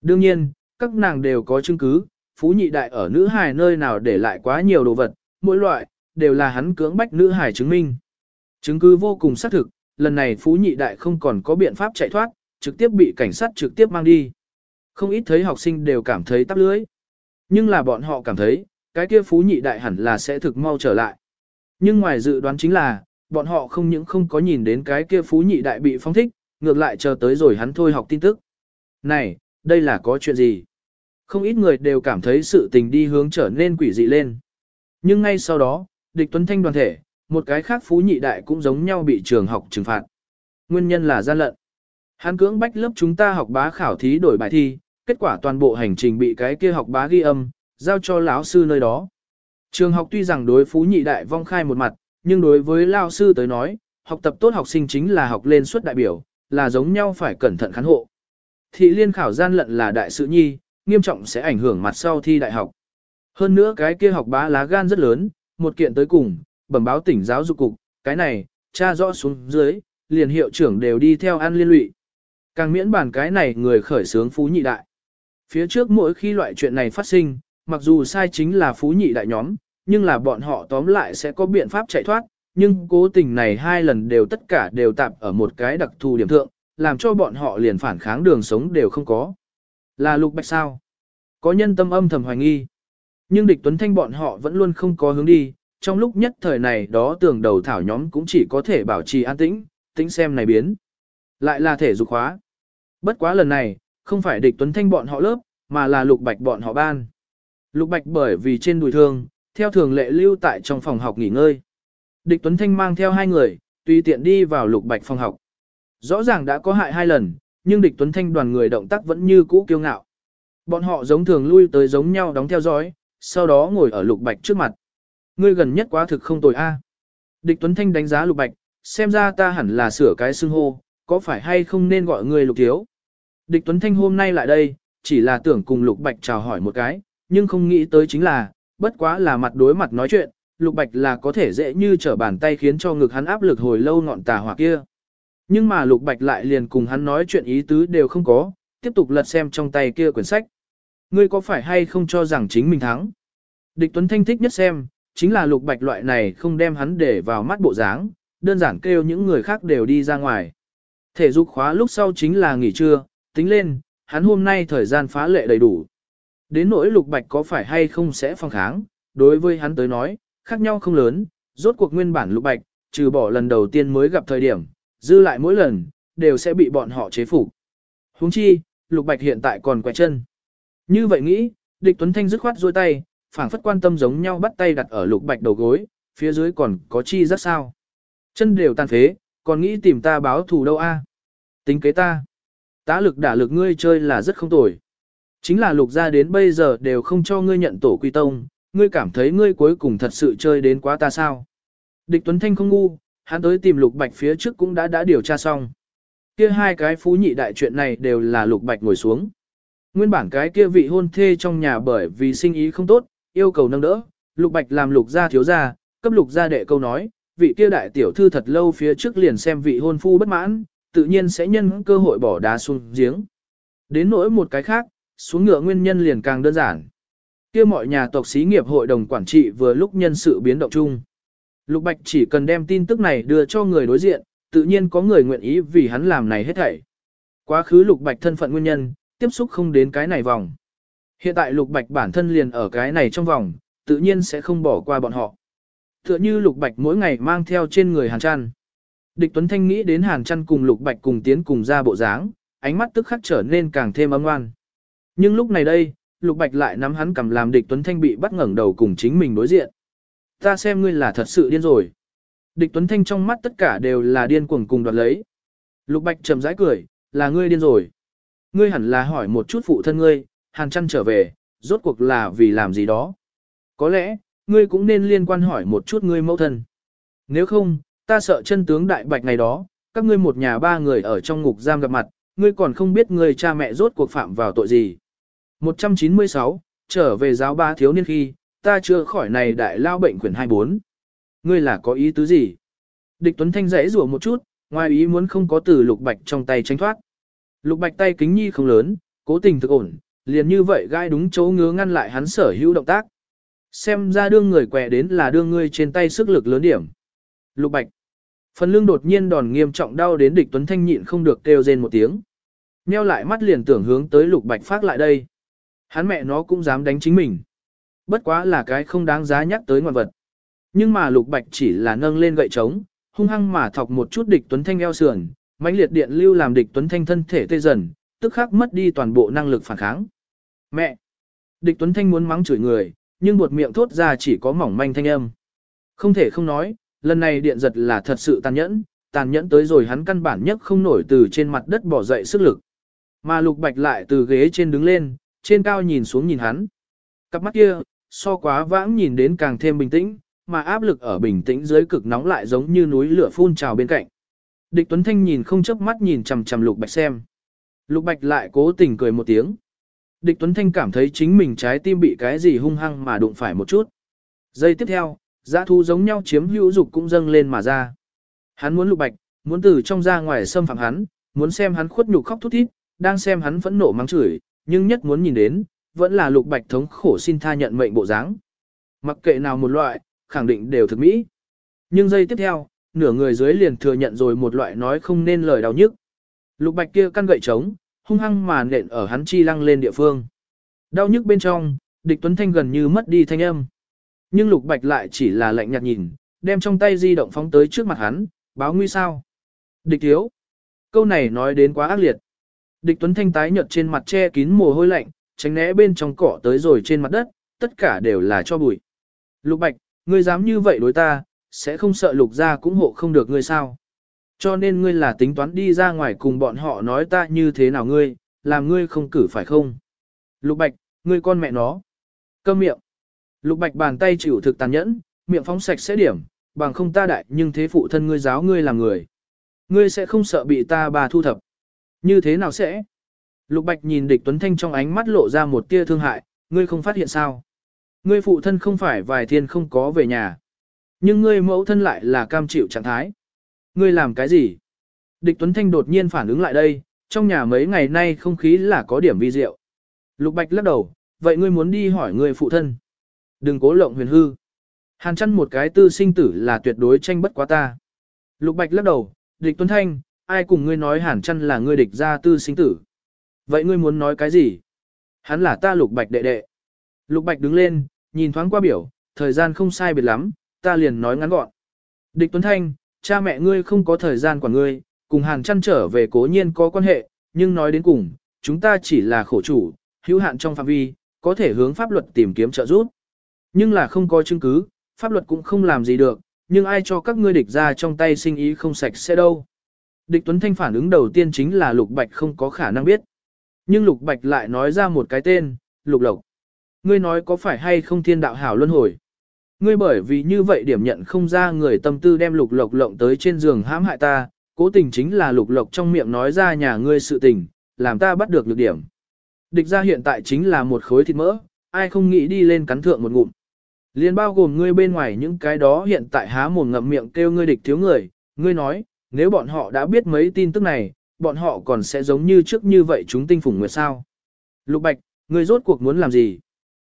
Đương nhiên, các nàng đều có chứng cứ, phú nhị đại ở nữ hài nơi nào để lại quá nhiều đồ vật, mỗi loại, đều là hắn cưỡng bách nữ hài chứng minh. Chứng cứ vô cùng xác thực, lần này phú nhị đại không còn có biện pháp chạy thoát, trực tiếp bị cảnh sát trực tiếp mang đi. Không ít thấy học sinh đều cảm thấy tắp lưới. Nhưng là bọn họ cảm thấy, cái kia phú nhị đại hẳn là sẽ thực mau trở lại. Nhưng ngoài dự đoán chính là, bọn họ không những không có nhìn đến cái kia phú nhị đại bị phong thích, ngược lại chờ tới rồi hắn thôi học tin tức. Này, đây là có chuyện gì? Không ít người đều cảm thấy sự tình đi hướng trở nên quỷ dị lên. Nhưng ngay sau đó, địch tuấn thanh đoàn thể, một cái khác phú nhị đại cũng giống nhau bị trường học trừng phạt. Nguyên nhân là gian lận. Hắn cưỡng bách lớp chúng ta học bá khảo thí đổi bài thi, kết quả toàn bộ hành trình bị cái kia học bá ghi âm, giao cho lão sư nơi đó. Trường học tuy rằng đối phú nhị đại vong khai một mặt, nhưng đối với lão sư tới nói, học tập tốt học sinh chính là học lên suất đại biểu, là giống nhau phải cẩn thận khán hộ. Thị liên khảo gian lận là đại sự nhi, nghiêm trọng sẽ ảnh hưởng mặt sau thi đại học. Hơn nữa cái kia học bá lá gan rất lớn, một kiện tới cùng, bẩm báo tỉnh giáo dục cục, cái này, cha rõ xuống dưới, liền hiệu trưởng đều đi theo ăn liên lụy. Càng miễn bàn cái này người khởi sướng phú nhị đại. Phía trước mỗi khi loại chuyện này phát sinh, mặc dù sai chính là phú nhị đại nhóm, nhưng là bọn họ tóm lại sẽ có biện pháp chạy thoát, nhưng cố tình này hai lần đều tất cả đều tạp ở một cái đặc thù điểm thượng, làm cho bọn họ liền phản kháng đường sống đều không có. Là lục bạch sao? Có nhân tâm âm thầm hoài nghi. Nhưng địch tuấn thanh bọn họ vẫn luôn không có hướng đi, trong lúc nhất thời này đó tưởng đầu thảo nhóm cũng chỉ có thể bảo trì an tĩnh, tĩnh xem này biến. Lại là thể dục hóa. Bất quá lần này, không phải địch tuấn thanh bọn họ lớp, mà là lục bạch bọn họ ban. Lục bạch bởi vì trên đùi thương, theo thường lệ lưu tại trong phòng học nghỉ ngơi. Địch tuấn thanh mang theo hai người, tùy tiện đi vào lục bạch phòng học. Rõ ràng đã có hại hai lần, nhưng địch tuấn thanh đoàn người động tác vẫn như cũ kiêu ngạo. Bọn họ giống thường lui tới giống nhau đóng theo dõi, sau đó ngồi ở lục bạch trước mặt. Ngươi gần nhất quá thực không tồi a. Địch tuấn thanh đánh giá lục bạch, xem ra ta hẳn là sửa cái xưng hô, có phải hay không nên gọi ngươi lục thiếu. Địch tuấn thanh hôm nay lại đây, chỉ là tưởng cùng lục bạch chào hỏi một cái, nhưng không nghĩ tới chính là, bất quá là mặt đối mặt nói chuyện, lục bạch là có thể dễ như trở bàn tay khiến cho ngực hắn áp lực hồi lâu ngọn tà hỏa kia. Nhưng mà lục bạch lại liền cùng hắn nói chuyện ý tứ đều không có, tiếp tục lật xem trong tay kia quyển sách. Ngươi có phải hay không cho rằng chính mình thắng? Địch Tuấn Thanh thích nhất xem, chính là lục bạch loại này không đem hắn để vào mắt bộ dáng, đơn giản kêu những người khác đều đi ra ngoài. Thể dục khóa lúc sau chính là nghỉ trưa, tính lên, hắn hôm nay thời gian phá lệ đầy đủ. Đến nỗi lục bạch có phải hay không sẽ phong kháng, đối với hắn tới nói, khác nhau không lớn, rốt cuộc nguyên bản lục bạch, trừ bỏ lần đầu tiên mới gặp thời điểm, dư lại mỗi lần, đều sẽ bị bọn họ chế phục. Huống chi, lục bạch hiện tại còn quẹt chân. Như vậy nghĩ, địch tuấn thanh dứt khoát dôi tay, phảng phất quan tâm giống nhau bắt tay đặt ở lục bạch đầu gối, phía dưới còn có chi rất sao. Chân đều tan phế, còn nghĩ tìm ta báo thù đâu a? Tính kế ta. Tá lực đả lực ngươi chơi là rất không tồi. Chính là lục gia đến bây giờ đều không cho ngươi nhận tổ quy tông, ngươi cảm thấy ngươi cuối cùng thật sự chơi đến quá ta sao. Địch Tuấn Thanh không ngu, hắn tới tìm lục bạch phía trước cũng đã đã điều tra xong. Kia hai cái phú nhị đại chuyện này đều là lục bạch ngồi xuống. Nguyên bản cái kia vị hôn thê trong nhà bởi vì sinh ý không tốt, yêu cầu nâng đỡ, lục bạch làm lục gia thiếu gia, cấp lục gia đệ câu nói, vị kia đại tiểu thư thật lâu phía trước liền xem vị hôn phu bất mãn, tự nhiên sẽ nhân cơ hội bỏ đá xuống giếng. Đến nỗi một cái khác, xuống ngựa nguyên nhân liền càng đơn giản. Kia mọi nhà tộc xí nghiệp hội đồng quản trị vừa lúc nhân sự biến động chung. Lục Bạch chỉ cần đem tin tức này đưa cho người đối diện, tự nhiên có người nguyện ý vì hắn làm này hết thảy. Quá khứ Lục Bạch thân phận nguyên nhân, tiếp xúc không đến cái này vòng. Hiện tại Lục Bạch bản thân liền ở cái này trong vòng, tự nhiên sẽ không bỏ qua bọn họ. Tựa như Lục Bạch mỗi ngày mang theo trên người Hàn Trăn. Địch Tuấn Thanh nghĩ đến Hàn Trăn cùng Lục Bạch cùng tiến cùng ra bộ dáng, ánh mắt tức khắc trở nên càng thêm âm ngoan. Nhưng lúc này đây, Lục Bạch lại nắm hắn cầm làm Địch Tuấn Thanh bị bắt ngẩng đầu cùng chính mình đối diện. Ta xem ngươi là thật sự điên rồi. Địch Tuấn Thanh trong mắt tất cả đều là điên cuồng cùng đoạt lấy. Lục Bạch chậm rãi cười, là ngươi điên rồi. Ngươi hẳn là hỏi một chút phụ thân ngươi, Hàn Trăn trở về, rốt cuộc là vì làm gì đó. Có lẽ, ngươi cũng nên liên quan hỏi một chút ngươi mẫu thân. Nếu không, ta sợ chân tướng đại bạch ngày đó, các ngươi một nhà ba người ở trong ngục giam gặp mặt, ngươi còn không biết người cha mẹ rốt cuộc phạm vào tội gì. 196, trở về giáo ba thiếu niên khi, ta chưa khỏi này đại lao bệnh quyển 24. Ngươi là có ý tứ gì? Địch Tuấn Thanh rẽ rủa một chút, ngoài ý muốn không có từ lục bạch trong tay tránh thoát. Lục bạch tay kính nhi không lớn, cố tình thực ổn, liền như vậy gai đúng chỗ ngứa ngăn lại hắn sở hữu động tác. Xem ra đương người quẹ đến là đương ngươi trên tay sức lực lớn điểm. Lục bạch. Phần lưng đột nhiên đòn nghiêm trọng đau đến địch Tuấn Thanh nhịn không được kêu rên một tiếng. Nheo lại mắt liền tưởng hướng tới lục bạch phát lại đây. Hắn mẹ nó cũng dám đánh chính mình. Bất quá là cái không đáng giá nhắc tới ngoạn vật. Nhưng mà lục bạch chỉ là nâng lên gậy trống, hung hăng mà thọc một chút địch Tuấn Thanh eo sườn, mãnh liệt điện lưu làm địch Tuấn Thanh thân thể tê dần, tức khắc mất đi toàn bộ năng lực phản kháng. Mẹ! Địch Tuấn Thanh muốn mắng chửi người, nhưng buột miệng thốt ra chỉ có mỏng manh thanh âm. Không thể không nói, lần này điện giật là thật sự tàn nhẫn, tàn nhẫn tới rồi hắn căn bản nhất không nổi từ trên mặt đất bỏ dậy sức lực. Mà lục bạch lại từ ghế trên đứng lên, trên cao nhìn xuống nhìn hắn. Cặp mắt kia, so quá vãng nhìn đến càng thêm bình tĩnh, mà áp lực ở bình tĩnh dưới cực nóng lại giống như núi lửa phun trào bên cạnh. Địch Tuấn Thanh nhìn không chớp mắt nhìn chằm chằm Lục Bạch xem. Lục Bạch lại cố tình cười một tiếng. Địch Tuấn Thanh cảm thấy chính mình trái tim bị cái gì hung hăng mà đụng phải một chút. Giây tiếp theo, giã thu giống nhau chiếm hữu dục cũng dâng lên mà ra. Hắn muốn Lục Bạch, muốn từ trong ra ngoài xâm phạm hắn, muốn xem hắn khuất nhục khóc thút thít, đang xem hắn phẫn nộ mắng chửi, nhưng nhất muốn nhìn đến, vẫn là Lục Bạch thống khổ xin tha nhận mệnh bộ dáng. Mặc kệ nào một loại, khẳng định đều thực mỹ. Nhưng giây tiếp theo, nửa người dưới liền thừa nhận rồi một loại nói không nên lời đau nhức. Lục bạch kia căn gậy trống, hung hăng mà nện ở hắn chi lăng lên địa phương. Đau nhức bên trong, địch tuấn thanh gần như mất đi thanh âm. Nhưng lục bạch lại chỉ là lạnh nhạt nhìn, đem trong tay di động phóng tới trước mặt hắn, báo nguy sao. Địch thiếu. Câu này nói đến quá ác liệt. Địch tuấn thanh tái nhợt trên mặt che kín mồ hôi lạnh, tránh né bên trong cỏ tới rồi trên mặt đất, tất cả đều là cho bụi. Lục bạch, ngươi dám như vậy đối ta, sẽ không sợ lục gia cũng hộ không được ngươi sao. Cho nên ngươi là tính toán đi ra ngoài cùng bọn họ nói ta như thế nào ngươi, làm ngươi không cử phải không? Lục Bạch, ngươi con mẹ nó. Câm miệng. Lục Bạch bàn tay chịu thực tàn nhẫn, miệng phóng sạch sẽ điểm, bằng không ta đại nhưng thế phụ thân ngươi giáo ngươi làm người. Ngươi sẽ không sợ bị ta bà thu thập. Như thế nào sẽ? Lục Bạch nhìn địch Tuấn Thanh trong ánh mắt lộ ra một tia thương hại, ngươi không phát hiện sao? Ngươi phụ thân không phải vài thiên không có về nhà. Nhưng ngươi mẫu thân lại là cam chịu trạng thái. Ngươi làm cái gì? Địch Tuấn Thanh đột nhiên phản ứng lại đây, trong nhà mấy ngày nay không khí là có điểm vi diệu. Lục Bạch lắc đầu, vậy ngươi muốn đi hỏi người phụ thân. Đừng cố lộng huyền hư. Hàn chăn một cái tư sinh tử là tuyệt đối tranh bất quá ta. Lục Bạch lắc đầu, địch Tuấn Thanh, ai cùng ngươi nói hàn chăn là ngươi địch ra tư sinh tử. Vậy ngươi muốn nói cái gì? Hắn là ta Lục Bạch đệ đệ. Lục Bạch đứng lên, nhìn thoáng qua biểu, thời gian không sai biệt lắm, ta liền nói ngắn gọn. Địch Tuấn Thanh, cha mẹ ngươi không có thời gian quản ngươi, cùng Hàn chăn trở về cố nhiên có quan hệ, nhưng nói đến cùng, chúng ta chỉ là khổ chủ, hữu hạn trong phạm vi, có thể hướng pháp luật tìm kiếm trợ giúp. Nhưng là không có chứng cứ, pháp luật cũng không làm gì được, nhưng ai cho các ngươi địch ra trong tay sinh ý không sạch sẽ đâu. Địch Tuấn Thanh phản ứng đầu tiên chính là Lục Bạch không có khả năng biết. Nhưng Lục Bạch lại nói ra một cái tên, Lục Lộc. Ngươi nói có phải hay không thiên đạo hảo luân hồi? Ngươi bởi vì như vậy điểm nhận không ra người tâm tư đem lục lộc lộng tới trên giường hãm hại ta, cố tình chính là lục lộc trong miệng nói ra nhà ngươi sự tình, làm ta bắt được lược điểm. Địch ra hiện tại chính là một khối thịt mỡ, ai không nghĩ đi lên cắn thượng một ngụm. Liên bao gồm ngươi bên ngoài những cái đó hiện tại há mồm ngậm miệng kêu ngươi địch thiếu người, ngươi nói, nếu bọn họ đã biết mấy tin tức này, bọn họ còn sẽ giống như trước như vậy chúng tinh phủng nguyệt sao. Lục Bạch, ngươi rốt cuộc muốn làm gì?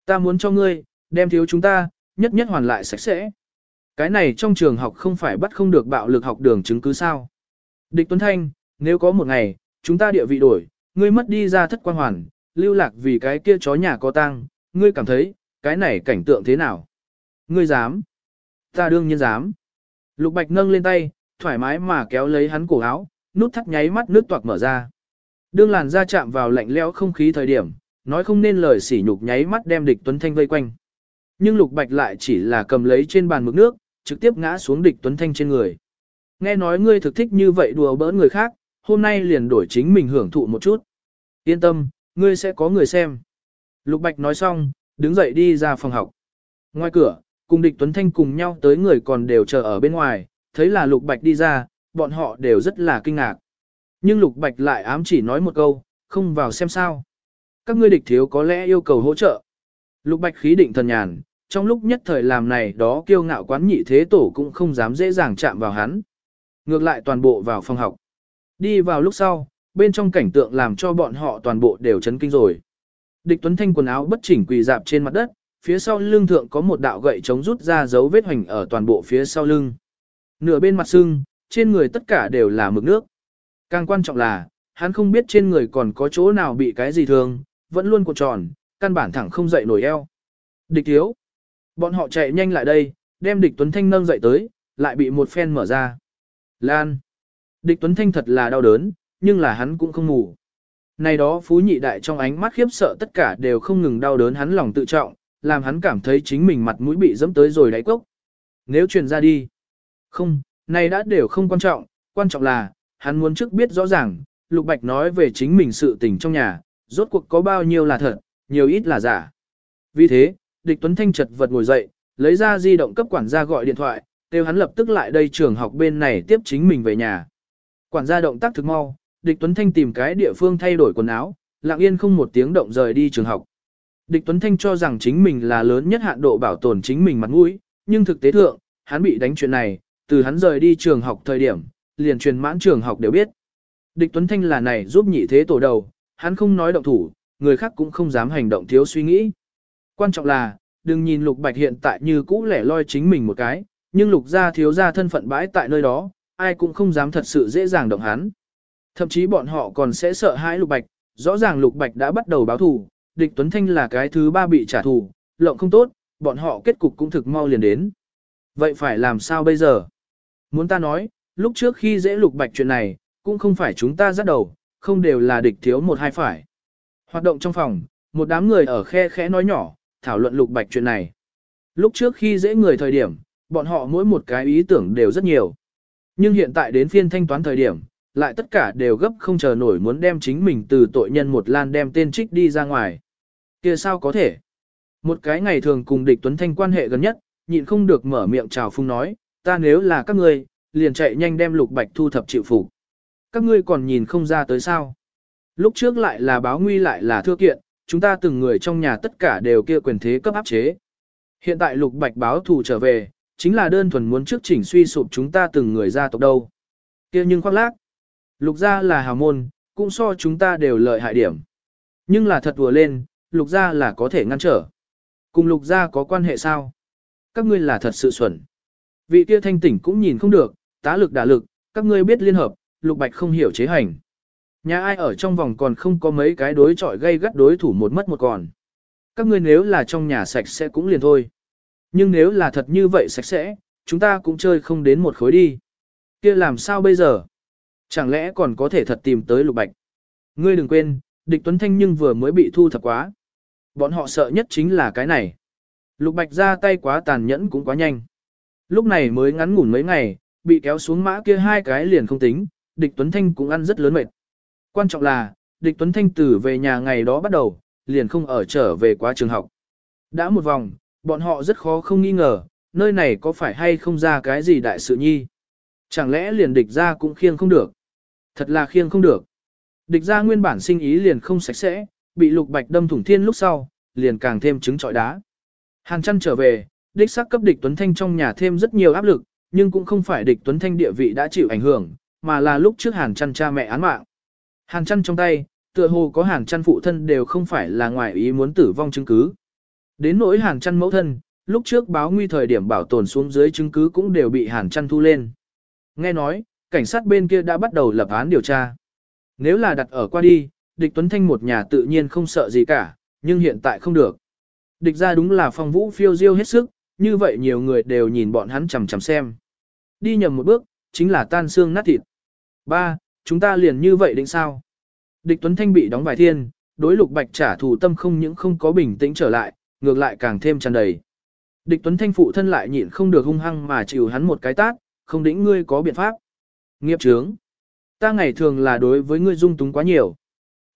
Ta muốn cho ngươi, đem thiếu chúng ta, nhất nhất hoàn lại sạch sẽ. Cái này trong trường học không phải bắt không được bạo lực học đường chứng cứ sao. Địch Tuấn Thanh, nếu có một ngày, chúng ta địa vị đổi, ngươi mất đi ra thất quan hoàn, lưu lạc vì cái kia chó nhà có tang, ngươi cảm thấy, cái này cảnh tượng thế nào? Ngươi dám? Ta đương nhiên dám. Lục Bạch nâng lên tay, thoải mái mà kéo lấy hắn cổ áo, nút thắt nháy mắt nước toạc mở ra. Đương làn da chạm vào lạnh lẽo không khí thời điểm, nói không nên lời sỉ nhục nháy mắt đem địch Tuấn Thanh vây quanh. Nhưng Lục Bạch lại chỉ là cầm lấy trên bàn mực nước, trực tiếp ngã xuống địch Tuấn Thanh trên người. Nghe nói ngươi thực thích như vậy đùa bỡn người khác, hôm nay liền đổi chính mình hưởng thụ một chút. Yên tâm, ngươi sẽ có người xem. Lục Bạch nói xong, đứng dậy đi ra phòng học. Ngoài cửa, cùng địch Tuấn Thanh cùng nhau tới người còn đều chờ ở bên ngoài, thấy là Lục Bạch đi ra, bọn họ đều rất là kinh ngạc. Nhưng Lục Bạch lại ám chỉ nói một câu, không vào xem sao. Các ngươi địch thiếu có lẽ yêu cầu hỗ trợ. Lục Bạch khí định thần nhàn, trong lúc nhất thời làm này đó kiêu ngạo quán nhị thế tổ cũng không dám dễ dàng chạm vào hắn. Ngược lại toàn bộ vào phòng học. Đi vào lúc sau, bên trong cảnh tượng làm cho bọn họ toàn bộ đều chấn kinh rồi. Địch Tuấn Thanh quần áo bất chỉnh quỳ dạp trên mặt đất, phía sau lưng thượng có một đạo gậy chống rút ra dấu vết hoành ở toàn bộ phía sau lưng. Nửa bên mặt sưng, trên người tất cả đều là mực nước. Càng quan trọng là, hắn không biết trên người còn có chỗ nào bị cái gì thương, vẫn luôn cuộn tròn, căn bản thẳng không dậy nổi eo. Địch thiếu. Bọn họ chạy nhanh lại đây, đem địch Tuấn Thanh nâng dậy tới, lại bị một phen mở ra. Lan. Địch Tuấn Thanh thật là đau đớn, nhưng là hắn cũng không ngủ. Này đó phú nhị đại trong ánh mắt khiếp sợ tất cả đều không ngừng đau đớn hắn lòng tự trọng, làm hắn cảm thấy chính mình mặt mũi bị dẫm tới rồi đáy cốc. Nếu truyền ra đi. Không, này đã đều không quan trọng, quan trọng là, hắn muốn trước biết rõ ràng, Lục Bạch nói về chính mình sự tình trong nhà, rốt cuộc có bao nhiêu là thật, nhiều ít là giả. Vì thế, địch Tuấn Thanh chật vật ngồi dậy, lấy ra di động cấp quản gia gọi điện thoại, kêu hắn lập tức lại đây trường học bên này tiếp chính mình về nhà. Quản gia động tác thực mau, địch Tuấn Thanh tìm cái địa phương thay đổi quần áo, lặng yên không một tiếng động rời đi trường học. Địch Tuấn Thanh cho rằng chính mình là lớn nhất hạn độ bảo tồn chính mình mặt mũi, nhưng thực tế thượng, hắn bị đánh chuyện này, từ hắn rời đi trường học thời điểm, liền truyền mãn trường học đều biết. Địch Tuấn Thanh là này giúp nhị thế tổ đầu, hắn không nói động thủ, người khác cũng không dám hành động thiếu suy nghĩ. Quan trọng là, đừng nhìn Lục Bạch hiện tại như cũ lẻ loi chính mình một cái, nhưng Lục gia thiếu gia thân phận bãi tại nơi đó, ai cũng không dám thật sự dễ dàng động hắn. Thậm chí bọn họ còn sẽ sợ hãi Lục Bạch, rõ ràng Lục Bạch đã bắt đầu báo thù, địch Tuấn Thanh là cái thứ ba bị trả thù, lộng không tốt, bọn họ kết cục cũng thực mau liền đến. Vậy phải làm sao bây giờ? Muốn ta nói, lúc trước khi dễ Lục Bạch chuyện này, cũng không phải chúng ta dắt đầu, không đều là địch thiếu một hai phải. Hoạt động trong phòng, một đám người ở khe khẽ nói nhỏ, thảo luận Lục Bạch chuyện này. Lúc trước khi dễ người thời điểm, bọn họ mỗi một cái ý tưởng đều rất nhiều. Nhưng hiện tại đến phiên thanh toán thời điểm, lại tất cả đều gấp không chờ nổi muốn đem chính mình từ tội nhân một lan đem tên trích đi ra ngoài. kia sao có thể? Một cái ngày thường cùng địch Tuấn Thanh quan hệ gần nhất, nhịn không được mở miệng chào phung nói, ta nếu là các ngươi, liền chạy nhanh đem lục bạch thu thập chịu phục. Các ngươi còn nhìn không ra tới sao? Lúc trước lại là báo nguy lại là thưa kiện, chúng ta từng người trong nhà tất cả đều kia quyền thế cấp áp chế. Hiện tại lục bạch báo thù trở về, chính là đơn thuần muốn trước chỉnh suy sụp chúng ta từng người gia tộc đâu. kia nhưng khoác lác, Lục gia là hào môn, cũng so chúng ta đều lợi hại điểm. Nhưng là thật vừa lên, lục gia là có thể ngăn trở. Cùng lục gia có quan hệ sao? Các ngươi là thật sự xuẩn. Vị kia thanh tỉnh cũng nhìn không được, tá lực đả lực, các ngươi biết liên hợp, lục bạch không hiểu chế hành. Nhà ai ở trong vòng còn không có mấy cái đối chọi gây gắt đối thủ một mất một còn. Các ngươi nếu là trong nhà sạch sẽ cũng liền thôi. Nhưng nếu là thật như vậy sạch sẽ, chúng ta cũng chơi không đến một khối đi. kia làm sao bây giờ? Chẳng lẽ còn có thể thật tìm tới lục bạch? Ngươi đừng quên, địch Tuấn Thanh nhưng vừa mới bị thu thập quá. Bọn họ sợ nhất chính là cái này. Lục bạch ra tay quá tàn nhẫn cũng quá nhanh. Lúc này mới ngắn ngủn mấy ngày, bị kéo xuống mã kia hai cái liền không tính, địch Tuấn Thanh cũng ăn rất lớn mệt. Quan trọng là, địch Tuấn Thanh từ về nhà ngày đó bắt đầu, liền không ở trở về quá trường học. Đã một vòng, bọn họ rất khó không nghi ngờ, nơi này có phải hay không ra cái gì đại sự nhi. Chẳng lẽ liền địch ra cũng khiêng không được. Thật là khiêng không được. Địch ra nguyên bản sinh ý liền không sạch sẽ, bị lục bạch đâm thủng thiên lúc sau, liền càng thêm trứng trọi đá. Hàn chăn trở về, đích xác cấp địch Tuấn Thanh trong nhà thêm rất nhiều áp lực, nhưng cũng không phải địch Tuấn Thanh địa vị đã chịu ảnh hưởng, mà là lúc trước Hàn chăn cha mẹ án mạng. Hàn chăn trong tay, tựa hồ có Hàn chăn phụ thân đều không phải là ngoài ý muốn tử vong chứng cứ. Đến nỗi Hàn chăn mẫu thân, lúc trước báo nguy thời điểm bảo tồn xuống dưới chứng cứ cũng đều bị Hàn chăn thu lên. Nghe nói, cảnh sát bên kia đã bắt đầu lập án điều tra. Nếu là đặt ở qua đi, địch Tuấn Thanh một nhà tự nhiên không sợ gì cả, nhưng hiện tại không được. Địch ra đúng là phong vũ phiêu diêu hết sức, như vậy nhiều người đều nhìn bọn hắn chằm chằm xem. Đi nhầm một bước, chính là tan xương nát thịt. Ba, chúng ta liền như vậy định sao? Địch Tuấn Thanh bị đóng vài thiên, đối lục bạch trả thù tâm không những không có bình tĩnh trở lại, ngược lại càng thêm tràn đầy. Địch Tuấn Thanh phụ thân lại nhịn không được hung hăng mà chịu hắn một cái tát, không đĩnh ngươi có biện pháp. Nghiệp trướng. Ta ngày thường là đối với ngươi dung túng quá nhiều.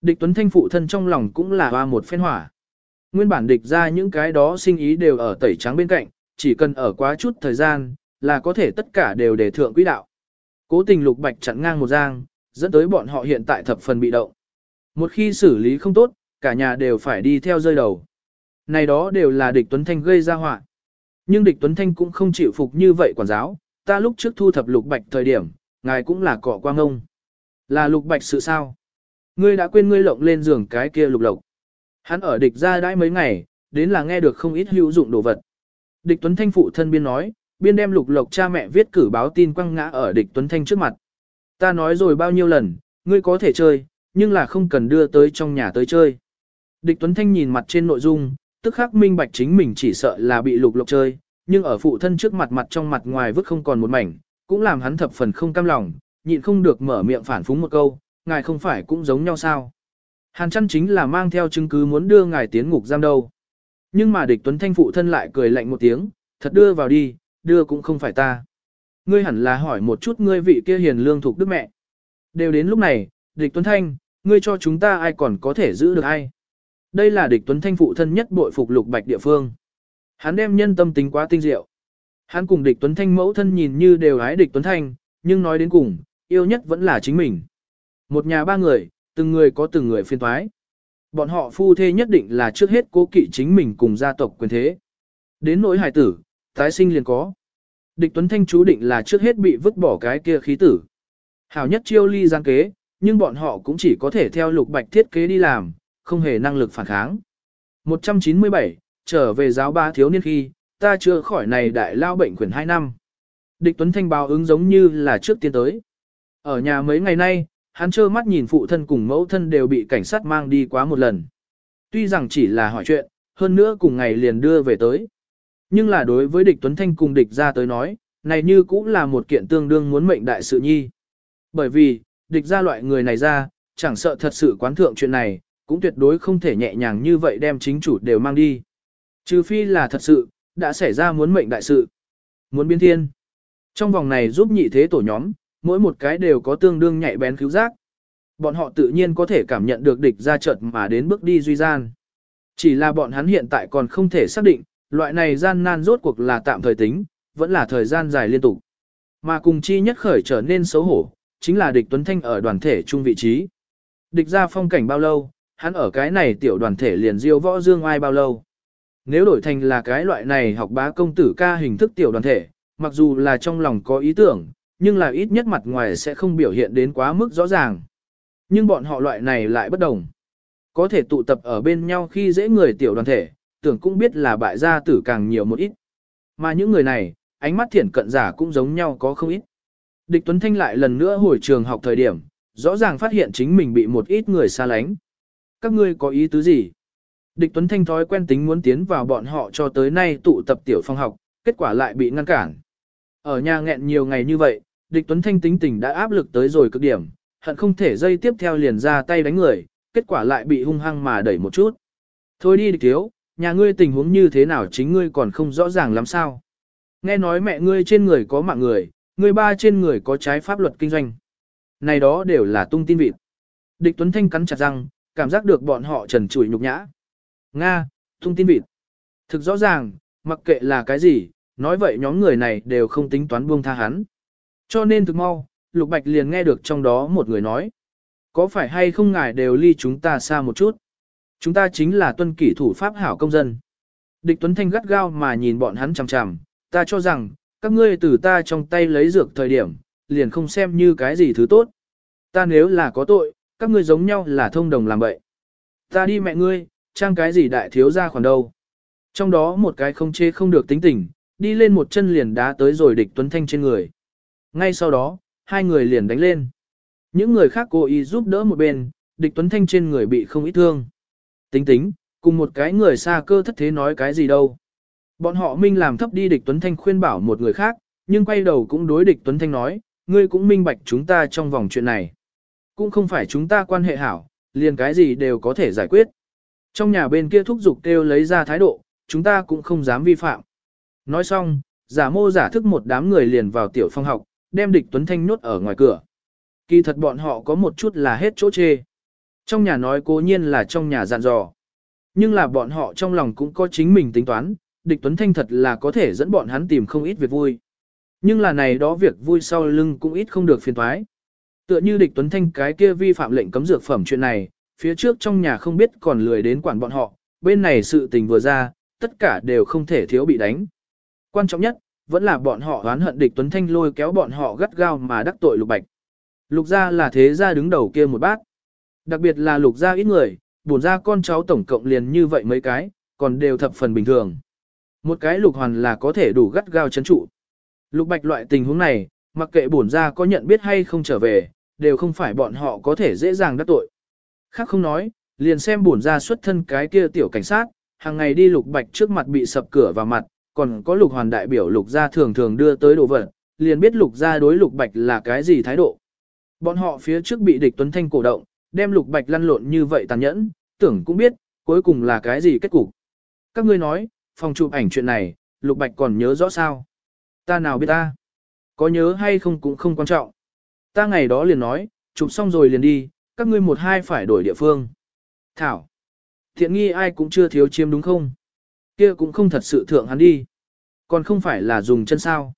Địch Tuấn Thanh phụ thân trong lòng cũng là hoa một phen hỏa. Nguyên bản địch ra những cái đó sinh ý đều ở tẩy trắng bên cạnh, chỉ cần ở quá chút thời gian, là có thể tất cả đều để thượng quỹ đạo. Cố tình lục bạch chặn ngang một giang, dẫn tới bọn họ hiện tại thập phần bị động. Một khi xử lý không tốt, cả nhà đều phải đi theo rơi đầu. Này đó đều là địch Tuấn Thanh gây ra họa. Nhưng địch Tuấn Thanh cũng không chịu phục như vậy quản giáo, ta lúc trước thu thập lục bạch thời điểm, ngài cũng là cọ quang ông. Là lục bạch sự sao? Ngươi đã quên ngươi lộng lên giường cái kia lục lộc. Hắn ở địch ra đãi mấy ngày, đến là nghe được không ít hữu dụng đồ vật. Địch Tuấn Thanh phụ thân biên nói, biên đem lục lộc cha mẹ viết cử báo tin quăng ngã ở địch Tuấn Thanh trước mặt. Ta nói rồi bao nhiêu lần, ngươi có thể chơi, nhưng là không cần đưa tới trong nhà tới chơi. Địch Tuấn Thanh nhìn mặt trên nội dung, tức khắc minh bạch chính mình chỉ sợ là bị lục lộc chơi, nhưng ở phụ thân trước mặt mặt trong mặt ngoài vứt không còn một mảnh, cũng làm hắn thập phần không cam lòng, nhịn không được mở miệng phản phúng một câu, ngài không phải cũng giống nhau sao. Hàn chăn chính là mang theo chứng cứ muốn đưa ngài tiến ngục giam đâu. Nhưng mà địch Tuấn Thanh phụ thân lại cười lạnh một tiếng, thật đưa vào đi, đưa cũng không phải ta. Ngươi hẳn là hỏi một chút ngươi vị kia hiền lương thuộc đức mẹ. Đều đến lúc này, địch Tuấn Thanh, ngươi cho chúng ta ai còn có thể giữ được ai. Đây là địch Tuấn Thanh phụ thân nhất bội phục lục bạch địa phương. Hắn đem nhân tâm tính quá tinh diệu. Hắn cùng địch Tuấn Thanh mẫu thân nhìn như đều ái địch Tuấn Thanh, nhưng nói đến cùng, yêu nhất vẫn là chính mình. Một nhà ba người, từng người có từng người phiên thoái. Bọn họ phu thê nhất định là trước hết cố kỵ chính mình cùng gia tộc quyền thế. Đến nỗi hải tử, tái sinh liền có. Địch Tuấn Thanh chú định là trước hết bị vứt bỏ cái kia khí tử. Hảo nhất chiêu ly gian kế, nhưng bọn họ cũng chỉ có thể theo lục bạch thiết kế đi làm, không hề năng lực phản kháng. 197, trở về giáo ba thiếu niên khi, ta chưa khỏi này đại lao bệnh quyển 2 năm. Địch Tuấn Thanh báo ứng giống như là trước tiên tới. Ở nhà mấy ngày nay, hắn trơ mắt nhìn phụ thân cùng mẫu thân đều bị cảnh sát mang đi quá một lần. Tuy rằng chỉ là hỏi chuyện, hơn nữa cùng ngày liền đưa về tới. Nhưng là đối với địch Tuấn Thanh cùng địch ra tới nói, này như cũng là một kiện tương đương muốn mệnh đại sự nhi. Bởi vì, địch ra loại người này ra, chẳng sợ thật sự quán thượng chuyện này, cũng tuyệt đối không thể nhẹ nhàng như vậy đem chính chủ đều mang đi. Trừ phi là thật sự, đã xảy ra muốn mệnh đại sự. Muốn biến thiên. Trong vòng này giúp nhị thế tổ nhóm, mỗi một cái đều có tương đương nhạy bén cứu giác. Bọn họ tự nhiên có thể cảm nhận được địch ra trận mà đến bước đi duy gian. Chỉ là bọn hắn hiện tại còn không thể xác định, loại này gian nan rốt cuộc là tạm thời tính, vẫn là thời gian dài liên tục. Mà cùng chi nhất khởi trở nên xấu hổ, chính là địch Tuấn Thanh ở đoàn thể chung vị trí. Địch ra phong cảnh bao lâu, hắn ở cái này tiểu đoàn thể liền diêu võ dương ai bao lâu. Nếu đổi thành là cái loại này học bá công tử ca hình thức tiểu đoàn thể, mặc dù là trong lòng có ý tưởng, nhưng là ít nhất mặt ngoài sẽ không biểu hiện đến quá mức rõ ràng. Nhưng bọn họ loại này lại bất đồng. Có thể tụ tập ở bên nhau khi dễ người tiểu đoàn thể, tưởng cũng biết là bại gia tử càng nhiều một ít. Mà những người này, ánh mắt thiển cận giả cũng giống nhau có không ít. Địch Tuấn Thanh lại lần nữa hồi trường học thời điểm, rõ ràng phát hiện chính mình bị một ít người xa lánh. Các ngươi có ý tứ gì? Địch Tuấn Thanh thói quen tính muốn tiến vào bọn họ cho tới nay tụ tập tiểu phong học, kết quả lại bị ngăn cản. Ở nhà nghẹn nhiều ngày như vậy, địch Tuấn Thanh tính tình đã áp lực tới rồi cực điểm, hận không thể dây tiếp theo liền ra tay đánh người, kết quả lại bị hung hăng mà đẩy một chút. Thôi đi địch thiếu, nhà ngươi tình huống như thế nào chính ngươi còn không rõ ràng lắm sao. Nghe nói mẹ ngươi trên người có mạng người, ngươi ba trên người có trái pháp luật kinh doanh. Này đó đều là tung tin vịt. Địch Tuấn Thanh cắn chặt răng, cảm giác được bọn họ trần trụi nhục nhã. Nga, tung tin vịt. Thực rõ ràng, mặc kệ là cái gì, nói vậy nhóm người này đều không tính toán buông tha hắn. Cho nên thực mau, Lục Bạch liền nghe được trong đó một người nói. Có phải hay không ngài đều ly chúng ta xa một chút? Chúng ta chính là tuân kỷ thủ pháp hảo công dân. Địch Tuấn Thanh gắt gao mà nhìn bọn hắn chằm chằm, ta cho rằng, các ngươi từ ta trong tay lấy dược thời điểm, liền không xem như cái gì thứ tốt. Ta nếu là có tội, các ngươi giống nhau là thông đồng làm vậy. Ta đi mẹ ngươi, trang cái gì đại thiếu ra khoản đâu. Trong đó một cái không chê không được tính tình, đi lên một chân liền đá tới rồi địch Tuấn Thanh trên người. Ngay sau đó, hai người liền đánh lên. Những người khác cố ý giúp đỡ một bên, địch Tuấn Thanh trên người bị không ít thương. Tính tính, cùng một cái người xa cơ thất thế nói cái gì đâu. Bọn họ minh làm thấp đi địch Tuấn Thanh khuyên bảo một người khác, nhưng quay đầu cũng đối địch Tuấn Thanh nói, ngươi cũng minh bạch chúng ta trong vòng chuyện này. Cũng không phải chúng ta quan hệ hảo, liền cái gì đều có thể giải quyết. Trong nhà bên kia thúc giục kêu lấy ra thái độ, chúng ta cũng không dám vi phạm. Nói xong, giả mô giả thức một đám người liền vào tiểu phong học, đem địch Tuấn Thanh nhốt ở ngoài cửa. Kỳ thật bọn họ có một chút là hết chỗ chê. Trong nhà nói cố nhiên là trong nhà dặn dò. Nhưng là bọn họ trong lòng cũng có chính mình tính toán, địch Tuấn Thanh thật là có thể dẫn bọn hắn tìm không ít việc vui. Nhưng là này đó việc vui sau lưng cũng ít không được phiền thoái. Tựa như địch Tuấn Thanh cái kia vi phạm lệnh cấm dược phẩm chuyện này, phía trước trong nhà không biết còn lười đến quản bọn họ, bên này sự tình vừa ra, tất cả đều không thể thiếu bị đánh. Quan trọng nhất, vẫn là bọn họ oán hận địch Tuấn Thanh lôi kéo bọn họ gắt gao mà đắc tội lục bạch. Lục gia là thế gia đứng đầu kia một bát. Đặc biệt là lục gia ít người, bổn ra con cháu tổng cộng liền như vậy mấy cái, còn đều thập phần bình thường. Một cái lục hoàn là có thể đủ gắt gao chấn trụ. Lục bạch loại tình huống này, mặc kệ bổn ra có nhận biết hay không trở về, đều không phải bọn họ có thể dễ dàng đắc tội. Khác không nói, liền xem bổn ra xuất thân cái kia tiểu cảnh sát, hàng ngày đi lục bạch trước mặt bị sập cửa vào mặt, còn có lục hoàn đại biểu lục gia thường thường đưa tới đồ vật, liền biết lục gia đối lục bạch là cái gì thái độ. Bọn họ phía trước bị địch tuấn thanh cổ động, đem lục bạch lăn lộn như vậy tàn nhẫn, tưởng cũng biết, cuối cùng là cái gì kết cục. Các ngươi nói, phòng chụp ảnh chuyện này, lục bạch còn nhớ rõ sao? Ta nào biết ta? Có nhớ hay không cũng không quan trọng. Ta ngày đó liền nói, chụp xong rồi liền đi, các ngươi một hai phải đổi địa phương. Thảo. Thiện nghi ai cũng chưa thiếu chiếm đúng không? Kia cũng không thật sự thượng hắn đi. Còn không phải là dùng chân sao.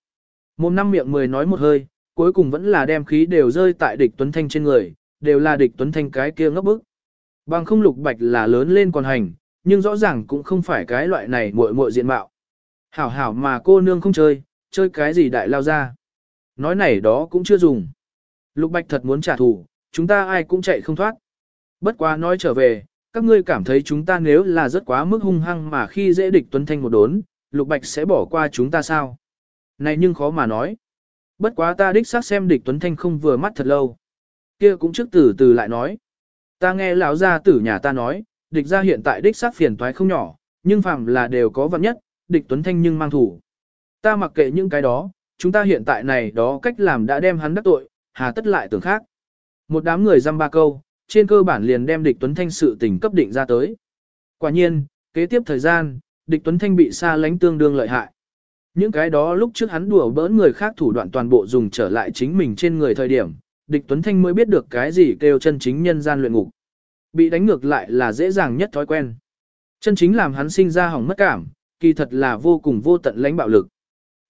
Một năm miệng mười nói một hơi, cuối cùng vẫn là đem khí đều rơi tại địch Tuấn Thanh trên người, đều là địch Tuấn Thanh cái kia ngốc bức. Bằng không lục bạch là lớn lên còn hành, nhưng rõ ràng cũng không phải cái loại này muội muội diện mạo. Hảo hảo mà cô nương không chơi, chơi cái gì đại lao ra. Nói này đó cũng chưa dùng. Lục bạch thật muốn trả thù, chúng ta ai cũng chạy không thoát. Bất quá nói trở về, các ngươi cảm thấy chúng ta nếu là rất quá mức hung hăng mà khi dễ địch Tuấn Thanh một đốn, Lục Bạch sẽ bỏ qua chúng ta sao? Này nhưng khó mà nói. Bất quá ta đích xác xem địch Tuấn Thanh không vừa mắt thật lâu. Kia cũng trước từ từ lại nói. Ta nghe lão gia tử nhà ta nói, địch gia hiện tại đích xác phiền toái không nhỏ, nhưng phàm là đều có vận nhất, địch Tuấn Thanh nhưng mang thủ. Ta mặc kệ những cái đó, chúng ta hiện tại này đó cách làm đã đem hắn đắc tội, hà tất lại tưởng khác. Một đám người dăm ba câu, trên cơ bản liền đem địch Tuấn Thanh sự tình cấp định ra tới. Quả nhiên, kế tiếp thời gian, địch Tuấn Thanh bị xa lánh tương đương lợi hại. Những cái đó lúc trước hắn đùa bỡn người khác thủ đoạn toàn bộ dùng trở lại chính mình trên người thời điểm, địch Tuấn Thanh mới biết được cái gì kêu chân chính nhân gian luyện ngục. Bị đánh ngược lại là dễ dàng nhất thói quen. Chân chính làm hắn sinh ra hỏng mất cảm, kỳ thật là vô cùng vô tận lãnh bạo lực.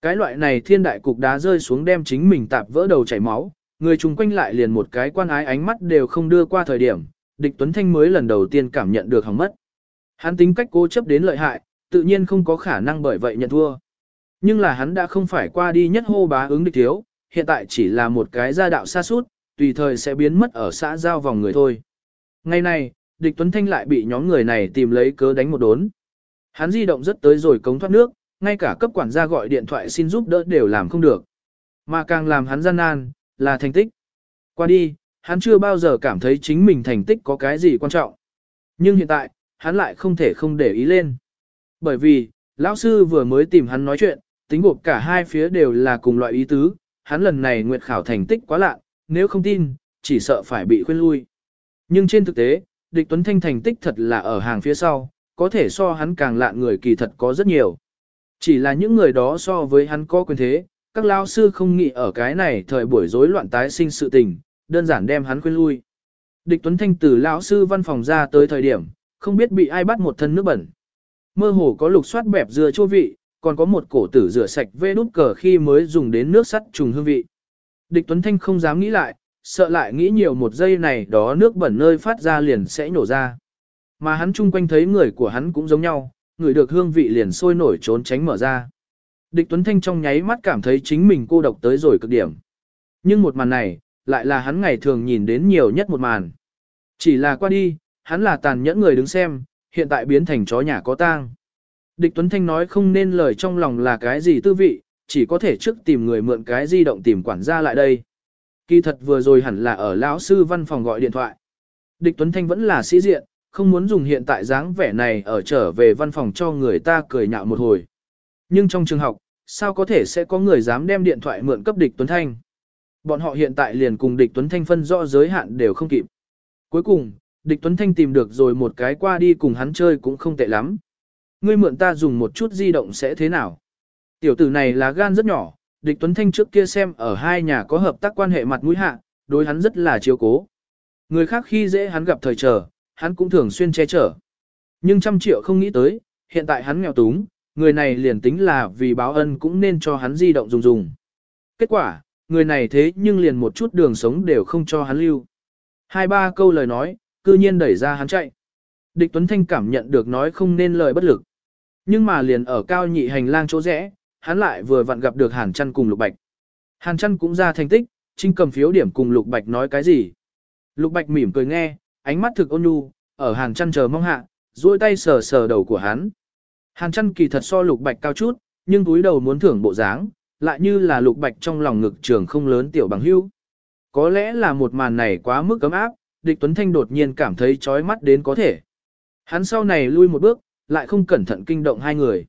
Cái loại này thiên đại cục đá rơi xuống đem chính mình tạp vỡ đầu chảy máu, người chung quanh lại liền một cái quan ái ánh mắt đều không đưa qua thời điểm, địch Tuấn Thanh mới lần đầu tiên cảm nhận được hỏng mất. Hắn tính cách cố chấp đến lợi hại, tự nhiên không có khả năng bởi vậy nhận thua. Nhưng là hắn đã không phải qua đi nhất hô bá ứng địch thiếu, hiện tại chỉ là một cái gia đạo xa suốt, tùy thời sẽ biến mất ở xã giao vòng người thôi. Ngày này, địch Tuấn Thanh lại bị nhóm người này tìm lấy cớ đánh một đốn. Hắn di động rất tới rồi cống thoát nước, ngay cả cấp quản gia gọi điện thoại xin giúp đỡ đều làm không được. Mà càng làm hắn gian nan, là thành tích. Qua đi, hắn chưa bao giờ cảm thấy chính mình thành tích có cái gì quan trọng. Nhưng hiện tại, hắn lại không thể không để ý lên. Bởi vì, lão sư vừa mới tìm hắn nói chuyện, tính gộp cả hai phía đều là cùng loại ý tứ, hắn lần này nguyệt khảo thành tích quá lạ, nếu không tin, chỉ sợ phải bị khuyên lui. Nhưng trên thực tế, địch Tuấn Thanh thành tích thật là ở hàng phía sau, có thể so hắn càng lạ người kỳ thật có rất nhiều. Chỉ là những người đó so với hắn có quyền thế, các lao sư không nghĩ ở cái này thời buổi rối loạn tái sinh sự tình, đơn giản đem hắn khuyên lui. Địch Tuấn Thanh từ lão sư văn phòng ra tới thời điểm, không biết bị ai bắt một thân nước bẩn. Mơ hồ có lục soát bẹp dừa chua vị, còn có một cổ tử rửa sạch vê nút cờ khi mới dùng đến nước sắt trùng hương vị. Địch Tuấn Thanh không dám nghĩ lại, sợ lại nghĩ nhiều một giây này đó nước bẩn nơi phát ra liền sẽ nổ ra. Mà hắn chung quanh thấy người của hắn cũng giống nhau, người được hương vị liền sôi nổi trốn tránh mở ra. Địch Tuấn Thanh trong nháy mắt cảm thấy chính mình cô độc tới rồi cực điểm. Nhưng một màn này, lại là hắn ngày thường nhìn đến nhiều nhất một màn. Chỉ là qua đi, hắn là tàn nhẫn người đứng xem, hiện tại biến thành chó nhà có tang. Địch Tuấn Thanh nói không nên lời trong lòng là cái gì tư vị, chỉ có thể trước tìm người mượn cái di động tìm quản gia lại đây. Kỳ thật vừa rồi hẳn là ở lão sư văn phòng gọi điện thoại. Địch Tuấn Thanh vẫn là sĩ diện, không muốn dùng hiện tại dáng vẻ này ở trở về văn phòng cho người ta cười nhạo một hồi. Nhưng trong trường học, sao có thể sẽ có người dám đem điện thoại mượn cấp địch Tuấn Thanh? Bọn họ hiện tại liền cùng địch Tuấn Thanh phân rõ giới hạn đều không kịp. Cuối cùng, địch Tuấn Thanh tìm được rồi một cái qua đi cùng hắn chơi cũng không tệ lắm. Ngươi mượn ta dùng một chút di động sẽ thế nào? Tiểu tử này là gan rất nhỏ, địch Tuấn Thanh trước kia xem ở hai nhà có hợp tác quan hệ mặt mũi hạ, đối hắn rất là chiếu cố. Người khác khi dễ hắn gặp thời trở, hắn cũng thường xuyên che chở. Nhưng trăm triệu không nghĩ tới, hiện tại hắn nghèo túng, người này liền tính là vì báo ân cũng nên cho hắn di động dùng dùng. Kết quả, người này thế nhưng liền một chút đường sống đều không cho hắn lưu. Hai ba câu lời nói, cư nhiên đẩy ra hắn chạy. Địch Tuấn Thanh cảm nhận được nói không nên lời bất lực. Nhưng mà liền ở cao nhị hành lang chỗ rẽ, hắn lại vừa vặn gặp được Hàn Trăn cùng Lục Bạch. Hàn Trăn cũng ra thành tích, trinh cầm phiếu điểm cùng Lục Bạch nói cái gì. Lục Bạch mỉm cười nghe, ánh mắt thực ôn nhu, ở Hàn Trăn chờ mong hạ, duỗi tay sờ sờ đầu của hắn. Hàn Trăn kỳ thật so Lục Bạch cao chút, nhưng túi đầu muốn thưởng bộ dáng, lại như là Lục Bạch trong lòng ngực trường không lớn tiểu bằng hưu. Có lẽ là một màn này quá mức cấm áp, Địch Tuấn Thanh đột nhiên cảm thấy chói mắt đến có thể. Hắn sau này lui một bước, lại không cẩn thận kinh động hai người.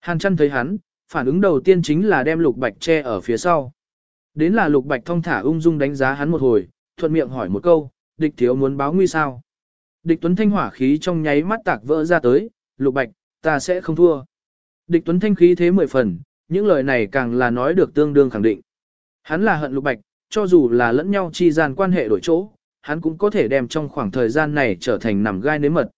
Hàn chăn thấy hắn, phản ứng đầu tiên chính là đem lục bạch che ở phía sau. Đến là lục bạch thong thả ung dung đánh giá hắn một hồi, thuận miệng hỏi một câu, địch thiếu muốn báo nguy sao. Địch tuấn thanh hỏa khí trong nháy mắt tạc vỡ ra tới, lục bạch, ta sẽ không thua. Địch tuấn thanh khí thế mười phần, những lời này càng là nói được tương đương khẳng định. Hắn là hận lục bạch, cho dù là lẫn nhau chi gian quan hệ đổi chỗ, hắn cũng có thể đem trong khoảng thời gian này trở thành nằm gai nếm mật.